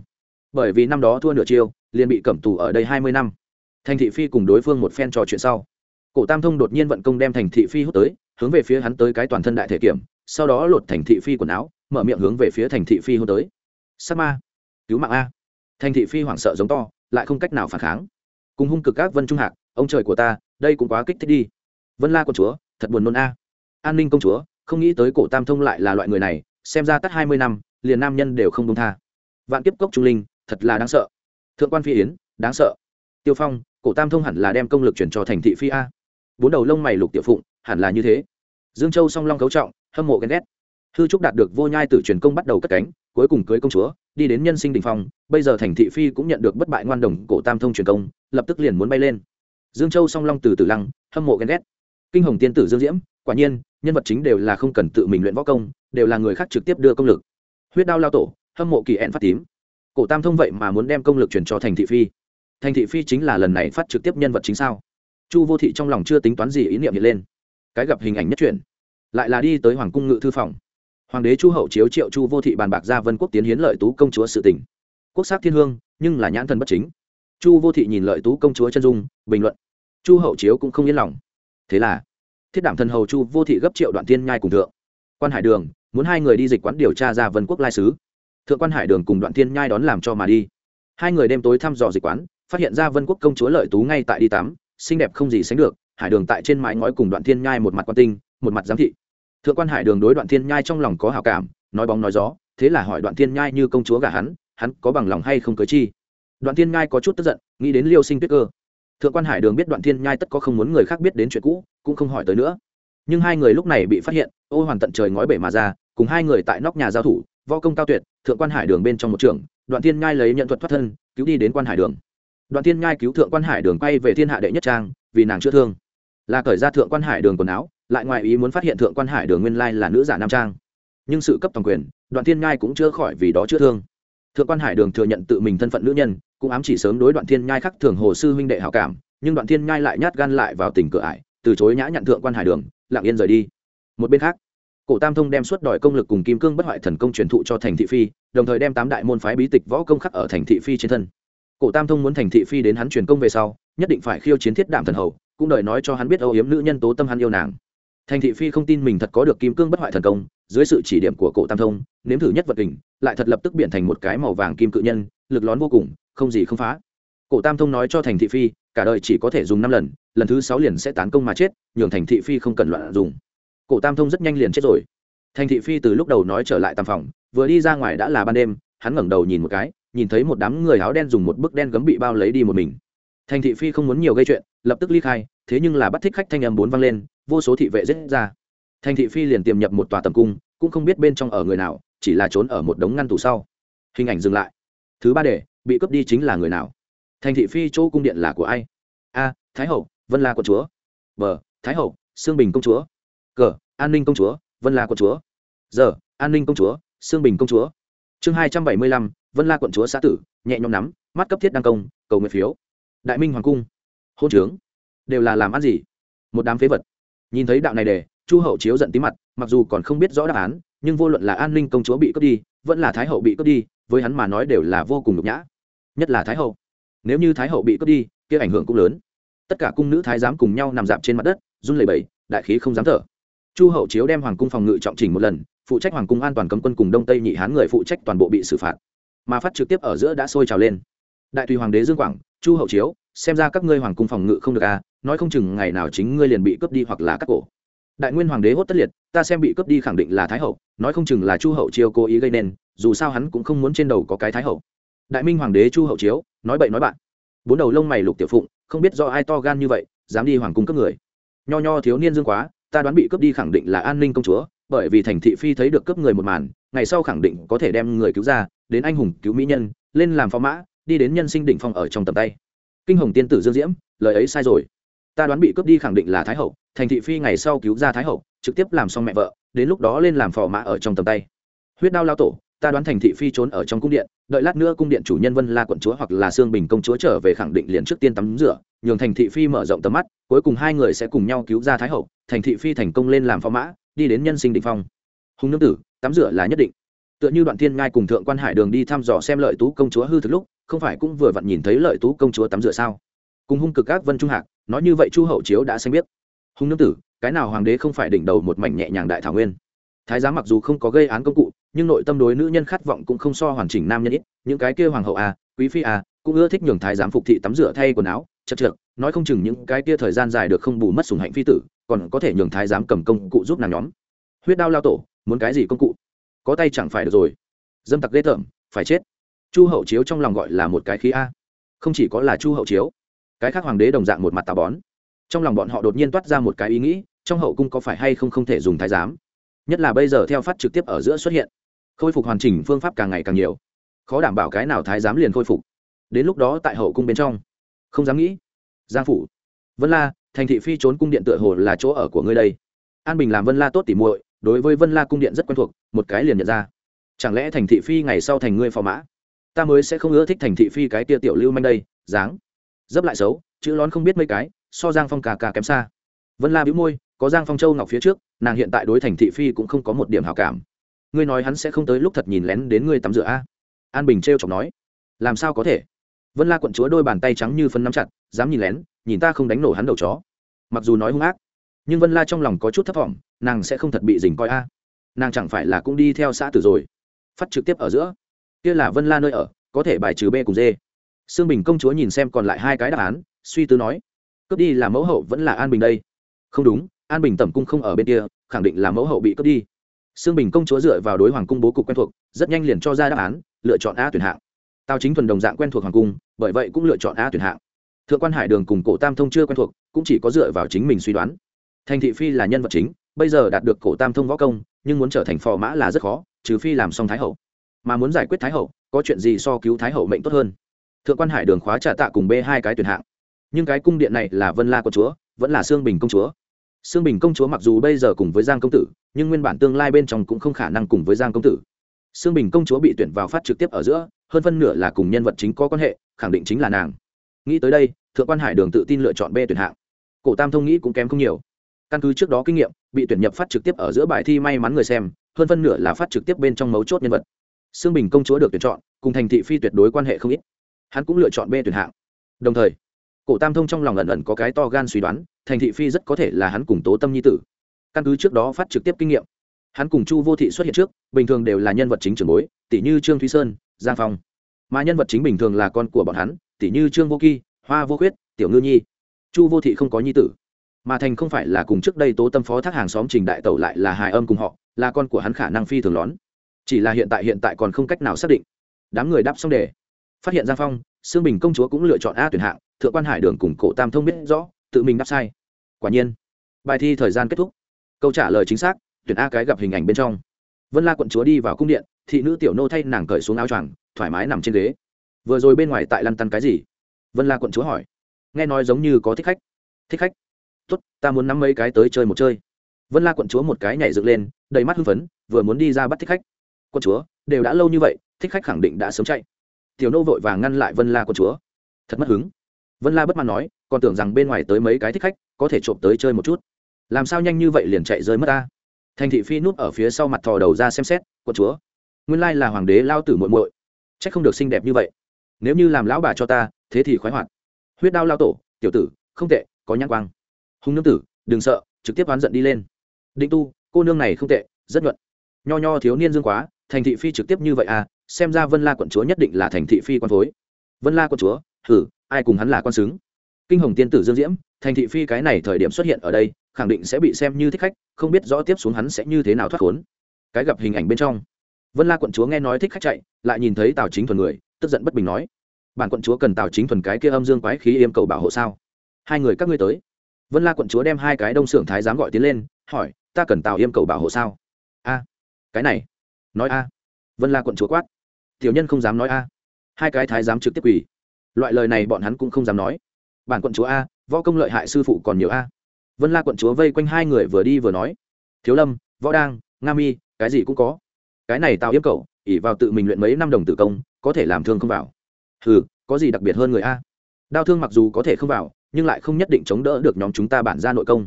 Bởi vì năm đó thua nửa chiêu, liền bị cẩm tù ở đây hai mươi năm. Thành thị phi cùng đối phương một phen trò chuyện sau, cổ tam thông đột nhiên vận công đem thành thị phi hút tới, hướng về phía hắn tới cái toàn thân đại thể kiểm, sau đó lột thành thị phi quần áo, mở miệng hướng về phía thành thị phi hút tới. Sa ma, cứu mạng a. Thành thị phi hoảng sợ giống to, lại không cách nào phản kháng. Cùng hung cực các vân trung hạc, ông trời của ta, đây cũng quá kích thích đi. Vân la công chúa, thật buồn nôn a. An ninh công chúa không nghĩ tới cổ tam thông lại là loại người này, xem ra tắt hai mươi năm, liền nam nhân đều không công tha. Vạn kiếp cốc trung linh, thật là đáng sợ. Thượng quan phi yến, đáng sợ. Tiêu phong, cổ tam thông hẳn là đem công lực chuyển cho thành thị phi a. Bốn đầu lông mày lục tiểu phụng, hẳn là như thế. Dương châu song long cấu trọng, hâm mộ ghen ghét. Hư trúc đạt được vô nhai tử truyền công bắt đầu cất cánh, cuối cùng cưới công chúa, đi đến nhân sinh đình phong, bây giờ thành thị phi cũng nhận được bất bại ngoan đồng cổ tam thông truyền công, lập tức liền muốn bay lên. Dương châu song long từ từ lăng, hâm mộ ghen ghét. Kinh hồng tiên tử dương diễm, quả nhiên nhân vật chính đều là không cần tự mình luyện võ công, đều là người khác trực tiếp đưa công lực. Huyết đao lao tổ, hâm mộ kỳ ẹn phát tím. Cổ tam thông vậy mà muốn đem công lực truyền cho thành thị phi. Thành thị phi chính là lần này phát trực tiếp nhân vật chính sao? Chu vô thị trong lòng chưa tính toán gì ý niệm hiện lên. Cái gặp hình ảnh nhất truyền lại là đi tới hoàng cung ngự thư phòng. Hoàng đế chu hậu chiếu triệu chu vô thị bàn bạc ra vân quốc tiến hiến lợi tú công chúa sự tỉnh quốc sắc thiên hương, nhưng là nhãn thần bất chính. Chu vô thị nhìn lợi tú công chúa chân dung, bình luận. Chu hậu chiếu cũng không yên lòng. Thế là thiết đảm thần hầu chu vô thị gấp triệu đoạn tiên nhai cùng thượng. Quan hải đường, muốn hai người đi dịch quán điều tra ra vân quốc lai sứ. Thượng quan hải đường cùng đoạn tiên nhai đón làm cho mà đi. Hai người đêm tối thăm dò dịch quán, phát hiện ra vân quốc công chúa lợi tú ngay tại đi tắm, xinh đẹp không gì sánh được, hải đường tại trên mái ngói cùng đoạn thiên nhai một mặt quan tinh, một mặt giám thị. Thượng quan hải đường đối đoạn thiên nhai trong lòng có hào cảm, nói bóng nói gió, thế là hỏi đoạn thiên nhai như công chúa gả hắn hắn có bằng lòng hay không cưới chi? Đoạn thiên nhai có chút tức giận, nghĩ đến liêu sinh tuyết cơ thượng quan hải đường biết đoạn thiên nhai tất có không muốn người khác biết đến chuyện cũ, cũng không hỏi tới nữa. Nhưng hai người lúc này bị phát hiện, ô hoàn tận trời ngói bể mà ra, cùng hai người tại nóc nhà giao thủ, võ công cao tuyệt, thượng quan hải đường bên trong một trường đoạn thiên nhai lấy nhận thuật thoát thân, cứu đi đến quan hải đường. Đoạn thiên nhai cứu thượng quan hải đường quay về thiên hạ đệ nhất trang, vì nàng chữa thương. Là cởi ra thượng quan hải đường quần áo, lại ngoài ý muốn phát hiện thượng quan hải đường nguyên lai là nữ giả nam trang. Nhưng sự cấp toàn quyền, đoạn thiên nhai cũng chưa khỏi vì đó chữa thương. Thượng quan hải đường thừa nhận tự mình thân phận nữ nhân cũng ám chỉ sớm đối đoạn thiên nhai khắc thường hồ sư huynh đệ hảo cảm, nhưng đoạn thiên nhai lại nhát gan lại vào tình cửa ải, từ chối nhã nhận thượng quan hải đường, lặng yên rời đi. Một bên khác, cổ tam thông đem suốt đòi công lực cùng kim cương bất hoại thần công truyền thụ cho thành thị phi, đồng thời đem tám đại môn phái bí tịch võ công khắc ở thành thị phi trên thân. Cổ tam thông muốn thành thị phi đến hắn truyền công về sau, nhất định phải khiêu chiến thiết đạm thần hầu, cũng đợi nói cho hắn biết âu yếm nữ nhân tố tâm hắn yêu nàng. Thành thị phi không tin mình thật có được kim cương bất hoại thần công, dưới sự chỉ điểm của cổ tam thông, nếm thử nhất vật hình lại thật lập tức biến thành một cái màu vàng kim cự nhân, lực lón vô cùng không gì không phá. Cổ tam thông nói cho thành thị phi, cả đời chỉ có thể dùng năm lần lần thứ sáu liền sẽ tán công mà chết, nhường thành thị phi không cần loạn dùng. Cổ tam thông rất nhanh liền chết rồi. Thành thị phi từ lúc đầu nói trở lại tam phòng, vừa đi ra ngoài đã là ban đêm, hắn ngẩng đầu nhìn một cái, nhìn thấy một đám người áo đen dùng một bức đen gấm bị bao lấy đi một mình. Thành thị phi không muốn nhiều gây chuyện, lập tức ly khai, thế nhưng là bắt thích khách thanh âm bốn vang lên, vô số thị vệ giết ra. Thành thị phi liền tiềm nhập một tòa tầm cung, cũng không biết bên trong ở người nào, chỉ là trốn ở một đống ngăn tủ sau. Hình ảnh dừng lại. Thứ ba để bị cướp đi chính là người nào? Thành thị phi chỗ cung điện là của ai? A, thái hậu, vân la quận chúa. B, thái hậu, sương bình công chúa. C, an ninh công chúa, vân la quận chúa. G an ninh công chúa, sương bình công chúa. Chương hai trăm bảy mươi lăm, vân la quận chúa xã tử, nhẹ nhõm nắm, mắt cấp thiết đăng công, cầu nguyện phiếu. Đại minh hoàng cung. Hôn trướng. Đều là làm ăn gì? Một đám phế vật. Nhìn thấy đạo này để, chu hậu chiếu giận tí mặt, mặc dù còn không biết rõ đáp án, nhưng vô luận là an ninh công chúa bị cướp đi, vẫn là thái hậu bị cướp đi, với hắn mà nói đều là vô cùng nhục nhã nhất là thái hậu. Nếu như thái hậu bị cướp đi, kia ảnh hưởng cũng lớn. Tất cả cung nữ thái giám cùng nhau nằm dạp trên mặt đất, run lẩy bẩy, đại khí không dám thở. Chu hậu chiếu đem hoàng cung phòng ngự trọng trình một lần, phụ trách hoàng cung an toàn cấm quân cùng đông tây nhị hán người phụ trách toàn bộ bị xử phạt. Mà phát trực tiếp ở giữa đã sôi trào lên. Đại tùy hoàng đế dương quảng, chu hậu chiếu, xem ra các ngươi hoàng cung phòng ngự không được à nói không chừng ngày nào chính ngươi liền bị cướp đi hoặc là cắt cổ. Đại nguyên hoàng đế hốt tất liệt, ta xem bị cướp đi khẳng định là thái hậu, nói không chừng là chu hậu chiêu cố ý gây nên, dù sao hắn cũng không muốn trên đầu có cái thái hậu đại minh hoàng đế chu hậu chiếu, nói bậy nói bạn. Bốn đầu lông mày lục tiểu phụng, không biết do ai to gan như vậy, dám đi hoàng cung cướp người. Nho nho thiếu niên dương quá, ta đoán bị cướp đi khẳng định là an ninh công chúa, bởi vì thành thị phi thấy được cướp người một màn, ngày sau khẳng định có thể đem người cứu ra, đến anh hùng cứu mỹ nhân, lên làm phó mã, đi đến nhân sinh đỉnh phong ở trong tầm tay. Kinh hồng tiên tử dương diễm, lời ấy sai rồi. Ta đoán bị cướp đi khẳng định là thái hậu, thành thị phi ngày sau cứu ra thái hậu, trực tiếp làm xong mẹ vợ, đến lúc đó lên làm phò mã ở trong tầm tay. Huyết đao lao tổ ta đoán thành thị phi trốn ở trong cung điện, đợi lát nữa cung điện chủ nhân vân la quận chúa hoặc là sương bình công chúa trở về khẳng định liền trước tiên tắm rửa, nhường thành thị phi mở rộng tầm mắt, cuối cùng hai người sẽ cùng nhau cứu ra thái hậu, thành thị phi thành công lên làm phó mã, đi đến nhân sinh định phong. Hùng nương tử, tắm rửa là nhất định. Tựa như đoạn thiên ngai cùng thượng quan hải đường đi thăm dò xem lợi tú công chúa hư thực lúc, không phải cũng vừa vặn nhìn thấy lợi tú công chúa tắm rửa sao? Cùng hung cực các vân trung hạc, nói như vậy chu hậu chiếu đã xanh biết. Hùng nương tử, cái nào hoàng đế không phải đỉnh đầu một mảnh nhẹ nhàng đại thảo nguyên? Thái giám mặc dù không có gây án công cụ nhưng nội tâm đối nữ nhân khát vọng cũng không so hoàn chỉnh nam nhân ít, những cái kia hoàng hậu à quý phi à cũng ưa thích nhường thái giám phục thị tắm rửa thay quần áo, chật chật nói không chừng những cái kia thời gian dài được không bù mất sùng hạnh phi tử, còn có thể nhường thái giám cầm công cụ giúp nàng nhóm. Huyết đao lao tổ, muốn cái gì công cụ? Có tay chẳng phải được rồi. Dâm tặc ghê tởm, phải chết. Chu hậu chiếu trong lòng gọi là một cái khí a. Không chỉ có là chu hậu chiếu, cái khác hoàng đế đồng dạng một mặt tà bón. Trong lòng bọn họ đột nhiên toát ra một cái ý nghĩ, trong hậu cung có phải hay không không thể dùng thái giám? Nhất là bây giờ theo phát trực tiếp ở giữa xuất hiện khôi phục hoàn chỉnh phương pháp càng ngày càng nhiều. Khó đảm bảo cái nào thái giám liền khôi phục. Đến lúc đó tại hậu cung bên trong. Không dám nghĩ. Giang phủ. Vân la, thành thị phi trốn cung điện tựa hồ là chỗ ở của ngươi đây. An bình làm vân la tốt tỉ muội, đối với vân la cung điện rất quen thuộc, một cái liền nhận ra. Chẳng lẽ thành thị phi ngày sau thành ngươi phò mã? Ta mới sẽ không ưa thích thành thị phi cái tia tiểu lưu manh đây, dáng. Dấp lại xấu, chữ lón không biết mấy cái, so giang phong cà cà kém xa. Vân la bĩu môi, có giang phong châu ngọc phía trước, nàng hiện tại đối thành thị phi cũng không có một điểm hảo cảm ngươi nói hắn sẽ không tới lúc thật nhìn lén đến ngươi tắm rửa a? An bình t r e o chọc nói. Làm sao có thể? Vân la quận chúa đôi bàn tay trắng như phân nắm chặt, dám nhìn lén, nhìn ta không đánh nổ hắn đầu chó. Mặc dù nói hung ác, nhưng vân la trong lòng có chút thấp t nàng sẽ không thật bị dình coi a. Nàng chẳng phải là cũng đi theo xã tử rồi, phát trực tiếp ở giữa. Kia là vân la nơi ở, có thể bài trừ b cùng d. Sương bình công chúa nhìn xem còn lại hai cái đáp án, suy tư nói, cướp đi là mẫu hậu vẫn là an bình đây. Không đúng, an bình tẩm cung không ở bên kia, khẳng định là mẫu hậu bị cướp đi sương bình công chúa dựa vào đối hoàng cung bố cục quen thuộc, rất nhanh liền cho ra đáp án, lựa chọn a tuyển hạng. Tào chính thuần đồng dạng quen thuộc hoàng cung, bởi vậy cũng lựa chọn a tuyển hạng. Thượng quan hải đường cùng cổ tam thông chưa quen thuộc, cũng chỉ có dựa vào chính mình suy đoán. Thành thị phi là nhân vật chính, bây giờ đạt được cổ tam thông võ công, nhưng muốn trở thành phò mã là rất khó, trừ phi làm xong thái hậu. Mà muốn giải quyết thái hậu, có chuyện gì so cứu thái hậu mệnh tốt hơn? Thượng quan hải đường khóa trả tạ cùng b hai cái tuyển hạng. Nhưng cái cung điện này là vân la của chúa, vẫn là sương bình công chúa sương bình công chúa mặc dù bây giờ cùng với giang công tử, nhưng nguyên bản tương lai bên trong cũng không khả năng cùng với giang công tử. Sương bình công chúa bị tuyển vào phát trực tiếp ở giữa, hơn phân nửa là cùng nhân vật chính có quan hệ, khẳng định chính là nàng. Nghĩ tới đây, thượng quan hải đường tự tin lựa chọn b tuyển hạng. Cổ tam thông nghĩ cũng kém không nhiều. Căn cứ trước đó kinh nghiệm, bị tuyển nhập phát trực tiếp ở giữa bài thi may mắn người xem, hơn phân nửa là phát trực tiếp bên trong mấu chốt nhân vật. Sương bình công chúa được tuyển chọn, cùng thành thị phi tuyệt đối quan hệ không ít. Hắn cũng lựa chọn b tuyển hạng. Đồng thời cổ tam thông trong lòng ẩn ẩn có cái to gan suy đoán, thành thị phi rất có thể là hắn cùng tố tâm nhi tử. Căn cứ trước đó phát trực tiếp kinh nghiệm, hắn cùng chu vô thị xuất hiện trước, bình thường đều là nhân vật chính trường bối tỷ như trương thúy sơn, giang phong. Mà nhân vật chính bình thường là con của bọn hắn tỷ như trương vô kỳ hoa vô khuyết, tiểu ngư nhi. Chu vô thị không có nhi tử, mà thành không phải là cùng trước đây tố tâm phó thác hàng xóm trình đại tẩu lại là hài âm cùng họ, là con của hắn khả năng phi thường lón. Chỉ là hiện tại hiện tại còn không cách nào xác định. Đám người đáp xong đề phát hiện giang phong xương bình công chúa cũng lựa chọn a tuyển hạng, thượng quan hải đường cùng cổ tam thông biết rõ, tự mình đáp sai. Quả nhiên, bài thi thời gian kết thúc. Câu trả lời chính xác, tuyển a cái gặp hình ảnh bên trong. Vân la quận chúa đi vào cung điện, thị nữ tiểu nô thay nàng cởi xuống áo choàng, thoải mái nằm trên ghế. Vừa rồi bên ngoài tại lăn tăn cái gì? Vân la quận chúa hỏi. Nghe nói giống như có thích khách. Thích khách? Tốt, ta muốn nắm mấy cái tới chơi một chơi. Vân la quận chúa một cái nhảy dựng lên, đầy mắt hưng phấn, vừa muốn đi ra bắt thích khách. Quận chúa, đều đã lâu như vậy, thích khách khẳng định đã sớm chạy tiểu nô vội vàng ngăn lại vân la quân chúa. Thật mất hứng. Vân la bất mãn nói, còn tưởng rằng bên ngoài tới mấy cái thích khách, có thể trộm tới chơi một chút. Làm sao nhanh như vậy liền chạy rơi mất ta? Thành thị phi núp ở phía sau mặt thò đầu ra xem xét quân chúa. Nguyên lai là hoàng đế lao tử muội muội. Trách không được xinh đẹp như vậy. Nếu như làm lão bà cho ta, thế thì khoái hoạt. Huyết đao lao tổ, tiểu tử, không tệ, có nhãn quang. Hùng nương tử, đừng sợ, trực tiếp oán giận đi lên. Định tu, cô nương này không tệ, rất nhuận. Nho nho thiếu niên dương quá, thành thị phi trực tiếp như vậy à xem ra vân la quận chúa nhất định là thành thị phi quan phối. Vân la quận chúa thử ai cùng hắn là quan xứng? Kinh hồng tiên tử dương diễm, thành thị phi cái này thời điểm xuất hiện ở đây, khẳng định sẽ bị xem như thích khách, không biết rõ tiếp xuống hắn sẽ như thế nào thoát khốn. Cái gặp hình ảnh bên trong. Vân la quận chúa nghe nói thích khách chạy, lại nhìn thấy tào chính thuần người, tức giận bất bình nói, bản quận chúa cần tào chính thuần cái kia âm dương quái khí yêm cầu bảo hộ sao? Hai người các ngươi tới. Vân la quận chúa đem hai cái đông xưởng thái giám gọi tiến lên, hỏi, ta cần tào yêm cầu bảo hộ sao? A, cái này, nói a. Vân la quận chúa quát tiểu nhân không dám nói a. Hai cái thái giám trực tiếp quỳ. Loại lời này bọn hắn cũng không dám nói. Bản quận chúa a, võ công lợi hại sư phụ còn nhiều a. Vân la quận chúa vây quanh hai người vừa đi vừa nói. Thiếu lâm, võ đang, nga mi, cái gì cũng có. Cái này tao yếm cậu ỉ vào tự mình luyện mấy năm đồng tử công, có thể làm thương không vào. Ừ có gì đặc biệt hơn người a? Đao thương mặc dù có thể không vào, nhưng lại không nhất định chống đỡ được nhóm chúng ta bản ra nội công.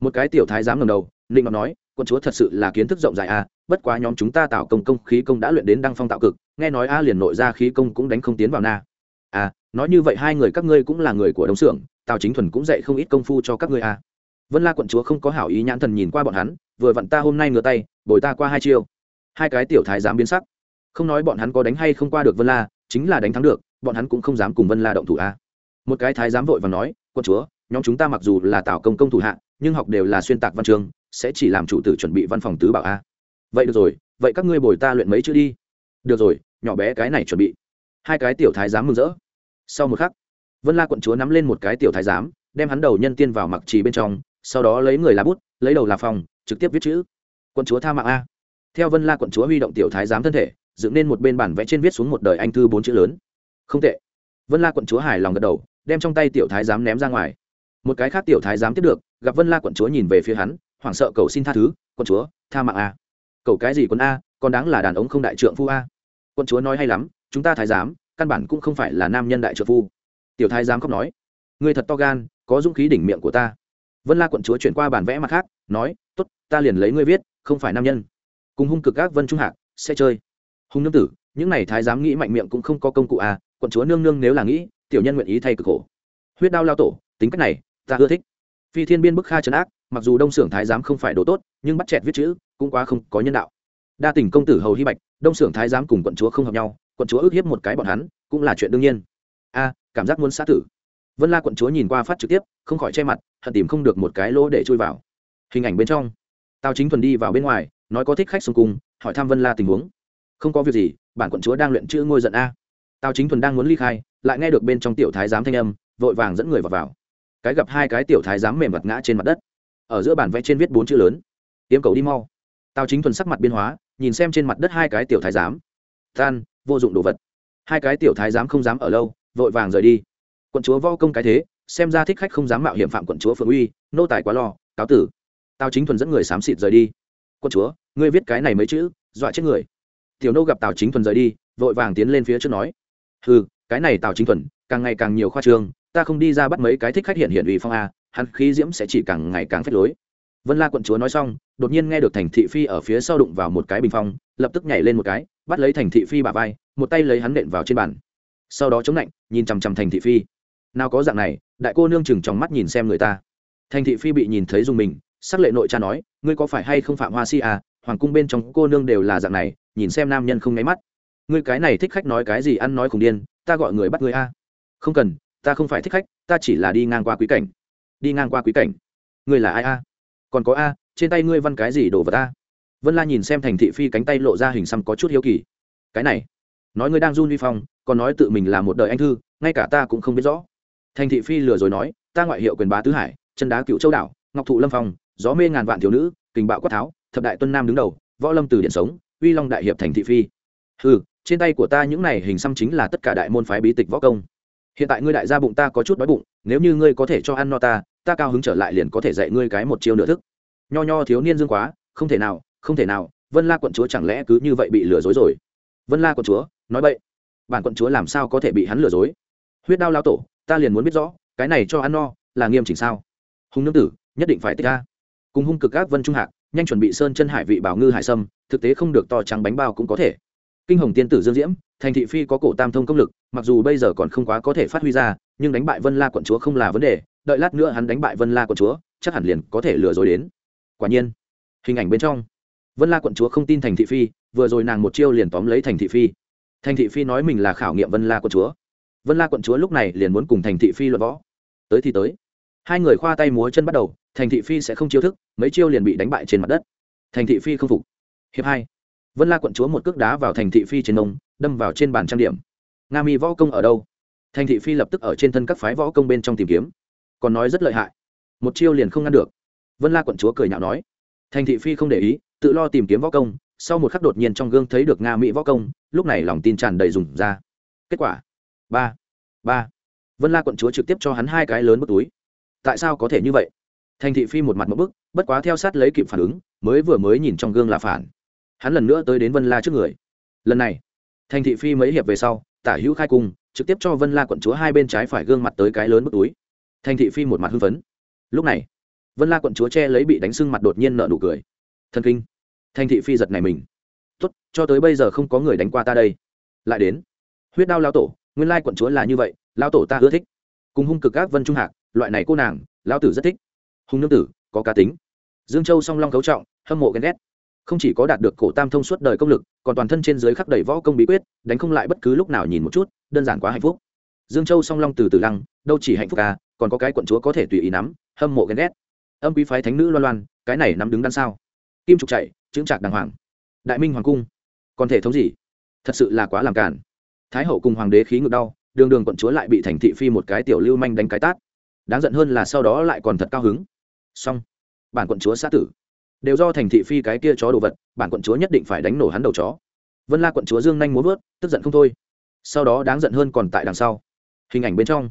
Một cái tiểu thái giám ngầm đầu ninh ngọc nói, quân chúa thật sự là kiến thức rộng rãi a bất quá nhóm chúng ta tạo công công khí công đã luyện đến đăng phong tạo cực, nghe nói a liền nội ra khí công cũng đánh không tiến vào na. À nói như vậy hai người các ngươi cũng là người của đồng xưởng tào chính thuần cũng dạy không ít công phu cho các ngươi a vân la quận chúa không có hảo ý nhãn thần nhìn qua bọn hắn, vừa vặn ta hôm nay ngửa tay, bồi ta qua hai chiêu. Hai cái tiểu thái dám biến sắc. Không nói bọn hắn có đánh hay không qua được vân la, chính là đánh thắng được, bọn hắn cũng không dám cùng vân la động thủ a một cái thái giám vội và nói quận chúa, nhóm chúng ta mặc dù là tạo công công thủ hạ, nhưng học đều là xuyên tạc văn chương sẽ chỉ làm chủ tử chuẩn bị văn phòng tứ bảo a. Vậy được rồi, vậy các ngươi bồi ta luyện mấy chữ đi. Được rồi, nhỏ bé cái này chuẩn bị. Hai cái tiểu thái giám mừng rỡ. Sau một khắc, vân la quận chúa nắm lên một cái tiểu thái giám, đem hắn đầu nhân tiên vào mặc trì bên trong, sau đó lấy người lá bút, lấy đầu là phòng, trực tiếp viết chữ. Quận chúa tha mạng a. Theo vân la quận chúa huy động tiểu thái giám thân thể, dựng nên một bên bản vẽ trên viết xuống một đời anh thư bốn chữ lớn. Không tệ. Vân la quận chúa hài lòng gật đầu, đem trong tay tiểu thái giám ném ra ngoài. Một cái khác tiểu thái giám tiếp được, gặp vân la quận chúa nhìn về phía hắn hoảng sợ cầu xin tha thứ quân chúa tha mạng a. Cầu cái gì quân a còn đáng là đàn ông không đại trượng phu a. Quân chúa nói hay lắm chúng ta thái giám căn bản cũng không phải là nam nhân đại trượng phu. Tiểu thái giám khóc nói người thật to gan có dũng khí đỉnh miệng của ta. Vân la quận chúa chuyển qua bản vẽ mặt khác nói t ố t ta liền lấy ngươi viết không phải nam nhân. Cùng hung cực gác, vân trung hạc sẽ chơi. Hung nương tử những n à y thái giám nghĩ mạnh miệng cũng không có công cụ à quận chúa nương nương nếu là nghĩ tiểu nhân nguyện ý thay cực khổ. Huyết đao lao tổ tính cách này ta ưa thích. Phi thiên biên bức kha trấn ác mặc dù đông xưởng thái giám không phải đồ tốt, nhưng bắt chẹt viết chữ cũng quá không có nhân đạo. Đa tình công tử hầu hy bạch, đông xưởng thái giám cùng quận chúa không hợp nhau, quận chúa ước hiếp một cái bọn hắn cũng là chuyện đương nhiên. A, cảm giác muốn xã tử. Vân la quận chúa nhìn qua phát trực tiếp, không khỏi che mặt, hận tìm không được một cái lỗ để chui vào. Hình ảnh bên trong, tào chính thuần đi vào bên ngoài, nói có thích khách xung cung hỏi thăm vân la tình huống. Không có việc gì, bản quận chúa đang luyện chữ ngôi giận a. Tào chính thuần đang muốn ly khai, lại nghe được bên trong tiểu thái giám thanh âm, vội vàng dẫn người vào vào. Cái gặp hai cái tiểu thái giám mềm mặt ngã trên mặt đất ở giữa bản vẽ trên viết bốn chữ lớn. Tiêm cầu đi mau. Tào chính thuần sắc mặt biên hóa, nhìn xem trên mặt đất hai cái tiểu thái giám. Tan vô dụng đồ vật. Hai cái tiểu thái giám không dám ở lâu, vội vàng rời đi. Quận chúa vo công cái thế, xem ra thích khách không dám mạo hiểm phạm quận chúa phượng uy, nô tài quá lo, cáo tử. Tào chính thuần dẫn người xám xịt rời đi. Quận chúa, ngươi viết cái này mấy chữ, dọa chết người. Tiểu nô gặp tào chính thuần rời đi, vội vàng tiến lên phía trước nói. Ừ cái này tào chính thuần, càng ngày càng nhiều khoa trương, ta không đi ra bắt mấy cái thích khách hiện hiện ủy phong a hắn khí diễm sẽ chỉ càng ngày càng phết lối. Vân la quận chúa nói xong, đột nhiên nghe được thành thị phi ở phía sau đụng vào một cái bình phong, lập tức nhảy lên một cái, bắt lấy thành thị phi bà vai, một tay lấy hắn nện vào trên bàn. Sau đó chống lạnh, nhìn chằm chằm thành thị phi. Nào có dạng này, đại cô nương chừng trong mắt nhìn xem người ta. Thành thị phi bị nhìn thấy dùng mình, sắc lệ nội cha nói, ngươi có phải hay không phạm hoa si à? Hoàng cung bên trong cô nương đều là dạng này, nhìn xem nam nhân không nháy mắt. Ngươi cái này thích khách nói cái gì ăn nói khùng điên, ta gọi người bắt ngươi a. Không cần, ta không phải thích khách, ta chỉ là đi ngang qua quý cảnh đi ngang qua quý cảnh. Ngươi là ai a? Còn có a, trên tay ngươi văn cái gì đổ vào ta vân la nhìn xem thành thị phi cánh tay lộ ra hình xăm có chút hiếu kỳ. Cái này, nói ngươi đang run vi phong, còn nói tự mình là một đời anh thư, ngay cả ta cũng không biết rõ. Thành thị phi lừa rồi nói, ta ngoại hiệu quyền bá tứ hải, chân đá cựu châu đảo, ngọc thụ lâm phong, gió mê ngàn vạn thiếu nữ, kình bạo quát tháo, thập đại tuân nam đứng đầu, võ lâm từ điện sống, uy long đại hiệp thành thị phi. Ừ trên tay của ta những này hình xăm chính là tất cả đại môn phái bí tịch võ công. Hiện tại ngươi đại gia bụng ta có chút đói bụng, nếu như ngươi có thể cho ăn no ta ta cao hứng trở lại liền có thể dạy ngươi cái một chiêu nửa thức. Nho nho thiếu niên dương quá, không thể nào, không thể nào, vân la quận chúa chẳng lẽ cứ như vậy bị lừa dối rồi? Vân la quận chúa, nói vậy bản quận chúa làm sao có thể bị hắn lừa dối? Huyết đao lao tổ, ta liền muốn biết rõ, cái này cho ăn no, là nghiêm chỉnh sao? Hùng nương tử, nhất định phải tích ta. cùng hung cực các vân trung hạc, nhanh chuẩn bị sơn chân hải vị bảo ngư hải sâm, thực tế không được to trắng bánh bao cũng có thể. Kinh hồng tiên tử dương diễm, thành thị phi có cổ tam thông công lực, mặc dù bây giờ còn không quá có thể phát huy ra, nhưng đánh bại vân la quận chúa không là vấn đề đợi lát nữa hắn đánh bại vân la quận chúa, chắc hẳn liền có thể lừa dối đến. Quả nhiên, hình ảnh bên trong, vân la quận chúa không tin thành thị phi, vừa rồi nàng một chiêu liền tóm lấy thành thị phi. Thành thị phi nói mình là khảo nghiệm vân la quận chúa. Vân la quận chúa lúc này liền muốn cùng thành thị phi luận võ. Tới thì tới. Hai người khoa tay múa chân bắt đầu, thành thị phi sẽ không chiêu thức, mấy chiêu liền bị đánh bại trên mặt đất. Thành thị phi không phục. Hiệp hai, vân la quận chúa một cước đá vào thành thị phi trên nông đâm vào trên bàn trang điểm. Nga mi võ công ở đâu? Thành thị phi lập tức ở trên thân các phái võ công bên trong tìm kiếm còn nói rất lợi hại. Một chiêu liền không ngăn được. Vân la quận chúa cười nhạo nói. Thành thị phi không để ý, tự lo tìm kiếm võ công, sau một khắc đột nhiên trong gương thấy được nga mỹ võ công, lúc này lòng tin tràn đầy dùng ra. Kết quả? Ba. Ba. Vân la quận chúa trực tiếp cho hắn hai cái lớn bức túi. Tại sao có thể như vậy? Thành thị phi một mặt một bức, bất quá theo sát lấy kịp phản ứng, mới vừa mới nhìn trong gương là phản. Hắn lần nữa tới đến vân la trước người. Lần này, thành thị phi mấy hiệp về sau, tả hữu khai cung, trực tiếp cho vân la quận chúa hai bên trái phải gương mặt tới cái lớn bức túi thành thị phi một mặt hưng phấn. Lúc này, vân la quận chúa che lấy bị đánh sưng mặt đột nhiên nợ nụ cười. Thần kinh. Thành thị phi giật này mình. Tốt, cho tới bây giờ không có người đánh qua ta đây. Lại đến. Huyết đao lao tổ, nguyên lai quận chúa là như vậy lao tổ ta ưa thích. Cùng hung cực các vân trung hạc, loại này cô nàng lao tử rất thích. Hùng nương tử, có cá tính. Dương châu song long cấu trọng, hâm mộ ghen ghét. Không chỉ có đạt được cổ tam thông suốt đời công lực, còn toàn thân trên dưới khắc đầy võ công bí quyết, đánh không lại bất cứ lúc nào nhìn một chút, đơn giản quá hạnh phúc. Dương châu song long từ từ lăng, đâu chỉ hạnh phúc à? Còn có cái quận chúa có thể tùy ý nắm, hâm mộ ghen ghét. Âm quý phái thánh nữ loan loan, cái này nắm đứng đằng sau kim trục chạy, chững chạc đàng hoàng. Đại minh hoàng cung, còn thể thống gì? Thật sự là quá làm cản thái hậu cùng hoàng đế khí ngược đau, đường đường quận chúa lại bị thành thị phi một cái tiểu lưu manh đánh cái tát. Đáng giận hơn là sau đó lại còn thật cao hứng. Xong, bản quận chúa xã tử. Đều do thành thị phi cái kia chó đồ vật, bản quận chúa nhất định phải đánh nổ hắn đầu chó. Vân la quận chúa dương nhanh muốn vớt, tức giận không thôi. Sau đó đáng giận hơn còn tại đằng sau. Hình ảnh bên trong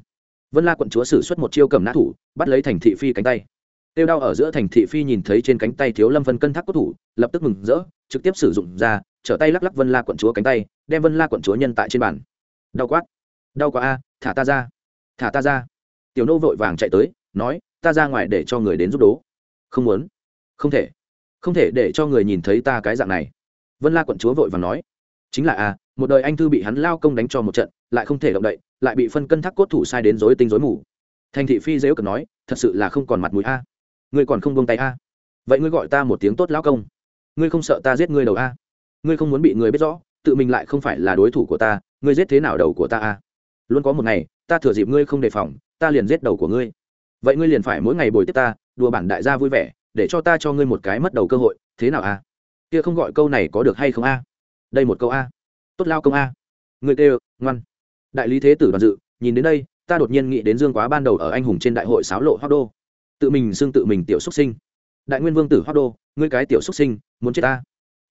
vân la quận chúa xử suất một chiêu cầm nã thủ, bắt lấy thành thị phi cánh tay. Tiêu đau ở giữa thành thị phi nhìn thấy trên cánh tay thiếu lâm vân cân thác cốt thủ, lập tức mừng rỡ, trực tiếp sử dụng ra, trở tay lắc lắc vân la quận chúa cánh tay, đem vân la quận chúa nhân tại trên bàn. Đau quát đau quá a, thả ta ra, thả ta ra. Tiểu nô vội vàng chạy tới, nói, ta ra ngoài để cho người đến giúp đố. Không muốn. Không thể không thể để cho người nhìn thấy ta cái dạng này. Vân la quận chúa vội vàng nói, chính là a, một đời anh thư bị hắn lao công đánh cho một trận lại không thể động đậy, lại bị phân cân thác cốt thủ sai đến dối tinh dối mù. Thành thị phi dếu cần nói, thật sự là không còn mặt mũi a. Ngươi còn không buông tay a. Vậy ngươi gọi ta một tiếng tốt lão công. Ngươi không sợ ta giết ngươi đầu a? Ngươi không muốn bị người biết rõ, tự mình lại không phải là đối thủ của ta, ngươi giết thế nào đầu của ta a? Luôn có một ngày, ta thừa dịp ngươi không đề phòng, ta liền giết đầu của ngươi. Vậy ngươi liền phải mỗi ngày bồi tiếp ta, đùa bản đại gia vui vẻ, để cho ta cho ngươi một cái mất đầu cơ hội, thế nào a? Kia không gọi câu này có được hay không a? Đây một câu a. Tốt lao công a. Ngươi kêu, ngoan đại lý thế tử đoàn dự, nhìn đến đây, ta đột nhiên nghĩ đến dương quá ban đầu ở anh hùng trên đại hội sáo lộ hoa đô. Tự mình xưng tự mình tiểu xuất sinh. Đại nguyên vương tử hoa đô, ngươi cái tiểu xuất sinh, muốn chết ta?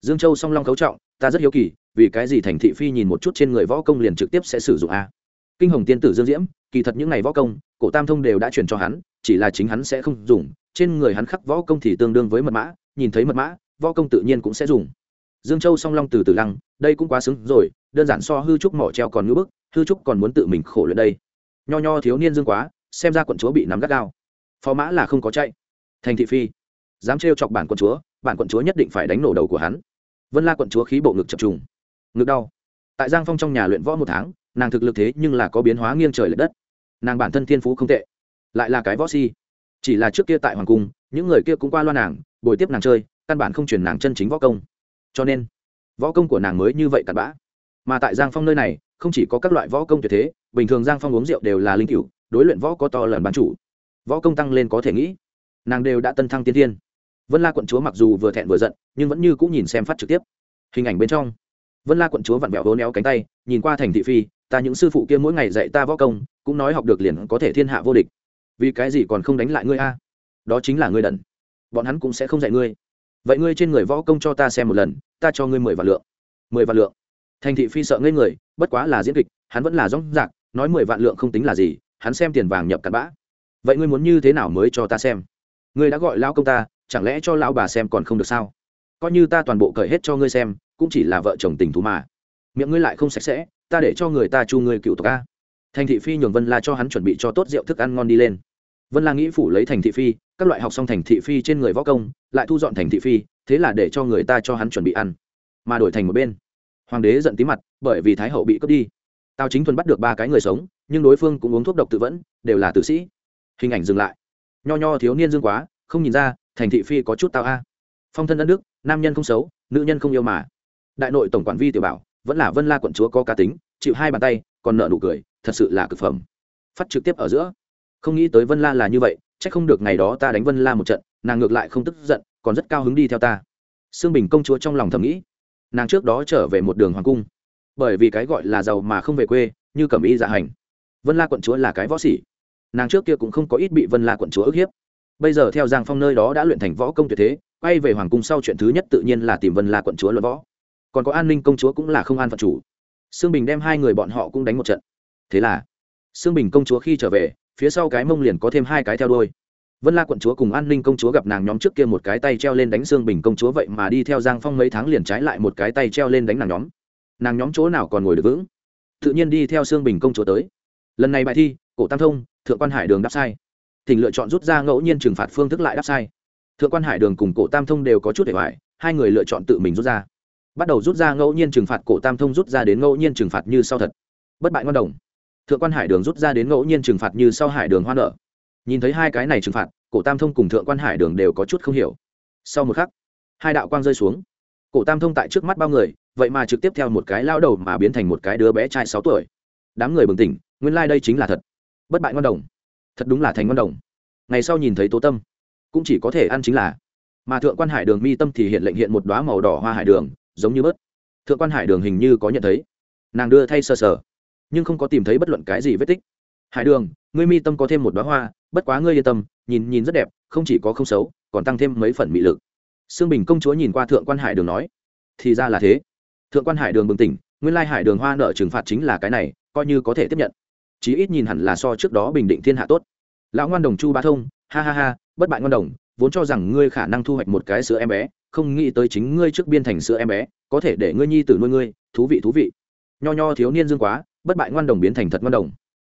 Dương châu song long cấu trọng, ta rất hiếu kỳ, vì cái gì thành thị phi nhìn một chút trên người võ công liền trực tiếp sẽ sử dụng a? Kinh hồng tiên tử dương diễm, kỳ thật những ngày võ công, cổ tam thông đều đã truyền cho hắn, chỉ là chính hắn sẽ không dùng, trên người hắn khắc võ công thì tương đương với mật mã, nhìn thấy mật mã, võ công tự nhiên cũng sẽ dùng dương châu song long từ từ lăng, đây cũng quá xứng rồi, đơn giản so hư trúc mỏ treo còn ngưỡng bức, hư trúc còn muốn tự mình khổ luyện đây. Nho nho thiếu niên dương quá, xem ra quận chúa bị nắm gắt gao. Phó mã là không có chạy. Thành thị phi, dám trêu chọc bản quận chúa, bản quận chúa nhất định phải đánh nổ đầu của hắn. Vân la quận chúa khí bộ ngực chập trùng, ngực đau. Tại giang phong trong nhà luyện võ một tháng, nàng thực lực thế nhưng là có biến hóa nghiêng trời l ệ đất. Nàng bản thân thiên phú không tệ, lại là cái võ si. Chỉ là trước kia tại hoàng cung, những người kia cũng qua loa nàng bồi tiếp nàng chơi, căn bản không chuyển nàng chân chính võ công cho nên võ công của nàng mới như vậy cặn bã. Mà tại giang phong nơi này, không chỉ có các loại võ công tuyệt thế, bình thường giang phong uống rượu đều là linh cựu đối luyện võ có to lần bán chủ. Võ công tăng lên có thể nghĩ, nàng đều đã tân thăng tiên tiên vân la quận chúa mặc dù vừa thẹn vừa giận, nhưng vẫn như cũng nhìn xem phát trực tiếp. Hình ảnh bên trong, vân la quận chúa vặn vẹo hố néo cánh tay, nhìn qua thành thị phi, ta những sư phụ kia mỗi ngày dạy ta võ công, cũng nói học được liền có thể thiên hạ vô địch. Vì cái gì còn không đánh lại ngươi a? Đó chính là ngươi đần. Bọn hắn cũng sẽ không dạy ngươi vậy ngươi trên người võ công cho ta xem một lần, ta cho ngươi mười vạn lượng. Mười vạn lượng. Thành thị phi sợ ngây người, bất quá là diễn kịch, hắn vẫn là rong rạc, nói mười vạn lượng không tính là gì, hắn xem tiền vàng nhập cặn bã. Vậy ngươi muốn như thế nào mới cho ta xem? Ngươi đã gọi lão công ta, chẳng lẽ cho lão bà xem còn không được sao? Coi như ta toàn bộ cởi hết cho ngươi xem, cũng chỉ là vợ chồng tình thú mà. Miệng ngươi lại không sạch sẽ, ta để cho người ta chu ngươi cựu tộc a. Thành thị phi nhường vân la cho hắn chuẩn bị cho tốt rượu thức ăn ngon đi lên vân la nghĩ phủ lấy thành thị phi, các loại học xong thành thị phi trên người võ công, lại thu dọn thành thị phi, thế là để cho người ta cho hắn chuẩn bị ăn, mà đổi thành một bên. Hoàng đế giận tí mặt, bởi vì thái hậu bị cướp đi. Tào chính thuần bắt được ba cái người sống, nhưng đối phương cũng uống thuốc độc tự vẫn, đều là tử sĩ. Hình ảnh dừng lại. Nho nho thiếu niên dương quá, không nhìn ra, thành thị phi có chút tao a. Phong thân đất nước, nam nhân không xấu, nữ nhân không yêu mà. Đại nội tổng quản vi tiểu bảo, vẫn là vân la quận chúa có cá tính, chịu hai bàn tay, còn nợ nụ cười, thật sự là cực phẩm. Phát trực tiếp ở giữa không nghĩ tới vân la là như vậy c h ắ c không được ngày đó ta đánh vân la một trận, nàng ngược lại không tức giận, còn rất cao hứng đi theo ta. Sương bình công chúa trong lòng thầm nghĩ, nàng trước đó trở về một đường hoàng cung, bởi vì cái gọi là giàu mà không về quê, như cẩm y dạ hành. Vân la quận chúa là cái võ sĩ, nàng trước kia cũng không có ít bị vân la quận chúa ức hiếp. Bây giờ theo giang phong nơi đó đã luyện thành võ công tuyệt thế, quay về hoàng cung sau chuyện thứ nhất tự nhiên là tìm vân la quận chúa luận võ. Còn có an ninh công chúa cũng là không an phận chủ. Sương bình đem hai người bọn họ cũng đánh một trận. Thế là, sương bình công chúa khi trở về phía sau cái mông liền có thêm hai cái theo đôi vân la quận chúa cùng an ninh công chúa gặp nàng nhóm trước kia một cái tay treo lên đánh xương bình công chúa vậy mà đi theo giang phong mấy tháng liền trái lại một cái tay treo lên đánh nàng nhóm. Nàng nhóm chỗ nào còn ngồi được vững? Tự nhiên đi theo xương bình công chúa tới. Lần này bài thi, cổ tam thông, thượng quan hải đường đáp sai. Thỉnh lựa chọn rút ra ngẫu nhiên trừng phạt phương thức lại đáp sai. Thượng quan hải đường cùng cổ tam thông đều có chút để hoài, hai người lựa chọn tự mình rút ra. Bắt đầu rút ra ngẫu nhiên trừng phạt, cổ tam thông rút ra đến ngẫu nhiên trừng phạt như sau thật. Bất bại ngon đồng thượng quan hải đường rút ra đến ngẫu nhiên trừng phạt như sau hải đường hoa nở. nhìn thấy hai cái này trừng phạt, cổ tam thông cùng thượng quan hải đường đều có chút không hiểu. Sau một khắc, hai đạo quang rơi xuống. Cổ tam thông tại trước mắt bao người, vậy mà trực tiếp theo một cái lao đầu mà biến thành một cái đứa bé trai sáu tuổi. Đám người bừng tỉnh, nguyên lai、like、đây chính là thật. Bất bại ngon đồng. Thật đúng là thành ngon đồng. Ngày sau nhìn thấy tố tâm, cũng chỉ có thể ăn chính là. Mà thượng quan hải đường mi tâm thì hiện lệnh hiện một đoá màu đỏ hoa hải đường, giống như bớt. Thượng quan hải đường hình như có nhận thấy. Nàng đưa thay sờ sờ nhưng không có tìm thấy bất luận cái gì vết tích. Hải đường, ngươi mi tâm có thêm một đoá hoa, bất quá ngươi yên tâm, nhìn nhìn rất đẹp, không chỉ có không xấu, còn tăng thêm mấy phần mị lực. Sương bình công chúa nhìn qua thượng quan hải đường nói, thì ra là thế. Thượng quan hải đường bừng tỉnh, nguyên lai hải đường hoa nợ trừng phạt chính là cái này, coi như có thể tiếp nhận. Chí ít nhìn hẳn là so trước đó bình định thiên hạ tốt. Lão ngoan đồng chu ba thông, ha ha ha, bất bại ngoan đồng, vốn cho rằng ngươi khả năng thu hoạch một cái sữa em bé, không nghĩ tới chính ngươi trước biên thành sữa em bé, có thể để ngươi nhi tử nuôi ngươi, thú vị thú vị. Nho nho thiếu niên dương quá bất bại ngoan đồng biến thành thật ngoan đồng.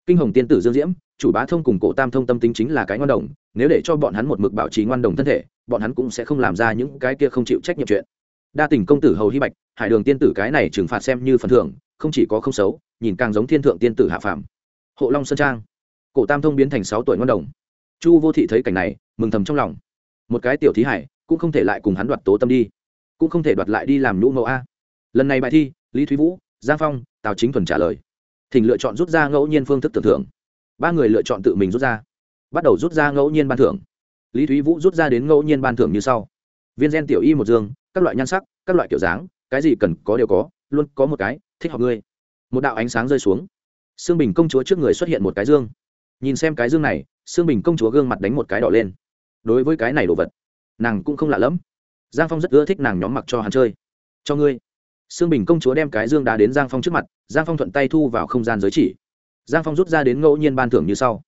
Kinh hồng tiên tử dương diễm, chủ bá thông cùng cổ tam thông tâm tính chính là cái ngoan đồng, nếu để cho bọn hắn một mực bảo trì ngoan đồng thân thể, bọn hắn cũng sẽ không làm ra những cái kia không chịu trách nhiệm chuyện. Đa tình công tử hầu hy bạch, hải đường tiên tử cái này trừng phạt xem như phần thưởng, không chỉ có không xấu, nhìn càng giống thiên thượng tiên tử hạ phàm. Hộ long sơn trang, cổ tam thông biến thành sáu tuổi ngoan đồng. Chu vô thị thấy cảnh này, mừng thầm trong lòng. Một cái tiểu thí hải, cũng không thể lại cùng hắn đoạt tố tâm đi, cũng không thể đoạt lại đi làm nhũ mẫu a. Lần này bài thi, lý thúy vũ, giang phong, tào chính thuần trả lời thỉnh lựa chọn rút ra ngẫu nhiên phương thức tưởng thưởng. Ba người lựa chọn tự mình rút ra. Bắt đầu rút ra ngẫu nhiên ban thưởng. Lý thúy vũ rút ra đến ngẫu nhiên ban thưởng như sau. Viên gen tiểu y một dương, các loại nhan sắc, các loại kiểu dáng, cái gì cần có đều có, luôn có một cái, thích học ngươi. Một đạo ánh sáng rơi xuống. Xương bình công chúa trước người xuất hiện một cái dương. Nhìn xem cái dương này xương bình công chúa gương mặt đánh một cái đỏ lên. Đối với cái này đồ vật, nàng cũng không lạ lẫm. Giang phong rất ưa thích nàng nhóm mặc cho hắn chơi. Cho ngươi. Xương bình công chúa đem cái dương đá đến giang phong trước mặt giang phong thuận tay thu vào không gian giới chỉ. Giang phong rút ra đến ngẫu nhiên ban thưởng như sau.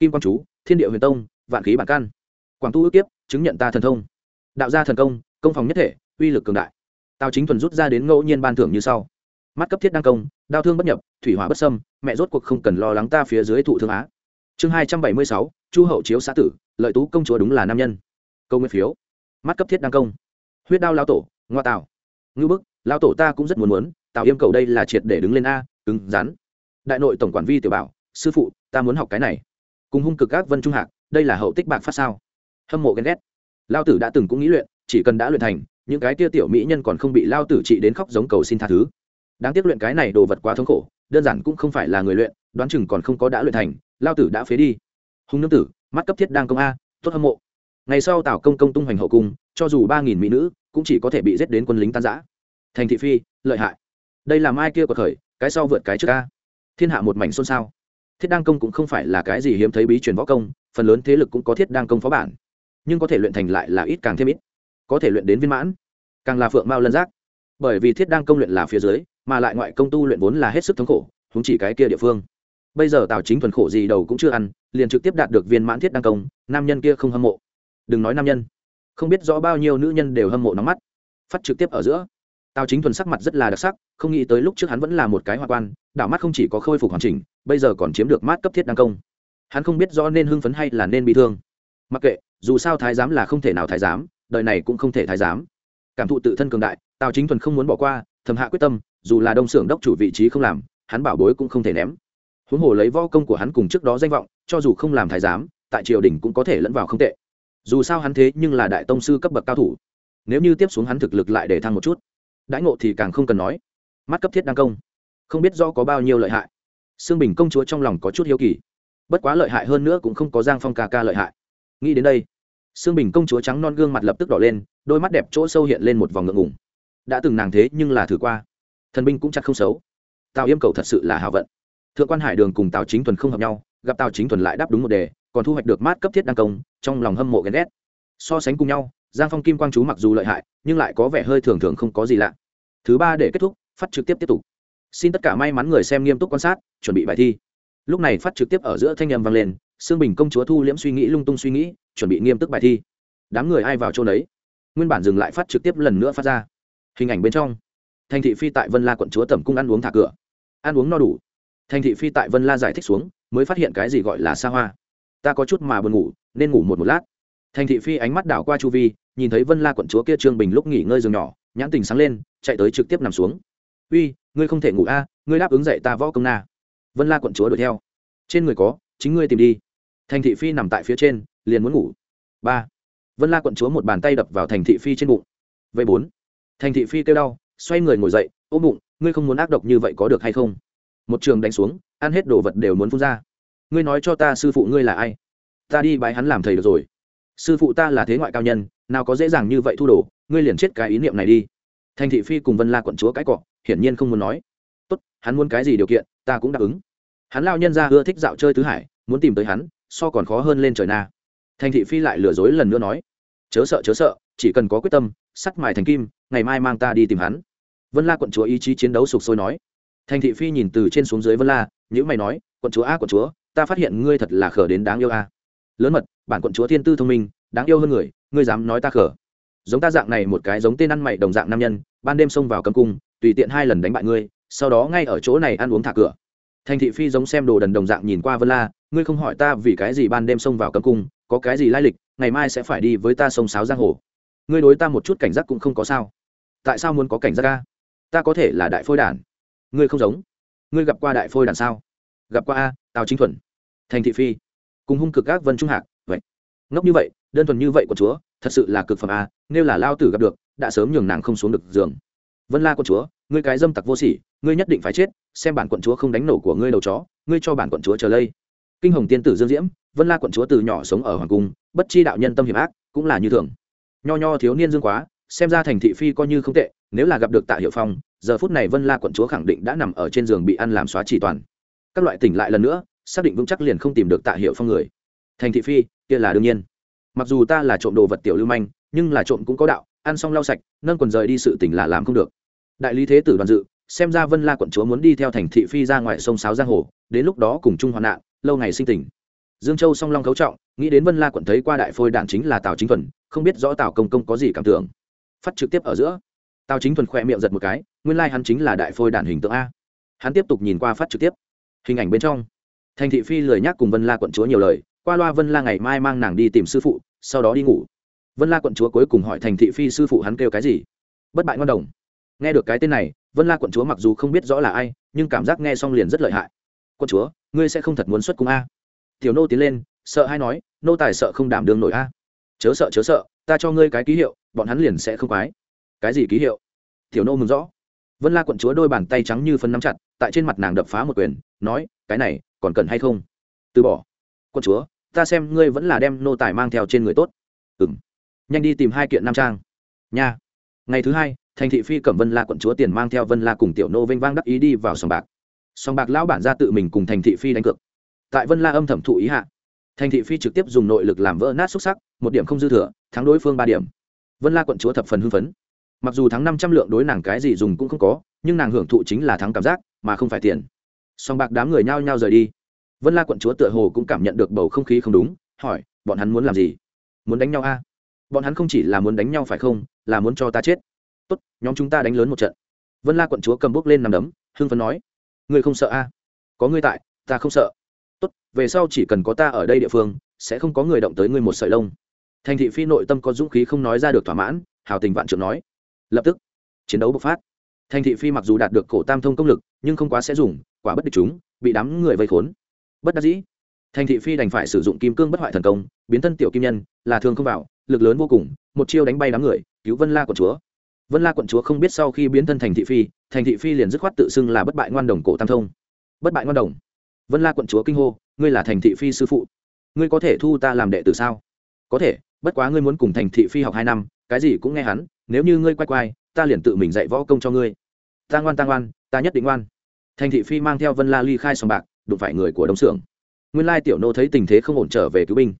Kim quang chú, thiên địa huyền tông, vạn khí bản căn. Quảng tu ước tiếp chứng nhận ta thần thông. Đạo gia thần công công phòng nhất thể, uy lực cường đại. Tào chính thuần rút ra đến ngẫu nhiên ban thưởng như sau. Mắt cấp thiết đăng công, đao thương bất nhập, thủy hỏa bất sâm mẹ rốt cuộc không cần lo lắng ta phía dưới thụ thương á. Chương hai trăm bảy mươi sáu, chu hậu chiếu xã tử, lợi tú công chúa đúng là nam nhân. Câu nguyên phiếu. Mắt cấp thiết đăng công. Huyết đao lao tổ, ngoa tạo ngưu bức lao tổ ta cũng rất muốn muốn tạo yêm cầu đây là triệt để đứng lên a, cứng, rắn. Đại nội tổng quản vi tiểu bảo, sư phụ, ta muốn học cái này. Cùng hung cực các vân trung hạc, đây là hậu tích bạc phát sao? Hâm mộ ghen ghét. Lao tử đã từng cũng nghĩ luyện, chỉ cần đã luyện thành, những cái tia tiểu mỹ nhân còn không bị lao tử trị đến khóc giống cầu xin tha thứ. Đáng tiếc luyện cái này đồ vật quá thống khổ, đơn giản cũng không phải là người luyện, đoán chừng còn không có đã luyện thành, lao tử đã phế đi. Hung nương tử, mắt cấp thiết đang công a, tốt hâm mộ. Ngày sau tào công công tung hoành hậu cung, cho dù ba nghìn mỹ nữ, cũng chỉ có thể bị giết đến quân lính tan giã thành thị phi, lợi hại đây là mai kia của khởi, cái sau vượt cái trước ca. Thiên hạ một mảnh xôn xao. Thiết đăng công cũng không phải là cái gì hiếm thấy bí truyền võ công, phần lớn thế lực cũng có thiết đăng công phó bản. Nhưng có thể luyện thành lại là ít càng thêm ít. Có thể luyện đến viên mãn, càng là phượng mao lân giác. Bởi vì thiết đăng công luyện là phía dưới, mà lại ngoại công tu luyện vốn là hết sức thống khổ húng chỉ cái kia địa phương. Bây giờ tào chính thuần khổ gì đầu cũng chưa ăn, liền trực tiếp đạt được viên mãn thiết đăng công, nam nhân kia không hâm mộ. Đừng nói nam nhân. Không biết rõ bao nhiêu nữ nhân đều hâm mộ nóng mắt. Phát trực tiếp ở giữa tào chính thuần sắc mặt rất là đặc sắc, không nghĩ tới lúc trước hắn vẫn là một cái hoa quan, đảo mắt không chỉ có khôi phục hoàn chỉnh, bây giờ còn chiếm được mát cấp thiết đăng công. Hắn không biết rõ nên hưng phấn hay là nên bị thương. Mặc kệ, dù sao thái giám là không thể nào thái giám, đời này cũng không thể thái giám. Cảm thụ tự thân cường đại, tào chính thuần không muốn bỏ qua, thầm hạ quyết tâm, dù là đông xưởng đốc chủ vị trí không làm, hắn bảo bối cũng không thể ném. Huống hồ lấy võ công của hắn cùng trước đó danh vọng, cho dù không làm thái giám, tại triều đình cũng có thể lẫn vào không tệ. Dù sao hắn thế nhưng là đại tông sư cấp bậc cao thủ. Nếu như tiếp xuống hắn thực lực lại để thăng một chút đãi ngộ thì càng không cần nói. Mắt cấp thiết đăng công. Không biết do có bao nhiêu lợi hại. Xương bình công chúa trong lòng có chút hiếu kỳ. Bất quá lợi hại hơn nữa cũng không có giang phong ca ca lợi hại. Nghĩ đến đây xương bình công chúa trắng non gương mặt lập tức đỏ lên, đôi mắt đẹp chỗ sâu hiện lên một vòng ngượng ngùng. Đã từng nàng thế nhưng là thử qua. Thần binh cũng chắc không xấu. Tào yêm cầu thật sự là hào vận. Thượng quan hải đường cùng tào chính thuần không hợp nhau, gặp tào chính thuần lại đáp đúng một đề, còn thu hoạch được mát cấp thiết đăng công, trong lòng hâm mộ ghen ghét. So sánh cùng nhau giang phong kim quang chú mặc dù lợi hại, nhưng lại có vẻ hơi thường thường không có gì lạ. Thứ ba để kết thúc, phát trực tiếp tiếp tục. Xin tất cả may mắn người xem nghiêm túc quan sát, chuẩn bị bài thi. Lúc này phát trực tiếp ở giữa thanh â m vang lên xương bình công chúa thu liễm suy nghĩ lung tung suy nghĩ, chuẩn bị nghiêm túc bài thi. Đám người ai vào chỗ đấy nguyên bản dừng lại phát trực tiếp lần nữa phát ra. Hình ảnh bên trong. Thành thị phi tại vân la quận chúa tẩm cung ăn uống thả cửa. Ăn uống no đủ. Thành thị phi tại vân la giải thích xuống, mới phát hiện cái gì gọi là xa hoa. Ta có chút mà buồn ngủ, nên ngủ một một lát. Thành thị phi ánh mắt đảo qua chu vi nhìn thấy vân la quận chúa kia trương bình lúc nghỉ ngơi giường nhỏ, nhãn tình sáng lên, chạy tới trực tiếp nằm xuống. Uy, ngươi không thể ngủ a, ngươi đáp ứng dậy ta võ công na. Vân la quận chúa đuổi theo. Trên người có, chính ngươi tìm đi. Thành thị phi nằm tại phía trên, liền muốn ngủ. Ba. Vân la quận chúa một bàn tay đập vào thành thị phi trên bụng. V bốn. Thành thị phi kêu đau, xoay người ngồi dậy ôm bụng, ngươi không muốn ác độc như vậy có được hay không? Một trường đánh xuống, ăn hết đồ vật đều muốn phun ra. Ngươi nói cho ta sư phụ ngươi là ai? Ta đi bái hắn làm thầy được rồi sư phụ ta là thế ngoại cao nhân, nào có dễ dàng như vậy thu đồ, ngươi liền chết cái ý niệm này đi. Thành thị phi cùng vân la quận chúa cái cọ, hiển nhiên không muốn nói. Tốt, hắn muốn cái gì điều kiện, ta cũng đáp ứng. Hắn lao nhân ra ưa thích dạo chơi tứ hải, muốn tìm tới hắn, so còn khó hơn lên trời na. Thành thị phi lại lừa dối lần nữa nói. Chớ sợ chớ sợ, chỉ cần có quyết tâm, sắt mài thành kim, ngày mai mang ta đi tìm hắn. Vân la quận chúa ý chí chiến đấu sục sôi nói. Thành thị phi nhìn từ trên xuống dưới vân la nhữ mày nói, quận chúa a, quận chúa, ta phát hiện ngươi thật là khở đến đáng yêu a. Lớn mật bản quận chúa thiên tư thông minh, đáng yêu hơn người, ngươi dám nói ta khở. Giống ta dạng này một cái giống tên ăn mày đồng dạng nam nhân, ban đêm xông vào cấm cung, tùy tiện hai lần đánh bại ngươi, sau đó ngay ở chỗ này ăn uống thả cửa. Thành thị phi giống xem đồ đần đồng dạng nhìn qua vân la, ngươi không hỏi ta vì cái gì ban đêm xông vào cấm cung, có cái gì lai lịch, ngày mai sẽ phải đi với ta sông sáo giang hồ. Ngươi đối ta một chút cảnh giác cũng không có sao. Tại sao muốn có cảnh giác ca ta có thể là đại phôi đản. Ngươi không giống. Ngươi gặp qua đại phôi đản sao? Gặp qua a, tào chính thuần. Thành thị phi. Cùng hung cực các vân trung hạc ngốc như vậy, đơn thuần như vậy của chúa, thật sự là cực phẩm a nếu là lao tử gặp được, đã sớm nhường nàng không xuống được giường. Vân la quận chúa, ngươi cái dâm tặc vô sỉ, ngươi nhất định phải chết, xem bản quận chúa không đánh nổ của ngươi đầu chó, ngươi cho bản quận chúa chờ lây. Kinh hồng tiên tử dương diễm, vân la quận chúa từ nhỏ sống ở hoàng cung, bất chi đạo nhân tâm hiểm ác, cũng là như thường. Nho nho thiếu niên dương quá, xem ra thành thị phi coi như không tệ, nếu là gặp được tạ hiệu phong, giờ phút này vân la quận chúa khẳng định đã nằm ở trên giường bị ăn làm xóa chỉ toàn. Các loại tỉnh lại lần nữa, xác định vững chắc liền không tìm được tạ hiệu phong người. Thành thị phi kia là đương nhiên. Mặc dù ta là trộm đồ vật tiểu lưu manh, nhưng là trộm cũng có đạo, ăn xong lau sạch, nâng quần rời đi sự tỉnh là làm không được. Đại lý thế tử đoàn dự, xem ra vân la quận chúa muốn đi theo thành thị phi ra ngoài sông sáo giang hồ, đến lúc đó cùng chung hoạn nạn, lâu ngày sinh tình. Dương châu song long cấu trọng, nghĩ đến vân la quận thấy qua đại phôi đạn chính là tào chính thuần, không biết rõ tào công công có gì cảm tưởng. Phát trực tiếp ở giữa, tào chính thuần khoe miệng giật một cái, nguyên lai hắn chính là đại phôi đạn hình tượng a. Hắn tiếp tục nhìn qua phát trực tiếp. Hình ảnh bên trong, thành thị phi lời nhắc cùng vân la quận chúa nhiều lời qua loa vân la ngày mai mang nàng đi tìm sư phụ sau đó đi ngủ vân la quận chúa cuối cùng hỏi thành thị phi sư phụ hắn kêu cái gì bất bại ngon đồng nghe được cái tên này vân la quận chúa mặc dù không biết rõ là ai nhưng cảm giác nghe xong liền rất lợi hại quận chúa ngươi sẽ không thật muốn xuất cung a tiểu nô tiến lên sợ hay nói nô tài sợ không đảm đương nổi a chớ sợ chớ sợ ta cho ngươi cái ký hiệu bọn hắn liền sẽ không quái cái gì ký hiệu tiểu nô mừng rõ vân la quận chúa đôi bàn tay trắng như phân nắm chặt tại trên mặt nàng đập phá một quyền nói cái này còn cần hay không từ bỏ quận chúa ta xem ngươi vẫn là đem nô tài mang theo trên người tốt. Ừ m nhanh đi tìm hai kiện nam trang. Nha. Ngày thứ hai, thành thị phi cẩm vân la quận chúa tiền mang theo vân la cùng tiểu nô vinh vang đắc ý đi vào sòng bạc. Sòng bạc lão bản ra tự mình cùng thành thị phi đánh cược. Tại vân la âm thẩm thụ ý hạ, thành thị phi trực tiếp dùng nội lực làm vỡ nát xúc sắc, một điểm không dư thừa, thắng đối phương ba điểm. Vân la quận chúa thập phần hưng phấn. Mặc dù thắng năm trăm lượng đối nàng cái gì dùng cũng không có, nhưng nàng hưởng thụ chính là thắng cảm giác, mà không phải tiền. Song bạc đám người nhao nhao rời đi vân la quận chúa tựa hồ cũng cảm nhận được bầu không khí không đúng, hỏi, bọn hắn muốn làm gì? Muốn đánh nhau a. À? bọn hắn không chỉ là muốn đánh nhau phải không? Là muốn cho ta chết. Tốt, nhóm chúng ta đánh lớn một trận. Vân la quận chúa cầm bút lên nằm đấm, hưng phấn nói, ngươi không sợ a? À? có ngươi tại, ta không sợ. Tốt, về sau chỉ cần có ta ở đây địa phương, sẽ không có người động tới ngươi một sợi lông. Thành thị phi nội tâm có dũng khí không nói ra được thỏa mãn, hào tình vạn trưởng nói, lập tức, chiến đấu bộc phát. Thành thị phi mặc dù đạt được cổ tam thông công lực, nhưng không quá sẽ dùng, quả bất địch chúng, bị đám người vây khốn bất đắc dĩ. Thành thị phi đành phải sử dụng kim cương bất hoại thần công, biến thân tiểu kim nhân, là thường không vào, lực lớn vô cùng, một chiêu đánh bay đám người, cứu vân la quận chúa. Vân la quận chúa không biết sau khi biến thân thành thị phi, thành thị phi liền dứt khoát tự xưng là bất bại ngoan đồng cổ tam thông. Bất bại ngoan đồng. Vân la quận chúa kinh hô, ngươi là thành thị phi sư phụ. Ngươi có thể thu ta làm đệ tử sao? Có thể, bất quá ngươi muốn cùng thành thị phi học hai năm, cái gì cũng nghe hắn, nếu như ngươi quay quay, ta liền tự mình dạy võ công cho ngươi. Ta ngoan ta ngoan, ta nhất định ngoan. Thành thị phi mang theo vân la ly khai sòng bạc đụng phải người của đông xưởng. Nguyên lai tiểu nô thấy tình thế không ổn trở về cứu binh.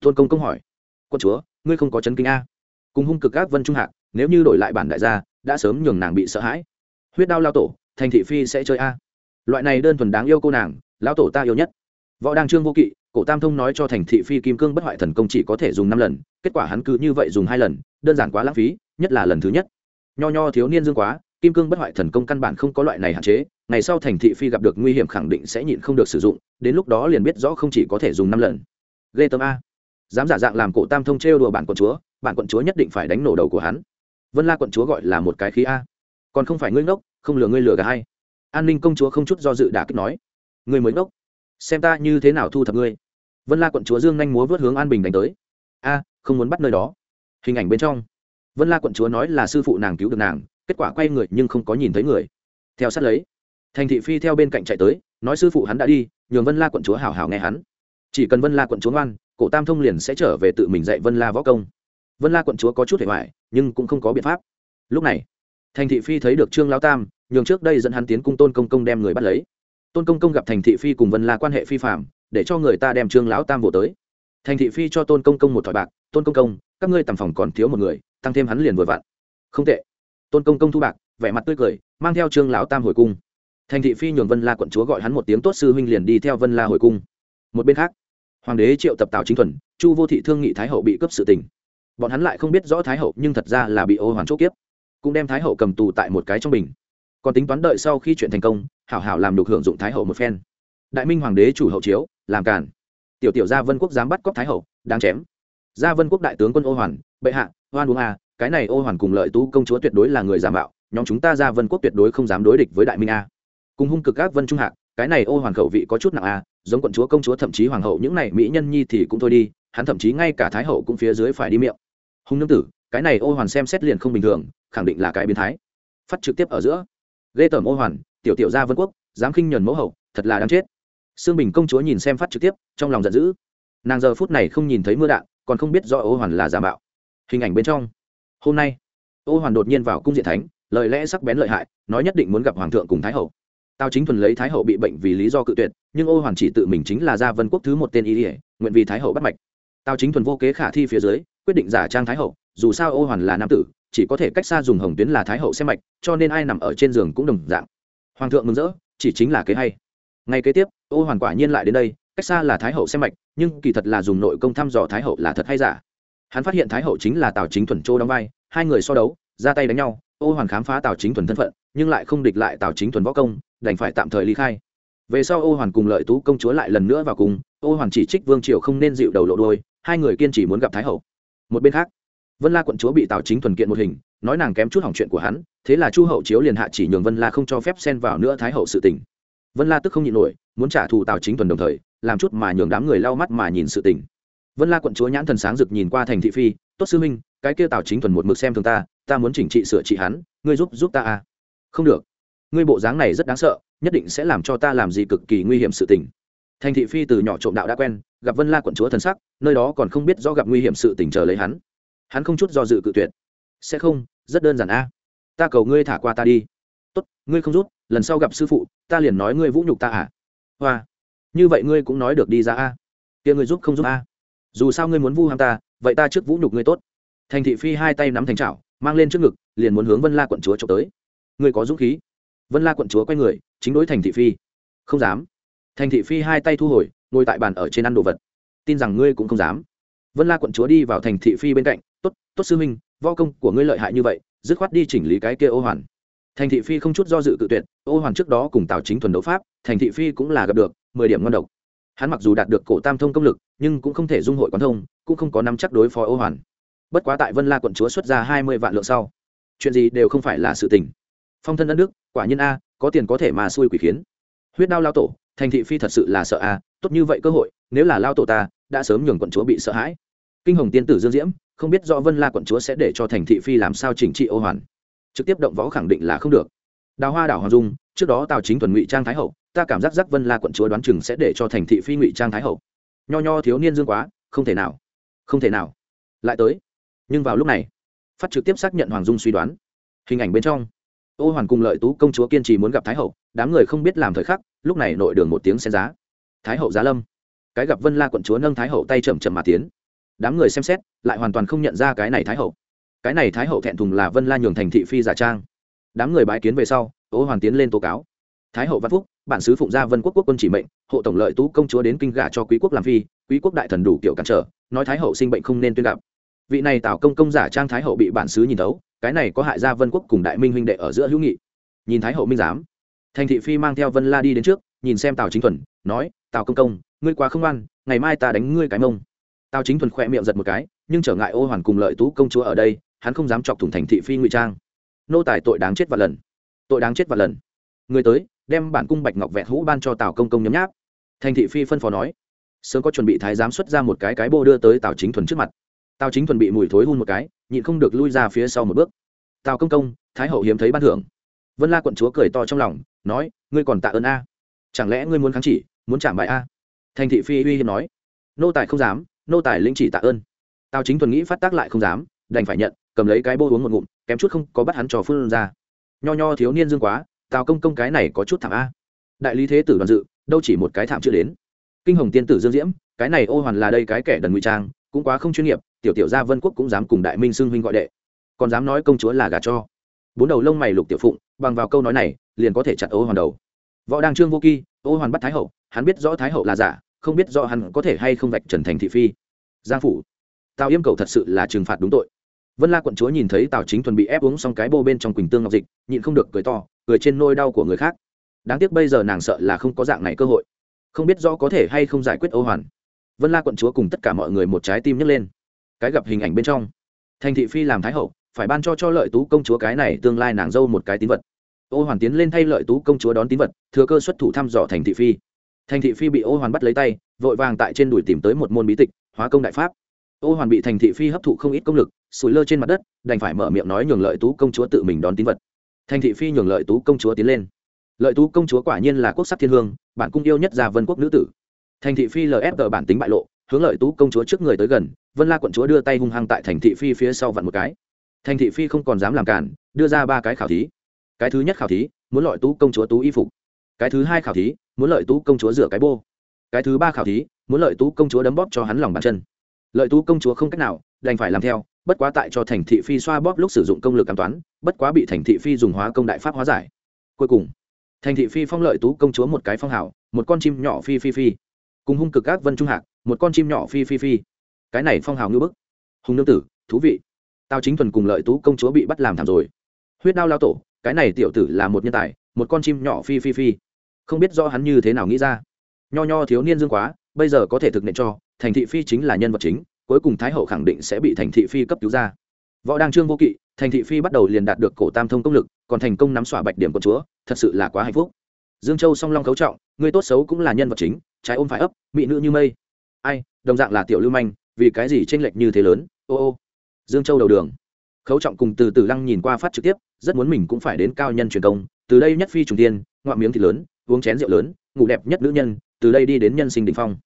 Tôn công công hỏi, quân chúa, ngươi không có chấn kinh a? Cùng hung cực các vân trung hạc, nếu như đổi lại bản đại gia, đã sớm nhường nàng bị sợ hãi. Huyết đao lao tổ, thành thị phi sẽ chơi a. Loại này đơn thuần đáng yêu cô nàng lão tổ ta yêu nhất. Võ đăng trương vô kỵ, cổ tam thông nói cho thành thị phi kim cương bất hoại thần công chỉ có thể dùng năm lần, kết quả hắn cứ như vậy dùng hai lần, đơn giản quá lãng phí, nhất là lần thứ nhất. Nho nho thiếu niên dương quá, kim cương bất hoại thần công căn bản không có loại này hạn chế ngày sau thành thị phi gặp được nguy hiểm khẳng định sẽ nhịn không được sử dụng, đến lúc đó liền biết rõ không chỉ có thể dùng năm lần. Ghê tấm a. Dám giả dạng làm cổ tam thông trêu đùa bản quận chúa, bản quận chúa nhất định phải đánh nổ đầu của hắn. Vân la quận chúa gọi là một cái khí a. Còn không phải ngươi ngốc, không lừa ngươi lừa cả hay. An ninh công chúa không chút do dự đã kích nói. Ngươi mới ngốc. Xem ta như thế nào thu thập ngươi. Vân la quận chúa dương nhanh múa vớt hướng an bình đánh tới. A, không muốn bắt nơi đó. Hình ảnh bên trong. Vân la quận chúa nói là sư phụ nàng cứu được nàng, kết quả quay người nhưng không có nhìn thấy người. Theo sát lấy thành thị phi theo bên cạnh chạy tới, nói sư phụ hắn đã đi, nhường vân la quận chúa hào hào nghe hắn. Chỉ cần vân la quận chúa ngoan, cổ tam thông liền sẽ trở về tự mình dạy vân la võ công. Vân la quận chúa có chút hệ hoại nhưng cũng không có biện pháp. Lúc này, thành thị phi thấy được trương lao tam, nhường trước đây dẫn hắn tiến cung tôn công công đem người bắt lấy. Tôn công công gặp thành thị phi cùng vân la quan hệ phi phạm để cho người ta đem trương lão tam vô tới. Thành thị phi cho tôn công công một thỏi bạc, tôn công công, các ngươi tầm phòng còn thiếu một người, tăng thêm hắn liền vừa vặn. Không tệ. Tôn công công thu bạc, vẻ mặt tươi cười, mang theo trương lão tam hồi cung thành thị phi nhường vân la quận chúa gọi hắn một tiếng tốt sư huynh liền đi theo vân la hồi cung. Một bên khác, hoàng đế triệu tập tào chính thuần, chu vô thị thương nghị thái hậu bị cướp sự tình. Bọn hắn lại không biết rõ thái hậu, nhưng thật ra là bị ô hoàn chốt kiếp. Cũng đem thái hậu cầm tù tại một cái trong bình. Còn tính toán đợi sau khi chuyện thành công, hảo hảo làm được hưởng dụng thái hậu một phen. Đại minh hoàng đế chủ hậu chiếu, làm cản tiểu tiểu gia vân quốc dám bắt cóc thái hậu, đáng chém. Gia vân quốc đại tướng quân ô hoàn, bệ hạ hoan uống a cái này ô hoàn cùng lợi tú công chúa tuyệt đối là người giả mạo, nhóm chúng ta gia vân quốc tuyệt đối không dám đối địch với đại minh a cùng hung cực các vân trung hạc cái này ô hoàn khẩu vị có chút nặng à, giống quận chúa công chúa thậm chí hoàng hậu những này mỹ nhân nhi thì cũng thôi đi hắn thậm chí ngay cả thái hậu cũng phía dưới phải đi miệng. Hung nương tử cái này ô hoàn xem xét liền không bình thường khẳng định là cái biến thái. Phát trực tiếp ở giữa. Ghê tởm ô hoàn tiểu tiểu gia vân quốc dám khinh nhuần mẫu hậu thật là đáng chết. Sương bình công chúa nhìn xem phát trực tiếp trong lòng giận dữ. Nàng giờ phút này không nhìn thấy mưa đạn còn không biết do ô hoàn là giả mạo. Hình ảnh bên trong. Hôm nay ô hoàn đột nhiên vào cung diện thánh lời lẽ sắc bén lợi hại nói nhất định muốn gặp hoàng thượng cùng thái hậu. Tào chính thuần lấy thái hậu bị bệnh vì lý do cự tuyệt, nhưng ô hoàn chỉ tự mình chính là gia vân quốc thứ một tên y ỉa nguyện vì thái hậu bắt mạch. Tào chính thuần vô kế khả thi phía dưới, quyết định giả trang thái hậu, dù sao ô hoàn là nam tử, chỉ có thể cách xa dùng hồng tuyến là thái hậu xem mạch, cho nên ai nằm ở trên giường cũng đồng dạng. Hoàng thượng mừng rỡ, chỉ chính là kế hay. Ngay kế tiếp, ô hoàn quả nhiên lại đến đây, cách xa là thái hậu xem mạch, nhưng kỳ thật là dùng nội công thăm dò thái hậu là thật hay giả. Hắn phát hiện thái hậu chính là tào chính thuần châu đóng vai, hai người so đấu, ra tay đánh nhau, ô hoàn khám phá tào chính thuần thân phận nhưng lại không địch lại tào chính thuần võ công, đành phải tạm thời ly khai. Về sau ô hoàn cùng lợi tú công chúa lại lần nữa vào cùng, ô hoàn chỉ trích vương triều không nên dịu đầu lộ đôi, hai người kiên trì muốn gặp thái hậu. Một bên khác, vân la quận chúa bị tào chính thuần kiện một hình, nói nàng kém chút hỏng chuyện của hắn, thế là chu hậu chiếu liền hạ chỉ nhường vân la không cho phép xen vào nữa thái hậu sự tình. Vân la tức không nhịn nổi, muốn trả thù tào chính thuần đồng thời, làm chút mà nhường đám người lau mắt mà nhìn sự tình. Vân la quận chúa nhãn thần sáng rực nhìn qua thành thị phi, tốt sư minh cái kia tào chính thuần một mực xem thường ta ta muốn chỉnh trị sửa trị hắn, ngươi giúp giúp ta à không được. Ngươi bộ dáng này rất đáng sợ, nhất định sẽ làm cho ta làm gì cực kỳ nguy hiểm sự tình. Thành thị phi từ nhỏ trộm đạo đã quen, gặp vân la quận chúa thần sắc, nơi đó còn không biết do gặp nguy hiểm sự tình chờ lấy hắn. Hắn không chút do dự cự tuyệt. Sẽ không, rất đơn giản a. Ta cầu ngươi thả qua ta đi. Tốt, ngươi không rút, lần sau gặp sư phụ, ta liền nói ngươi vũ nhục ta à? Hoa. Như vậy ngươi cũng nói được đi ra a. Kia ngươi giúp không giúp a? Dù sao ngươi muốn vu ham ta, vậy ta trước vũ nhục ngươi tốt. Thành thị phi hai tay nắm thành trào mang lên trước ngực, liền muốn hướng vân la quận chúa trộm tới ngươi có dũng khí. Vân la quận chúa quay người, chính đối thành thị phi. Không dám. Thành thị phi hai tay thu hồi, ngồi tại bàn ở trên ăn đồ vật. Tin rằng ngươi cũng không dám. Vân la quận chúa đi vào thành thị phi bên cạnh. Tốt tốt sư minh vo công của ngươi lợi hại như vậy, dứt khoát đi chỉnh lý cái kia ô hoàn. Thành thị phi không chút do dự tự tuyệt, ô hoàn trước đó cùng tào chính thuần đấu pháp, thành thị phi cũng là gặp được, mười điểm ngon độc. Hắn mặc dù đạt được cổ tam thông công lực, nhưng cũng không thể dung hội quán thông, cũng không có nắm chắc đối phó ô hoàn. Bất quá tại vân la quận chúa xuất ra hai mươi vạn lượng sau, chuyện gì đều không phải là sự tình phong thân đất nước quả nhiên a, có tiền có thể mà xui quỷ khiến. Huyết đao lao tổ, thành thị phi thật sự là sợ a, tốt như vậy cơ hội, nếu là lao tổ ta, đã sớm nhường quận chúa bị sợ hãi. Kinh hồng tiên tử dương diễm, không biết rõ vân la quận chúa sẽ để cho thành thị phi làm sao chỉnh trị ô hoàn. Trực tiếp động võ khẳng định là không được. Đào hoa đảo hoàng dung, trước đó tào chính thuần ngụy trang thái hậu, ta cảm giác giác vân la quận chúa đoán chừng sẽ để cho thành thị phi ngụy trang thái hậu. Nho nho thiếu niên dương quá, không thể nào, không thể nào. Lại tới. Nhưng vào lúc này, phát trực tiếp xác nhận hoàng dung suy đoán. Hình ảnh bên trong ô hoàn cùng lợi tú công chúa kiên trì muốn gặp thái hậu, đám người không biết làm thời khắc, lúc này nội đường một tiếng xen giá. Thái hậu giá lâm. Cái gặp vân la quận chúa nâng thái hậu tay chậm chậm mà tiến. Đám người xem xét, lại hoàn toàn không nhận ra cái này thái hậu. Cái này thái hậu thẹn thùng là vân la nhường thành thị phi giả trang. Đám người bãi kiến về sau, ô hoàn tiến lên tố cáo. Thái hậu văn phúc, bản sứ phụng gia vân quốc quốc quân chỉ mệnh, hộ tổng lợi tú công chúa đến kinh gả cho quý quốc làm phi, quý quốc đại thần đủ kiểu cản trở, nói thái hậu sinh bệnh không nên tuyên gặp. Vị này tào công công giả trang thái hậu bị bản sứ nhìn thấu cái này có hại gia vân quốc cùng đại minh huynh đệ ở giữa hữu nghị. Nhìn thái hậu minh giám, thành thị phi mang theo vân la đi đến trước, nhìn xem tào chính thuần, nói, tào công công, ngươi quá không ngoan, ngày mai ta đánh ngươi cái mông. Tào chính thuần khỏe miệng giật một cái, nhưng trở ngại ô hoàn cùng lợi tú công chúa ở đây, hắn không dám chọc thủng thành thị phi ngụy trang. Nô tài tội đáng chết và lần. Tội đáng chết và lần. Người tới, đem bản cung bạch ngọc vẹn hũ ban cho tào công công nhấm nháp. Thành thị phi phân phó nói, sớm có chuẩn bị thái giám xuất ra một cái cái bô đưa tới tào chính thuần trước mặt tào chính thuần bị mùi thối hun một cái, nhịn không được lui ra phía sau một bước. Tào công công, thái hậu hiếm thấy ban thưởng. Vân la quận chúa cười to trong lòng, nói, ngươi còn tạ ơn a. Chẳng lẽ ngươi muốn kháng chỉ, muốn trả bài a? Thành thị phi uy hiếm nói. Nô tài không dám, nô tài lĩnh chỉ tạ ơn. Tào chính thuần nghĩ phát tác lại không dám, đành phải nhận, cầm lấy cái bô uống một ngụm, kém chút không có bắt hắn trò phương ra. Nho nho thiếu niên dương quá, tào công công cái này có chút thảm a. Đại lý thế tử đoàn dự, đâu chỉ một cái thảm chưa đến. Kinh hồng tiên tử dương diễm, cái này ô hoàn là đây cái kẻ đần ngụy trang cũng quá không chuyên nghiệp, tiểu tiểu gia vân quốc cũng dám cùng đại minh xưng huynh gọi đệ. Còn dám nói công chúa là gà cho. Bốn đầu lông mày lục tiểu phụng, bằng vào câu nói này, liền có thể chặt ô hoàn đầu. Võ đăng trương vô kỳ ô hoàn bắt thái hậu, hắn biết rõ thái hậu là giả, không biết rõ hắn có thể hay không vạch trần thành thị phi. Giang phủ, tào yêm cầu thật sự là trừng phạt đúng tội. Vân la quận chúa nhìn thấy tào chính thuần bị ép uống xong cái bô bên trong quỳnh tương ngọc dịch, nhịn không được cười to, cười trên nôi đau của người khác. Đáng tiếc bây giờ nàng sợ là không có dạng này cơ hội. Không biết rõ có thể hay không giải quyết ô hoàn vân la quận chúa cùng tất cả mọi người một trái tim nhấc lên cái gặp hình ảnh bên trong thành thị phi làm thái hậu phải ban cho cho lợi tú công chúa cái này tương lai nàng dâu một cái tín vật ô hoàn tiến lên thay lợi tú công chúa đón tín vật thừa cơ xuất thủ thăm dò thành thị phi thành thị phi bị ô hoàn bắt lấy tay vội vàng tại trên đùi tìm tới một môn bí tịch hóa công đại pháp ô hoàn bị thành thị phi hấp thụ không ít công lực sủi lơ trên mặt đất đành phải mở miệng nói nhường lợi tú công chúa tự mình đón tín vật thành thị phi nhường lợi tú công chúa tiến lên lợi tú công chúa quả nhiên là quốc sắc thiên hương bản cung yêu nhất già vân quốc nữ tử thành thị phi lf bản tính bại lộ, hướng lợi tú công chúa trước người tới gần, vân la quận chúa đưa tay hung hăng tại thành thị phi phía sau vặn một cái. Thành thị phi không còn dám làm cản, đưa ra ba cái khảo thí. Cái thứ nhất khảo thí, muốn lợi tú công chúa tú y phục. Cái thứ hai khảo thí, muốn lợi tú công chúa rửa cái bô. Cái thứ ba khảo thí, muốn lợi tú công chúa đấm bóp cho hắn lòng bàn chân. Lợi tú công chúa không cách nào, đành phải làm theo, bất quá tại cho thành thị phi xoa bóp lúc sử dụng công lực an toán, bất quá bị thành thị phi dùng hóa công đại pháp hóa giải. Cuối cùng, thành thị phi phong lợi tú công chúa một cái phong hảo một con chim nhỏ phi phi phi cùng hung cực các vân trung hạc, một con chim nhỏ phi phi phi. Cái này phong hào ngư bức. Hùng nương tử, thú vị. Tao chính thuần cùng lợi tú công chúa bị bắt làm thảm rồi. Huyết đao lao tổ, cái này tiểu tử là một nhân tài, một con chim nhỏ phi phi phi. Không biết do hắn như thế nào nghĩ ra. Nho nho thiếu niên dương quá, bây giờ có thể thực nện cho, thành thị phi chính là nhân vật chính, cuối cùng thái hậu khẳng định sẽ bị thành thị phi cấp cứu ra. Võ đăng trương vô kỵ, thành thị phi bắt đầu liền đạt được cổ tam thông công lực, còn thành công nắm xỏa bạch điểm công chúa, thật sự là quá hạnh phúc. Dương châu song long cấu trọng, người tốt xấu cũng là nhân vật chính trái ôm phải ấp, mỹ nữ như mây. Ai, đồng dạng là tiểu lưu manh, vì cái gì tranh lệch như thế lớn? Ô ô. Dương châu đầu đường. Khấu trọng cùng từ từ lăng nhìn qua phát trực tiếp, rất muốn mình cũng phải đến cao nhân truyền công. Từ đây nhất phi trùng tiên, ngoạm miếng thịt lớn, uống chén rượu lớn, ngủ đẹp nhất nữ nhân, từ đây đi đến nhân sinh đình phong.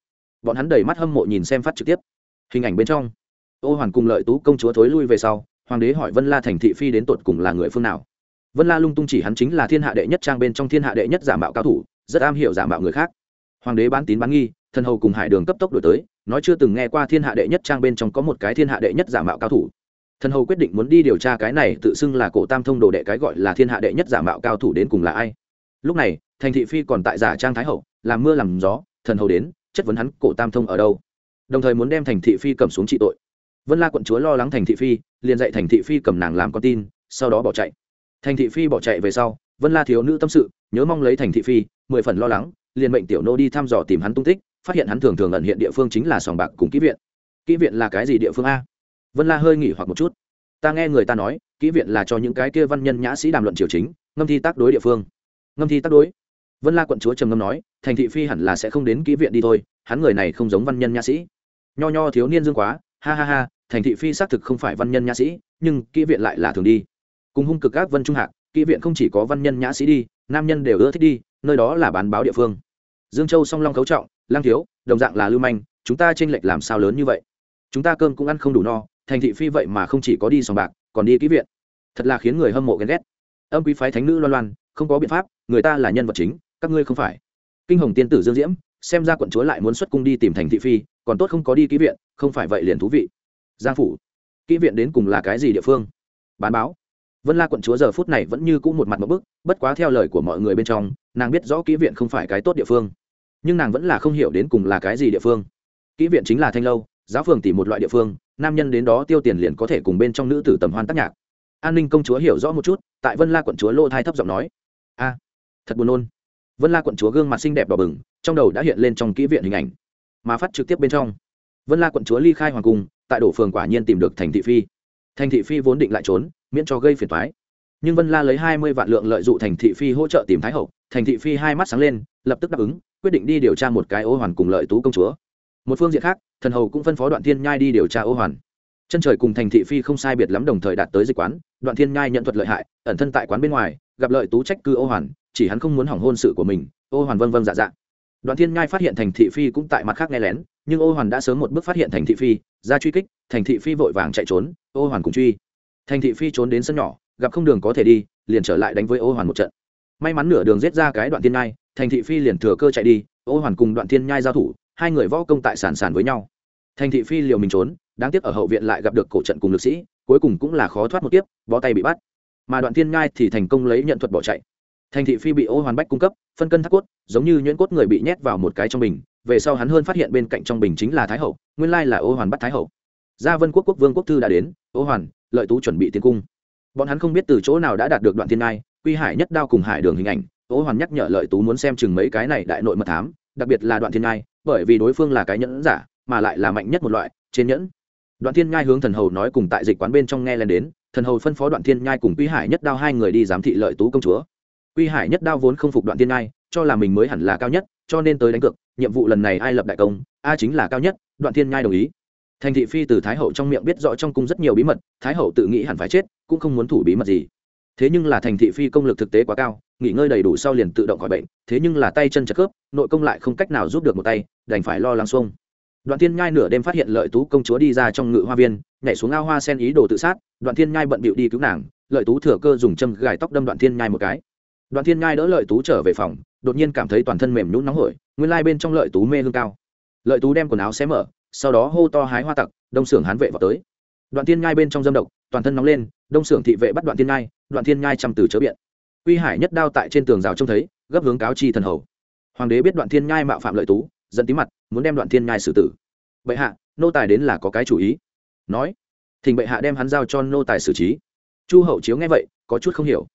Bọn hắn đầy mắt hâm mộ nhìn xem phát trực tiếp. Hình ảnh bên trong. Ô hoàn cùng lợi tú công chúa thối lui về sau, hoàng đế hỏi vân la thành thị phi đến tột cùng là người phương nào. Vân la lung tung chỉ hắn chính là thiên hạ đệ nhất trang bên trong thiên hạ đệ nhất giả mạo cao thủ, rất am hiểu giả mạo người khác hoàng đế bán tín bán nghi, thần hầu cùng hải đường cấp tốc đổi tới, nói chưa từng nghe qua thiên hạ đệ nhất trang bên trong có một cái thiên hạ đệ nhất giả mạo cao thủ. Thần hầu quyết định muốn đi điều tra cái này tự xưng là cổ tam thông đồ đệ cái gọi là thiên hạ đệ nhất giả mạo cao thủ đến cùng là ai. Lúc này, thành thị phi còn tại giả trang thái hậu, làm mưa làm gió, thần hầu đến, chất vấn hắn cổ tam thông ở đâu. Đồng thời muốn đem thành thị phi cầm xuống trị tội. Vân la quận chúa lo lắng thành thị phi, liền dạy thành thị phi cầm nàng làm con tin, sau đó bỏ chạy. Thành thị phi bỏ chạy về sau, vân la thiếu nữ tâm sự, nhớ mong lấy thành thị phi, mười phần lo lắng liền mệnh tiểu nô đi thăm dò tìm hắn tung tích, phát hiện hắn thường thường ẩn hiện địa phương chính là sòng bạc cùng kỹ viện. Kỹ viện là cái gì địa phương a? Vân la hơi nghỉ hoặc một chút. Ta nghe người ta nói, kỹ viện là cho những cái kia văn nhân nhã sĩ đàm luận triều chính, ngâm thi tác đối địa phương. Ngâm thi tác đối? Vân la quận chúa trầm ngâm nói, thành thị phi hẳn là sẽ không đến kỹ viện đi thôi, hắn người này không giống văn nhân nhã sĩ. Nho nho thiếu niên dương quá, ha ha ha, thành thị phi xác thực không phải văn nhân nhã sĩ, nhưng kỹ viện lại là thường đi. Cùng hung cực các vân trung hạc, kỹ viện không chỉ có văn nhân nhã sĩ đi, nam nhân đều ưa thích đi, nơi đó là bán báo địa phương dương châu song long cấu trọng, lang thiếu, đồng dạng là lưu manh, chúng ta tranh lệch làm sao lớn như vậy? Chúng ta cơm cũng ăn không đủ no, thành thị phi vậy mà không chỉ có đi sòng bạc, còn đi kỹ viện. Thật là khiến người hâm mộ ghen ghét. Âm quý phái thánh nữ loan loan, không có biện pháp, người ta là nhân vật chính, các ngươi không phải. Kinh hồng tiên tử dương diễm, xem ra quận chúa lại muốn xuất cung đi tìm thành thị phi, còn tốt không có đi kỹ viện, không phải vậy liền thú vị. Giang phủ kỹ viện đến cùng là cái gì địa phương? Bán báo vân la quận chúa giờ phút này vẫn như cũ một mặt một bức, bất quá theo lời của mọi người bên trong, nàng biết rõ kỹ viện không phải cái tốt địa phương. Nhưng nàng vẫn là không hiểu đến cùng là cái gì địa phương. Kỹ viện chính là thanh lâu, giáo phường tỉ một loại địa phương, nam nhân đến đó tiêu tiền liền có thể cùng bên trong nữ tử tầm hoan tác nhạc. An ninh công chúa hiểu rõ một chút, tại vân la quận chúa lô thai thấp giọng nói, a, thật buồn nôn. Vân la quận chúa gương mặt xinh đẹp đỏ bừng, trong đầu đã hiện lên trong kỹ viện hình ảnh, mà phát trực tiếp bên trong. Vân la quận chúa ly khai hoàng cung, tại đổ phường quả nhiên tìm được thành thị phi thành thị phi vốn định lại trốn, miễn cho gây phiền toái. Nhưng vân la lấy hai mươi vạn lượng lợi dụng thành thị phi hỗ trợ tìm thái hậu, thành thị phi hai mắt sáng lên, lập tức đáp ứng, quyết định đi điều tra một cái ô hoàn cùng lợi tú công chúa. Một phương diện khác, thần hầu cũng phân phó đoạn thiên nhai đi điều tra ô hoàn. Chân trời cùng thành thị phi không sai biệt lắm đồng thời đạt tới dịch quán, đoạn thiên nhai nhận thuật lợi hại, ẩn thân tại quán bên ngoài, gặp lợi tú trách cư ô hoàn, chỉ hắn không muốn hỏng hôn sự của mình, ô hoàn vân vân dạ dạ. Đoạn thiên nhai phát hiện thành thị phi cũng tại mặt khác nghe lén nhưng ô hoàn đã sớm một bước phát hiện thành thị phi, ra truy kích, thành thị phi vội vàng chạy trốn, ô hoàn cùng truy. Thành thị phi trốn đến sân nhỏ, gặp không đường có thể đi, liền trở lại đánh với ô hoàn một trận. May mắn nửa đường giết ra cái đoạn thiên nhai, thành thị phi liền thừa cơ chạy đi, ô hoàn cùng đoạn thiên nhai giao thủ, hai người võ công tại sản sản với nhau. Thành thị phi liều mình trốn, đáng tiếc ở hậu viện lại gặp được cổ trận cùng lực sĩ, cuối cùng cũng là khó thoát một tiếp bó tay bị bắt. Mà đoạn thiên nhai thì thành công lấy nhận thuật bỏ chạy. Thành thị phi bị ô hoàn bách cung cấp, phân cân thác cốt, giống như nhuyễn cốt người bị nhét vào một cái trong mình về sau hắn hơn phát hiện bên cạnh trong bình chính là thái hậu, nguyên lai là ô hoàn bắt thái hậu. Gia vân quốc quốc vương quốc thư đã đến, ô hoàn, lợi tú chuẩn bị tiến cung. Bọn hắn không biết từ chỗ nào đã đạt được đoạn thiên ngai, quy hải nhất đao cùng hải đường hình ảnh, ô hoàn nhắc nhở lợi tú muốn xem chừng mấy cái này đại nội mật thám, đặc biệt là đoạn thiên ngai, bởi vì đối phương là cái nhẫn giả, mà lại là mạnh nhất một loại, trên nhẫn. Đoạn thiên ngai hướng thần hầu nói cùng tại dịch quán bên trong nghe lên đến, thần hầu phân phó đoạn thiên nhai cùng quy hải nhất đao hai người đi giám thị lợi tú công chúa. Quy hải nhất đao vốn không phục đoạn thiên ngai, cho là mình mới hẳn là cao nhất cho nên tới đánh cược, nhiệm vụ lần này ai lập đại công, a chính là cao nhất, đoạn thiên nhai đồng ý. Thành thị phi từ thái hậu trong miệng biết rõ trong cung rất nhiều bí mật, thái hậu tự nghĩ hẳn phải chết, cũng không muốn thủ bí mật gì. Thế nhưng là thành thị phi công lực thực tế quá cao, nghỉ ngơi đầy đủ sau liền tự động khỏi bệnh, thế nhưng là tay chân chật khớp, nội công lại không cách nào giúp được một tay, đành phải lo lắng xuông. Đoạn thiên nhai nửa đêm phát hiện lợi tú công chúa đi ra trong ngự hoa viên, nhảy xuống ao hoa sen ý đồ tự sát, đoạn thiên nhai bận bịu đi cứu nàng, lợi tú thừa cơ dùng châm gài tóc đâm đoạn thiên nhai một cái. Đoạn thiên nhai đỡ lợi tú trở về phòng đột nhiên cảm thấy toàn thân mềm nhũn nóng hổi, nguyên lai bên trong lợi tú mê hương cao. Lợi tú đem quần áo xé mở, sau đó hô to hái hoa tặc, đông xưởng hán vệ vào tới. Đoạn thiên nhai bên trong dâm độc, toàn thân nóng lên, đông xưởng thị vệ bắt đoạn thiên nhai đoạn thiên nhai chăm từ chớ biện. Uy hải nhất đao tại trên tường rào trông thấy, gấp hướng cáo chi thần hầu. Hoàng đế biết đoạn thiên nhai mạo phạm lợi tú dẫn tí mặt, muốn đem đoạn thiên nhai xử tử. Bệ hạ, nô tài đến là có cái chủ ý. Nói, thỉnh bệ hạ đem hắn giao cho nô tài xử trí. Chu hậu chiếu nghe vậy, có chút không hiểu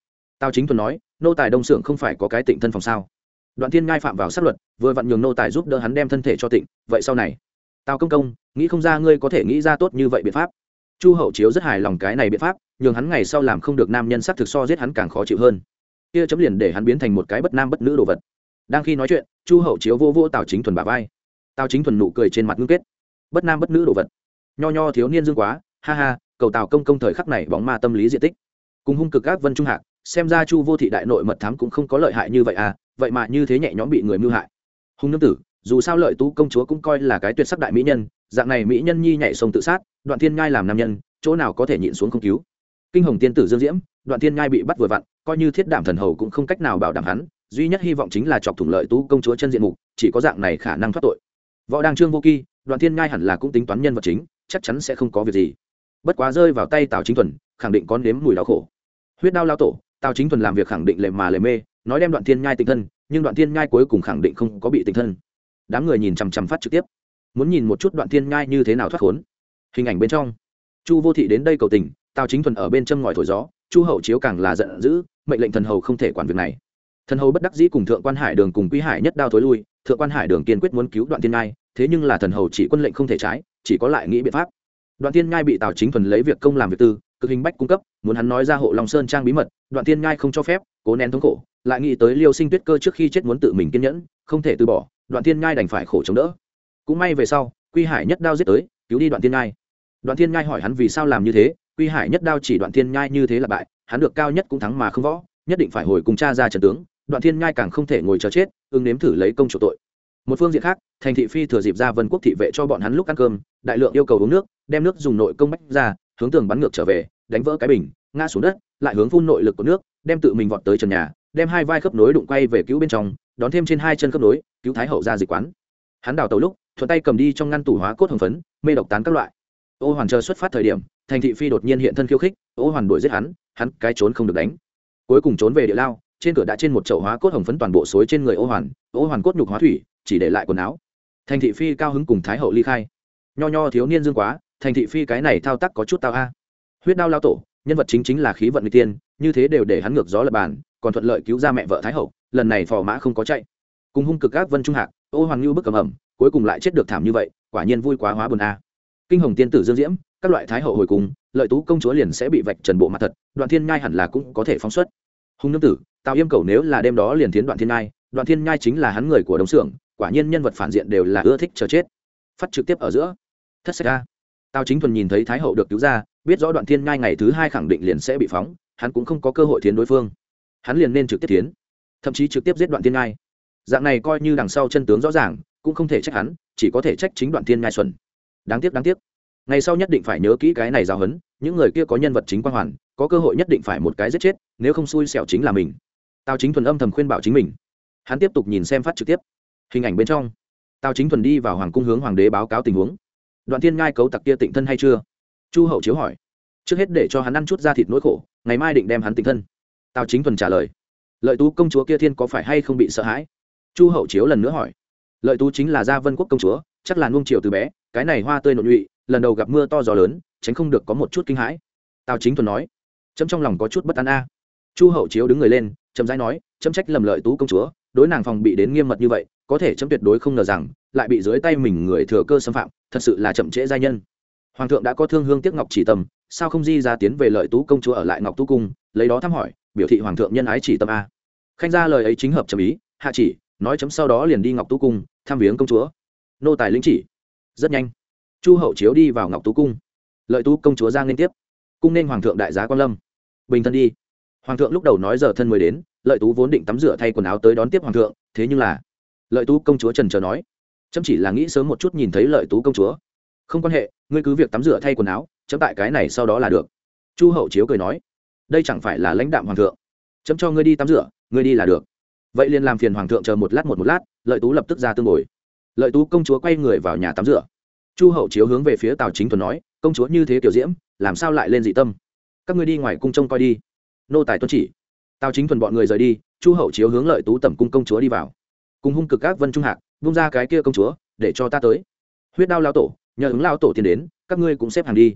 tao chính thuần nói, nô tài đông xưởng không phải có cái tịnh thân phòng sao? Đoạn thiên ngai phạm vào sát luật, vừa vặn nhường nô tài giúp đỡ hắn đem thân thể cho tịnh, vậy sau này tao công công, nghĩ không ra ngươi có thể nghĩ ra tốt như vậy biện pháp. Chu hậu chiếu rất hài lòng cái này biện pháp, nhường hắn ngày sau làm không được nam nhân sắc thực so giết hắn càng khó chịu hơn. Kia chấm liền để hắn biến thành một cái bất nam bất nữ đồ vật. Đang khi nói chuyện, chu hậu chiếu vô vô tào chính thuần bà vai. Tào chính thuần nụ cười trên mặt ngưng kết. Bất nam bất nữ đồ vật. Nho nho thiếu niên dương quá, ha ha, cầu tào công công thời khắc này bóng ma tâm lý diện tích. Cùng hung cực các vân trung hạc xem ra chu vô thị đại nội mật thám cũng không có lợi hại như vậy à vậy mà như thế nhẹ nhõm bị người mưu hại. Hung nương tử, dù sao lợi tú công chúa cũng coi là cái tuyệt sắc đại mỹ nhân, dạng này mỹ nhân nhi nhảy sông tự sát, đoạn thiên ngai làm nam nhân, chỗ nào có thể nhịn xuống không cứu. Kinh hồng tiên tử dương diễm, đoạn thiên ngai bị bắt vừa vặn, coi như thiết đảm thần hầu cũng không cách nào bảo đảm hắn, duy nhất hy vọng chính là chọc thủng lợi tú công chúa chân diện mục, chỉ có dạng này khả năng thoát tội. Võ đăng trương vô kỳ đoạn thiên ngai hẳn là cũng tính toán nhân vật chính, chắc chắn sẽ không có việc gì. Bất quá rơi vào tay tào chính thuần, khẳng định có nếm mùi đau khổ. Huyết đau lao tổ tào chính thuần làm việc khẳng định lệ mà lệ mê, nói đem đoạn thiên nhai tinh thân, nhưng đoạn thiên nhai cuối cùng khẳng định không có bị tinh thân. Đám người nhìn chằm chằm phát trực tiếp, muốn nhìn một chút đoạn thiên nhai như thế nào thoát khốn. Hình ảnh bên trong, chu vô thị đến đây cầu tình, tào chính thuần ở bên châm ngòi thổi gió, chu hậu chiếu càng là giận dữ, mệnh lệnh thần hầu không thể quản việc này. Thần hầu bất đắc dĩ cùng thượng quan hải đường cùng quý hải nhất đao thối lui, thượng quan hải đường kiên quyết muốn cứu đoạn thiên nhai, thế nhưng là thần hầu chỉ quân lệnh không thể trái, chỉ có lại nghĩ biện pháp. Đoạn thiên nhai bị tào chính thuần lấy việc công làm việc tư cực hình bách cung cấp, muốn hắn nói ra hộ long sơn trang bí mật, đoạn thiên ngai không cho phép, cố nén thống khổ, lại nghĩ tới liêu sinh tuyết cơ trước khi chết muốn tự mình kiên nhẫn, không thể từ bỏ, đoạn thiên ngai đành phải khổ chống đỡ. Cũng may về sau, quy hải nhất đao giết tới, cứu đi đoạn thiên ngai. Đoạn thiên ngai hỏi hắn vì sao làm như thế, quy hải nhất đao chỉ đoạn thiên nhai như thế là bại, hắn được cao nhất cũng thắng mà không võ, nhất định phải hồi cùng cha ra trận tướng, đoạn thiên nhai càng không thể ngồi chờ chết, ứng nếm thử lấy công chủ tội. Một phương diện khác, thành thị phi thừa dịp ra vân quốc thị vệ cho bọn hắn lúc ăn cơm, đại lượng yêu cầu uống nước, đem nước dùng nội công bách ra, hướng tường bắn ngược trở về đánh vỡ cái bình, ngã xuống đất, lại hướng phun nội lực của nước, đem tự mình vọt tới trần nhà, đem hai vai khớp nối đụng quay về cứu bên trong, đón thêm trên hai chân khớp nối, cứu thái hậu ra dịch quán. Hắn đào tàu lúc, thuận tay cầm đi trong ngăn tủ hóa cốt hồng phấn, mê độc tán các loại. Ô hoàn chờ xuất phát thời điểm, thành thị phi đột nhiên hiện thân khiêu khích, ô hoàn đuổi giết hắn hắn cái trốn không được đánh. Cuối cùng trốn về địa lao, trên cửa đã trên một chậu hóa cốt hồng phấn toàn bộ suối trên người ô hoàn ô hoàn cốt nhục hóa thủy, chỉ để lại quần áo. Thành thị phi cao hứng cùng thái hậu ly khai. Nho nho thiếu niên dương quá, thành thị phi cái này thao tác có chút tao a huyết đao lao tổ, nhân vật chính chính là khí vận n tiên, như thế đều để hắn ngược gió lập bàn, còn thuận lợi cứu ra mẹ vợ thái hậu, lần này phò mã không có chạy. Cùng hung cực các vân trung hạc, ô hoàng lưu bức cầm ẩm, cuối cùng lại chết được thảm như vậy, quả nhiên vui quá hóa buồn a. Kinh hồng tiên tử dương diễm, các loại thái hậu hồi cùng, lợi tú công chúa liền sẽ bị vạch trần bộ mặt thật, đoạn thiên nhai hẳn là cũng có thể phóng xuất. Hung nương tử, tào yêm cầu nếu là đêm đó liền tiến đoạn thiên nhai, đoạn thiên nhai chính là hắn người của đồng xưởng, quả nhiên nhân vật phản diện đều là ưa thích chờ chết. Phát trực tiếp ở giữa. Thất sách a. Tào chính thuần nhìn thấy thái hậu được cứu ra biết rõ đoạn thiên nhai ngày thứ hai khẳng định liền sẽ bị phóng, hắn cũng không có cơ hội tiến đối phương. Hắn liền nên trực tiếp tiến, thậm chí trực tiếp giết đoạn thiên nhai. Dạng này coi như đằng sau chân tướng rõ ràng, cũng không thể trách hắn, chỉ có thể trách chính đoạn thiên nhai xuẩn. Đáng tiếc đáng tiếc. Ngày sau nhất định phải nhớ kỹ cái này giáo hấn những người kia có nhân vật chính quan hoàn, có cơ hội nhất định phải một cái giết chết, nếu không xui xẻo chính là mình. Tào chính thuần âm thầm khuyên bảo chính mình. Hắn tiếp tục nhìn xem phát trực tiếp. Hình ảnh bên trong. Tào chính thuần đi vào hoàng cung hướng hoàng đế báo cáo tình huống. Đoạn thiên ngai cấu tặc kia tịnh thân hay chưa? Chu hậu chiếu hỏi. Trước hết để cho hắn ăn chút da thịt nỗi khổ, ngày mai định đem hắn tình thân. Tào chính thuần trả lời. Lợi tú công chúa kia thiên có phải hay không bị sợ hãi? Chu hậu chiếu lần nữa hỏi. Lợi tú chính là gia vân quốc công chúa, chắc là nuông chiều từ bé, cái này hoa tươi nội nhụy, lần đầu gặp mưa to gió lớn, tránh không được có một chút kinh hãi. Tào chính thuần nói. Chấm trong lòng có chút bất an a. Chu hậu chiếu đứng người lên chấm dãi nói, chấm trách lầm lợi tú công chúa, đối nàng phòng bị đến nghiêm mật như vậy, có thể chấm tuyệt đối không ngờ rằng, lại bị dưới tay mình người thừa cơ xâm phạm, thật sự là chậm trễ giai nhân hoàng thượng đã có thương hương tiếc ngọc chỉ tâm, sao không di ra tiến về lợi tú công chúa ở lại ngọc tú cung, lấy đó thăm hỏi, biểu thị hoàng thượng nhân ái chỉ tâm a. Khanh ra lời ấy chính hợp trầm ý, hạ chỉ, nói chấm sau đó liền đi ngọc tú cung, thăm viếng công chúa. Nô tài lĩnh chỉ. Rất nhanh. Chu hậu chiếu đi vào ngọc tú cung. Lợi tú công chúa ra liên tiếp. Cung nên hoàng thượng đại giá quan lâm. Bình thân đi. Hoàng thượng lúc đầu nói giờ thân mới đến, lợi tú vốn định tắm rửa thay quần áo tới đón tiếp hoàng thượng, thế nhưng là, lợi tú công chúa trần trờ nói. Chấm chỉ là nghĩ sớm một chút nhìn thấy lợi tú công chúa không quan hệ, ngươi cứ việc tắm rửa thay quần áo, chấm tại cái này sau đó là được. Chu hậu chiếu cười nói, đây chẳng phải là lãnh đạm hoàng thượng. Chấm cho ngươi đi tắm rửa, ngươi đi là được. Vậy liền làm phiền hoàng thượng chờ một lát một một lát, lợi tú lập tức ra tương ngồi lợi tú công chúa quay người vào nhà tắm rửa. Chu hậu chiếu hướng về phía tào chính thuần nói, công chúa như thế kiểu diễm, làm sao lại lên dị tâm? Các ngươi đi ngoài cung trông coi đi. Nô tài tuân chỉ. Tào chính thuần bọn người rời đi, chu hậu chiếu hướng lợi tú tẩm cung công chúa đi vào. Cùng hung cực các vân trung hạc bung ra cái kia công chúa, để cho ta tới. Huyết đao lao tổ nhờ ứng lao tổ tiên đến các ngươi cũng xếp hàng đi.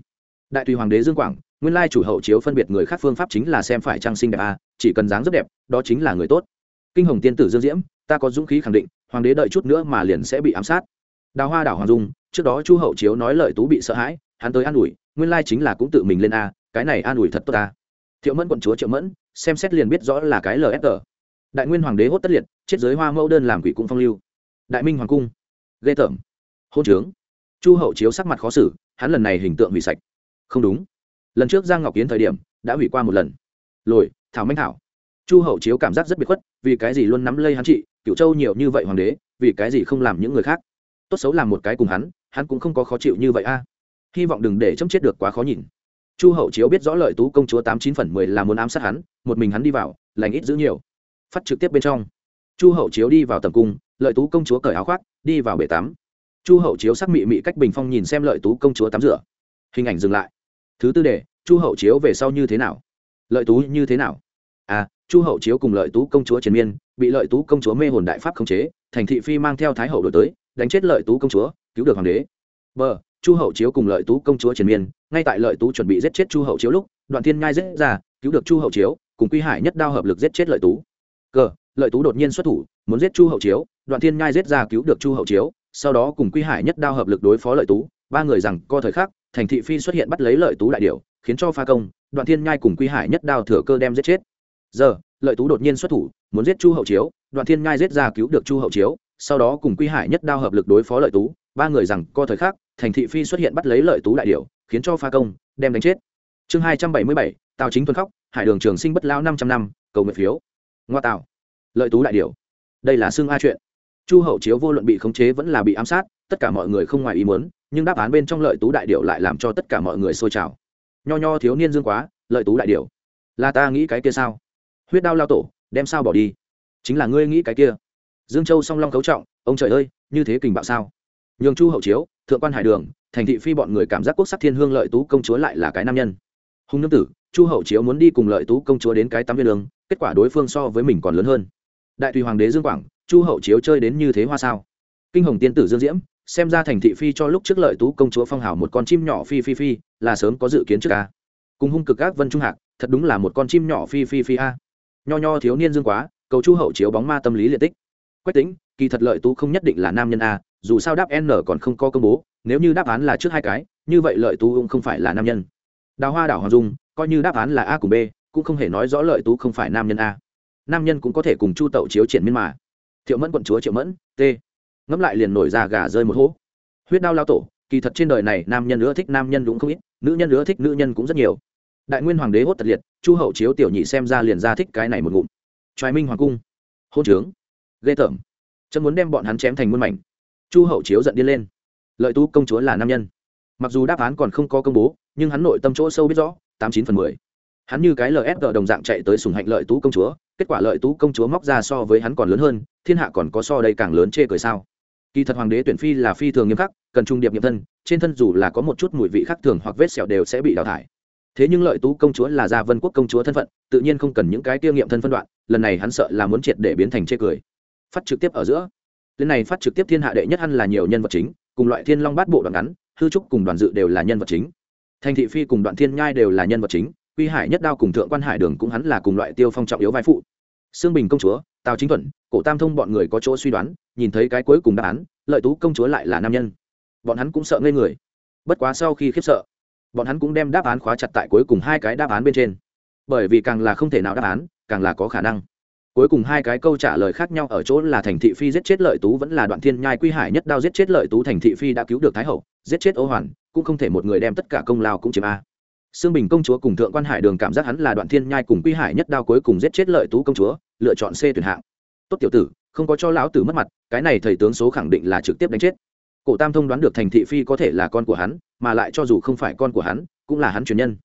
Đại tùy hoàng đế dương quảng nguyên lai chủ hậu chiếu phân biệt người khác phương pháp chính là xem phải trang sinh đẹp a à, chỉ cần dáng rất đẹp đó chính là người tốt. Kinh hồng tiên tử dương diễm ta có dũng khí khẳng định hoàng đế đợi chút nữa mà liền sẽ bị ám sát. Đào hoa đảo hoàng dung trước đó chu hậu chiếu nói lợi tú bị sợ hãi hắn tới an ủi nguyên lai chính là cũng tự mình lên a cái này an ủi thật tốt ta. Thiệu mẫn quận chúa triệu mẫn xem xét liền biết rõ là cái lfg đại nguyên hoàng đế hốt tất liệt chết giới hoa mẫu đơn làm quỷ cung phong lưu. Đại minh hoàng cung ghê tởm. Hôn trướng chu hậu chiếu sắc mặt khó xử, hắn lần này hình tượng hủy sạch. Không đúng. Lần trước giang ngọc kiến thời điểm, đã hủy qua một lần. Lồi, thảo manh thảo. Chu hậu chiếu cảm giác rất biệt khuất, vì cái gì luôn nắm lây hắn trị cựu châu nhiều như vậy hoàng đế, vì cái gì không làm những người khác? Tốt xấu làm một cái cùng hắn hắn cũng không có khó chịu như vậy a. Hy vọng đừng để chấm chết được quá khó nhìn. Chu hậu chiếu biết rõ lợi tú công chúa tám chín phần mười là muốn ám sát hắn, một mình hắn đi vào, lành ít giữ nhiều. Phát trực tiếp bên trong. Chu hậu chiếu đi vào tầm cung, lợi tú công chúa cởi áo khoác, đi vào bể tắm chu hậu chiếu sắc mị mị cách bình phong nhìn xem lợi tú công chúa tắm rửa. Hình ảnh dừng lại. Thứ tư đề, chu hậu chiếu về sau như thế nào? Lợi tú như thế nào? À chu hậu chiếu cùng lợi tú công chúa triền miên, bị lợi tú công chúa mê hồn đại pháp khống chế, thành thị phi mang theo thái hậu đổi tới, đánh chết lợi tú công chúa, cứu được hoàng đế. B, chu hậu chiếu cùng lợi tú công chúa triền miên, ngay tại lợi tú chuẩn bị giết chết chu hậu chiếu lúc, đoạn thiên ngai giết ra, cứu được chu hậu chiếu, cùng quy hải nhất đao hợp lực giết chết lợi tú. Cờ lợi tú đột nhiên xuất thủ, muốn giết chu hậu chiếu, đoạn thiên ngai giết ra cứu được chu hậu chiếu sau đó cùng quy hải nhất đao hợp lực đối phó lợi tú, ba người rằng co thời khắc, thành thị phi xuất hiện bắt lấy lợi tú đại điều khiến cho pha công, đoạn thiên nhai cùng quy hải nhất đao thừa cơ đem giết chết. Giờ, lợi tú đột nhiên xuất thủ, muốn giết chu hậu chiếu, đoạn thiên nhai giết ra cứu được chu hậu chiếu, sau đó cùng quy hải nhất đao hợp lực đối phó lợi tú, ba người rằng co thời khắc, thành thị phi xuất hiện bắt lấy lợi tú đại điều khiến cho pha công đem đánh chết. Chương hai trăm bảy mươi bảy, tào chính tuân khóc, hải đường trường sinh bất lao năm trăm năm, cầu nguyện phiếu. Ngoa tạo lợi tú đại điều đây là xương a chuyện chu hậu chiếu vô luận bị khống chế vẫn là bị ám sát, tất cả mọi người không ngoài ý muốn, nhưng đáp án bên trong lợi tú đại điệu lại làm cho tất cả mọi người sôi trào. Nho nho thiếu niên dương quá, lợi tú đại điệu là ta nghĩ cái kia sao? Huyết đao lao tổ, đem sao bỏ đi? Chính là ngươi nghĩ cái kia. Dương châu song long cấu trọng, ông trời ơi, như thế kình bạo sao? Nhường chu hậu chiếu, thượng quan hải đường, thành thị phi bọn người cảm giác quốc sắc thiên hương lợi tú công chúa lại là cái nam nhân. Hùng nương tử, chu hậu chiếu muốn đi cùng lợi tú công chúa đến cái tắm viên lương kết quả đối phương so với mình còn lớn hơn. Đại tùy hoàng đế dương quảng chu hậu chiếu chơi đến như thế hoa sao? Kinh hồng tiên tử dương diễm, xem ra thành thị phi cho lúc trước lợi tú công chúa phong hào một con chim nhỏ phi phi phi, là sớm có dự kiến trước ca cùng hung cực ác vân trung hạc, thật đúng là một con chim nhỏ phi phi phi a. Nho nho thiếu niên dương quá, cầu chu hậu chiếu bóng ma tâm lý liệt tích. Quách tính kỳ thật lợi tú không nhất định là nam nhân a, dù sao đáp n còn không có công bố, nếu như đáp án là trước hai cái, như vậy lợi tú cũng không phải là nam nhân. Đào hoa đảo hoàng dung, coi như đáp án là a cùng b, cũng không hề nói rõ lợi tú không phải nam nhân a. Nam nhân cũng có thể cùng chu tậu chiếu triển miên mà thiệu mẫn quận chúa triệu mẫn, t. Ngẫm lại liền nổi ra gà rơi một hố. Huyết đao lao tổ, kỳ thật trên đời này nam nhân nữa thích nam nhân đúng không ít, nữ nhân nữa thích nữ nhân cũng rất nhiều. Đại nguyên hoàng đế hốt tật liệt, chu hậu chiếu tiểu nhị xem ra liền ra thích cái này một ngụm. Troài minh hoàng cung, hôn trướng, ghê tởm. Chân muốn đem bọn hắn chém thành muôn mảnh. Chu hậu chiếu giận điên lên. Lợi tú công chúa là nam nhân. Mặc dù đáp án còn không có công bố, nhưng hắn nội tâm chỗ sâu biết rõ, tám chín phần mười hắn như cái lsg đồng dạng chạy tới sùng hạnh lợi tú công chúa, kết quả lợi tú công chúa móc ra so với hắn còn lớn hơn, thiên hạ còn có so đây càng lớn chê cười sao? Kỳ thật hoàng đế tuyển phi là phi thường nghiêm khắc, cần trung điệp nghiệm thân, trên thân dù là có một chút mùi vị khác thường hoặc vết sẹo đều sẽ bị đào thải. Thế nhưng lợi tú công chúa là gia vân quốc công chúa thân phận, tự nhiên không cần những cái tiêu nghiệm thân phân đoạn, lần này hắn sợ là muốn triệt để biến thành chê cười. Phát trực tiếp ở giữa. Lần này phát trực tiếp thiên hạ đệ nhất ăn là nhiều nhân vật chính, cùng loại thiên long bát bộ đoạn ngắn, hư trúc cùng đoàn dự đều là nhân vật chính. Thành thị phi cùng đoạn thiên nhai đều là nhân vật chính quy hải nhất đao cùng thượng quan hải đường cũng hắn là cùng loại tiêu phong trọng yếu vai phụ. Sương bình công chúa, tào chính thuận, cổ tam thông bọn người có chỗ suy đoán, nhìn thấy cái cuối cùng đáp án, lợi tú công chúa lại là nam nhân. Bọn hắn cũng sợ ngây người. Bất quá sau khi khiếp sợ, bọn hắn cũng đem đáp án khóa chặt tại cuối cùng hai cái đáp án bên trên. Bởi vì càng là không thể nào đáp án, càng là có khả năng. Cuối cùng hai cái câu trả lời khác nhau ở chỗ là thành thị phi giết chết lợi tú vẫn là đoạn thiên nhai quy hải nhất đao giết chết lợi tú thành thị phi đã cứu được thái hậu, giết chết ô hoàn, cũng không thể một người đem tất cả công lao cũng chiếm a. Sương Bình công chúa cùng Thượng Quan Hải Đường cảm giác hắn là Đoạn Thiên Nhai cùng Quy Hải nhất đao cuối cùng giết chết Lợi Tú công chúa, lựa chọn C tuyển hạng. Tốt tiểu tử, không có cho lão tử mất mặt, cái này thầy tướng số khẳng định là trực tiếp đánh chết. Cổ Tam Thông đoán được Thành Thị Phi có thể là con của hắn, mà lại cho dù không phải con của hắn, cũng là hắn truyền nhân.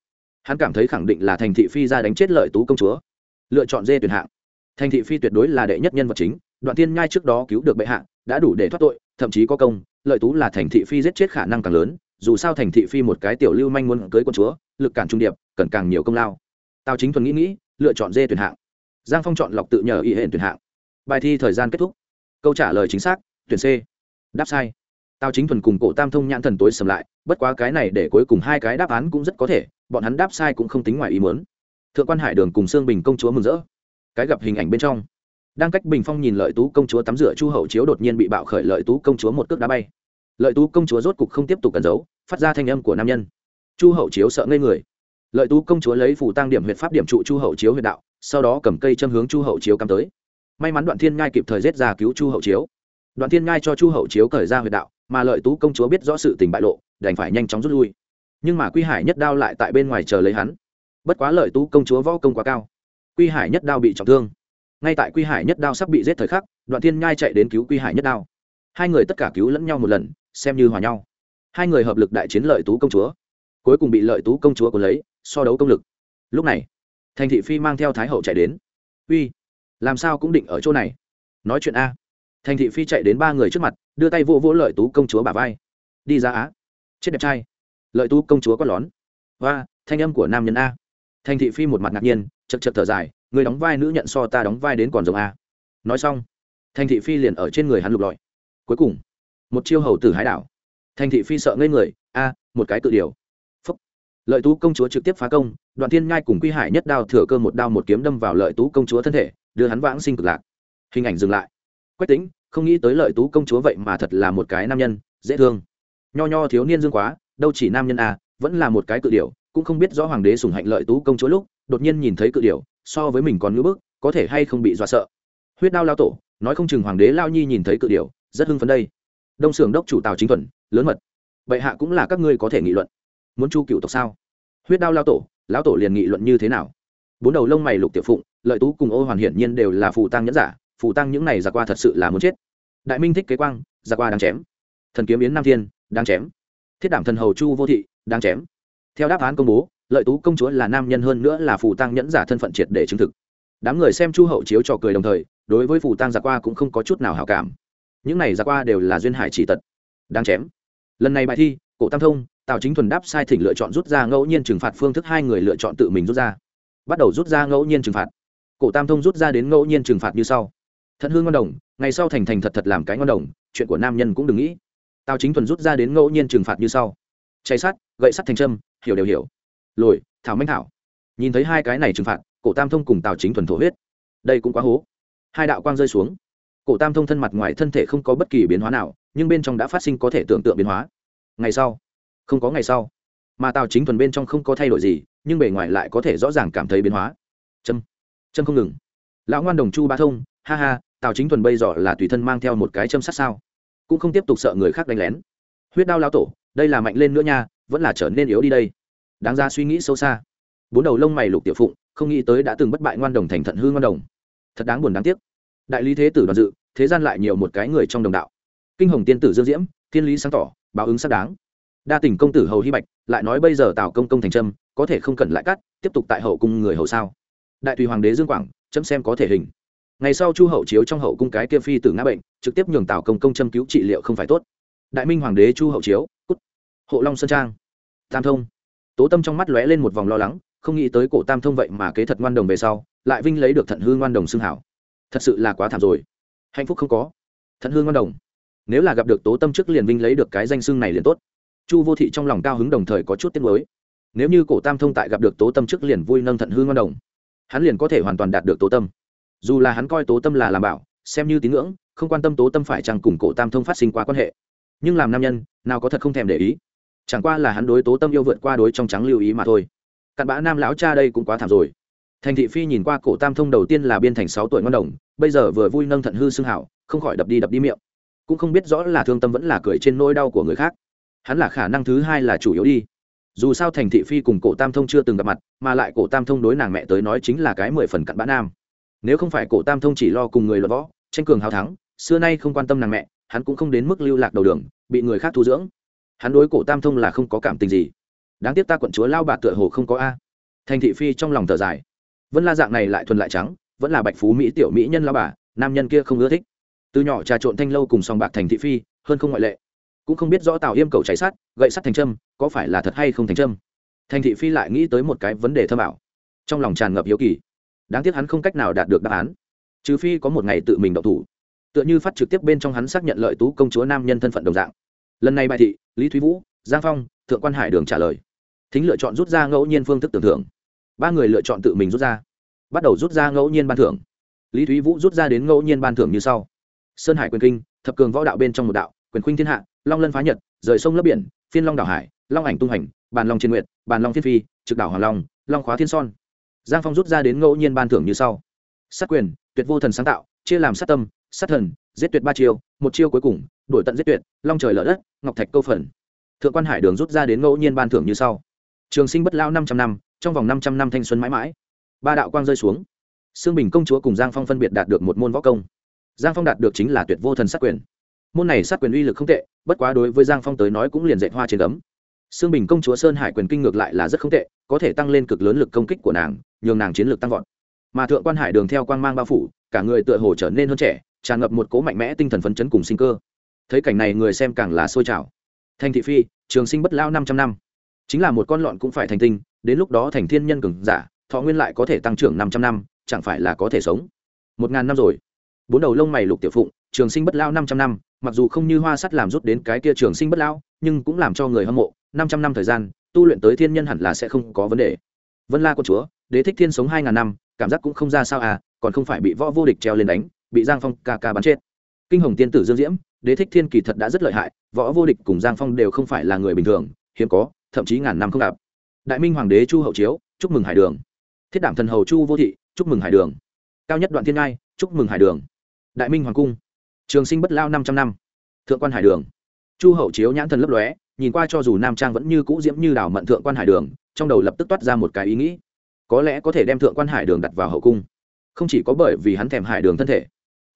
Hắn cảm thấy khẳng định là Thành Thị Phi ra đánh chết Lợi Tú công chúa, lựa chọn D tuyển hạng. Thành Thị Phi tuyệt đối là đệ nhất nhân vật chính, Đoạn Thiên Nhai trước đó cứu được bệ hạ, đã đủ để thoát tội, thậm chí có công, Lợi Tú là Thành Thị Phi giết chết khả năng càng lớn, dù sao Thành Thị Phi một cái tiểu lưu manh muốn cưới quân chúa, lực cản trung điệp, cần càng nhiều công lao. Tào chính thuần nghĩ nghĩ, lựa chọn dê tuyển hạng. Giang phong chọn lọc tự nhờ y hệ tuyển hạng. Bài thi thời gian kết thúc. Câu trả lời chính xác, tuyển c. Đáp sai. Tào chính thuần cùng cổ tam thông nhãn thần tối sầm lại, bất quá cái này để cuối cùng hai cái đáp án cũng rất có thể, bọn hắn đáp sai cũng không tính ngoài ý muốn. Thượng quan hải đường cùng sương bình công chúa mừng rỡ. Cái gặp hình ảnh bên trong. Đang cách bình phong nhìn lợi tú công chúa tắm rửa chu hậu chiếu đột nhiên bị bạo khởi lợi tú công chúa một cước đá bay. Lợi tú công chúa rốt cục không tiếp tục cẩn giấu, phát ra thanh âm của nam nhân chu hậu chiếu sợ ngây người. Lợi tú công chúa lấy phủ tăng điểm huyện pháp điểm trụ chu hậu chiếu huyện đạo, sau đó cầm cây châm hướng chu hậu chiếu cắm tới. May mắn đoạn thiên ngai kịp thời giết ra cứu chu hậu chiếu. Đoạn thiên ngai cho chu hậu chiếu cởi ra huyện đạo, mà lợi tú công chúa biết rõ sự tình bại lộ, đành phải nhanh chóng rút lui. Nhưng mà quy hải nhất đao lại tại bên ngoài chờ lấy hắn. Bất quá lợi tú công chúa võ công quá cao. Quy hải nhất đao bị trọng thương. Ngay tại quy hải nhất đao sắp bị giết thời khắc, đoạn thiên nhai chạy đến cứu quy hải nhất đao. Hai người tất cả cứu lẫn nhau một lần, xem như hòa nhau. Hai người hợp lực đại chiến lợi tú công chúa cuối cùng bị lợi tú công chúa của lấy, so đấu công lực. Lúc này, thành thị phi mang theo thái hậu chạy đến. Uy, làm sao cũng định ở chỗ này? Nói chuyện a. Thành thị phi chạy đến ba người trước mặt, đưa tay vô vô lợi tú công chúa bà vai. Đi ra á. Chết đẹp trai. Lợi tú công chúa có lón và thanh âm của nam nhân a. Thành thị phi một mặt ngạc nhiên, chật chật thở dài, người đóng vai nữ nhận so ta đóng vai đến còn giống a. Nói xong, thành thị phi liền ở trên người hắn lục lọi. Cuối cùng, một chiêu hầu tử hái đảo. Thành thị phi sợ ngây người, a, một cái tự điều lợi tú công chúa trực tiếp phá công, đoạn thiên ngai cùng quy hải nhất đao thừa cơ một đao một kiếm đâm vào lợi tú công chúa thân thể, đưa hắn vãng sinh cực lạc. Hình ảnh dừng lại. Quách tính không nghĩ tới lợi tú công chúa vậy mà thật là một cái nam nhân, dễ thương. Nho nho thiếu niên dương quá, đâu chỉ nam nhân à vẫn là một cái cự điểu, cũng không biết rõ hoàng đế sủng hạnh lợi tú công chúa lúc, đột nhiên nhìn thấy cự điểu, so với mình còn ngưỡng bức, có thể hay không bị dọa sợ. Huyết đao lao tổ, nói không chừng hoàng đế lao nhi nhìn thấy cự điểu, rất hưng phấn đây. Đông xưởng đốc chủ tào chính thuần, lớn mật. Bệ hạ cũng là các ngươi có thể nghị luận muốn chu cựu tộc sao? Huyết đao lao tổ, lão tổ liền nghị luận như thế nào? Bốn đầu lông mày lục tiểu phụng, lợi tú cùng ô hoàn hiển nhiên đều là phù tăng nhẫn giả, phù tăng những này giả qua thật sự là muốn chết. Đại minh thích kế quang giả qua đang chém. Thần kiếm yến nam thiên đang chém. Thiết đảm thần hầu chu vô thị đang chém. Theo đáp án công bố, lợi tú công chúa là nam nhân hơn nữa là phù tăng nhẫn giả thân phận triệt để chứng thực. Đám người xem chu hậu chiếu trò cười đồng thời, đối với phù tăng giả qua cũng không có chút nào hảo cảm. Những này giả qua đều là duyên hải chỉ tật. Đang chém. Lần này bài thi, cổ tam thông tào chính thuần đáp sai thỉnh lựa chọn rút ra ngẫu nhiên trừng phạt phương thức, hai người lựa chọn tự mình rút ra. Bắt đầu rút ra ngẫu nhiên trừng phạt. Cổ tam thông rút ra đến ngẫu nhiên trừng phạt như sau. Thận hương ngon đồng, ngày sau thành thành thật thật làm cái ngon đồng, chuyện của nam nhân cũng đừng nghĩ. Tào chính thuần rút ra đến ngẫu nhiên trừng phạt như sau. Cháy sắt, gậy sắt thành trâm hiểu đều hiểu. Lồi, thảo manh thảo. Nhìn thấy hai cái này trừng phạt, cổ tam thông cùng tào chính thuần thổ huyết. Đây cũng quá hố. Hai đạo quang rơi xuống. Cổ tam thông thân mặt ngoài thân thể không có bất kỳ biến hóa nào, nhưng bên trong đã phát sinh có thể tưởng tượng biến hóa. Ngày sau không có ngày sau. Mà tào chính thuần bên trong không có thay đổi gì, nhưng bề ngoài lại có thể rõ ràng cảm thấy biến hóa. Châm châm không ngừng. Lão ngoan đồng chu ba thông, ha ha, tào chính thuần bây giờ là tùy thân mang theo một cái châm sát sao? Cũng không tiếp tục sợ người khác đánh lén. Huyết đao lao tổ, đây là mạnh lên nữa nha, vẫn là trở nên yếu đi đây. Đáng ra suy nghĩ sâu xa. Bốn đầu lông mày lục tiểu phụng, không nghĩ tới đã từng bất bại ngoan đồng thành thận hư ngoan đồng. Thật đáng buồn đáng tiếc. Đại lý thế tử đoàn dự, thế gian lại nhiều một cái người trong đồng đạo. Kinh hồng tiên tử dương diễm, thiên lý sáng tỏ, báo ứng xác đáng đa tình công tử hầu hy bạch lại nói bây giờ tào công công thành trâm, có thể không cần lại cắt, tiếp tục tại hậu cung người hầu sao? Đại tùy hoàng đế dương quảng chấm xem có thể hình. Ngày sau chu hậu chiếu trong hậu cung cái kia phi tử ngã bệnh, trực tiếp nhường tào công công châm cứu trị liệu không phải tốt. Đại minh hoàng đế chu hậu chiếu, cút. Hộ long sơn trang. Tam thông. Tố tâm trong mắt lóe lên một vòng lo lắng, không nghĩ tới cổ tam thông vậy mà kế thật ngoan đồng về sau, lại vinh lấy được thận hương ngoan đồng xưng hảo. Thật sự là quá thảm rồi. Hạnh phúc không có. Thận hương ngoan đồng. Nếu là gặp được tố tâm trước liền vinh lấy được cái danh xưng này liền tốt chu vô thị trong lòng cao hứng đồng thời có chút tiếc mới nếu như cổ tam thông tại gặp được tố tâm trước liền vui nâng thận hương ngon đồng, hắn liền có thể hoàn toàn đạt được tố tâm. Dù là hắn coi tố tâm là làm bảo, xem như tín ngưỡng, không quan tâm tố tâm phải chăng cùng cổ tam thông phát sinh qua quan hệ. Nhưng làm nam nhân, nào có thật không thèm để ý. Chẳng qua là hắn đối tố tâm yêu vượt qua đối trong trắng lưu ý mà thôi. Cặn bã nam lão cha đây cũng quá thảm rồi. Thành thị phi nhìn qua cổ tam thông đầu tiên là biên thành sáu tuổi ngon đồng, bây giờ vừa vui nâng thận hư xương hảo, không khỏi đập đi đập đi miệng. Cũng không biết rõ là thương tâm vẫn là cười trên nỗi đau của người khác hắn là khả năng thứ hai là chủ yếu đi. Dù sao thành thị phi cùng cổ tam thông chưa từng gặp mặt, mà lại cổ tam thông đối nàng mẹ tới nói chính là cái mười phần cặn bã nam. Nếu không phải cổ tam thông chỉ lo cùng người luật võ, tranh cường hào thắng, xưa nay không quan tâm nàng mẹ, hắn cũng không đến mức lưu lạc đầu đường, bị người khác thu dưỡng. Hắn đối cổ tam thông là không có cảm tình gì. Đáng tiếc ta quận chúa lao bà tựa hồ không có a. Thành thị phi trong lòng thở dài. Vẫn la dạng này lại thuần lại trắng, vẫn là bạch phú mỹ tiểu mỹ nhân lao bà, nam nhân kia không ưa thích. Từ nhỏ trà trộn thanh lâu cùng sòng bạc thành thị phi, hơn không ngoại lệ cũng không biết rõ tào yêm cầu cháy sát, gậy sắt thành trâm có phải là thật hay không thành trâm thành thị phi lại nghĩ tới một cái vấn đề thơ bảo trong lòng tràn ngập hiếu kỳ. Đáng tiếc hắn không cách nào đạt được đáp án. Trừ phi có một ngày tự mình đậu thủ. Tựa như phát trực tiếp bên trong hắn xác nhận lợi tú công chúa nam nhân thân phận đồng dạng. Lần này bài thị, lý thúy vũ, giang phong, thượng quan hải đường trả lời. Thính lựa chọn rút ra ngẫu nhiên phương thức tưởng thưởng ba người lựa chọn tự mình rút ra. Bắt đầu rút ra ngẫu nhiên ban thưởng. Lý thúy vũ rút ra đến ngẫu nhiên ban thưởng như sau. Sơn hải quyền kinh, thập cường võ đạo bên trong một đạo, quyền khuynh thiên hạ long lân phá nhật, rời sông lấp biển, phiên long đảo hải, long ảnh tung hành bàn long chiến nguyện bàn long thiên phi, trực đảo hoàng long long khóa thiên son. Giang phong rút ra đến ngẫu nhiên ban thưởng như sau. Sát quyền, tuyệt vô thần sáng tạo, chia làm sát tâm, sát thần, giết tuyệt ba chiêu, một chiêu cuối cùng, đổi tận giết tuyệt, long trời lở đất, ngọc thạch câu phần. Thượng quan hải đường rút ra đến ngẫu nhiên ban thưởng như sau. Trường sinh bất lao năm trăm năm, trong vòng năm trăm năm thanh xuân mãi mãi. Ba đạo quang rơi xuống. Sương bình công chúa cùng giang phong phân biệt đạt được một môn võ công. Giang phong đạt được chính là tuyệt vô thần sát quyền môn này sát quyền uy lực không tệ, bất quá đối với giang phong tới nói cũng liền dạy hoa trên cấm xương bình công chúa sơn hải quyền kinh ngược lại là rất không tệ, có thể tăng lên cực lớn lực công kích của nàng, nhường nàng chiến lược tăng vọt. Mà thượng quan hải đường theo quang mang bao phủ, cả người tựa hồ trở nên hơn trẻ, tràn ngập một cố mạnh mẽ tinh thần phấn chấn cùng sinh cơ. Thấy cảnh này người xem càng là sôi trào. Thành thị phi, trường sinh bất lao năm trăm năm. Chính là một con lọn cũng phải thành tinh, đến lúc đó thành thiên nhân cường giả, thọ nguyên lại có thể tăng trưởng năm trăm năm, chẳng phải là có thể sống. Một ngàn năm rồi. Bốn đầu lông mày lục tiểu phụng, trường sinh bất lao năm trăm năm mặc dù không như hoa sắt làm rút đến cái kia trường sinh bất lão, nhưng cũng làm cho người hâm mộ. Năm trăm năm thời gian, tu luyện tới thiên nhân hẳn là sẽ không có vấn đề. Vân la quân chúa, đế thích thiên sống hai ngàn năm, cảm giác cũng không ra sao à còn không phải bị võ vô địch treo lên đánh, bị giang phong ca ca bắn chết. Kinh hồng tiên tử dương diễm, đế thích thiên kỳ thật đã rất lợi hại, võ vô địch cùng giang phong đều không phải là người bình thường, hiếm có, thậm chí ngàn năm không gặp. Đại minh hoàng đế chu hậu chiếu, chúc mừng hải đường. Thiết đảm thần hầu chu vô thị, chúc mừng hải đường. Cao nhất đoạn thiên ngai, chúc mừng hải đường. Đại minh hoàng cung trường sinh bất lao năm trăm năm. Thượng quan hải đường. Chu hậu chiếu nhãn thần lấp lóe, nhìn qua cho dù nam trang vẫn như cũ diễm như đảo mận thượng quan hải đường, trong đầu lập tức toát ra một cái ý nghĩ. Có lẽ có thể đem thượng quan hải đường đặt vào hậu cung. Không chỉ có bởi vì hắn thèm hải đường thân thể,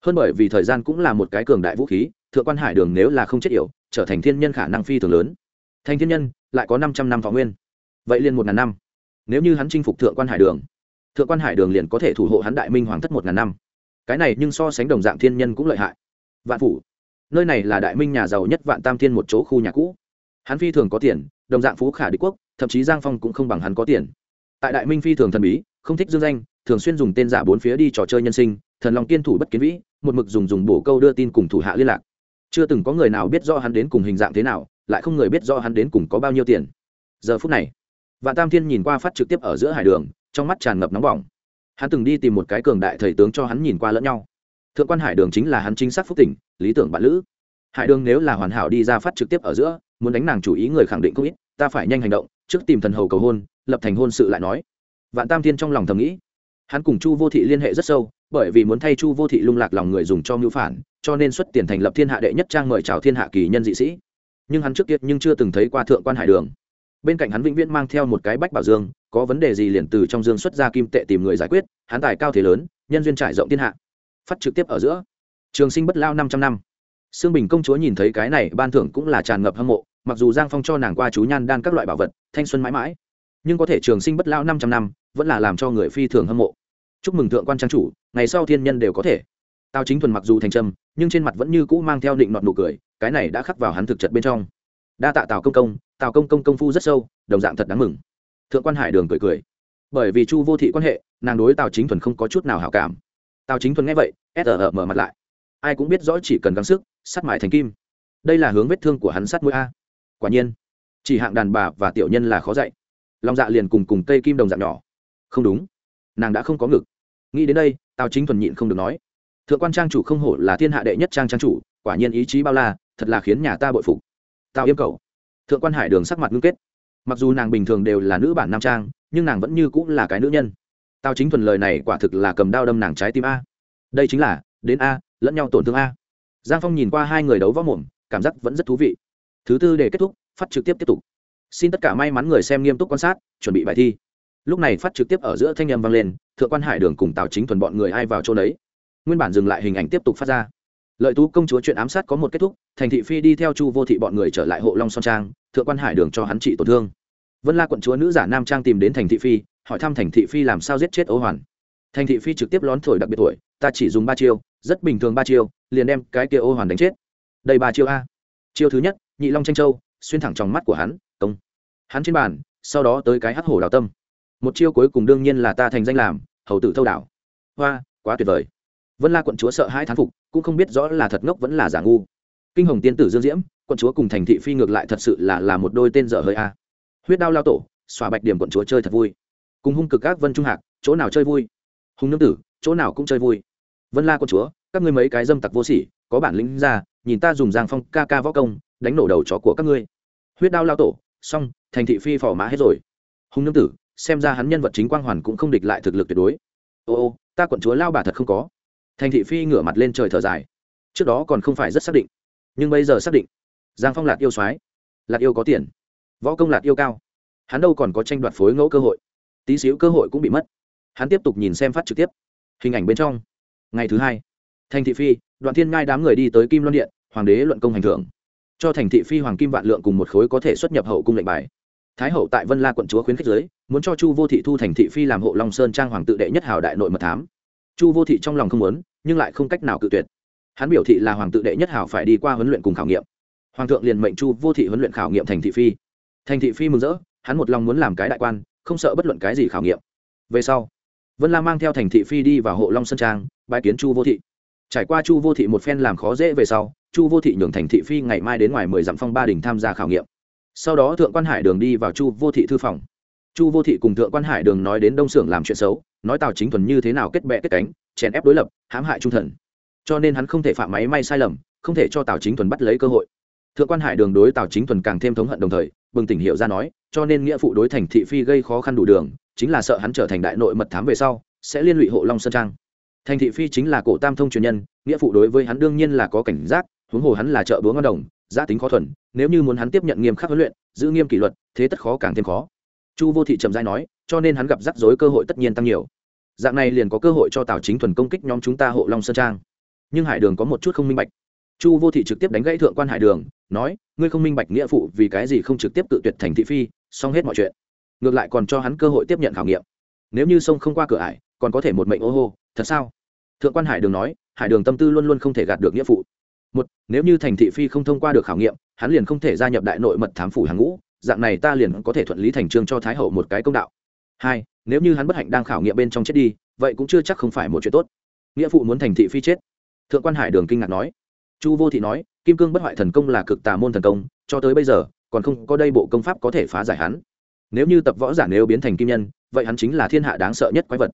hơn bởi vì thời gian cũng là một cái cường đại vũ khí, thượng quan hải đường nếu là không chết yểu, trở thành thiên nhân khả năng phi thường lớn. Thành thiên nhân, lại có năm trăm năm thọ nguyên. Vậy liền một ngàn năm. Nếu như hắn chinh phục thượng quan hải đường, thượng quan hải đường liền có thể thủ hộ hắn đại minh hoàng thất một ngàn năm. Cái này nhưng so sánh đồng dạng thiên nhân cũng lợi hại vạn phủ. Nơi này là đại minh nhà giàu nhất vạn tam thiên một chỗ khu nhà cũ. Hắn phi thường có tiền, đồng dạng phú khả đế quốc, thậm chí giang phong cũng không bằng hắn có tiền. Tại đại minh phi thường thần bí, không thích dương danh, thường xuyên dùng tên giả bốn phía đi trò chơi nhân sinh, thần lòng kiên thủ bất kiến vĩ, một mực dùng dùng bổ câu đưa tin cùng thủ hạ liên lạc. Chưa từng có người nào biết rõ hắn đến cùng hình dạng thế nào, lại không người biết rõ hắn đến cùng có bao nhiêu tiền. Giờ phút này, vạn tam thiên nhìn qua phát trực tiếp ở giữa hải đường, trong mắt tràn ngập nóng bỏng. Hắn từng đi tìm một cái cường đại thầy tướng cho hắn nhìn qua lẫn nhau thượng quan hải đường chính là hắn chính xác phúc tỉnh, lý tưởng bạn lữ. Hải đường nếu là hoàn hảo đi ra phát trực tiếp ở giữa, muốn đánh nàng chủ ý người khẳng định không ít, ta phải nhanh hành động, trước tìm thần hầu cầu hôn, lập thành hôn sự lại nói. Vạn tam thiên trong lòng thầm nghĩ. Hắn cùng chu vô thị liên hệ rất sâu, bởi vì muốn thay chu vô thị lung lạc lòng người dùng cho mưu phản, cho nên xuất tiền thành lập thiên hạ đệ nhất trang mời chào thiên hạ kỳ nhân dị sĩ. Nhưng hắn trước kia nhưng chưa từng thấy qua thượng quan hải đường. Bên cạnh hắn vĩnh viễn mang theo một cái bách bảo dương, có vấn đề gì liền từ trong dương xuất ra kim tệ tìm người giải quyết, hắn tài cao thế lớn, nhân duyên trải rộng thiên hạ phát trực tiếp ở giữa trường sinh bất lao năm trăm năm Sương Bình công chúa nhìn thấy cái này ban thưởng cũng là tràn ngập hâm mộ, mặc dù Giang Phong cho nàng qua chú nhan đan các loại bảo vật, thanh xuân mãi mãi, nhưng có thể trường sinh bất lão năm trăm năm, vẫn là làm cho người phi thường hâm mộ. Chúc mừng thượng quan trang chủ, ngày sau thiên nhân đều có thể. Tào Chính thuần mặc dù thành trầm, nhưng trên mặt vẫn như cũ mang theo định nọt nụ cười, cái này đã khắc vào hắn thực chất bên trong. Đa tạ Tào công công, Tào công công công phu rất sâu, đồng dạng thật đáng mừng. Thượng quan Hải Đường cười cười. Bởi vì Chu Vô thị quan hệ, nàng đối Tào Chính thuần không có chút nào hảo cảm. Tào Chính thuần nghe vậy, SR mở mặt lại. Ai cũng biết rõ chỉ cần gắng sức sắt mại thành kim. Đây là hướng vết thương của hắn sắt mũi a. Quả nhiên chỉ hạng đàn bà và tiểu nhân là khó dạy. Lòng dạ liền cùng cùng cây kim đồng dạng nhỏ. Không đúng nàng đã không có ngực. Nghĩ đến đây tào chính thuần nhịn không được nói. Thượng quan trang chủ không hổ là thiên hạ đệ nhất trang trang chủ quả nhiên ý chí bao la thật là khiến nhà ta bội phục. Tào yêu cầu thượng quan hải đường sắc mặt ngưng kết. Mặc dù nàng bình thường đều là nữ bản nam trang nhưng nàng vẫn như cũng là cái nữ nhân tào chính thuần lời này quả thực là cầm đao đâm nàng trái tim a. Đây chính là, đến a, lẫn nhau tổn thương a. Giang phong nhìn qua hai người đấu võ mồm, cảm giác vẫn rất thú vị. Thứ tư để kết thúc, phát trực tiếp tiếp tục. Xin tất cả may mắn người xem nghiêm túc quan sát, chuẩn bị bài thi. Lúc này phát trực tiếp ở giữa thanh â m vang lên, thượng quan hải đường cùng tào chính thuần bọn người ai vào chỗ đấy nguyên bản dừng lại hình ảnh tiếp tục phát ra. Lợi tú công chúa chuyện ám sát có một kết thúc, thành thị phi đi theo chu vô thị bọn người trở lại hộ long son trang, thượng quan hải đường cho hắn trị tổn thương. Vân la quận chúa nữ giả nam trang tìm đến thành thị phi hỏi thăm thành thị phi làm sao giết chết ấu hoàn. Thành thị phi trực tiếp lón thổi đặc biệt tuổi, ta chỉ dùng ba chiêu, rất bình thường ba chiêu, liền đem cái kia ô hoàn đánh chết. Đây ba chiêu a. Chiêu thứ nhất, nhị long tranh châu, xuyên thẳng trong mắt của hắn, công. Hắn trên bàn, sau đó tới cái hắc hổ đào tâm. Một chiêu cuối cùng đương nhiên là ta thành danh làm, hầu tử thâu đảo. Hoa, quá tuyệt vời. Vân la quận chúa sợ hai thán phục, cũng không biết rõ là thật ngốc vẫn là giả ngu. Kinh hồng tiên tử dương diễm, quận chúa cùng thành thị phi ngược lại thật sự là là một đôi tên dở hơi a. Huyết đao lao tổ xòa bạch điểm quận chúa chơi thật vui cùng hung cực các vân trung hạc, chỗ nào chơi vui? Hùng nương tử, chỗ nào cũng chơi vui. Vân la con chúa, các ngươi mấy cái dâm tặc vô sỉ, có bản lĩnh ra, nhìn ta dùng giang phong ca ca võ công, đánh nổ đầu chó của các ngươi. Huyết đao lao tổ, xong, thành thị phi phò mã hết rồi. Hùng nương tử, xem ra hắn nhân vật chính quang hoàn cũng không địch lại thực lực tuyệt đối. Ô ô, ta quận chúa lao bà thật không có. Thành thị phi ngửa mặt lên trời thở dài. Trước đó còn không phải rất xác định, nhưng bây giờ xác định. Giang phong lạt yêu soái lạt yêu có tiền, võ công lạt yêu cao. Hắn đâu còn có tranh đoạt phối ngẫu cơ hội tí xíu cơ hội cũng bị mất. Hắn tiếp tục nhìn xem phát trực tiếp. Hình ảnh bên trong. Ngày thứ hai. Thành thị phi, đoạn thiên ngai đám người đi tới kim loan điện, hoàng đế luận công hành thưởng. Cho thành thị phi hoàng kim vạn lượng cùng một khối có thể xuất nhập hậu cung lệnh bài. Thái hậu tại vân la quận chúa khuyến khích giới, muốn cho chu vô thị thu thành thị phi làm hộ long sơn trang hoàng tự đệ nhất hào đại nội mật thám. Chu vô thị trong lòng không muốn, nhưng lại không cách nào cự tuyệt. Hắn biểu thị là hoàng tự đệ nhất hào phải đi qua huấn luyện cùng khảo nghiệm. Hoàng thượng liền mệnh chu vô thị huấn luyện khảo nghiệm thành thị phi. Thành thị phi mừng rỡ, hắn một lòng muốn làm cái đại quan không sợ bất luận cái gì khảo nghiệm. Về sau, vân la mang theo thành thị phi đi vào hộ long sơn trang, bãi kiến chu vô thị. Trải qua chu vô thị một phen làm khó dễ về sau, chu vô thị nhường thành thị phi ngày mai đến ngoài mười dặm phong ba đình tham gia khảo nghiệm. Sau đó thượng quan hải đường đi vào chu vô thị thư phòng. Chu vô thị cùng thượng quan hải đường nói đến đông xưởng làm chuyện xấu, nói tào chính thuần như thế nào kết bệ kết cánh, chèn ép đối lập, hãm hại trung thần. Cho nên hắn không thể phạm máy may sai lầm, không thể cho tào chính thuần bắt lấy cơ hội thượng quan hải đường đối tào chính thuần càng thêm thống hận đồng thời, bừng tỉnh hiệu ra nói, cho nên nghĩa phụ đối thành thị phi gây khó khăn đủ đường, chính là sợ hắn trở thành đại nội mật thám về sau, sẽ liên lụy hộ long sơn trang. Thành thị phi chính là cổ tam thông truyền nhân, nghĩa phụ đối với hắn đương nhiên là có cảnh giác, huống hồ hắn là trợ búa ngon đồng gia tính khó thuần, nếu như muốn hắn tiếp nhận nghiêm khắc huấn luyện, giữ nghiêm kỷ luật, thế tất khó càng thêm khó. Chu vô thị trầm dai nói, cho nên hắn gặp rắc rối cơ hội tất nhiên tăng nhiều. Dạng này liền có cơ hội cho tào chính thuần công kích nhóm chúng ta hộ long sơn trang. Nhưng hải đường có một chút không minh bạch. Chu vô thị trực tiếp đánh gãy thượng quan hải đường nói, ngươi không minh bạch nghĩa phụ vì cái gì không trực tiếp tự tuyệt thành thị phi, xong hết mọi chuyện. Ngược lại còn cho hắn cơ hội tiếp nhận khảo nghiệm. Nếu như sông không qua cửa ải, còn có thể một mệnh ô hô, thật sao? Thượng quan hải đường nói, hải đường tâm tư luôn luôn không thể gạt được nghĩa phụ. Một, nếu như thành thị phi không thông qua được khảo nghiệm, hắn liền không thể gia nhập đại nội mật thám phủ hàng ngũ, dạng này ta liền có thể thuận lý thành trương cho thái hậu một cái công đạo. Hai, nếu như hắn bất hạnh đang khảo nghiệm bên trong chết đi, vậy cũng chưa chắc không phải một chuyện tốt. Nghĩa phụ muốn thành thị phi chết. Thượng quan hải đường kinh ngạc nói chu vô thị nói, kim cương bất hoại thần công là cực tà môn thần công, cho tới bây giờ, còn không có đây bộ công pháp có thể phá giải hắn. Nếu như tập võ giả nếu biến thành kim nhân, vậy hắn chính là thiên hạ đáng sợ nhất quái vật.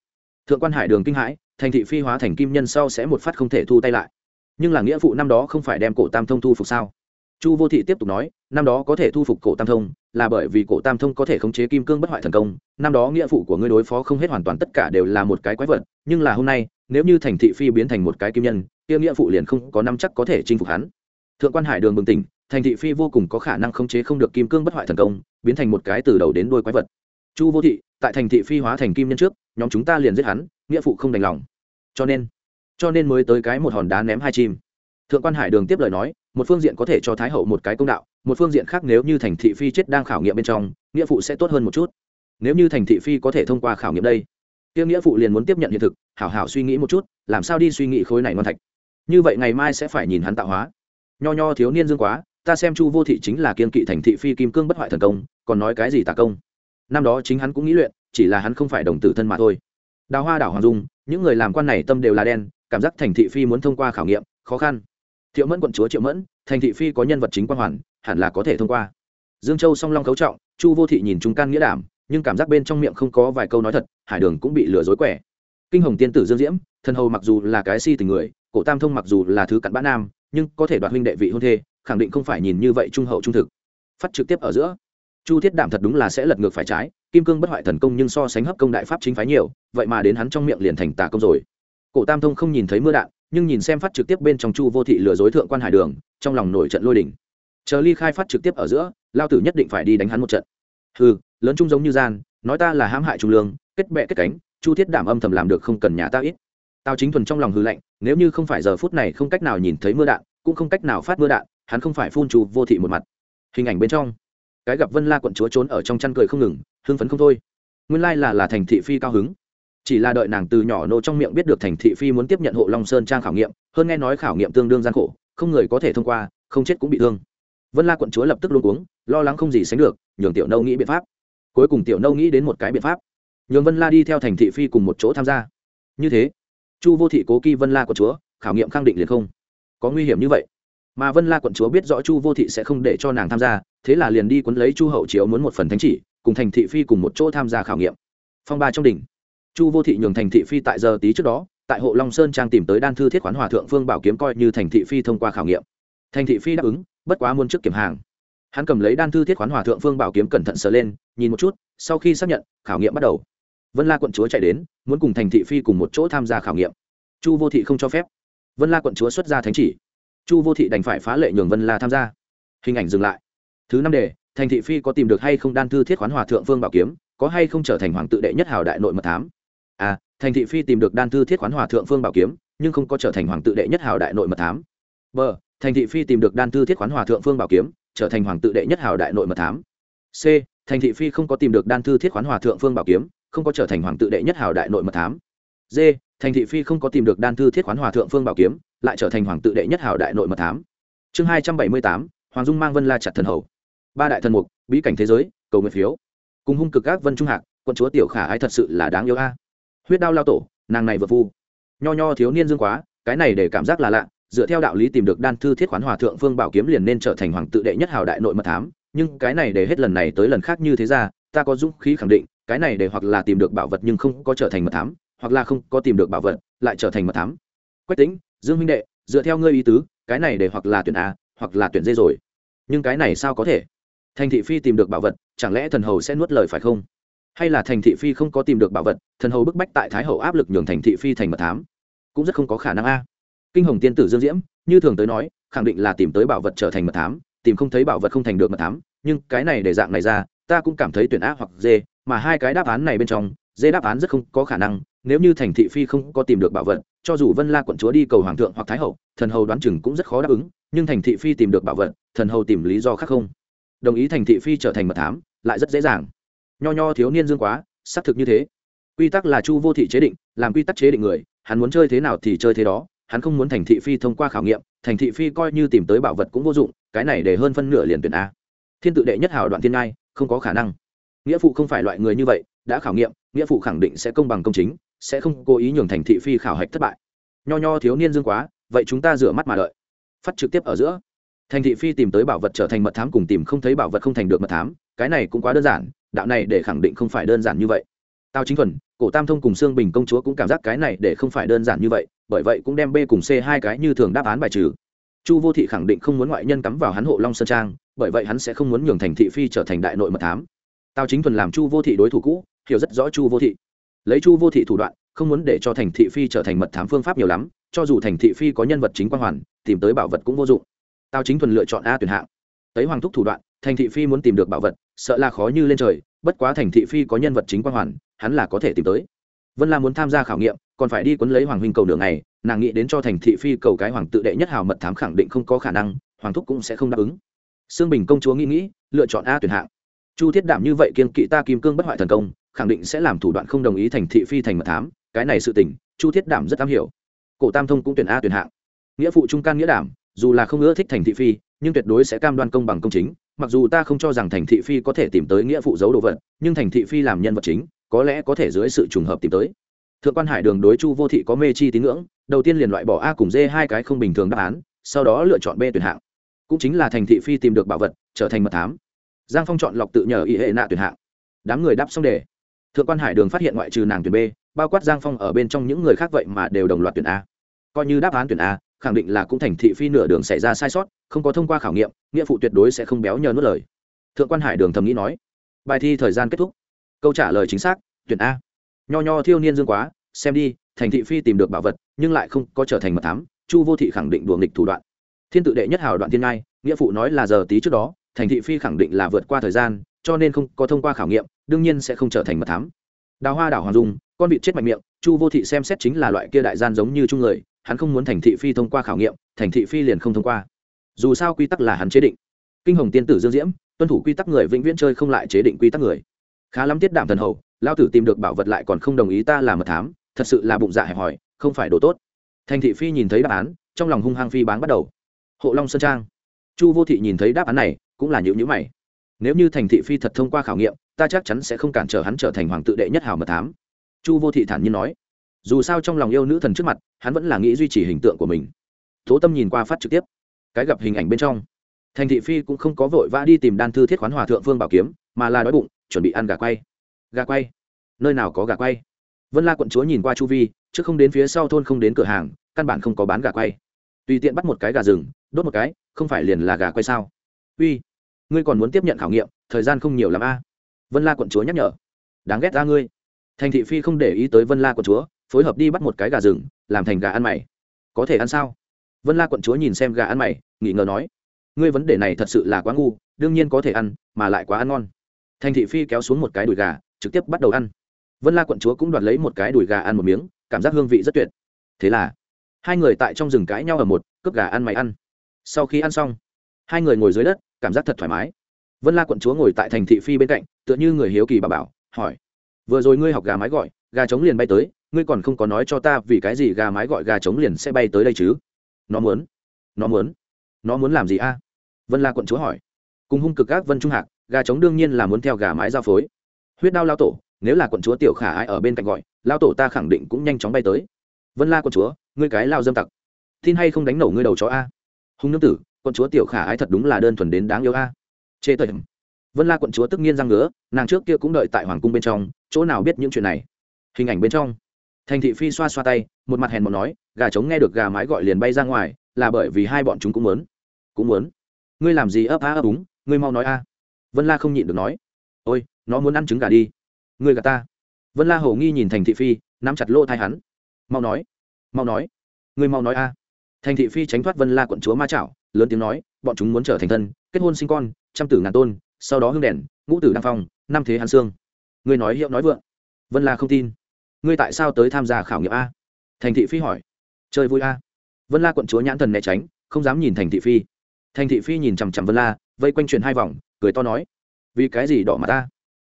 Thượng quan hải đường kinh hãi, thành thị phi hóa thành kim nhân sau sẽ một phát không thể thu tay lại. Nhưng là nghĩa vụ năm đó không phải đem cổ tam thông thu phục sao? Chu vô thị tiếp tục nói, năm đó có thể thu phục cổ tam thông, là bởi vì cổ tam thông có thể khống chế kim cương bất hoại thần công. Năm đó nghĩa vụ của ngươi đối phó không hết hoàn toàn tất cả đều là một cái quái vật, nhưng là hôm nay, nếu như thành thị phi biến thành một cái kim nhân kia nghĩa phụ liền không có năm chắc có thể chinh phục hắn. Thượng quan hải đường bừng tỉnh, thành thị phi vô cùng có khả năng khống chế không được kim cương bất hoại thần công, biến thành một cái từ đầu đến đôi quái vật. Chu vô thị, tại thành thị phi hóa thành kim nhân trước, nhóm chúng ta liền giết hắn, nghĩa phụ không đành lòng. Cho nên cho nên mới tới cái một hòn đá ném hai chim. Thượng quan hải đường tiếp lời nói, một phương diện có thể cho thái hậu một cái công đạo, một phương diện khác nếu như thành thị phi chết đang khảo nghiệm bên trong, nghĩa phụ sẽ tốt hơn một chút. Nếu như thành thị phi có thể thông qua khảo nghiệm đây, Tiêu nghĩa phụ liền muốn tiếp nhận hiện thực, hảo hảo suy nghĩ một chút, làm sao đi suy nghĩ khối này ngon thạch như vậy ngày mai sẽ phải nhìn hắn tạo hóa. Nho nho thiếu niên dương quá, ta xem chu vô thị chính là kiên kỵ thành thị phi kim cương bất hoại thần công, còn nói cái gì tà công? Năm đó chính hắn cũng nghĩ luyện, chỉ là hắn không phải đồng tử thân mà thôi. Đào hoa đảo hoàng dung, những người làm quan này tâm đều là đen, cảm giác thành thị phi muốn thông qua khảo nghiệm, khó khăn. Thiệu mẫn quận chúa triệu mẫn, thành thị phi có nhân vật chính quan hoàn, hẳn là có thể thông qua. Dương châu song long cấu trọng, chu vô thị nhìn chúng can nghĩa đảm, nhưng cảm giác bên trong miệng không có vài câu nói thật, hải đường cũng bị lừa dối quẻ. Kinh hồng tiên tử dương diễm thân hầu mặc dù là cái si tình người cổ tam thông mặc dù là thứ cặn bã nam, nhưng có thể đoạt huynh đệ vị hôn thê, khẳng định không phải nhìn như vậy trung hậu trung thực. Phát trực tiếp ở giữa, chu thiết đảm thật đúng là sẽ lật ngược phải trái, kim cương bất hoại thần công nhưng so sánh hấp công đại pháp chính phái nhiều, vậy mà đến hắn trong miệng liền thành tà công rồi. Cổ tam thông không nhìn thấy mưa đạn, nhưng nhìn xem phát trực tiếp bên trong chu vô thị lừa dối thượng quan hải đường, trong lòng nổi trận lôi đỉnh chờ ly khai phát trực tiếp ở giữa, lao tử nhất định phải đi đánh hắn một trận. Hừ, lớn trung giống như gian, nói ta là hãm hại trung lương, kết bệ kết cánh, chu thiết đảm âm thầm làm được không cần nhà ta ít tào chính thuần trong lòng hư lạnh, nếu như không phải giờ phút này không cách nào nhìn thấy mưa đạn, cũng không cách nào phát mưa đạn, hắn không phải phun chu vô thị một mặt. Hình ảnh bên trong, cái gặp vân la quận chúa trốn ở trong chăn cười không ngừng, hưng phấn không thôi. Nguyên lai là là thành thị phi cao hứng. Chỉ là đợi nàng từ nhỏ nô trong miệng biết được thành thị phi muốn tiếp nhận hộ long sơn trang khảo nghiệm, hơn nghe nói khảo nghiệm tương đương gian khổ, không người có thể thông qua, không chết cũng bị thương. Vân la quận chúa lập tức luôn uống lo lắng không gì sánh được, nhường tiểu nâu nghĩ biện pháp. Cuối cùng tiểu nâu nghĩ đến một cái biện pháp. Nhường vân la đi theo thành thị phi cùng một chỗ tham gia. Như thế chu vô thị cố kỳ vân la quận chúa, khảo nghiệm khẳng định liền không. Có nguy hiểm như vậy. Mà vân la quận chúa biết rõ chu vô thị sẽ không để cho nàng tham gia, thế là liền đi quấn lấy chu hậu chiếu muốn một phần thánh chỉ, cùng thành thị phi cùng một chỗ tham gia khảo nghiệm. Phong ba trong đỉnh. Chu vô thị nhường thành thị phi tại giờ tí trước đó, tại hộ long sơn trang tìm tới đan thư thiết khoán hòa thượng phương bảo kiếm coi như thành thị phi thông qua khảo nghiệm. Thành thị phi đáp ứng, bất quá muôn trước kiểm hàng. Hắn cầm lấy đan thư thiết khoán hòa thượng phương bảo kiếm cẩn thận sờ lên, nhìn một chút, sau khi xác nhận, khảo nghiệm bắt đầu vân la quận chúa chạy đến, muốn cùng thành thị phi cùng một chỗ tham gia khảo nghiệm. Chu vô thị không cho phép. Vân la quận chúa xuất ra thánh chỉ. Chu vô thị đành phải phá lệ nhường vân la tham gia. Hình ảnh dừng lại. Thứ năm đề, thành thị phi có tìm được hay không đan thư thiết khoán hòa thượng phương bảo kiếm, có hay không trở thành hoàng tự đệ nhất hào đại nội mật thám? A thành thị phi tìm được đan thư thiết khoán hòa thượng phương bảo kiếm, nhưng không có trở thành hoàng tự đệ nhất hào đại nội mật thám. B, thành thị phi tìm được đan thư thiết khoán hòa thượng phương bảo kiếm, trở thành hoàng tự đệ nhất hào đại nội mật thám. C, thành thị phi không có tìm được đan thư thiết khoán hòa thượng phương bảo kiếm không có trở thành hoàng tự đệ nhất hào đại nội mật thám. D thành thị phi không có tìm được đan thư thiết khoán hòa thượng phương bảo kiếm, lại trở thành hoàng tự đệ nhất hào đại nội mật thám. Chương hai trăm bảy mươi tám, hoàng dung mang vân la chặt thần hầu. Ba đại thần mục, bí cảnh thế giới, cầu nguyện phiếu. Cùng hung cực các vân trung hạc quân chúa tiểu khả ai thật sự là đáng yêu a. Huyết đao lao tổ, nàng này vượt vu. Nho nho thiếu niên dương quá, cái này để cảm giác là lạ, dựa theo đạo lý tìm được đan thư thiết khoán hòa thượng phương bảo kiếm liền nên trở thành hoàng tự đệ nhất hào đại nội mật thám, nhưng cái này để hết lần này tới lần khác như thế ra, ta có dũng khí khẳng định cái này để hoặc là tìm được bảo vật nhưng không có trở thành mật thám, hoặc là không có tìm được bảo vật, lại trở thành mật thám. Quách tính dương huynh đệ, dựa theo ngươi ý tứ, cái này để hoặc là tuyển a, hoặc là tuyển dê rồi. Nhưng cái này sao có thể? Thành thị phi tìm được bảo vật, chẳng lẽ thần hầu sẽ nuốt lời phải không? Hay là thành thị phi không có tìm được bảo vật, thần hầu bức bách tại thái hậu áp lực nhường thành thị phi thành mật thám? Cũng rất không có khả năng a. Kinh hồng tiên tử dương diễm, như thường tới nói, khẳng định là tìm tới bảo vật trở thành mật thám, tìm không thấy bảo vật không thành được mật thám, nhưng cái này để dạng này ra, ta cũng cảm thấy tuyển a hoặc d mà hai cái đáp án này bên trong, dê đáp án rất không có khả năng, nếu như thành thị phi không có tìm được bảo vật, cho dù vân la quận chúa đi cầu hoàng thượng hoặc thái hậu, thần hầu đoán chừng cũng rất khó đáp ứng, nhưng thành thị phi tìm được bảo vật, thần hầu tìm lý do khác không. Đồng ý thành thị phi trở thành mật thám, lại rất dễ dàng. Nho nho thiếu niên dương quá, xác thực như thế. Quy tắc là chu vô thị chế định, làm quy tắc chế định người, hắn muốn chơi thế nào thì chơi thế đó, hắn không muốn thành thị phi thông qua khảo nghiệm, thành thị phi coi như tìm tới bảo vật cũng vô dụng, cái này để hơn phân nửa liền tuyển a. Thiên tự đệ nhất hào đoạn thiên ngai, không có khả năng nghĩa phụ không phải loại người như vậy, đã khảo nghiệm, nghĩa phụ khẳng định sẽ công bằng công chính, sẽ không cố ý nhường thành thị phi khảo hạch thất bại. Nho nho thiếu niên dương quá, vậy chúng ta rửa mắt mà đợi. Phát trực tiếp ở giữa. Thành thị phi tìm tới bảo vật trở thành mật thám cùng tìm không thấy bảo vật không thành được mật thám, cái này cũng quá đơn giản, đạo này để khẳng định không phải đơn giản như vậy. Tao chính thuần, cổ tam thông cùng sương bình công chúa cũng cảm giác cái này để không phải đơn giản như vậy, bởi vậy cũng đem b cùng c hai cái như thường đáp án bài trừ. Chu vô thị khẳng định không muốn ngoại nhân cắm vào hắn hộ long sơn trang, bởi vậy hắn sẽ không muốn nhường thành thị phi trở thành đại nội mật thám tao chính thuần làm chu vô thị đối thủ cũ, hiểu rất rõ chu vô thị. Lấy chu vô thị thủ đoạn, không muốn để cho thành thị phi trở thành mật thám phương pháp nhiều lắm, cho dù thành thị phi có nhân vật chính quan hoàn, tìm tới bảo vật cũng vô dụng. Tao chính thuần lựa chọn a tuyển hạng. Tới hoàng thúc thủ đoạn, thành thị phi muốn tìm được bảo vật, sợ là khó như lên trời, bất quá thành thị phi có nhân vật chính quan hoàn, hắn là có thể tìm tới. Vân la muốn tham gia khảo nghiệm, còn phải đi quấn lấy hoàng huynh cầu đường này nàng nghĩ đến cho thành thị phi cầu cái hoàng tự đệ nhất hào mật thám khẳng định không có khả năng, hoàng thúc cũng sẽ không đáp ứng. Sương bình công chúa nghĩ nghĩ, lựa chọn a tuyển hạng chu thiết đảm như vậy kiên kỵ ta kim cương bất hoại thần công, khẳng định sẽ làm thủ đoạn không đồng ý thành thị phi thành mật thám, cái này sự tình, chu thiết đảm rất am hiểu. Cổ tam thông cũng tuyển a tuyển hạng. Nghĩa phụ trung can nghĩa đảm, dù là không ưa thích thành thị phi, nhưng tuyệt đối sẽ cam đoan công bằng công chính, mặc dù ta không cho rằng thành thị phi có thể tìm tới nghĩa phụ giấu đồ vật, nhưng thành thị phi làm nhân vật chính, có lẽ có thể dưới sự trùng hợp tìm tới. Thượng quan hải đường đối chu vô thị có mê chi tín ngưỡng, đầu tiên liền loại bỏ a cùng d hai cái không bình thường đáp án, sau đó lựa chọn b tuyển hạng. Cũng chính là thành thị phi tìm được bảo vật, trở thành mật thám giang phong chọn lọc tự nhờ y hệ nạ tuyển hạng. Đám người đáp xong đề. Thượng quan hải đường phát hiện ngoại trừ nàng tuyển b, bao quát giang phong ở bên trong những người khác vậy mà đều đồng loạt tuyển a. Coi như đáp án tuyển a, khẳng định là cũng thành thị phi nửa đường xảy ra sai sót, không có thông qua khảo nghiệm, nghĩa phụ tuyệt đối sẽ không béo nhờ nuốt lời. Thượng quan hải đường thầm nghĩ nói. Bài thi thời gian kết thúc. Câu trả lời chính xác, tuyển a. Nho nho thiêu niên dương quá, xem đi, thành thị phi tìm được bảo vật, nhưng lại không có trở thành mật thám, chu vô thị khẳng định đùa nghịch thủ đoạn. Thiên tự đệ nhất hào đoạn thiên ngai, nghĩa phụ nói là giờ tí trước đó thành thị phi khẳng định là vượt qua thời gian, cho nên không có thông qua khảo nghiệm, đương nhiên sẽ không trở thành mật thám. Đào hoa đảo hoàng dung, con vịt chết mạnh miệng, chu vô thị xem xét chính là loại kia đại gian giống như chung người, hắn không muốn thành thị phi thông qua khảo nghiệm, thành thị phi liền không thông qua. Dù sao quy tắc là hắn chế định. Kinh hồng tiên tử dương diễm, tuân thủ quy tắc người vĩnh viễn chơi không lại chế định quy tắc người. Khá lắm tiết đảm thần hầu lao tử tìm được bảo vật lại còn không đồng ý ta làm mật thám, thật sự là bụng dạ hẹp hòi, không phải đồ tốt. Thành thị phi nhìn thấy đáp án, trong lòng hung hăng phi bán bắt đầu. Hộ long sơn trang. Chu vô thị nhìn thấy đáp án này cũng là nhữ nhữ mày. Nếu như thành thị phi thật thông qua khảo nghiệm, ta chắc chắn sẽ không cản trở hắn trở thành hoàng tự đệ nhất hào mật thám. Chu vô thị thản nhiên nói. Dù sao trong lòng yêu nữ thần trước mặt, hắn vẫn là nghĩ duy trì hình tượng của mình. Tố tâm nhìn qua phát trực tiếp, cái gặp hình ảnh bên trong. Thành thị phi cũng không có vội vã đi tìm đan thư thiết khoán hòa thượng phương bảo kiếm, mà là đói bụng, chuẩn bị ăn gà quay. Gà quay? Nơi nào có gà quay? Vân la quận chúa nhìn qua chu vi, chứ không đến phía sau thôn không đến cửa hàng, căn bản không có bán gà quay. Tùy tiện bắt một cái gà rừng, đốt một cái, không phải liền là gà quay sao? Uy ngươi còn muốn tiếp nhận khảo nghiệm, thời gian không nhiều l a. Vân la quận chúa nhắc nhở. Đáng ghét ra ngươi. Thành thị phi không để ý tới vân la quận chúa, phối hợp đi bắt một cái gà rừng, làm thành gà ăn mày. Có thể ăn sao? Vân la quận chúa nhìn xem gà ăn mày nghỉ ngờ nói. Ngươi vấn đề này thật sự là quá ngu, đương nhiên có thể ăn, mà lại quá ăn ngon. Thành thị phi kéo xuống một cái đùi gà, trực tiếp bắt đầu ăn. Vân la quận chúa cũng đoạt lấy một cái đùi gà ăn một miếng, cảm giác hương vị rất tuyệt. Thế là, hai người tại trong rừng cãi nhau ở một, cướp gà ăn mày ăn. Sau khi ăn xong, hai người ngồi dưới đất cảm giác thật thoải mái. Vân la quận chúa ngồi tại thành thị phi bên cạnh, tựa như người hiếu kỳ bà bảo, hỏi, vừa rồi ngươi học gà mái gọi, gà trống liền bay tới, ngươi còn không có nói cho ta vì cái gì gà mái gọi gà trống liền sẽ bay tới đây chứ? Nó muốn nó muốn nó muốn làm gì a? Vân la quận chúa hỏi. Cùng hung cực các vân trung hạc, gà trống đương nhiên là muốn theo gà mái giao phối. Huyết đao lao tổ, nếu là quận chúa tiểu khả ai ở bên cạnh gọi, lao tổ ta khẳng định cũng nhanh chóng bay tới. Vân la quận chúa, ngươi cái lao dâm tặc, tin hay không đánh nổ ngươi đầu chó a? Hung nương tử quận chúa tiểu khả ái thật đúng là đơn thuần đến đáng yêu a. Chê tời vân la quận chúa tức nhiên răng ngứa, nàng trước kia cũng đợi tại hoàng cung bên trong, chỗ nào biết những chuyện này? Hình ảnh bên trong. Thành thị phi xoa xoa tay, một mặt hèn một nói, gà trống nghe được gà mái gọi liền bay ra ngoài, là bởi vì hai bọn chúng cũng muốn. Cũng muốn? Ngươi làm gì ấp á ấp úng? Ngươi mau nói a. Vân la không nhịn được nói. Ôi, nó muốn ăn trứng gà đi. Ngươi gà ta. Vân la hầu nghi nhìn thành thị phi, nắm chặt lỗ thai hắn. Mau nói mau nói. Ngươi mau nói a. Thành thị phi tránh thoát vân la quận chúa ma chảo lớn tiếng nói, bọn chúng muốn trở thành thân, kết hôn sinh con, trăm tử ngàn tôn, sau đó hương đèn, ngũ tử đăng phong, năm thế hàn xương. Ngươi nói hiệu nói vượng. Vân la không tin. Ngươi tại sao tới tham gia khảo nghiệm a? Thành thị phi hỏi. Chơi vui a. Vân la quận chúa nhãn thần né tránh, không dám nhìn thành thị phi. Thành thị phi nhìn chằm chằm vân la, vây quanh chuyển hai vòng, cười to nói, vì cái gì đỏ mặt ta?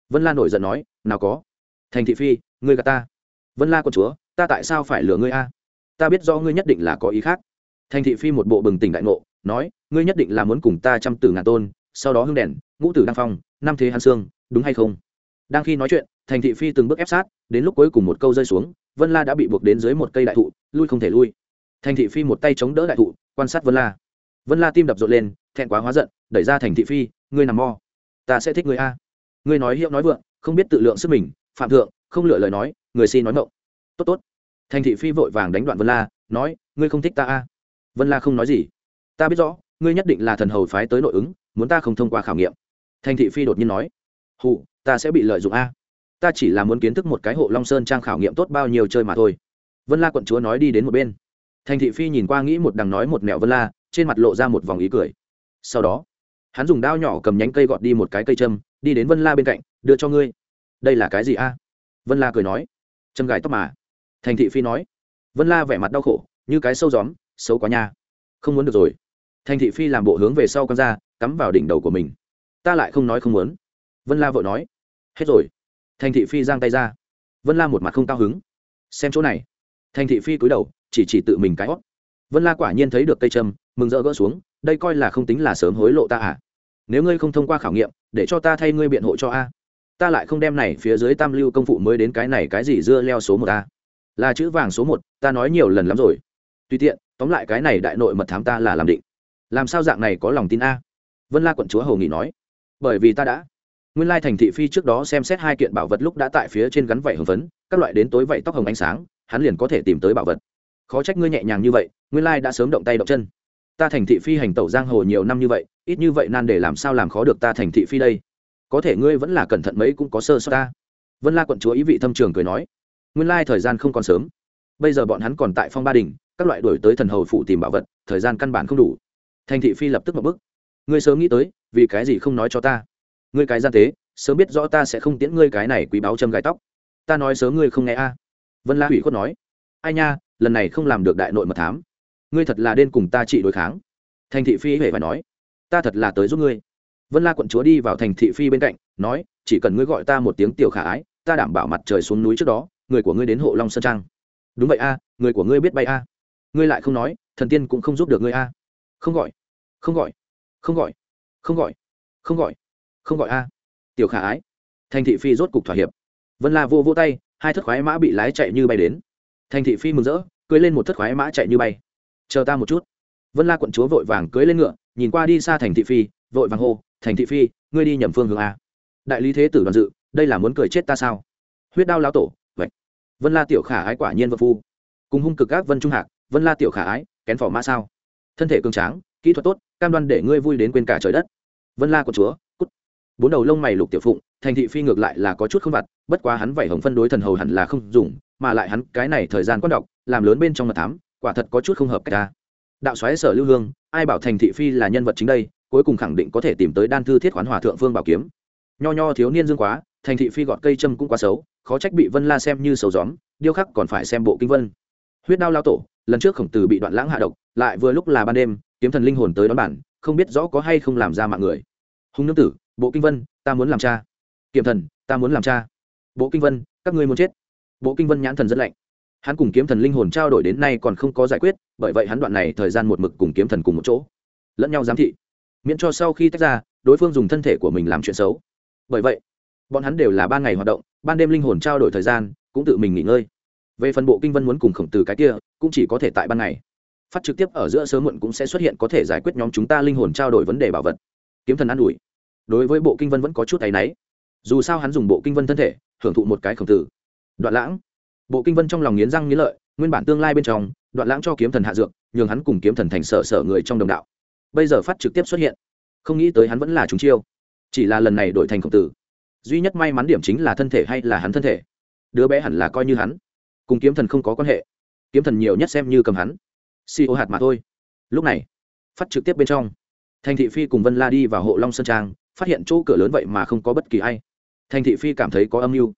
Vân la nổi giận nói, nào có. Thành thị phi, ngươi gà ta. Vân la quận chúa, ta tại sao phải lừa ngươi a? Ta biết do ngươi nhất định là có ý khác. Thành thị phi một bộ bừng tỉnh đại ngộ nói, ngươi nhất định là muốn cùng ta trăm tử ngàn tôn, sau đó hưng đèn, ngũ tử đăng phong, năm thế hàn xương, đúng hay không? Đang khi nói chuyện, thành thị phi từng bước ép sát, đến lúc cuối cùng một câu rơi xuống, vân la đã bị buộc đến dưới một cây đại thụ, lui không thể lui. Thành thị phi một tay chống đỡ đại thụ, quan sát vân la. Vân la tim đập rộn lên, thẹn quá hóa giận, đẩy ra thành thị phi, ngươi nằm mo ta sẽ thích ngươi a. Ngươi nói hiệu nói vượng, không biết tự lượng sức mình, phạm thượng, không lựa lời nói, người xin nói ngộng tốt tốt. Thành thị phi vội vàng đánh đoạn vân la, nói, ngươi không thích ta a. Vân la không nói gì ta biết rõ, ngươi nhất định là thần hầu phái tới nội ứng, muốn ta không thông qua khảo nghiệm. Thành thị phi đột nhiên nói hụ ta sẽ bị lợi dụng a. Ta chỉ là muốn kiến thức một cái hộ long sơn trang khảo nghiệm tốt bao nhiêu chơi mà thôi. Vân la quận chúa nói đi đến một bên. Thành thị phi nhìn qua nghĩ một đằng nói một mẹo vân la, trên mặt lộ ra một vòng ý cười. Sau đó, hắn dùng đao nhỏ cầm nhánh cây gọt đi một cái cây châm, đi đến vân la bên cạnh, đưa cho ngươi. Đây là cái gì a? Vân la cười nói. Châm gài tóc mà. Thành thị phi nói. Vân la vẻ mặt đau khổ, như cái sâu gióm, xấu quá nha. Không muốn được rồi thành thị phi làm bộ hướng về sau con ra, cắm vào đỉnh đầu của mình. Ta lại không nói không muốn. Vân la vội nói. Hết rồi. Thành thị phi giang tay ra. Vân la một mặt không cao hứng. Xem chỗ này. Thành thị phi cúi đầu, chỉ chỉ tự mình cái hót. Vân la quả nhiên thấy được cây trâm mừng rỡ gỡ xuống, đây coi là không tính là sớm hối lộ ta à? Nếu ngươi không thông qua khảo nghiệm, để cho ta thay ngươi biện hộ cho a. Ta lại không đem này phía dưới tam lưu công phụ mới đến cái này cái gì dưa leo số một a. Là chữ vàng số một, ta nói nhiều lần lắm rồi. Tùy tiện, tóm lại cái này đại nội mật thám ta là làm định làm sao dạng này có lòng tin a? Vân la quận chúa hầu nghị nói. Bởi vì ta đã. Nguyên lai thành thị phi trước đó xem xét hai kiện bảo vật lúc đã tại phía trên gắn vảy hồng phấn, các loại đến tối vảy tóc hồng ánh sáng, hắn liền có thể tìm tới bảo vật. Khó trách ngươi nhẹ nhàng như vậy, nguyên lai đã sớm động tay động chân. Ta thành thị phi hành tẩu giang hồ nhiều năm như vậy, ít như vậy nan để làm sao làm khó được ta thành thị phi đây? Có thể ngươi vẫn là cẩn thận mấy cũng có sơ sót ta. Vân la quận chúa ý vị thâm trường cười nói. Nguyên lai thời gian không còn sớm. Bây giờ bọn hắn còn tại phong ba đình, các loại đổi tới thần hầu phụ tìm bảo vật, thời gian căn bản không đủ thành thị phi lập tức một bức ngươi sớm nghĩ tới, vì cái gì không nói cho ta? Ngươi cái gian tế, sớm biết rõ ta sẽ không tiễn ngươi cái này quý báo châm gai tóc. Ta nói sớm ngươi không nghe a. Vân la hủy khuất nói. Ai nha, lần này không làm được đại nội mật thám. Ngươi thật là đen cùng ta trị đối kháng. Thành thị phi hề phải nói. Ta thật là tới giúp ngươi. Vân la quận chúa đi vào thành thị phi bên cạnh, nói, chỉ cần ngươi gọi ta một tiếng tiểu khả ái, ta đảm bảo mặt trời xuống núi trước đó, người của ngươi đến hộ long sơn trang. Đúng vậy a, người của ngươi biết bay a. Ngươi lại không nói, thần tiên cũng không giúp được ngươi a không gọi. Không gọi. Không gọi. Không gọi. Không gọi. Không gọi a. Tiểu khả ái. Thành thị phi rốt cục thỏa hiệp. Vân la vô vô tay, hai thất khoái mã bị lái chạy như bay đến. Thành thị phi mừng rỡ, cưới lên một thất khoái mã chạy như bay. Chờ ta một chút. Vân la quận chúa vội vàng cưới lên ngựa, nhìn qua đi xa thành thị phi, vội vàng hô, thành thị phi, ngươi đi nhầm phương hướng a. Đại lý thế tử đoàn dự, đây là muốn cười chết ta sao? Huyết đao lao tổ, vậy. Vân la tiểu khả ái quả nhiên vợ phu. Cùng hung cực các vân trung hạc, vân la tiểu khả ái, kén phỏ mã sao? Thân thể cường tráng, kỹ thuật tốt, cam đoan để ngươi vui đến quên cả trời đất. Vân la của chúa, cút. Bốn đầu lông mày lục tiểu phụng, thành thị phi ngược lại là có chút không vặt, bất quá hắn vẩy hồng phân đối thần hầu hẳn là không dùng, mà lại hắn cái này thời gian quan đọc, làm lớn bên trong mật thám, quả thật có chút không hợp cách ta. Đạo xoáy sở lưu hương, ai bảo thành thị phi là nhân vật chính đây, cuối cùng khẳng định có thể tìm tới đan thư thiết khoán hòa thượng phương bảo kiếm. Nho nho thiếu niên dương quá, thành thị phi gọt cây châm cũng quá xấu, khó trách bị vân la xem như sầu gióm điêu khắc còn phải xem bộ kinh vân. Huyết đao lao tổ lần trước khổng tử bị đoạn lãng hạ độc, lại vừa lúc là ban đêm, kiếm thần linh hồn tới đón bản, không biết rõ có hay không làm ra mạng người. Hùng nương tử, bộ kinh vân, ta muốn làm cha. Kiểm thần, ta muốn làm cha. Bộ kinh vân, các ngươi muốn chết. Bộ kinh vân nhãn thần rất lạnh. Hắn cùng kiếm thần linh hồn trao đổi đến nay còn không có giải quyết, bởi vậy hắn đoạn này thời gian một mực cùng kiếm thần cùng một chỗ. Lẫn nhau giám thị. Miễn cho sau khi tách ra, đối phương dùng thân thể của mình làm chuyện xấu. Bởi vậy, bọn hắn đều là ban ngày hoạt động, ban đêm linh hồn trao đổi thời gian, cũng tự mình nghỉ ngơi về phần bộ kinh vân muốn cùng khổng tử cái kia, cũng chỉ có thể tại ban ngày. Phát trực tiếp ở giữa sớm muộn cũng sẽ xuất hiện có thể giải quyết nhóm chúng ta linh hồn trao đổi vấn đề bảo vật. Kiếm thần an ủi. Đối với bộ kinh vân vẫn có chút tay náy. Dù sao hắn dùng bộ kinh vân thân thể, hưởng thụ một cái khổng tử. Đoạn lãng. Bộ kinh vân trong lòng nghiến răng nghiến lợi, nguyên bản tương lai bên trong, đoạn lãng cho kiếm thần hạ dược, nhường hắn cùng kiếm thần thành sở sở người trong đồng đạo. Bây giờ phát trực tiếp xuất hiện, không nghĩ tới hắn vẫn là chúng chiêu. Chỉ là lần này đổi thành khổng tử. Duy nhất may mắn điểm chính là thân thể hay là hắn thân thể. Đứa bé hẳn là coi như hắn cùng kiếm thần không có quan hệ. Kiếm thần nhiều nhất xem như cầm hắn. Si ô hạt mà thôi. Lúc này, phát trực tiếp bên trong, thành thị phi cùng vân la đi vào hộ long sơn trang, phát hiện chỗ cửa lớn vậy mà không có bất kỳ a i thành thị phi cảm thấy có âm mưu.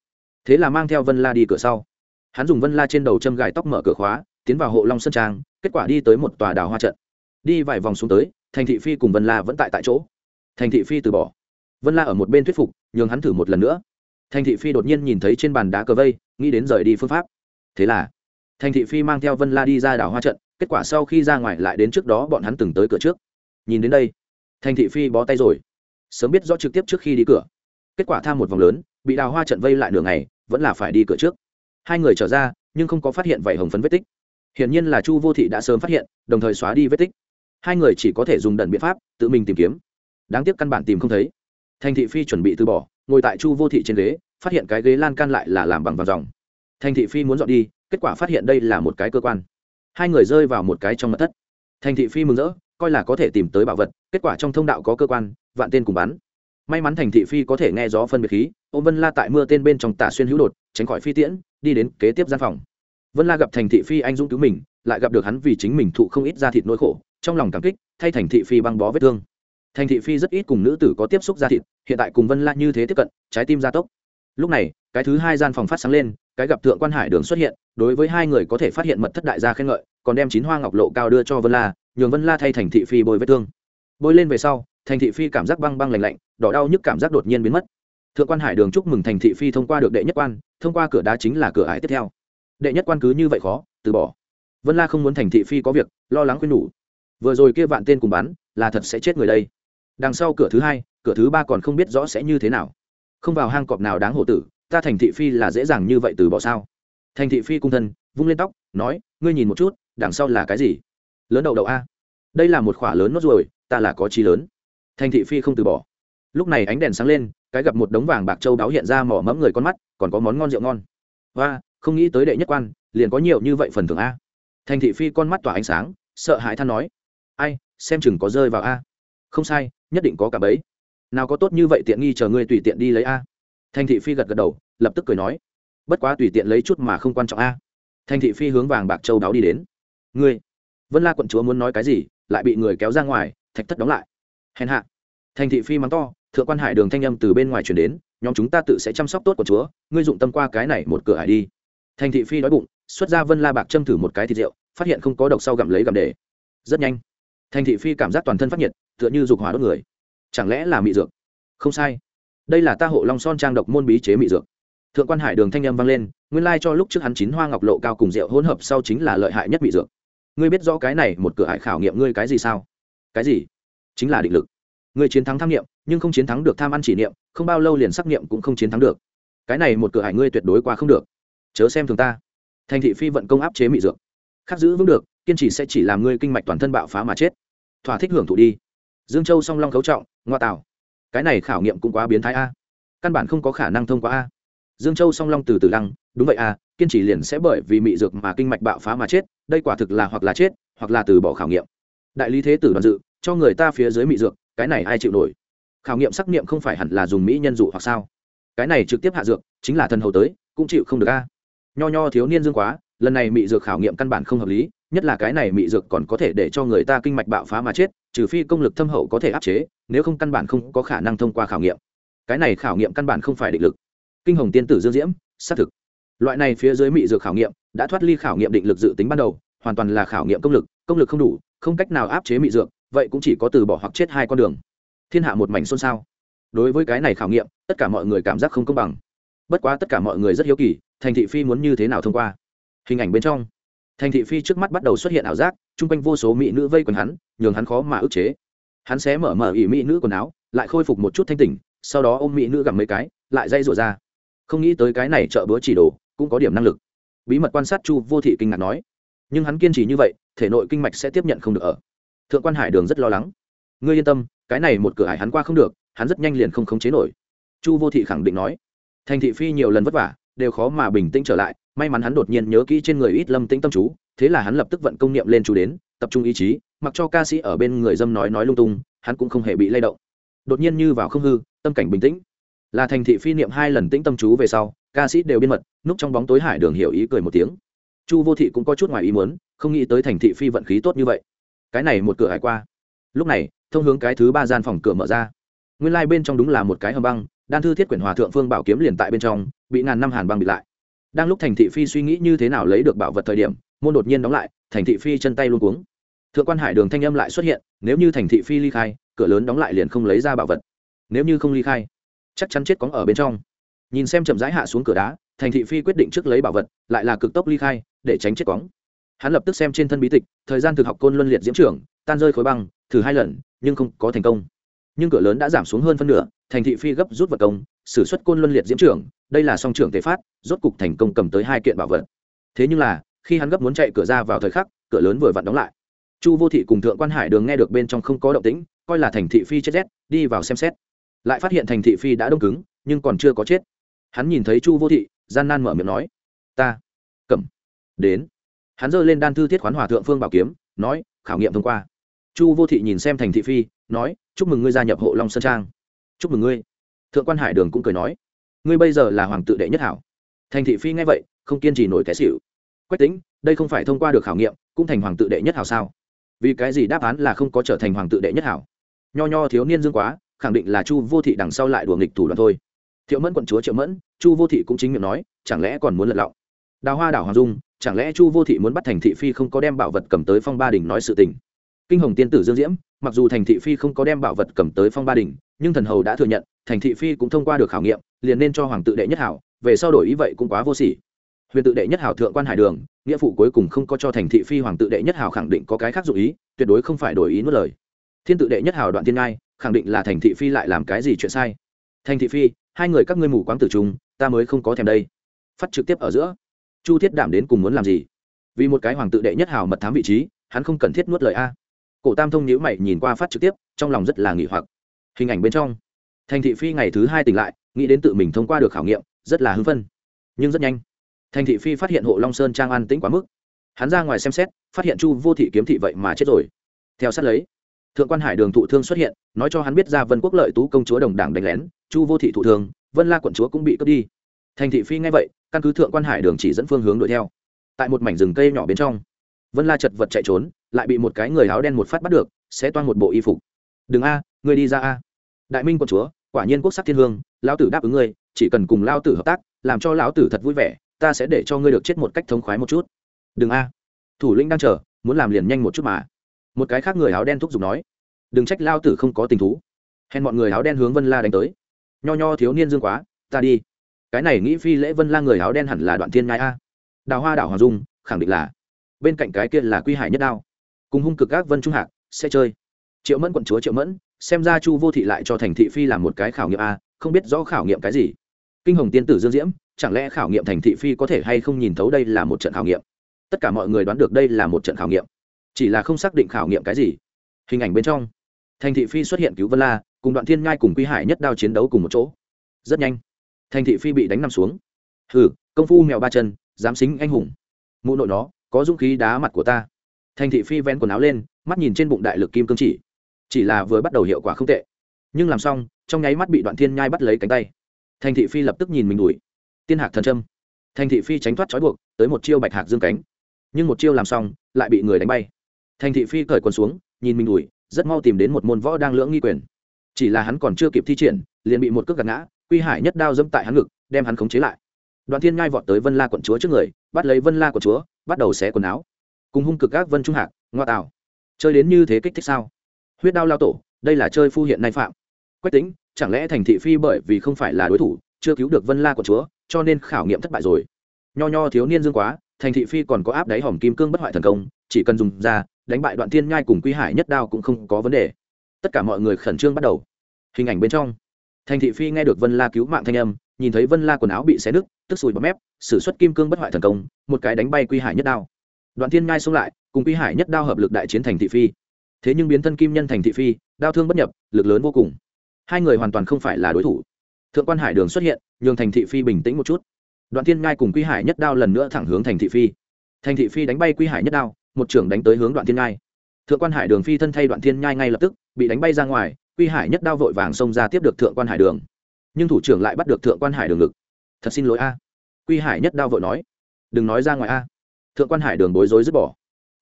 Thế là mang theo vân la đi cửa sau. Hắn dùng vân la trên đầu châm gài tóc mở cửa khóa, tiến vào hộ long sơn trang, kết quả đi tới một tòa đào hoa trận. Đi vài vòng xuống tới, thành thị phi cùng vân la vẫn tại tại chỗ. Thành thị phi từ bỏ. Vân la ở một bên thuyết phục, nhường hắn thử một lần nữa. Thành thị phi đột nhiên nhìn thấy trên bàn đá cờ vây, nghĩ đến rời đi phương pháp thế là, thành thị phi mang theo vân la đi ra đảo hoa trận, kết quả sau khi ra ngoài lại đến trước đó bọn hắn từng tới cửa trước. Nhìn đến đây, thành thị phi bó tay rồi, sớm biết rõ trực tiếp trước khi đi cửa. Kết quả tham một vòng lớn, bị đào hoa trận vây lại đường này vẫn là phải đi cửa trước. Hai người trở ra, nhưng không có phát hiện vảy hồng phấn vết tích. Hiển nhiên là chu vô thị đã sớm phát hiện, đồng thời xóa đi vết tích. Hai người chỉ có thể dùng đần biện pháp, tự mình tìm kiếm. Đáng tiếc căn bản tìm không thấy. Thành thị phi chuẩn bị từ bỏ, ngồi tại chu vô thị trên ghế, phát hiện cái ghế lan can lại là làm bằng vàng dòng thành thị phi muốn dọn đi, kết quả phát hiện đây là một cái cơ quan. Hai người rơi vào một cái trong mặt thất. Thành thị phi mừng rỡ, coi là có thể tìm tới bảo vật, kết quả trong thông đạo có cơ quan, vạn tên cùng bắn. May mắn thành thị phi có thể nghe gió phân biệt khí, ô vân la tại mưa tên bên trong tả xuyên hữu đột, tránh khỏi phi tiễn, đi đến kế tiếp gian phòng. Vân la gặp thành thị phi anh dũng cứu mình, lại gặp được hắn vì chính mình thụ không ít ra thịt nỗi khổ, trong lòng cảm kích, thay thành thị phi băng bó vết thương. Thành thị phi rất ít cùng nữ tử có tiếp xúc ra thịt, hiện tại cùng vân la như thế tiếp cận, trái tim gia tốc. Lúc này, cái thứ hai gian phòng phát sáng lên cái gặp thượng quan hải đường xuất hiện, đối với hai người có thể phát hiện mật thất đại gia khen ngợi, còn đem chín hoa ngọc lộ cao đưa cho vân la, nhường vân la thay thành thị phi bôi vết thương. Bôi lên về sau, thành thị phi cảm giác băng băng lạnh lạnh, đỏ đau nhức cảm giác đột nhiên biến mất. Thượng quan hải đường chúc mừng thành thị phi thông qua được đệ nhất quan, thông qua cửa đá chính là cửa ải tiếp theo. Đệ nhất quan cứ như vậy khó, từ bỏ. Vân la không muốn thành thị phi có việc, lo lắng khuyên nhủ. Vừa rồi kia vạn tên cùng bắn, là thật sẽ chết người đây. Đằng sau cửa thứ hai, cửa thứ ba còn không biết rõ sẽ như thế nào. Không vào hang cọp nào đáng hổ tử ta thành thị phi là dễ dàng như vậy từ bỏ sao? Thành thị phi cung thân, vung lên tóc, nói, ngươi nhìn một chút, đằng sau là cái gì? Lớn đầu đầu a. Đây là một khỏa lớn nốt ruồi, ta là có chi lớn. Thành thị phi không từ bỏ. Lúc này ánh đèn sáng lên, cái gặp một đống vàng bạc châu đáo hiện ra mỏ mẫm người con mắt, còn có món ngon rượu ngon. Và không nghĩ tới đệ nhất quan, liền có nhiều như vậy phần thưởng a. Thành thị phi con mắt tỏa ánh sáng, sợ hãi than nói, ai, xem chừng có rơi vào a. Không sai, nhất định có cả bấy. Nào có tốt như vậy tiện nghi chờ ngươi tùy tiện đi lấy a thành thị phi gật gật đầu, lập tức cười nói, bất quá tùy tiện lấy chút mà không quan trọng a. Thành thị phi hướng vàng bạc châu đáo đi đến. Ngươi, vân la quận chúa muốn nói cái gì, lại bị người kéo ra ngoài, thạch thất đóng lại. Hèn hạ. Thành thị phi mắng to, thượng quan hải đường thanh âm từ bên ngoài chuyển đến, nhóm chúng ta tự sẽ chăm sóc tốt của chúa, ngươi dụng tâm qua cái này một cửa hải đi. Thành thị phi đói bụng, xuất ra vân la bạc châm thử một cái thịt rượu, phát hiện không có độc sau gặm lấy gặm để. Rất nhanh thành thị phi cảm giác toàn thân phát nhiệt, tựa như dục hỏa đốt người. Chẳng lẽ là mị dược? Không sai đây là ta hộ long son trang độc môn bí chế mị dược. Thượng quan hải đường thanh âm vang lên, nguyên lai cho lúc trước hắn chín hoa ngọc lộ cao cùng rượu hỗn hợp sau chính là lợi hại nhất mị dược. Ngươi biết rõ cái này, một cửa hải khảo nghiệm ngươi cái gì sao? Cái gì? Chính là định lực. Ngươi chiến thắng tham nghiệm, nhưng không chiến thắng được tham ăn chỉ niệm, không bao lâu liền xác nghiệm cũng không chiến thắng được. Cái này một cửa hải ngươi tuyệt đối qua không được. Chớ xem thường ta. Thành thị phi vận công áp chế mị dược. Khắc giữ vững được, kiên trì sẽ chỉ làm ngươi kinh mạch toàn thân bạo phá mà chết. Thỏa thích hưởng thụ đi. Dương châu song long cấu trọng, ngoa tạo cái này khảo nghiệm cũng quá biến thái a. Căn bản không có khả năng thông qua a. Dương châu song long từ từ lăng, đúng vậy a, kiên trì liền sẽ bởi vì mị dược mà kinh mạch bạo phá mà chết, đây quả thực là hoặc là chết, hoặc là từ bỏ khảo nghiệm. Đại lý thế tử đoàn dự, cho người ta phía dưới mị dược, cái này ai chịu nổi? Khảo nghiệm xác nghiệm không phải hẳn là dùng mỹ nhân dụ hoặc sao? Cái này trực tiếp hạ dược, chính là thần hầu tới, cũng chịu không được a. Nho nho thiếu niên dương quá, lần này mị dược khảo nghiệm căn bản không hợp lý nhất là cái này mị dược còn có thể để cho người ta kinh mạch bạo phá mà chết, trừ phi công lực thâm hậu có thể áp chế, nếu không căn bản không có khả năng thông qua khảo nghiệm. Cái này khảo nghiệm căn bản không phải định lực. Kinh hồng tiên tử dương diễm, xác thực. Loại này phía dưới mị dược khảo nghiệm đã thoát ly khảo nghiệm định lực dự tính ban đầu, hoàn toàn là khảo nghiệm công lực công lực không đủ, không cách nào áp chế mị dược, vậy cũng chỉ có từ bỏ hoặc chết hai con đường. Thiên hạ một mảnh xôn xao. Đối với cái này khảo nghiệm, tất cả mọi người cảm giác không công bằng. Bất quá tất cả mọi người rất hiếu kỳ, thành thị phi muốn như thế nào thông qua. Hình ảnh bên trong thành thị phi trước mắt bắt đầu xuất hiện ảo giác, chung quanh vô số mỹ nữ vây quần hắn, nhường hắn khó mà ức chế. Hắn sẽ mở mở ỉ mỹ nữ quần áo, lại khôi phục một chút thanh tỉnh, sau đó ôm mỹ nữ gặm mấy cái, lại dây rủa ra. Không nghĩ tới cái này chợ bữa chỉ đồ, cũng có điểm năng lực. Bí mật quan sát chu vô thị kinh ngạc nói. Nhưng hắn kiên trì như vậy, thể nội kinh mạch sẽ tiếp nhận không được ở. Thượng quan hải đường rất lo lắng. Ngươi yên tâm, cái này một cửa hải hắn qua không được, hắn rất nhanh liền không khống chế nổi. Chu vô thị khẳng định nói. Thành thị phi nhiều lần vất vả, đều khó mà bình tĩnh trở lại may mắn hắn đột nhiên nhớ kỹ trên người ít lâm tĩnh tâm chú, thế là hắn lập tức vận công niệm lên chú đến, tập trung ý chí, mặc cho ca sĩ ở bên người dâm nói nói lung tung, hắn cũng không hề bị lay động. Đột nhiên như vào không hư, tâm cảnh bình tĩnh. Là thành thị phi niệm hai lần tĩnh tâm chú về sau, ca sĩ đều biên mật, núp trong bóng tối hải đường hiểu ý cười một tiếng. Chu vô thị cũng có chút ngoài ý muốn, không nghĩ tới thành thị phi vận khí tốt như vậy. Cái này một cửa hải qua. Lúc này, thông hướng cái thứ ba gian phòng cửa mở ra. Nguyên lai、like、bên trong đúng là một cái hầm băng, đan thư thiết quyển hòa thượng phương bảo kiếm liền tại bên trong, bị ngàn năm hàn băng bị lại đang lúc thành thị phi suy nghĩ như thế nào lấy được bảo vật thời điểm, môn đột nhiên đóng lại, thành thị phi chân tay luôn cuống. Thượng quan hải đường thanh âm lại xuất hiện, nếu như thành thị phi ly khai, cửa lớn đóng lại liền không lấy ra bảo vật. Nếu như không ly khai, chắc chắn chết cóng ở bên trong. Nhìn xem chậm rãi hạ xuống cửa đá, thành thị phi quyết định trước lấy bảo vật, lại là cực tốc ly khai, để tránh chết cóng. Hắn lập tức xem trên thân bí tịch, thời gian thực học côn luân liệt diễm trưởng, tan rơi khối băng, thử hai lần, nhưng không có thành công nhưng cửa lớn đã giảm xuống hơn phân nửa, thành thị phi gấp rút vật công s ử suất côn luân liệt diễm trưởng, đây là song trưởng tề phát, rốt cục thành công cầm tới hai kiện bảo vật. Thế nhưng là, khi hắn gấp muốn chạy cửa ra vào thời khắc, cửa lớn vừa vặn đóng lại. Chu vô thị cùng thượng quan hải đường nghe được bên trong không có động tĩnh, coi là thành thị phi chết rét, đi vào xem xét. Lại phát hiện thành thị phi đã đông cứng, nhưng còn chưa có chết. Hắn nhìn thấy chu vô thị, gian nan mở miệng nói, ta, cầm, đến. Hắn giơ lên đan thư thiết khoán hòa thượng phương bảo kiếm, nói, khảo nghiệm thông qua chu vô thị nhìn xem thành thị phi, nói, chúc mừng ngươi gia nhập hộ long sơn trang. Chúc mừng ngươi. Thượng quan hải đường cũng cười nói, ngươi bây giờ là hoàng tự đệ nhất hảo. Thành thị phi nghe vậy, không kiên trì nổi cái xịu quách tính đây không phải thông qua được khảo nghiệm, cũng thành hoàng tự đệ nhất hảo sao? Vì cái gì đáp án là không có trở thành hoàng tự đệ nhất hảo? Nho nho thiếu niên dương quá, khẳng định là chu vô thị đằng sau lại đùa nghịch thủ đoạn thôi. Thiệu mẫn quận chúa triệu mẫn, chu vô thị cũng chính miệng nói, chẳng lẽ còn muốn lật lọng? Đào hoa đảo hoàng dung, chẳng lẽ chu vô thị muốn bắt thành thị phi không có đem bảo vật cầm tới phong ba đình nói sự tình? Kinh hồng tiên tử dương diễm, mặc dù thành thị phi không có đem bảo vật cầm tới phong ba đình, nhưng thần hầu đã thừa nhận, thành thị phi cũng thông qua được khảo nghiệm, liền nên cho hoàng tự đệ nhất hảo, về sau đổi ý vậy cũng quá vô sỉ. Huyền tự đệ nhất hảo thượng quan hải đường, nghĩa phụ cuối cùng không có cho thành thị phi hoàng tự đệ nhất hảo khẳng định có cái khác dụ ý, tuyệt đối không phải đổi ý nuốt lời. Thiên tự đệ nhất hảo đoạn thiên ngai, khẳng định là thành thị phi lại làm cái gì chuyện sai. Thành thị phi, hai người các ngươi mù quáng tử trung ta mới không có thèm đây. Phát trực tiếp ở giữa. Chu thiết đảm đến cùng muốn làm gì? Vì một cái hoàng tự đệ nhất hảo mật thám vị trí, hắn không cần thiết nuốt lời a cổ tam thông nhữ mày nhìn qua phát trực tiếp, trong lòng rất là nghỉ hoặc. Hình ảnh bên trong. Thành thị phi ngày thứ hai tỉnh lại, nghĩ đến tự mình thông qua được khảo nghiệm, rất là hưng phân nhưng rất nhanh. Thành thị phi phát hiện hộ long sơn trang an tĩnh quá mức. Hắn ra ngoài xem xét, phát hiện chu vô thị kiếm thị vậy mà chết rồi. Theo sát lấy, thượng quan hải đường thụ thương xuất hiện, nói cho hắn biết ra vân quốc lợi tú công chúa đồng đảng đánh lén, chu vô thị thụ thương, vân la quận chúa cũng bị cướp đi. Thành thị phi nghe vậy, căn cứ thượng quan hải đường chỉ dẫn phương hướng đuổi theo. Tại một mảnh rừng cây nhỏ bên trong, vân la chật vật chạy trốn lại bị một cái người áo đen một phát bắt được, sẽ toan một bộ y phục. Đừng a người đi ra a. Đại minh quận chúa, quả nhiên quốc sắc thiên hương, lão tử đáp ứng ngươi, chỉ cần cùng lao tử hợp tác, làm cho lão tử thật vui vẻ, ta sẽ để cho ngươi được chết một cách thống khoái một chút. Đừng a. Thủ lĩnh đang chờ, muốn làm liền nhanh một chút mà. Một cái khác người áo đen thúc giục nói. Đừng trách lao tử không có tình thú. Hèn mọi người áo đen hướng vân la đánh tới. Nho nho thiếu niên dương quá, ta đi. Cái này nghĩ phi lễ vân la người áo đen hẳn là đoạn thiên ngai a. Đào hoa đảo hoàng dung, khẳng định là. Bên cạnh cái kia là quy hải nhất đao cùng hung cực các vân trung hạc, sẽ chơi. Triệu mẫn quận chúa triệu mẫn, xem ra chu vô thị lại cho thành thị phi làm một cái khảo nghiệm a, không biết rõ khảo nghiệm cái gì. Kinh hồng tiên tử dương diễm, chẳng lẽ khảo nghiệm thành thị phi có thể hay không nhìn thấu đây là một trận khảo nghiệm? Tất cả mọi người đoán được đây là một trận khảo nghiệm. Chỉ là không xác định khảo nghiệm cái gì. Hình ảnh bên trong, thành thị phi xuất hiện cứu vân la, cùng đoạn thiên ngai cùng quy hải nhất đao chiến đấu cùng một chỗ. Rất nhanh, thành thị phi bị đánh nằm xuống. Hừ, công phu mèo ba chân, dám xính anh hùng. Mụ nội nó, có dũng khí đá mặt của ta thành thị phi ven quần áo lên, mắt nhìn trên bụng đại lực kim cương chỉ. Chỉ là vừa bắt đầu hiệu quả không tệ. Nhưng làm xong, trong nháy mắt bị đoạn thiên nhai bắt lấy cánh tay. Thành thị phi lập tức nhìn mình đuổi. Tiên hạc thần trâm. Thành thị phi tránh thoát trói buộc, tới một chiêu bạch hạc dương cánh. Nhưng một chiêu làm xong, lại bị người đánh bay. Thành thị phi cởi quần xuống, nhìn mình đuổi, rất mau tìm đến một môn võ đang lưỡng nghi quyền. Chỉ là hắn còn chưa kịp thi triển, liền bị một cước gạt ngã, quy hải nhất đao dẫm tại hắn ngực, đem hắn khống chế lại. Đoạn thiên Nhai vọt tới vân la quận chúa trước người, bắt lấy vân la quận chúa, bắt đầu xé quần áo cùng hung cực các vân trung hạc, ngoa tạo chơi đến như thế kích thích sao? Huyết đao lao tổ, đây là chơi phu hiện nay phạm. Quách tính chẳng lẽ thành thị phi bởi vì không phải là đối thủ, chưa cứu được vân la của chúa, cho nên khảo nghiệm thất bại rồi? Nho nho thiếu niên dương quá, thành thị phi còn có áp đáy hòm kim cương bất hoại thần công, chỉ cần dùng ra, đánh bại đoạn thiên nhai cùng quy hải nhất đao cũng không có vấn đề. Tất cả mọi người khẩn trương bắt đầu. Hình ảnh bên trong. Thành thị phi nghe được vân la cứu mạng thanh âm, nhìn thấy vân la quần áo bị xé nứt, tức sùi bọt mép s ử suất kim cương bất hoại thần công, một cái đánh bay quy hải nhất đao đoạn thiên ngai xông lại, cùng quy hải nhất đao hợp lực đại chiến thành thị phi. Thế nhưng biến thân kim nhân thành thị phi, đao thương bất nhập, lực lớn vô cùng. Hai người hoàn toàn không phải là đối thủ. Thượng quan hải đường xuất hiện, nhường thành thị phi bình tĩnh một chút. Đoạn thiên ngai cùng quy hải nhất đao lần nữa thẳng hướng thành thị phi. Thành thị phi đánh bay quy hải nhất đao, một trưởng đánh tới hướng đoạn thiên ngai. Thượng quan hải đường phi thân thay đoạn thiên nhai ngay lập tức, bị đánh bay ra ngoài, quy hải nhất đao vội vàng xông ra tiếp được thượng quan hải đường. Nhưng thủ trưởng lại bắt được thượng quan hải đường ngực thật xin lỗi a. Quy hải nhất đao vội nói. Đừng nói ra ngoài a thượng quan hải đường bối rối dứt bỏ.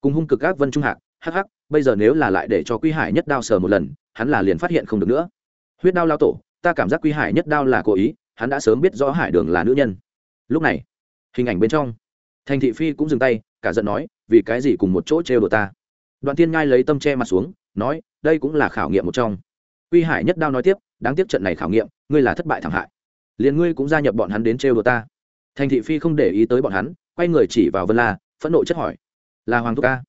Cùng hung cực các vân trung hạc, hắc hắc, bây giờ nếu là lại để cho quy hải nhất đao sờ một lần, hắn là liền phát hiện không được nữa. Huyết đao lao tổ, ta cảm giác quy hải nhất đao là cố ý, hắn đã sớm biết rõ hải đường là nữ nhân. Lúc này, hình ảnh bên trong, thành thị phi cũng dừng tay, cả giận nói, vì cái gì cùng một chỗ trêu đồ ta? Đoạn tiên ngai lấy tâm che mặt xuống, nói, đây cũng là khảo nghiệm một trong. Quy hải nhất đao nói tiếp, đáng tiếc trận này khảo nghiệm, ngươi là thất bại thảm hại. Liền ngươi cũng gia nhập bọn hắn đến trêu đồ ta. Thành thị phi không để ý tới bọn hắn, quay người chỉ vào vân la phẫn nộ chất hỏi. Là hoàng thúc ca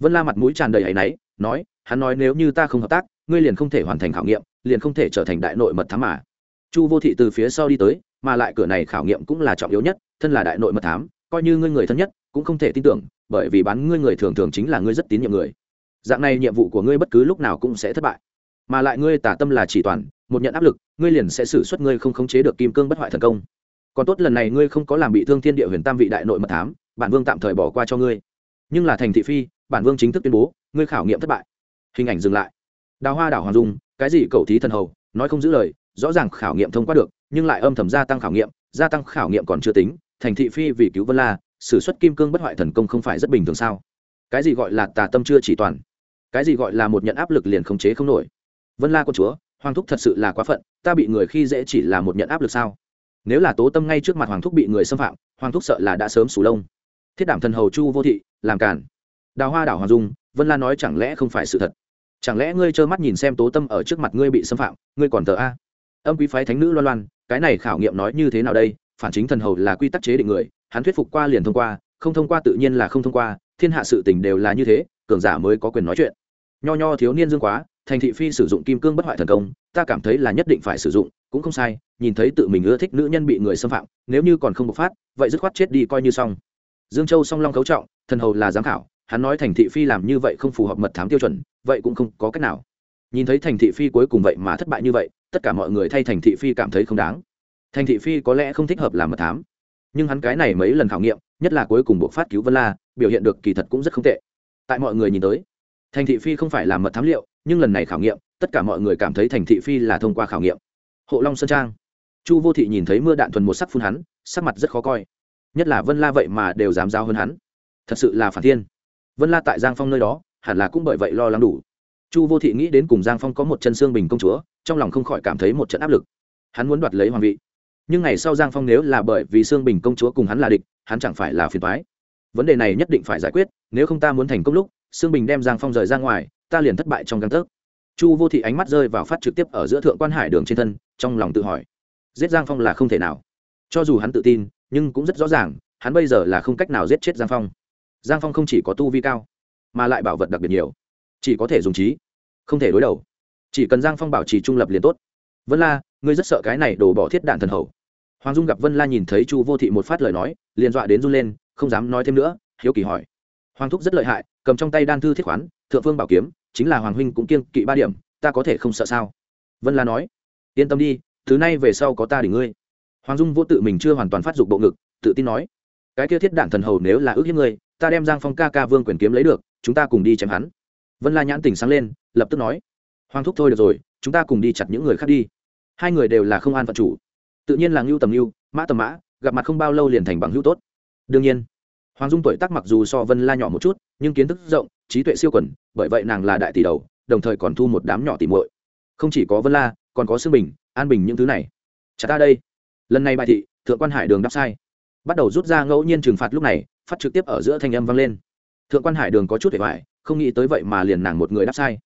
vân la mặt mũi tràn đầy áy náy, nói, hắn nói nếu như ta không hợp tác, ngươi liền không thể hoàn thành khảo nghiệm, liền không thể trở thành đại nội mật thám mà. Chu vô thị từ phía sau đi tới, mà lại cửa này khảo nghiệm cũng là trọng yếu nhất, thân là đại nội mật thám, coi như ngươi người thân nhất, cũng không thể tin tưởng, bởi vì bán ngươi người thường thường chính là ngươi rất tín nhiệm người. Dạng này nhiệm vụ của ngươi bất cứ lúc nào cũng sẽ thất bại. Mà lại ngươi tả tâm là chỉ toàn, một nhận áp lực, ngươi liền sẽ xử suất ngươi không khống chế được kim cương bất hoại thần công. Còn tốt lần này ngươi không có làm bị thương thiên địa huyền tam vị đại nội mật thám bản vương tạm thời bỏ qua cho ngươi. Nhưng là thành thị phi, bản vương chính thức tuyên bố, ngươi khảo nghiệm thất bại. Hình ảnh dừng lại. Đào hoa đảo hoàng dung, cái gì cầu thí thần hầu, nói không giữ lời, rõ ràng khảo nghiệm thông qua được, nhưng lại âm thầm gia tăng khảo nghiệm, gia tăng khảo nghiệm còn chưa tính, thành thị phi vì cứu vân la s ử suất kim cương bất hoại thần công không phải rất bình thường sao? Cái gì gọi là tà tâm chưa chỉ toàn? Cái gì gọi là một nhận áp lực liền khống chế không nổi? Vân la con chúa, hoàng thúc thật sự là quá phận, ta bị người khi dễ chỉ là một nhận áp lực sao? Nếu là tố tâm ngay trước mặt hoàng thúc bị người xâm phạm, hoàng thúc sợ là đã sớm sù lông thiết đảm thần hầu chu vô thị, làm cản đào hoa đảo hoàng dung, vân la nói chẳng lẽ không phải sự thật? Chẳng lẽ ngươi trơ mắt nhìn xem tố tâm ở trước mặt ngươi bị xâm phạm, ngươi còn tờ a? Âm quý phái thánh nữ loan loan, cái này khảo nghiệm nói như thế nào đây? Phản chính thần hầu là quy tắc chế định người, hắn thuyết phục qua liền thông qua, không thông qua tự nhiên là không thông qua, thiên hạ sự tình đều là như thế, cường giả mới có quyền nói chuyện. Nho nho thiếu niên dương quá, thành thị phi sử dụng kim cương bất hoại thần công, ta cảm thấy là nhất định phải sử dụng, cũng không sai, nhìn thấy tự mình ưa thích nữ nhân bị người xâm phạm, nếu như còn không bộc phát, vậy dứt khoát chết đi coi như xong dương châu song long cấu trọng, thần hầu là giám khảo, hắn nói thành thị phi làm như vậy không phù hợp mật thám tiêu chuẩn, vậy cũng không có cách nào. Nhìn thấy thành thị phi cuối cùng vậy mà thất bại như vậy, tất cả mọi người thay thành thị phi cảm thấy không đáng. Thành thị phi có lẽ không thích hợp làm mật thám, nhưng hắn cái này mấy lần khảo nghiệm, nhất là cuối cùng buộc phát cứu vân la, biểu hiện được kỳ thật cũng rất không tệ. Tại mọi người nhìn tới, thành thị phi không phải là mật thám liệu, nhưng lần này khảo nghiệm, tất cả mọi người cảm thấy thành thị phi là thông qua khảo nghiệm. Hộ long sơn trang. Chu vô thị nhìn thấy mưa đạn thuần một sắc phun hắn, sắc mặt rất khó coi nhất là vân la vậy mà đều dám giao hơn hắn. Thật sự là phản thiên. Vân la tại giang phong nơi đó, hẳn là cũng bởi vậy lo lắng đủ. Chu vô thị nghĩ đến cùng giang phong có một chân xương bình công chúa, trong lòng không khỏi cảm thấy một trận áp lực. Hắn muốn đoạt lấy hoàng vị. Nhưng ngày sau giang phong nếu là bởi vì xương bình công chúa cùng hắn là địch, hắn chẳng phải là phiền thoái vấn đề này nhất định phải giải quyết, nếu không ta muốn thành công lúc, xương bình đem giang phong rời ra ngoài, ta liền thất bại trong căn tấc. Chu vô thị ánh mắt rơi vào phát trực tiếp ở giữa thượng quan hải đường trên thân, trong lòng tự hỏi. Giết giang phong là không thể nào. Cho dù hắn tự tin nhưng cũng rất rõ ràng, hắn bây giờ là không cách nào giết chết giang phong. Giang phong không chỉ có tu vi cao, mà lại bảo vật đặc biệt nhiều. Chỉ có thể dùng trí, không thể đối đầu. Chỉ cần giang phong bảo trì trung lập liền tốt. Vân la, ngươi rất sợ cái này đổ bỏ thiết đạn thần hầu hoàng dung gặp vân la nhìn thấy chu vô thị một phát lời nói, liền dọa đến run lên, không dám nói thêm nữa, hiếu kỳ hỏi. Hoàng thúc rất lợi hại, cầm trong tay đan thư thiết khoán, thượng phương bảo kiếm, chính là hoàng huynh cũng kiên kỵ ba điểm, ta có thể không sợ sao? Vân la nói, yên tâm đi, thứ này về sau có ta để ngươi hoàng dung vô tự mình chưa hoàn toàn phát dục bộ ngực, tự tin nói, cái kia thiết đạn thần hầu nếu là ước hiếp ngươi, ta đem giang phong ca ca vương quyền kiếm lấy được, chúng ta cùng đi chém hắn. Vân la nhãn tỉnh sáng lên, lập tức nói, hoàng thúc thôi được rồi, chúng ta cùng đi chặt những người khác đi. Hai người đều là không an phận chủ. Tự nhiên là ngưu tầm ngưu, mã tầm mã, gặp mặt không bao lâu liền thành bằng hữu tốt. Đương nhiên, hoàng dung tuổi tác mặc dù so vân la nhỏ một chút, nhưng kiến thức rộng, trí tuệ siêu quẩn bởi vậy nàng là đại tỷ đầu, đồng thời còn thu một đám nhỏ tỷ muội. Không chỉ có vân la, còn có sương bình, an bình những thứ này. Chả ta đây lần này bài thị, thượng quan hải đường đáp sai. Bắt đầu rút ra ngẫu nhiên trừng phạt lúc này, phát trực tiếp ở giữa thanh âm vang lên. Thượng quan hải đường có chút để hoài không nghĩ tới vậy mà liền nàng một người đáp sai.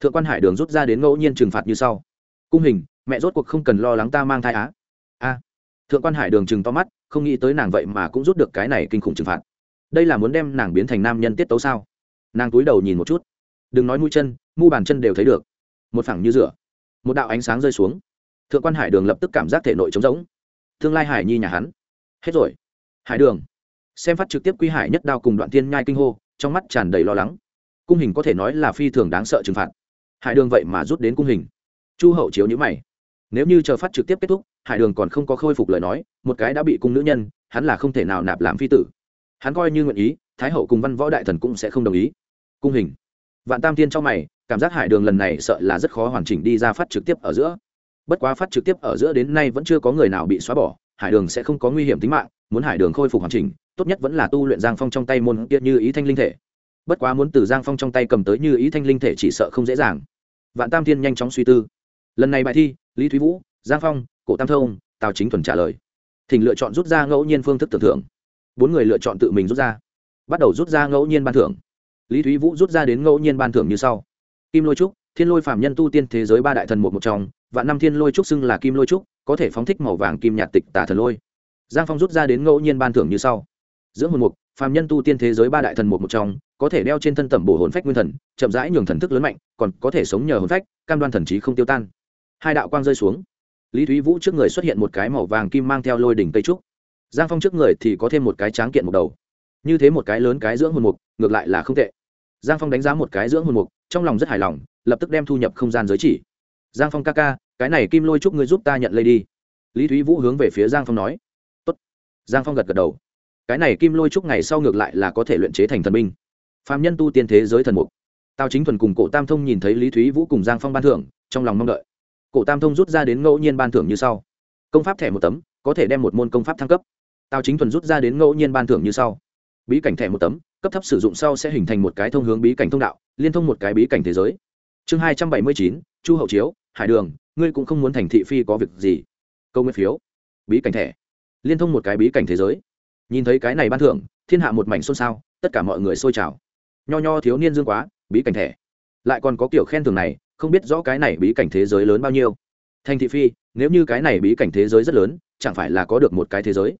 Thượng quan hải đường rút ra đến ngẫu nhiên trừng phạt như sau. Cung hình, mẹ rốt cuộc không cần lo lắng ta mang thai á. A. Thượng quan hải đường chừng to mắt, không nghĩ tới nàng vậy mà cũng rút được cái này kinh khủng trừng phạt. Đây là muốn đem nàng biến thành nam nhân tiết tấu sao? Nàng túi đầu nhìn một chút. Đừng nói mũi chân, mu bàn chân đều thấy được. Một phẳng như rửa. Một đạo ánh sáng rơi xuống. Thượng quan hải đường lập tức cảm giác thể nội trống rỗng tương lai hải nhi nhà hắn. Hết rồi. Hải đường. Xem phát trực tiếp quy hải nhất đao cùng đoạn tiên nhai kinh hô, trong mắt tràn đầy lo lắng. Cung hình có thể nói là phi thường đáng sợ trừng phạt. Hải đường vậy mà rút đến cung hình. Chu hậu chiếu nhữ mày. Nếu như chờ phát trực tiếp kết thúc, hải đường còn không có khôi phục lời nói, một cái đã bị cung nữ nhân, hắn là không thể nào nạp làm phi tử. Hắn coi như nguyện ý, thái hậu cùng văn võ đại thần cũng sẽ không đồng ý. Cung hình. Vạn tam tiên trong mày, cảm giác hải đường lần này sợ là rất khó hoàn chỉnh đi ra phát trực tiếp ở giữa bất quá phát trực tiếp ở giữa đến nay vẫn chưa có người nào bị xóa bỏ, hải đường sẽ không có nguy hiểm tính mạng, muốn hải đường khôi phục hoàn chỉnh, tốt nhất vẫn là tu luyện giang phong trong tay môn kia như ý thanh linh thể. Bất quá muốn từ giang phong trong tay cầm tới như ý thanh linh thể chỉ sợ không dễ dàng. Vạn tam thiên nhanh chóng suy tư. Lần này bài thi, lý thúy vũ, giang phong, cổ tam thông, tào chính thuần trả lời. Thỉnh lựa chọn rút ra ngẫu nhiên phương thức tưởng thưởng bốn người lựa chọn tự mình rút ra. Bắt đầu rút ra ngẫu nhiên ban thưởng. Lý thúy vũ rút ra đến ngẫu nhiên ban thưởng như sau. Kim lôi trúc thiên lôi phạm nhân tu tiên thế giới ba đại thần một một trong và năm thiên lôi trúc xưng là kim lôi trúc, có thể phóng thích màu vàng kim nhạt tịch tả thần lôi. Giang phong rút ra đến ngẫu nhiên ban thưởng như sau. Dưỡng hồn mục, phàm nhân tu tiên thế giới ba đại thần một một trong, có thể đeo trên thân tẩm bổ hồn phách nguyên thần, chậm rãi nhường thần thức lớn mạnh, còn có thể sống nhờ hồn phách, cam đoan thần trí không tiêu tan. Hai đạo quang rơi xuống. Lý thúy vũ trước người xuất hiện một cái màu vàng kim mang theo lôi đỉnh tây trúc. Giang phong trước người thì có thêm một cái tráng kiện một đầu. Như thế một cái lớn cái dưỡng hồn mục, ngược lại là không tệ. Giang phong đánh giá một cái dưỡng hồn mục trong lòng rất hài lòng, lập tức đem thu nhập không gian giới chỉ. Giang phong ca ca, cái này kim lôi chúc ngươi giúp ta nhận lấy đi. Lý thúy vũ hướng về phía giang phong nói. Tốt. giang phong gật gật đầu. Cái này kim lôi chúc ngày sau ngược lại là có thể luyện chế thành thần binh. Phạm nhân tu tiên thế giới thần mục. Tào chính thuần cùng cổ tam thông nhìn thấy lý thúy vũ cùng giang phong ban thưởng, trong lòng mong đợi. Cổ tam thông rút ra đến ngẫu nhiên ban thưởng như sau. Công pháp thẻ một tấm, có thể đem một môn công pháp thăng cấp. Tào chính thuần rút ra đến ngẫu nhiên ban thưởng như sau. Bí cảnh thẻ một tấm cấp thấp sử dụng sau sẽ hình thành một cái thông hướng bí cảnh thông đạo, liên thông một cái bí cảnh thế giới. Chương hai trăm bảy mươi chín, chu hậu chiếu, hải đường, ngươi cũng không muốn thành thị phi có việc gì. Câu nguyên phiếu. Bí cảnh thẻ. Liên thông một cái bí cảnh thế giới. Nhìn thấy cái này ban thưởng, thiên hạ một mảnh xôn xao, tất cả mọi người xôi trào. Nho nho thiếu niên dương quá, bí cảnh thẻ. Lại còn có kiểu khen thưởng này, không biết rõ cái này bí cảnh thế giới lớn bao nhiêu. Thành thị phi, nếu như cái này bí cảnh thế giới rất lớn, chẳng phải là có được một cái thế giới.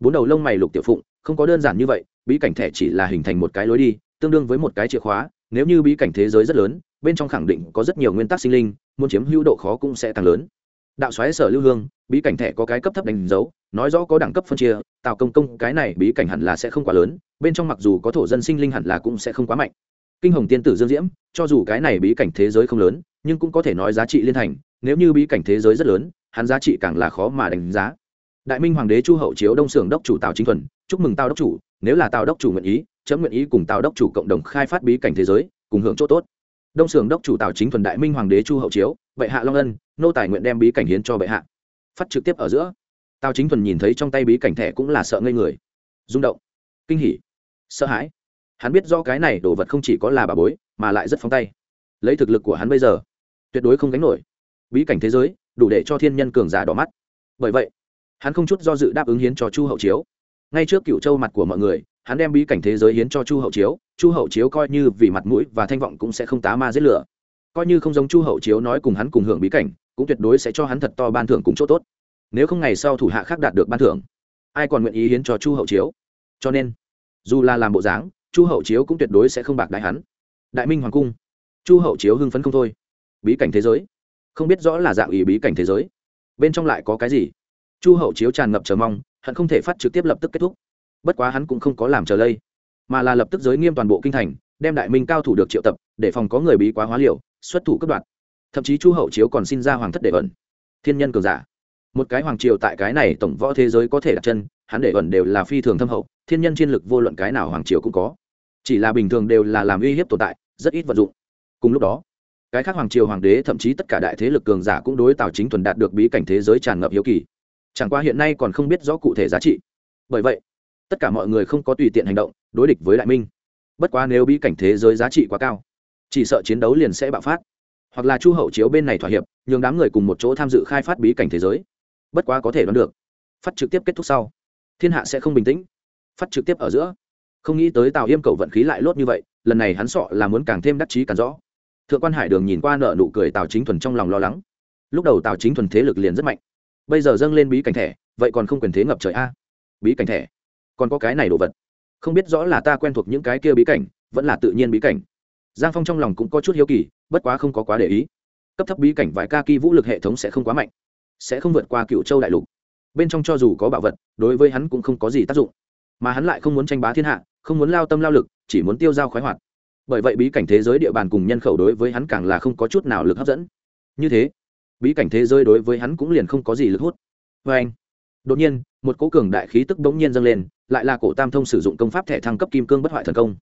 Bốn đầu lông mày lục tiểu phụng, không có đơn giản như vậy bí cảnh thẻ chỉ là hình thành một cái lối đi, tương đương với một cái chìa khóa, nếu như bí cảnh thế giới rất lớn, bên trong khẳng định có rất nhiều nguyên tắc sinh linh, muốn chiếm hữu độ khó cũng sẽ tăng lớn. Đạo xoáy sở lưu hương, bí cảnh thẻ có cái cấp thấp đánh dấu, nói rõ có đẳng cấp phân chia, tạo công công, cái này bí cảnh hẳn là sẽ không quá lớn, bên trong mặc dù có thổ dân sinh linh hẳn là cũng sẽ không quá mạnh. Kinh hồng tiên tử dương diễm, cho dù cái này bí cảnh thế giới không lớn, nhưng cũng có thể nói giá trị liên thành, nếu như bí cảnh thế giới rất lớn, hắn giá trị càng là khó mà đánh giá. Đại minh hoàng đế chu hậu chiếu đông xưởng đốc chủ tào chính thuần chúc mừng tào đốc chủ, nếu là tào đốc chủ nguyện ý, chấm nguyện ý cùng tào đốc chủ cộng đồng khai phát bí cảnh thế giới, cùng hưởng chỗ tốt. Đông xưởng đốc chủ tào chính thuần đại minh hoàng đế chu hậu chiếu, bệ hạ long ân, nô tài nguyện đem bí cảnh hiến cho bệ hạ. Phát trực tiếp ở giữa, tào chính thuần nhìn thấy trong tay bí cảnh thẻ cũng là sợ ngây người. Rung động, kinh hỉ, sợ hãi. Hắn biết do cái này đồ vật không chỉ có là bà bối, mà lại rất phóng tay. Lấy thực lực của hắn bây giờ, tuyệt đối không gánh nổi. Bí cảnh thế giới, đủ để cho thiên nhân cường giả đỏ mắt. Bởi vậy, hắn không chút do dự đáp ứng hiến cho chu hậu chiếu ngay trước cựu châu mặt của mọi người, hắn đem bí cảnh thế giới hiến cho chu hậu chiếu, chu hậu chiếu coi như vì mặt mũi và thanh vọng cũng sẽ không tá ma giết lửa. Coi như không giống chu hậu chiếu nói cùng hắn cùng hưởng bí cảnh, cũng tuyệt đối sẽ cho hắn thật to ban thưởng cùng chỗ tốt. Nếu không ngày sau thủ hạ khác đạt được ban thưởng, ai còn nguyện ý hiến cho chu hậu chiếu? Cho nên, dù là làm bộ dáng, chu hậu chiếu cũng tuyệt đối sẽ không bạc đại hắn. Đại minh hoàng cung, chu hậu chiếu hưng phấn không thôi. Bí cảnh thế giới? Không biết rõ là dạng ý bí cảnh thế giới? Bên trong lại có cái gì? Chu hậu chiếu tràn ngập chờ mong hận không thể phát trực tiếp lập tức kết thúc. Bất quá hắn cũng không có làm chờ lây, mà là lập tức giới nghiêm toàn bộ kinh thành, đem đại minh cao thủ được triệu tập, để phòng có người bí quá hóa liều, xuất thủ cấp đoạt. Thậm chí chu hậu chiếu còn xin ra hoàng thất để ẩn. Thiên nhân cường giả. Một cái hoàng triều tại cái này tổng võ thế giới có thể đặt chân, hắn để ẩn đều là phi thường thâm hậu, thiên nhân chiến lực vô luận cái nào hoàng triều cũng có. Chỉ là bình thường đều là làm uy hiếp tồn tại, rất ít vận dụng. Cùng lúc đó, cái khác hoàng triều hoàng đế, thậm chí tất cả đại thế lực cường giả cũng đối tào chính thuần đạt được bí cảnh thế giới tràn ngập hiếu kỳ chẳng qua hiện nay còn không biết rõ cụ thể giá trị. Bởi vậy, tất cả mọi người không có tùy tiện hành động, đối địch với đại minh. Bất quá nếu bí cảnh thế giới giá trị quá cao, chỉ sợ chiến đấu liền sẽ bạo phát. Hoặc là chu hậu chiếu bên này thỏa hiệp, nhường đám người cùng một chỗ tham dự khai phát bí cảnh thế giới. Bất quá có thể đoán được, phát trực tiếp kết thúc sau, thiên hạ sẽ không bình tĩnh. Phát trực tiếp ở giữa, không nghĩ tới tào yêm cầu vận khí lại lốt như vậy, lần này hắn sọ là muốn càng thêm đắc chí càng rõ. Thượng quan hải đường nhìn qua nợ nụ cười tào chính thuần trong lòng lo lắng. Lúc đầu tào chính thuần thế lực liền rất mạnh bây giờ dâng lên bí cảnh thẻ, vậy còn không quyền thế ngập trời a? Bí cảnh thẻ? Còn có cái này đồ vật. Không biết rõ là ta quen thuộc những cái kia bí cảnh, vẫn là tự nhiên bí cảnh. Giang phong trong lòng cũng có chút hiếu kỳ, bất quá không có quá để ý. Cấp thấp bí cảnh vài ca kỳ vũ lực hệ thống sẽ không quá mạnh, sẽ không vượt qua cựu châu đại lục. Bên trong cho dù có bảo vật, đối với hắn cũng không có gì tác dụng. Mà hắn lại không muốn tranh bá thiên hạ, không muốn lao tâm lao lực, chỉ muốn tiêu dao khoái hoạt. Bởi vậy bí cảnh thế giới địa bàn cùng nhân khẩu đối với hắn càng là không có chút nào lực hấp dẫn. Như thế bí cảnh thế giới đối với hắn cũng liền không có gì lực hút. Vê anh, đột nhiên, một cố cường đại khí tức bỗng nhiên dâng lên, lại là cổ tam thông sử dụng công pháp thẻ thăng cấp kim cương bất hoại thần công.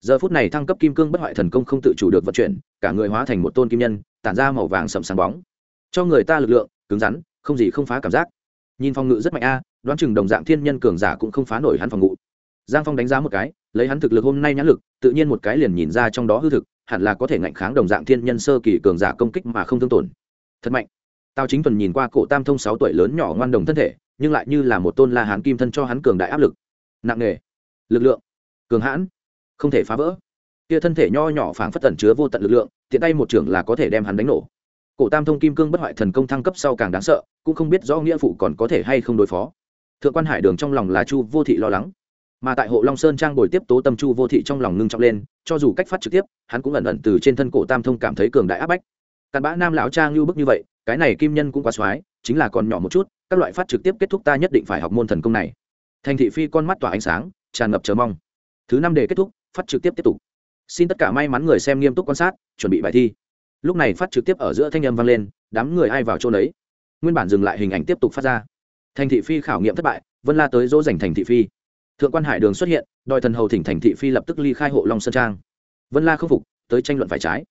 Giờ phút này thăng cấp kim cương bất hoại thần công không tự chủ được vận chuyển, cả người hóa thành một tôn kim nhân, tản ra màu vàng sẫm sáng bóng. Cho người ta lực lượng, cứng rắn, không gì không phá cảm giác. Nhìn phòng ngự rất mạnh a, đoán chừng đồng dạng thiên nhân cường giả cũng không phá nổi hắn phòng ngự. Giang phong đánh giá một cái, lấy hắn thực lực hôm nay nhãn lực, tự nhiên một cái liền nhìn ra trong đó hư thực, hẳn là có thể ngạnh kháng đồng dạng thiên nhân sơ kỳ cường giả công kích mà không thương tổn thật mạnh. Tao chính thuần nhìn qua cổ tam thông sáu tuổi lớn nhỏ ngoan đồng thân thể, nhưng lại như là một tôn la hán kim thân cho hắn cường đại áp lực. Nặng nề, lực lượng, cường hãn, không thể phá vỡ. Kia thân thể nho nhỏ phảng phất tẩn chứa vô tận lực lượng, tiện tay một trưởng là có thể đem hắn đánh nổ. Cổ tam thông kim cương bất hoại thần công thăng cấp sau càng đáng sợ, cũng không biết rõ nghĩa phụ còn có thể hay không đối phó. Thượng quan hải đường trong lòng là chu vô thị lo lắng. Mà tại hộ long sơn trang bồi tiếp tố tâm chu vô thị trong lòng ngưng trọng lên, cho dù cách phát trực tiếp, hắn cũng ẩn ẩn từ trên thân cổ tam thông cảm thấy cường đại áp bách cặn bã nam lão trang lưu bức như vậy, cái này kim nhân cũng quá soái chính là còn nhỏ một chút, các loại phát trực tiếp kết thúc ta nhất định phải học môn thần công này. Thành thị phi con mắt tỏa ánh sáng, tràn ngập chờ mong. Thứ năm đề kết thúc, phát trực tiếp tiếp tục. Xin tất cả may mắn người xem nghiêm túc quan sát, chuẩn bị bài thi. Lúc này phát trực tiếp ở giữa thanh âm vang lên, đám người ai vào chỗ đấy nguyên bản dừng lại hình ảnh tiếp tục phát ra. Thành thị phi khảo nghiệm thất bại, vân la tới dỗ dành thành thị phi. Thượng quan hải đường xuất hiện, đòi thần hầu thỉnh thành thị phi lập tức ly khai hộ long sơn trang. Vân la không phục, tới tranh luận phải trái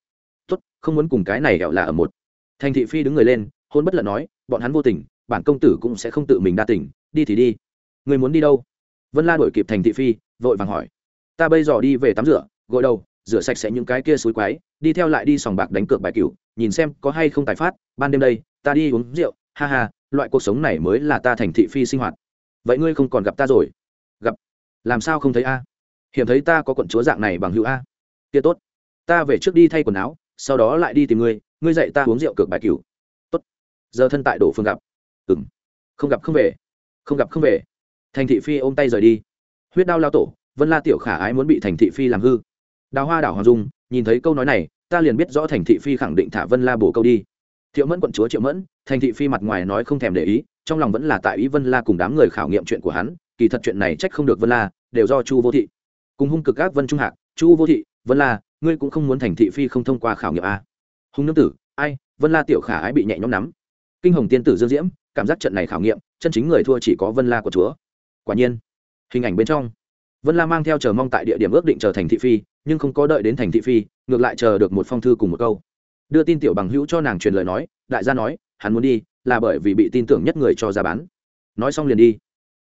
tốt, không muốn cùng cái này hẹo là ở một. Thành thị phi đứng người lên, hôn bất lận nói, bọn hắn vô tình, bản công tử cũng sẽ không tự mình đa tỉnh đi thì đi. Người muốn đi đâu? Vân la đổi kịp thành thị phi, vội vàng hỏi. Ta bây giờ đi về tắm rửa, gội đầu, rửa sạch sẽ những cái kia suối quái, đi theo lại đi sòng bạc đánh cược bài cửu, nhìn xem có hay không tài phát, ban đêm đây, ta đi uống rượu, ha ha, loại cuộc sống này mới là ta thành thị phi sinh hoạt. Vậy ngươi không còn gặp ta rồi? Gặp. Làm sao không thấy a? Hiểm thấy ta có quận chúa dạng này bằng hữu a? Kia tốt, ta về trước đi thay quần áo sau đó lại đi tìm ngươi ngươi dạy ta uống rượu cược bài cửu. Tốt. Giờ thân tại đổ phương gặp. Ừng không gặp không về. Không gặp không về. Thành thị phi ôm tay rời đi. Huyết đao lao tổ, vân la tiểu khả ái muốn bị thành thị phi làm hư. Đào hoa đảo hoàng dung, nhìn thấy câu nói này, ta liền biết rõ thành thị phi khẳng định thả vân la bổ câu đi. Thiệu mẫn quận chúa triệu mẫn, thành thị phi mặt ngoài nói không thèm để ý, trong lòng vẫn là tại ý vân la cùng đám người khảo nghiệm chuyện của hắn, kỳ thật chuyện này trách không được vân la, đều do chu vô thị. Cùng hung cực ác vân trung hạc, chu vô thị vân la, ngươi cũng không muốn thành thị phi không thông qua khảo nghiệm a? Hùng nương tử, ai, vân la tiểu khả ái bị nhẹ nhõm nắm. Kinh hồng tiên tử dương diễm, cảm giác trận này khảo nghiệm, chân chính người thua chỉ có vân la của chúa. Quả nhiên, hình ảnh bên trong, vân la mang theo chờ mong tại địa điểm ước định chờ thành thị phi, nhưng không có đợi đến thành thị phi, ngược lại chờ được một phong thư cùng một câu. Đưa tin tiểu bằng hữu cho nàng truyền lời nói, đại gia nói, hắn muốn đi, là bởi vì bị tin tưởng nhất người cho ra bán. Nói xong liền đi.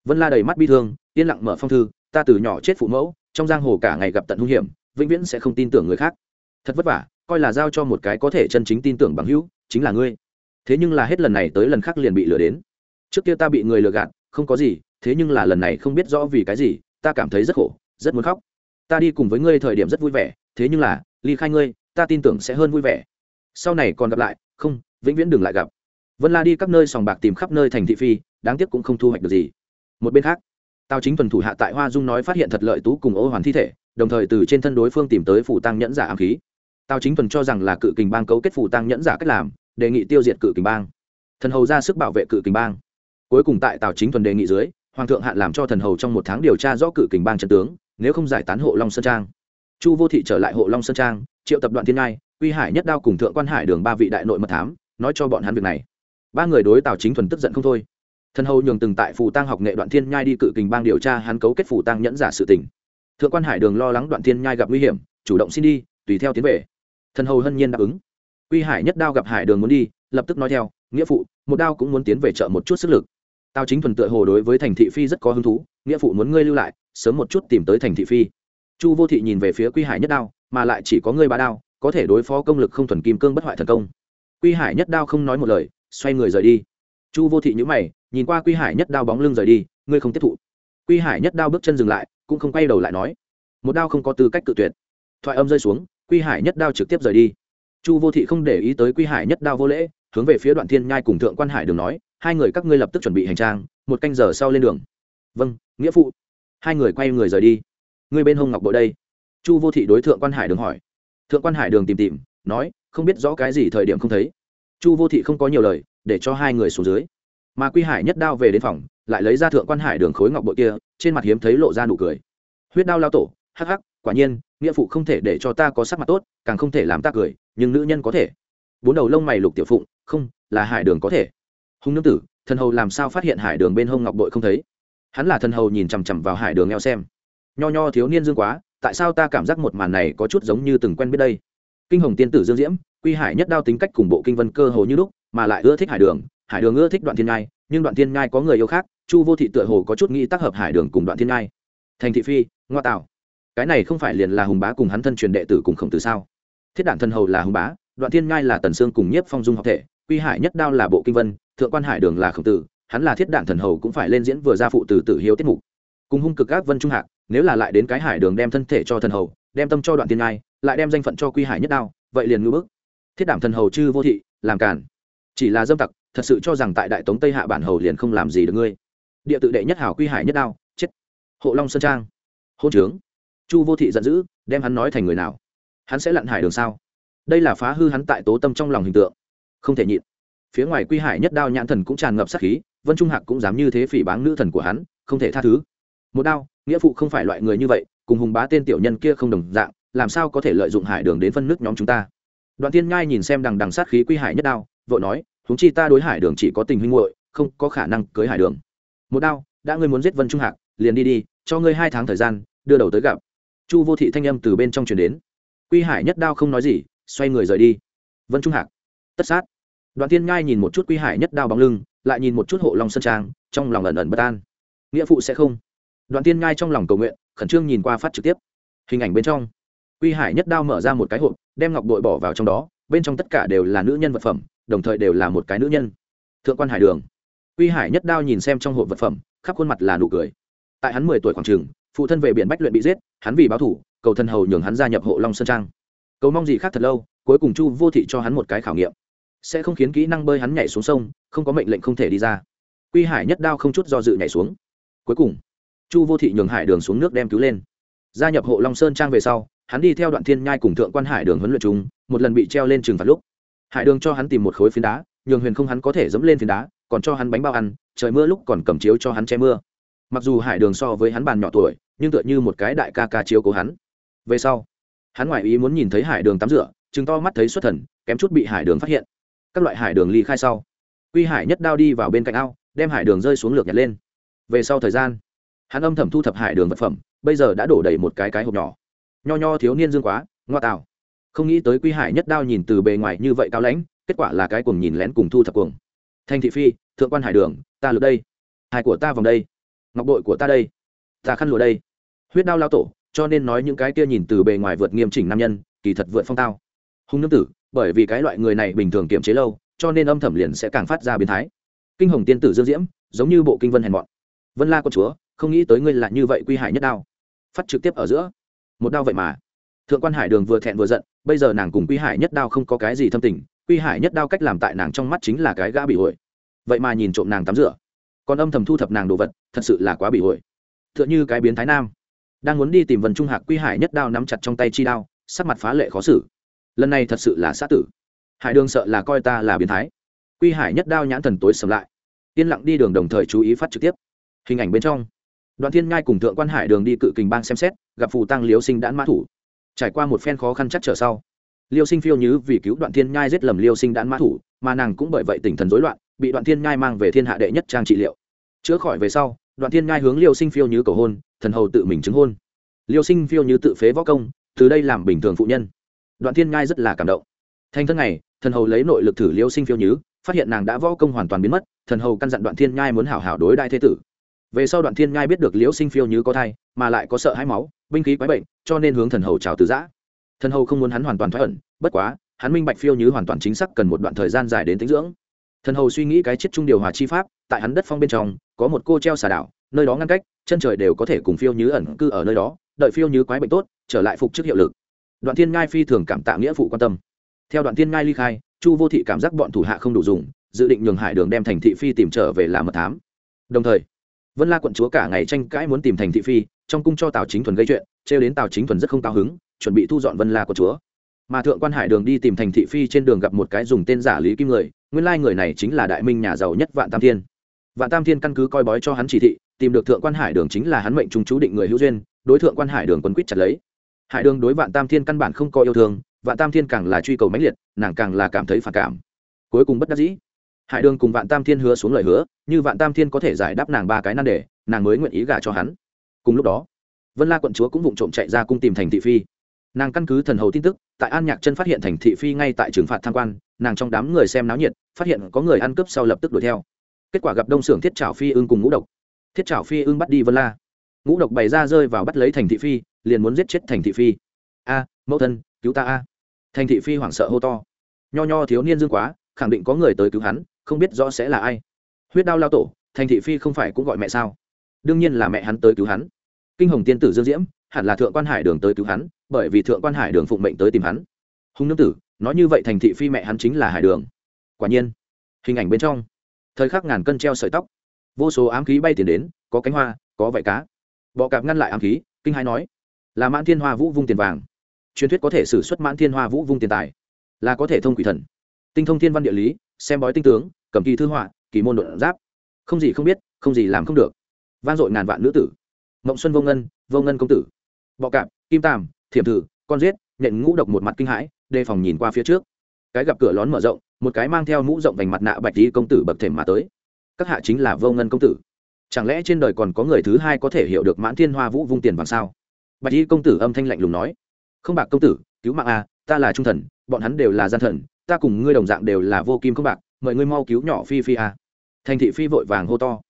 Vân la đầy mắt bi thương, yên lặng mở phong thư, ta từ nhỏ chết phụ mẫu, trong giang hồ cả ngày gặp tận hung hiểm vĩnh viễn sẽ không tin tưởng người khác. Thật vất vả, coi là giao cho một cái có thể chân chính tin tưởng bằng hữu, chính là ngươi. Thế nhưng là hết lần này tới lần khác liền bị lừa đến. Trước kia ta bị người lừa gạt, không có gì, thế nhưng là lần này không biết rõ vì cái gì, ta cảm thấy rất khổ, rất muốn khóc. Ta đi cùng với ngươi thời điểm rất vui vẻ, thế nhưng là, ly khai ngươi, ta tin tưởng sẽ hơn vui vẻ. Sau này còn gặp lại, không, vĩnh viễn đừng lại gặp. Vân la đi các nơi sòng bạc tìm khắp nơi thành thị phi, đáng tiếc cũng không thu hoạch được gì. Một bên khác tào chính Thuần thủ hạ tại hoa dung nói phát hiện thật lợi tú cùng ô hoàn thi thể, đồng thời từ trên thân đối phương tìm tới phủ tăng nhẫn giả ám khí. Tào chính Thuần cho rằng là cự kình bang cấu kết phủ tăng nhẫn giả cách làm, đề nghị tiêu diệt cự kình bang. Thần hầu ra sức bảo vệ cự kình bang. Cuối cùng tại tào chính Thuần đề nghị dưới, hoàng thượng hạn làm cho thần hầu trong một tháng điều tra rõ cự kình bang trận tướng, nếu không giải tán hộ long sơn trang. Chu vô thị trở lại hộ long sơn trang, triệu tập đoàn thiên ngai, uy hải nhất đao cùng thượng quan hải đường ba vị đại nội mật thám, nói cho bọn hắn việc này. Ba người đối tào chính thuần tức giận không thôi thần hầu nhường từng tại phủ tăng học nghệ đoạn thiên nhai đi cự kình bang điều tra hắn cấu kết phủ tăng nhẫn giả sự tình. Thượng quan hải đường lo lắng đoạn thiên nhai gặp nguy hiểm, chủ động xin đi, tùy theo tiến về. Thần hầu hân nhiên đáp ứng. Uy hải nhất đao gặp hải đường muốn đi, lập tức nói theo, nghĩa phụ, một đao cũng muốn tiến về chợ một chút sức lực. Tao chính thuần tựa hồ đối với thành thị phi rất có hứng thú, nghĩa phụ muốn ngươi lưu lại, sớm một chút tìm tới thành thị phi. Chu vô thị nhìn về phía quy hải nhất đao, mà lại chỉ có ngươi ba đao, có thể đối phó công lực không thuần kim cương bất hoại thần công. Quy hải nhất đao không nói một lời, xoay người rời đi. Chu vô thị nhữ mày nhìn qua quy hải nhất đao bóng lưng rời đi, ngươi không tiếp thụ. Quy hải nhất đao bước chân dừng lại, cũng không quay đầu lại nói, một đao không có tư cách cự tuyệt. Thoại âm rơi xuống, quy hải nhất đao trực tiếp rời đi. Chu vô thị không để ý tới quy hải nhất đao vô lễ, hướng về phía đoạn thiên nhai cùng thượng quan hải đường nói, hai người các ngươi lập tức chuẩn bị hành trang, một canh giờ sau lên đường. Vâng nghĩa phụ. Hai người quay người rời đi. Ngươi bên hông ngọc bội đây. Chu vô thị đối thượng quan hải đường hỏi. Thượng quan hải đường tìm tìm, nói, không biết rõ cái gì thời điểm không thấy. Chu vô thị không có nhiều lời, để cho hai người xuống dưới mà quy hải nhất đao về đến phòng, lại lấy ra thượng quan hải đường khối ngọc bội kia, trên mặt hiếm thấy lộ ra nụ cười. Huyết đao lao tổ, hắc hắc, quả nhiên, nghĩa phụ không thể để cho ta có sắc mặt tốt, càng không thể làm ta cười, nhưng nữ nhân có thể. Bốn đầu lông mày lục tiểu phụng, không, là hải đường có thể. Hùng nương tử, thần hầu làm sao phát hiện hải đường bên hông ngọc bội không thấy? Hắn là thần hầu nhìn chằm chằm vào hải đường eo xem. Nho nho thiếu niên dương quá, tại sao ta cảm giác một màn này có chút giống như từng quen biết đây? Kinh hồng tiên tử dương diễm, quy hải nhất đao tính cách cùng bộ kinh vân cơ hồ như lúc, mà lại ưa thích hải đường hải đường ưa thích đoạn thiên ngai, nhưng đoạn thiên ngai có người yêu khác, chu vô thị tựa hồ có chút nghĩ tác hợp hải đường cùng đoạn thiên ngai. Thành thị phi, ngoa tạo. Cái này không phải liền là hùng bá cùng hắn thân truyền đệ tử cùng khổng tử sao? Thiết đản thân hầu là hùng bá, đoạn thiên ngai là tần sương cùng nhiếp phong dung học thể, quy hải nhất đao là bộ kinh vân, thượng quan hải đường là khổng tử, hắn là thiết đản thần hầu cũng phải lên diễn vừa ra phụ từ tử hiếu tiết mục. Cùng hung cực các vân trung hạc, nếu là lại đến cái hải đường đem thân thể cho thần hầu, đem tâm cho đoạn tiên ngai, lại đem danh phận cho quy hải nhất đao, vậy liền ngưỡng bức. Thiết đảm thần hầu chư vô thị, làm cản chỉ là dâm tặc thật sự cho rằng tại đại tống tây hạ bản hầu liền không làm gì được ngươi. Địa tự đệ nhất hảo quy hải nhất đao, chết. Hộ long sơn trang. Hôn trướng. Chu vô thị giận dữ, đem hắn nói thành người nào? Hắn sẽ lặn hải đường sao? Đây là phá hư hắn tại tố tâm trong lòng hình tượng. Không thể nhịn. Phía ngoài quy hải nhất đao nhãn thần cũng tràn ngập sát khí, vân trung hạc cũng dám như thế phỉ báng nữ thần của hắn, không thể tha thứ. Một đao, nghĩa phụ không phải loại người như vậy, cùng hùng bá tên tiểu nhân kia không đồng dạng, làm sao có thể lợi dụng hải đường đến phân nước nhóm chúng ta? Đoạn tiên nhai nhìn xem đằng đằng sát khí quy hải nhất đao vợ nói huống chi ta đối hải đường chỉ có tình huynh muội, không có khả năng cưới hải đường. Một đao, đã ngươi muốn giết vân trung hạc, liền đi đi, cho ngươi hai tháng thời gian, đưa đầu tới gặp. Chu vô thị thanh âm từ bên trong truyền đến. Quy hải nhất đao không nói gì, xoay người rời đi. Vân trung hạc, tất sát. Đoạn tiên ngai nhìn một chút quy hải nhất đao bóng lưng, lại nhìn một chút hộ long sơn trang, trong lòng ẩn ẩn bất an. Nghĩa phụ sẽ không. Đoạn tiên ngai trong lòng cầu nguyện, khẩn trương nhìn qua phát trực tiếp. Hình ảnh bên trong, quy hải nhất đao mở ra một cái hộp, đem ngọc bội bỏ vào trong đó bên trong tất cả đều là nữ nhân vật phẩm, đồng thời đều là một cái nữ nhân. Thượng quan hải đường. Quy hải nhất đao nhìn xem trong hộp vật phẩm, khắp khuôn mặt là nụ cười. Tại hắn mười tuổi khoảng trường, phụ thân về biển bách luyện bị giết, hắn vì báo thủ, cầu thân hầu nhường hắn gia nhập hộ long sơn trang. Cầu mong gì khác thật lâu, cuối cùng chu vô thị cho hắn một cái khảo nghiệm. Sẽ không khiến kỹ năng bơi hắn nhảy xuống sông, không có mệnh lệnh không thể đi ra. Quy hải nhất đao không chút do dự nhảy xuống. Cuối cùng, chu vô thị nhường hải đường xuống nước đem cứu lên. Gia nhập hộ long sơn trang về sau hắn đi theo đoạn thiên nhai cùng thượng quan hải đường huấn luyện chúng một lần bị treo lên trường phạt lúc. Hải đường cho hắn tìm một khối phiến đá, nhường huyền không hắn có thể dẫm lên phiến đá, còn cho hắn bánh bao ăn, trời mưa lúc còn cầm chiếu cho hắn che mưa. Mặc dù hải đường so với hắn bàn nhỏ tuổi, nhưng tựa như một cái đại ca ca chiếu cố hắn. Về sau, hắn ngoại ý muốn nhìn thấy hải đường tắm rửa chừng to mắt thấy xuất thần, kém chút bị hải đường phát hiện. Các loại hải đường ly khai sau, quy hải nhất đao đi vào bên cạnh ao, đem hải đường rơi xuống lược nhặt lên. Về sau thời gian, hắn âm thầm thu thập hải đường vật phẩm, bây giờ đã đổ đầy một cái cái hộp nhỏ nho nho thiếu niên dương quá, ngoa tạo không nghĩ tới quy hải nhất đao nhìn từ bề ngoài như vậy cao lãnh, kết quả là cái cùng nhìn lén cùng thu thập cuồng. Thanh thị phi, thượng quan hải đường, ta lượt đây. Hải của ta vòng đây. Ngọc bội của ta đây. Ta khăn lụa đây. Huyết đao lao tổ, cho nên nói những cái kia nhìn từ bề ngoài vượt nghiêm chỉnh nam nhân, kỳ thật vượt phong tao. Hung nương tử, bởi vì cái loại người này bình thường kiềm chế lâu, cho nên âm thầm liền sẽ càng phát ra biến thái. Kinh hồng tiên tử dương diễm, giống như bộ kinh vân hèn bọn vân la con chúa, không nghĩ tới ngươi là như vậy quy hải nhất đao. Phát trực tiếp ở giữa một đao vậy mà. Thượng quan hải đường vừa thẹn vừa giận, bây giờ nàng cùng quy hải nhất đao không có cái gì thâm tình, quy hải nhất đao cách làm tại nàng trong mắt chính là cái gã bị hội vậy mà nhìn trộm nàng tắm rửa, còn âm thầm thu thập nàng đồ vật, thật sự là quá bị hội t h ư ợ n h ư cái biến thái nam, đang muốn đi tìm vần trung hạc, quy hải nhất đao nắm chặt trong tay chi đao, sắc mặt phá lệ khó xử. Lần này thật sự là sát tử. Hải đường sợ là coi ta là biến thái. Quy hải nhất đao nhãn thần tối sầm lại, yên lặng đi đường đồng thời chú ý phát trực tiếp. Hình ảnh bên trong đoàn thiên ngai cùng thượng quan hải đường đi cự kình bang xem xét, gặp phù tăng liêu sinh đãn mã thủ. Trải qua một phen khó khăn chắc trở sau, liêu sinh phiêu nhứ vì cứu đoạn thiên nhai giết lầm liêu sinh đãn mã thủ, mà nàng cũng bởi vậy tỉnh thần rối loạn, bị đoạn thiên nhai mang về thiên hạ đệ nhất trang trị liệu. Chữa khỏi về sau, đoạn thiên nhai hướng liêu sinh phiêu nhứ cầu hôn, thần hầu tự mình chứng hôn. Liêu sinh phiêu nhứ tự phế võ công, từ đây làm bình thường phụ nhân. Đoạn thiên nhai rất là cảm động. Thanh thân này thần hầu lấy nội lực thử liêu sinh phiêu nhứ, phát hiện nàng đã võ công hoàn toàn biến mất, thần hầu căn dặn đoạn thiên nhai muốn hảo hảo đối đại thế tử về sau đoạn thiên ngai biết được liễu sinh phiêu như có thai, mà lại có sợ hãi máu, binh khí quái bệnh, cho nên hướng thần hầu chào từ giã. Thần hầu không muốn hắn hoàn toàn thoát ẩn, bất quá, hắn minh bạch phiêu như hoàn toàn chính xác cần một đoạn thời gian dài đến tính dưỡng. Thần hầu suy nghĩ cái chết trung điều hòa chi pháp, tại hắn đất phong bên trong, có một cô treo xà đảo, nơi đó ngăn cách, chân trời đều có thể cùng phiêu như ẩn cư ở nơi đó, đợi phiêu như quái bệnh tốt, trở lại phục chức hiệu lực. Đoạn thiên ngai phi thường cảm tạ nghĩa phụ quan tâm. Theo đoạn thiên ngai ly khai, chu vô thị cảm giác bọn thủ hạ không đủ dùng, dự định nhường hải đường đem thành thị phi tìm trở về làm mật thám. Đồng thời vân la quận chúa cả ngày tranh cãi muốn tìm thành thị phi, trong cung cho tào chính thuần gây chuyện, trêu đến tào chính thuần rất không cao hứng, chuẩn bị thu dọn vân la quận chúa. Mà thượng quan hải đường đi tìm thành thị phi trên đường gặp một cái dùng tên giả lý kim người, nguyên lai người này chính là đại minh nhà giàu nhất vạn tam thiên. Vạn tam thiên căn cứ coi bói cho hắn chỉ thị, tìm được thượng quan hải đường chính là hắn mệnh trung chú định người hữu duyên, đối thượng quan hải đường quân quýt chặt lấy. Hải đường đối vạn tam thiên căn bản không có yêu thương, vạn tam thiên càng là truy cầu mãnh liệt, nàng càng là cảm thấy phản cảm. Cuối cùng bất đắc dĩ hải đường cùng vạn tam thiên hứa xuống lời hứa, như vạn tam thiên có thể giải đáp nàng ba cái nan đề, nàng mới nguyện ý gả cho hắn. Cùng lúc đó, vân la quận chúa cũng vụng trộm chạy ra cung tìm thành thị phi. Nàng căn cứ thần hầu tin tức, tại an nhạc chân phát hiện thành thị phi ngay tại trừng phạt tham quan, nàng trong đám người xem náo nhiệt, phát hiện có người ăn cướp sau lập tức đuổi theo. Kết quả gặp đông xưởng thiết trào phi ưng cùng ngũ độc. Thiết trào phi ưng bắt đi vân la. Ngũ độc bày ra rơi vào bắt lấy thành thị phi, liền muốn giết chết thành thị phi. A, mẫu thân, cứu ta a. Thành thị phi hoảng sợ hô to. Nho nho thiếu niên dương quá, khẳng định có người tới cứu hắn không biết rõ sẽ là ai. Huyết đao lao tổ, thành thị phi không phải cũng gọi mẹ sao? Đương nhiên là mẹ hắn tới cứu hắn. Kinh hồng tiên tử dương diễm, hẳn là thượng quan hải đường tới cứu hắn, bởi vì thượng quan hải đường phụng mệnh tới tìm hắn. Hùng nương tử, nói như vậy thành thị phi mẹ hắn chính là hải đường. Quả nhiên, hình ảnh bên trong, thời khắc ngàn cân treo sợi tóc. Vô số ám khí bay tiền đến, có cánh hoa, có vải cá. Bọ cạp ngăn lại ám khí, kinh hai nói, là mãn thiên hoa vũ vung tiền vàng. Truyền thuyết có thể xử suất mãn thiên hoa vũ vung tiền tài, là có thể thông quỷ thần. Tinh thông thiên văn địa lý, xem bói tinh tướng cầm kỳ thư họa, kỳ môn đột giáp. Không gì không biết, không gì làm không được. Vang dội ngàn vạn nữ tử. Mộng xuân vô ngân vô ngân công tử. Bọ cạp, kim tàm thiểm thử, con giết, nhện ngũ độc một mặt kinh hãi, đề phòng nhìn qua phía trước. Cái gặp cửa lón mở rộng, một cái mang theo mũ rộng vành mặt nạ bạch đi công tử bậc thềm mà tới. Các hạ chính là vô ngân công tử. Chẳng lẽ trên đời còn có người thứ hai có thể hiểu được mãn thiên hoa vũ vung tiền bằng sao? Bạch y công tử âm thanh lạnh lùng nói. Không bạc công tử, cứu mạng a ta là trung thần, bọn hắn đều là gian thần, ta cùng ngươi đồng dạng đều là vô kim không bạc mời ngươi mau cứu nhỏ phi phi a thành thị phi vội vàng hô to.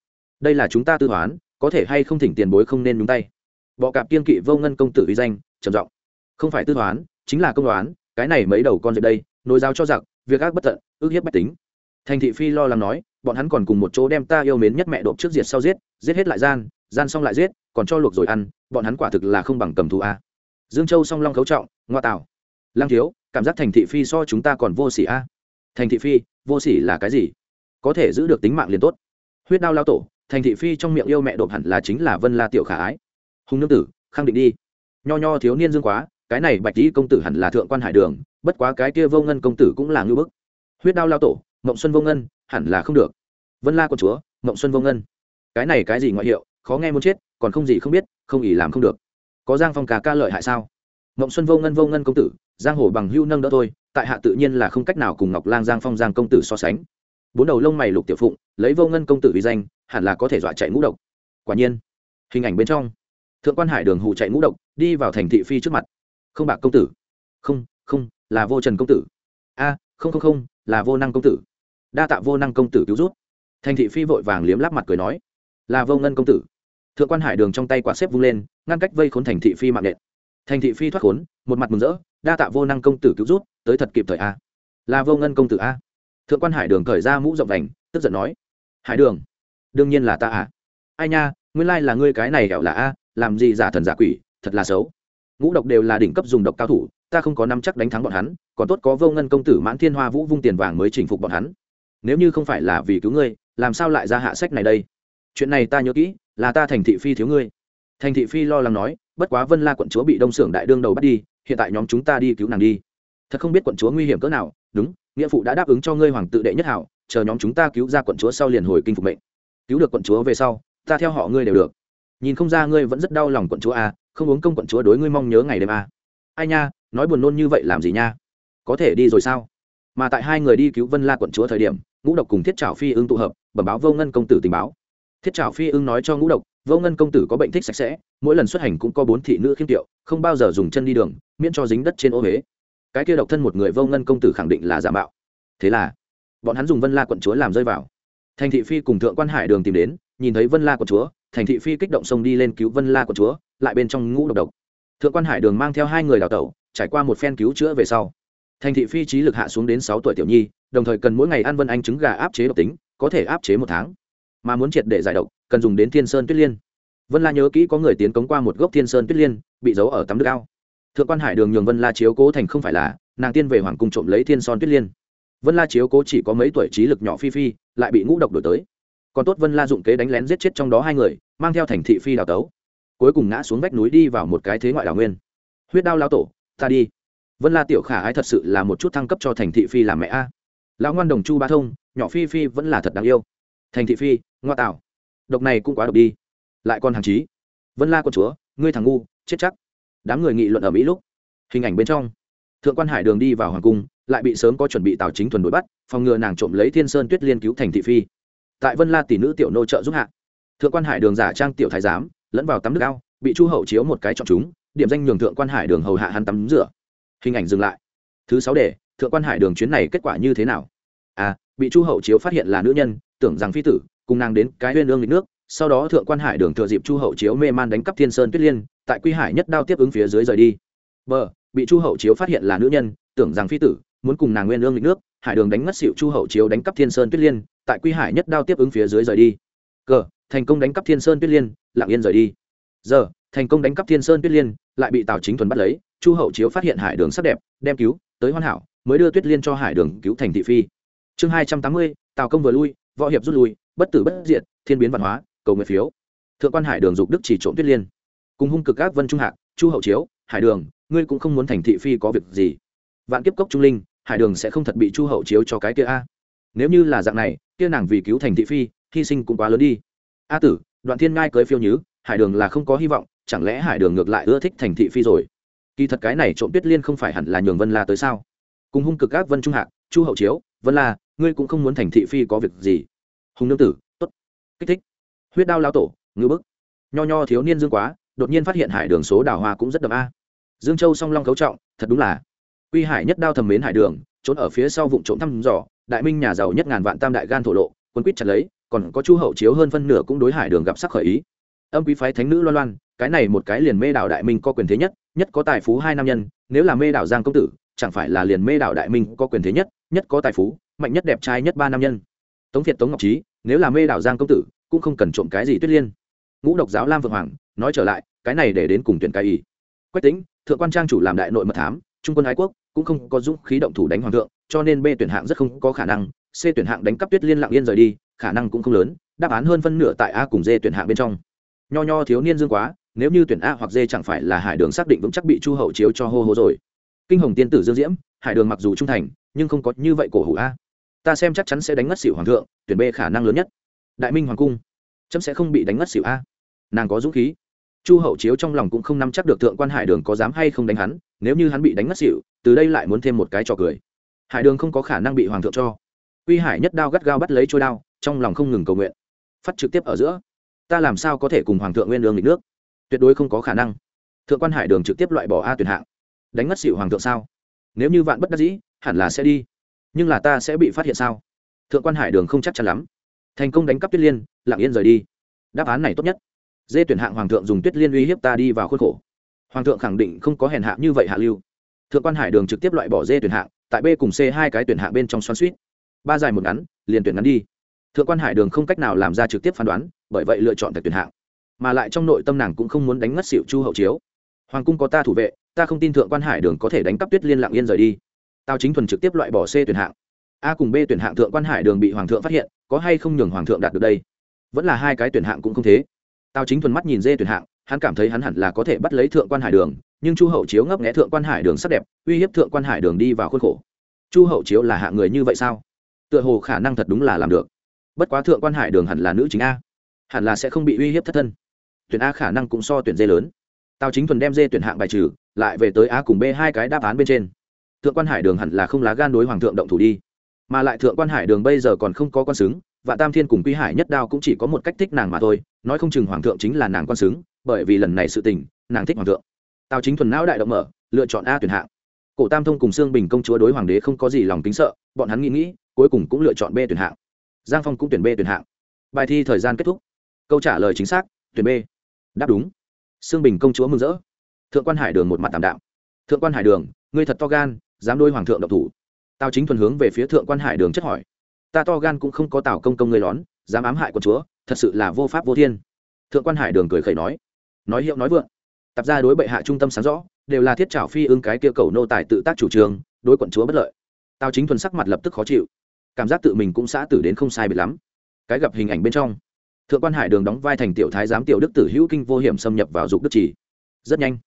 Đây là chúng ta tư toán, có thể hay không thỉnh tiền bối không nên nhúng tay. Bọ cạp kiên kỵ vô ngân công tử uy danh, trầm giọng. Không phải tư toán, chính là công đoán, cái này mấy đầu con dậy đây, nối giáo cho giặc, việc ác bất tận, ước hiếp bách tính. Thành thị phi lo lắng nói, bọn hắn còn cùng một chỗ đem ta yêu mến nhất mẹ độp trước diệt sau giết giết hết lại gian gian xong lại giết, còn cho luộc rồi ăn, bọn hắn quả thực là không bằng cầm thú a. Dương châu song long khấu trọng, ngoa tạo. Lang thiếu, cảm giác thành thị phi so chúng ta còn vô sỉ ỉ a thành thị phi, vô s ỉ là cái gì? Có thể giữ được tính mạng liền tốt. Huyết đao lao tổ, thành thị phi trong miệng yêu mẹ đột hẳn là chính là vân la tiểu khả ái. Hùng nương tử khẳng định đi. Nho nho thiếu niên dương quá, cái này bạch dĩ công tử hẳn là thượng quan hải đường, bất quá cái kia vô ngân công tử cũng là ngư bức. Huyết đao lao tổ, mộng xuân vô ngân, hẳn là không được. Vân la con chúa, mộng xuân vô ngân. Cái này cái gì ngoại hiệu, khó nghe muốn chết, còn không gì không biết, không ỉ làm không được. Có giang phong cà ca lợi hại sao? Mộng xuân vô ngân vô ngân công tử giang hồ bằng hưu nâng đỡ thôi, tại hạ tự nhiên là không cách nào cùng ngọc lang, giang phong, giang công tử so sánh. Bốn đầu lông mày lục tiểu phụng, lấy vô ngân công tử uy danh, hẳn là có thể dọa chạy ngũ độc. Quả nhiên, hình ảnh bên trong, thượng quan hải đường hụ chạy ngũ độc, đi vào thành thị phi trước mặt. Không bạc công tử. Không không, là vô trần công tử. A, không không không, là vô năng công tử. Đa tạ vô năng công tử cứu rút thành thị phi vội vàng liếm láp mặt cười nói, là vô ngân công tử. Thượng quan hải đường trong tay quả xếp vung lên, ngăn cách vây khốn thành thị phi mạng nện thành thị phi thoát khốn, một mặt mừng rỡ, đa tạ vô năng công tử cứu rút tới thật kịp thời a. Là vô ngân công tử a. Thượng quan hải đường cởi ra mũ rộng vành, tức giận nói. Hải đường, đương nhiên là ta à ai nha, nguyên lai là ngươi cái này hẻo là a, làm gì giả thần giả quỷ, thật là xấu. Ngũ độc đều là đỉnh cấp dùng độc cao thủ, ta không có năm chắc đánh thắng bọn hắn, còn tốt có vô ngân công tử mãn thiên hoa vũ vung tiền vàng mới chinh phục bọn hắn. Nếu như không phải là vì cứu ngươi, làm sao lại ra hạ sách này đây? Chuyện này ta nhớ kỹ, là ta thành thị phi thiếu ngươi thành thị phi lo lắng nói bất quá vân la quận chúa bị đông xưởng đại đương đầu bắt đi hiện tại nhóm chúng ta đi cứu nàng đi. Thật không biết quận chúa nguy hiểm cỡ nào. Đúng nghĩa phụ đã đáp ứng cho ngươi hoàng tự đệ nhất hảo chờ nhóm chúng ta cứu ra quận chúa sau liền hồi kinh phục mệnh. Cứu được quận chúa về sau ta theo họ ngươi đều được. Nhìn không ra ngươi vẫn rất đau lòng quận chúa à, không uống công quận chúa đối ngươi mong nhớ ngày đêm à. ai nha nói buồn nôn như vậy làm gì nha? Có thể đi rồi sao? Mà tại hai người đi cứu vân la quận chúa thời điểm ngũ độc cùng thiết trào phi ưng tụ hợp bẩm báo vô ngân công tử tình báo. Thiết trào phi ưng nói cho ngũ độc vô ngân công tử có bệnh thích sạch sẽ, mỗi lần xuất hành cũng có bốn thị nữ khiêm tiệu, không bao giờ dùng chân đi đường, miễn cho dính đất trên ô huế. Cái kia độc thân một người vô ngân công tử khẳng định là giả mạo. Thế là, bọn hắn dùng vân la quận chúa làm rơi vào. Thành thị phi cùng thượng quan hải đường tìm đến, nhìn thấy vân la quận chúa, thành thị phi kích động xông đi lên cứu vân la quận chúa, lại bên trong ngũ độc độc. Thượng quan hải đường mang theo hai người đào tẩu, trải qua một phen cứu chữa về sau. Thành thị phi trí lực hạ xuống đến sáu tuổi tiểu nhi, đồng thời cần mỗi ngày ăn vân anh trứng gà áp chế độc tính, có thể áp chế một tháng. Mà muốn triệt để giải độc cần dùng đến thiên sơn tuyết liên. Vân la nhớ kỹ có người tiến cống qua một gốc thiên sơn tuyết liên, bị giấu ở tắm nước ao. Thượng quan hải đường nhường vân la chiếu cố thành không phải là, nàng tiên về hoàng cung trộm lấy thiên son tuyết liên. Vân la chiếu cố chỉ có mấy tuổi trí lực nhỏ phi phi, lại bị ngũ độc đổi tới. Còn tốt vân la dụng kế đánh lén giết chết trong đó hai người, mang theo thành thị phi đào tấu. Cuối cùng ngã xuống vách núi đi vào một cái thế ngoại đào nguyên. Huyết đao lao tổ, ta đi. Vân la tiểu khả ái thật sự là một chút thăng cấp cho thành thị phi làm mẹ a. Lão ngoan đồng chu ba thông, nhỏ phi phi vẫn là thật đáng yêu. Thành thị phi, ngoa tạo độc này cũng quá độc đi. Lại còn hàng chí. Vân la con chúa, ngươi thằng ngu, chết chắc. Đám người nghị luận ở mỹ lúc. Hình ảnh bên trong. Thượng quan hải đường đi vào hoàng cung, lại bị sớm có chuẩn bị tào chính thuần đuổi bắt, phòng ngừa nàng trộm lấy thiên sơn tuyết liên cứu thành thị phi. Tại vân la tỷ nữ tiểu nô trợ giúp hạ. Thượng quan hải đường giả trang tiểu thái giám, lẫn vào tắm nước ao, bị chu hậu chiếu một cái chọn chúng, điểm danh nhường thượng quan hải đường hầu hạ hắn tắm rửa. Hình ảnh dừng lại. Thứ sáu đề, thượng quan hải đường chuyến này kết quả như thế nào? À bị chu hậu chiếu phát hiện là nữ nhân, tưởng rằng phi tử cùng nàng đến cái huyên ương lịch nước, sau đó thượng quan hải đường thừa dịp chu hậu chiếu mê man đánh cắp thiên sơn tuyết liên, tại quy hải nhất đao tiếp ứng phía dưới rời đi. Bờ, bị chu hậu chiếu phát hiện là nữ nhân, tưởng rằng phi tử, muốn cùng nàng nguyên ương lịch nước, hải đường đánh ngất xịu chu hậu chiếu đánh cắp thiên sơn tuyết liên, tại quy hải nhất đao tiếp ứng phía dưới rời đi. Cờ, thành công đánh cắp thiên sơn tuyết liên, lặng yên rời đi. Giờ, thành công đánh cắp thiên sơn tuyết liên, lại bị tào chính thuần bắt lấy, chu hậu chiếu phát hiện hải đường sắc đẹp, đem cứu, tới hoàn hảo, mới đưa tuyết liên cho hải đường cứu thành thị phi. Chương hai trăm tám mươi, tào công vừa lui, võ hiệp rút lui bất tử bất diệt, thiên biến văn hóa, cầu nguyện phiếu. Thượng quan hải đường dục đức chỉ trộm tuyết liên. Cùng hung cực các vân trung hạc, chu hậu chiếu, hải đường, ngươi cũng không muốn thành thị phi có việc gì. Vạn kiếp cốc trung linh, hải đường sẽ không thật bị chu hậu chiếu cho cái kia a. Nếu như là dạng này, kia nàng vì cứu thành thị phi, hy sinh cũng quá lớn đi. A tử, đoạn thiên ngai cưới phiêu nhứ, hải đường là không có hy vọng, chẳng lẽ hải đường ngược lại ưa thích thành thị phi rồi? Kỳ thật cái này trộm tuyết liên không phải hẳn là nhường vân la tới sao? Cùng hung cực các vân trung hạc, chu hậu chiếu, vân la, ngươi cũng không muốn thành thị phi có việc gì hùng nương tử t ố t kích thích. Huyết đao lao tổ ngư bức. Nho nho thiếu niên dương quá, đột nhiên phát hiện hải đường số đào hoa cũng rất đậm a. Dương châu song long cấu trọng, thật đúng là. Quy hải nhất đao thầm mến hải đường, trốn ở phía sau vụ trộm thăm dò, đại minh nhà giàu nhất ngàn vạn tam đại gan thổ lộ quân quýt chặt lấy, còn có chu hậu chiếu hơn phân nửa cũng đối hải đường gặp sắc khởi ý. Âm quý phái thánh nữ loan loan, cái này một cái liền mê đảo đại minh có quyền thế nhất nhất có tài phú hai nam nhân, nếu là mê đảo giang công tử, chẳng phải là liền mê đảo đại minh có quyền thế nhất nhất có tài phú, mạnh nhất đẹp trai nhất ba nam nhân tống việt tống ngọc trí, nếu là mê đảo giang công tử, cũng không cần trộm cái gì tuyết liên. Ngũ độc giáo lam vượng hoàng, nói trở lại, cái này để đến cùng tuyển cái ý. Quách tính thượng quan trang chủ làm đại nội mật thám, trung quân ái quốc, cũng không có dũng khí động thủ đánh hoàng thượng, cho nên b tuyển hạng rất không có khả năng, c tuyển hạng đánh cắp tuyết liên lặng yên rời đi, khả năng cũng không lớn, đáp án hơn phân nửa tại a cùng d tuyển hạng bên trong. Nho nho thiếu niên dương quá, nếu như tuyển a hoặc d chẳng phải là hải đường xác định vững chắc bị chu hậu chiếu cho hô hô rồi. Kinh hồng tiên tử dương diễm, hải đường mặc dù trung thành, nhưng không có như vậy cổ hủ a ta xem chắc chắn sẽ đánh ngất xỉu hoàng thượng, tuyển b khả năng lớn nhất. Đại minh hoàng cung, chấm sẽ không bị đánh ngất xỉu a. Nàng có dũng khí. Chu hậu chiếu trong lòng cũng không nắm chắc được thượng quan hải đường có dám hay không đánh hắn, nếu như hắn bị đánh ngất xỉu, từ đây lại muốn thêm một cái trò cười. Hải đường không có khả năng bị hoàng thượng cho. Uy hải nhất đao gắt gao bắt lấy trôi đao, trong lòng không ngừng cầu nguyện. Phát trực tiếp ở giữa, ta làm sao có thể cùng hoàng thượng nguyên đường lịch nước? Tuyệt đối không có khả năng. Thượng quan hải đường trực tiếp loại bỏ a tuyển hạng. Đánh ngất xỉu hoàng thượng sao? Nếu như vạn bất đắc dĩ, hẳn là sẽ đi nhưng là ta sẽ bị phát hiện sao? Thượng quan hải đường không chắc chắn lắm. Thành công đánh cắp tuyết liên lặng yên rời đi. Đáp án này tốt nhất. Dê tuyển hạng hoàng thượng dùng tuyết liên uy hiếp ta đi vào khuôn khổ. Hoàng thượng khẳng định không có hèn hạ như vậy hạ lưu. Thượng quan hải đường trực tiếp loại bỏ dê tuyển hạng, tại b cùng c hai cái tuyển hạng bên trong xoắn suýt. Ba dài một ngắn, liền tuyển ngắn đi. Thượng quan hải đường không cách nào làm ra trực tiếp phán đoán, bởi vậy lựa chọn tại tuyển hạng. Mà lại trong nội tâm nàng cũng không muốn đánh ngất xịu chu hậu chiếu. Hoàng cung có ta thủ vệ, ta không tin thượng quan hải đường có thể đánh cắp tuyết liên lặng yên rời đi tao chính thuần trực tiếp loại bỏ c tuyển hạng. A cùng b tuyển hạng thượng quan hải đường bị hoàng thượng phát hiện, có hay không nhường hoàng thượng đạt được đây? Vẫn là hai cái tuyển hạng cũng không thế. Tao chính thuần mắt nhìn d tuyển hạng, hắn cảm thấy hắn hẳn là có thể bắt lấy thượng quan hải đường, nhưng chu hậu chiếu ngấp nghẽ thượng quan hải đường sắc đẹp, uy hiếp thượng quan hải đường đi vào khuôn khổ. Chu hậu chiếu là hạng người như vậy sao? Tựa hồ khả năng thật đúng là làm được. Bất quá thượng quan hải đường hẳn là nữ chính a. Hẳn là sẽ không bị uy hiếp thất thân. Tuyển a khả năng cũng so tuyển d lớn. Tao chính thuần đem d tuyển hạng bài trừ, lại về tới a cùng b hai cái đáp án bên trên thượng quan hải đường hẳn là không lá gan đối hoàng thượng động thủ đi. Mà lại thượng quan hải đường bây giờ còn không có con xứng và tam thiên cùng quy hải nhất đao cũng chỉ có một cách thích nàng mà thôi, nói không chừng hoàng thượng chính là nàng con xứng bởi vì lần này sự tình, nàng thích hoàng thượng. Tào chính thuần não đại động mở, lựa chọn a tuyển hạng. Cổ tam thông cùng sương bình công chúa đối hoàng đế không có gì lòng kính sợ, bọn hắn nghĩ nghĩ, cuối cùng cũng lựa chọn b tuyển hạng. Giang phong cũng tuyển b tuyển hạng. Bài thi thời gian kết thúc. Câu trả lời chính xác, tuyển b. Đáp đúng. Sương bình công chúa mừng rỡ. Thượng quan hải đường một mặt tàm đạo thượng quan hải đường, ngươi thật to gan dám đôi hoàng thượng độc thủ. Tào chính thuần hướng về phía thượng quan hải đường chất hỏi. Ta to gan cũng không có tào công công ngươi lón, dám ám hại quân chúa, thật sự là vô pháp vô thiên. Thượng quan hải đường cười khẩy nói. Nói hiệu nói vượng. Tập ra đối bệ hạ trung tâm sáng rõ, đều là thiết trảo phi ưng cái kia cầu nô tài tự tác chủ trương, đối quận chúa bất lợi. Tào chính thuần sắc mặt lập tức khó chịu. Cảm giác tự mình cũng xã tử đến không sai biệt lắm. Cái gặp hình ảnh bên trong, thượng quan hải đường đóng vai thành tiểu thái giám tiểu đức tử hữu kinh vô hiểm xâm nhập vào dục đức trì. Rất nhanh,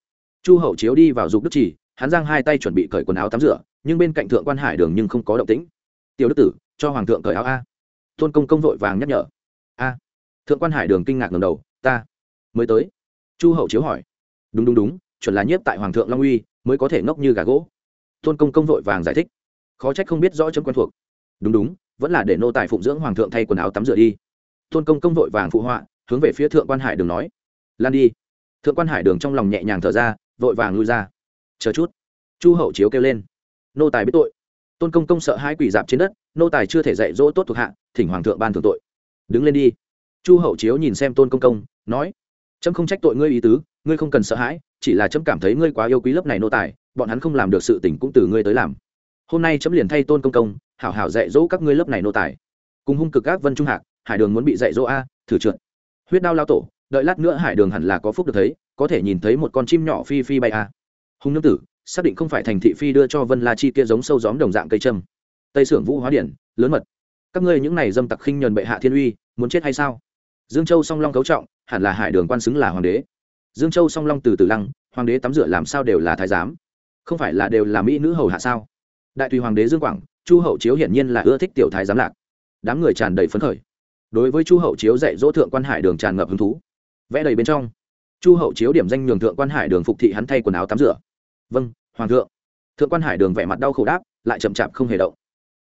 chu hậu chiếu đi vào dục đức trì hắn giang hai tay chuẩn bị cởi quần áo tắm rửa, nhưng bên cạnh thượng quan hải đường nhưng không có động tĩnh. Tiểu đức tử, cho hoàng thượng cởi áo a. Tôn công công vội vàng nhắc nhở. A. Thượng quan hải đường kinh ngạc ngầm đầu, ta mới tới. Chu hậu chiếu hỏi. Đúng đúng đúng, chuẩn là nhiếp tại hoàng thượng long uy, mới có thể ngốc như gà gỗ. Tôn công công vội vàng giải thích. Khó trách không biết rõ chấm quen thuộc. Đúng đúng, vẫn là để nô tài phụng dưỡng hoàng thượng thay quần áo tắm rửa đi. Tôn công công vội vàng phụ họa, hướng về phía thượng quan hải đường nói. Lan đi. Thượng quan hải đường trong lòng nhẹ nhàng thở ra, vội vàng lui ra chờ chút. Chu hậu chiếu kêu lên. Nô tài biết tội. Tôn công công sợ hai quỷ dạp trên đất, nô tài chưa thể dạy dỗ tốt thuộc hạ, thỉnh hoàng thượng ban thường tội. Đứng lên đi. Chu hậu chiếu nhìn xem tôn công công, nói trâm không trách tội ngươi ý tứ, ngươi không cần sợ hãi, chỉ là trâm cảm thấy ngươi quá yêu quý lớp này nô tài, bọn hắn không làm được sự tỉnh cũng từ ngươi tới làm. Hôm nay trâm liền thay tôn công công, hảo hảo dạy dỗ các ngươi lớp này nô tài. Cùng hung cực các vân trung hạc, hải đường muốn bị dạy dỗ a, thử trượt. Huyết đao lao tổ, đợi lát nữa hải đường hẳn là có phúc được thấy, có thể nhìn thấy một con chim nhỏ phi phi bay à hùng nương tử, xác định không phải thành thị phi đưa cho vân la chi kia giống sâu gióm đồng dạng cây trâm tây sưởng vũ hóa điển, lớn mật. Các ngươi những này dâm tặc khinh nhuần bệ hạ thiên uy, muốn chết hay sao? Dương châu song long cấu trọng, hẳn là hải đường quan xứng là hoàng đế. Dương châu song long từ từ lăng, hoàng đế tắm rửa làm sao đều là thái giám. Không phải là đều là mỹ nữ hầu hạ sao? Đại tùy hoàng đế dương quảng, chu hậu chiếu hiển nhiên là ưa thích tiểu thái giám lạc. Đám người tràn đầy phấn khởi. Đối với chu hậu chiếu dạy dỗ thượng quan hải đường tràn ngập hứng thú. Vẽ đầy bên trong. Chu hậu chiếu điểm danh nhường thượng quan hải đường phục thị hắn thay quần áo tắm rửa vâng hoàng thượng. Thượng quan hải đường vẻ mặt đau khổ đáp, lại chậm chạp không hề động.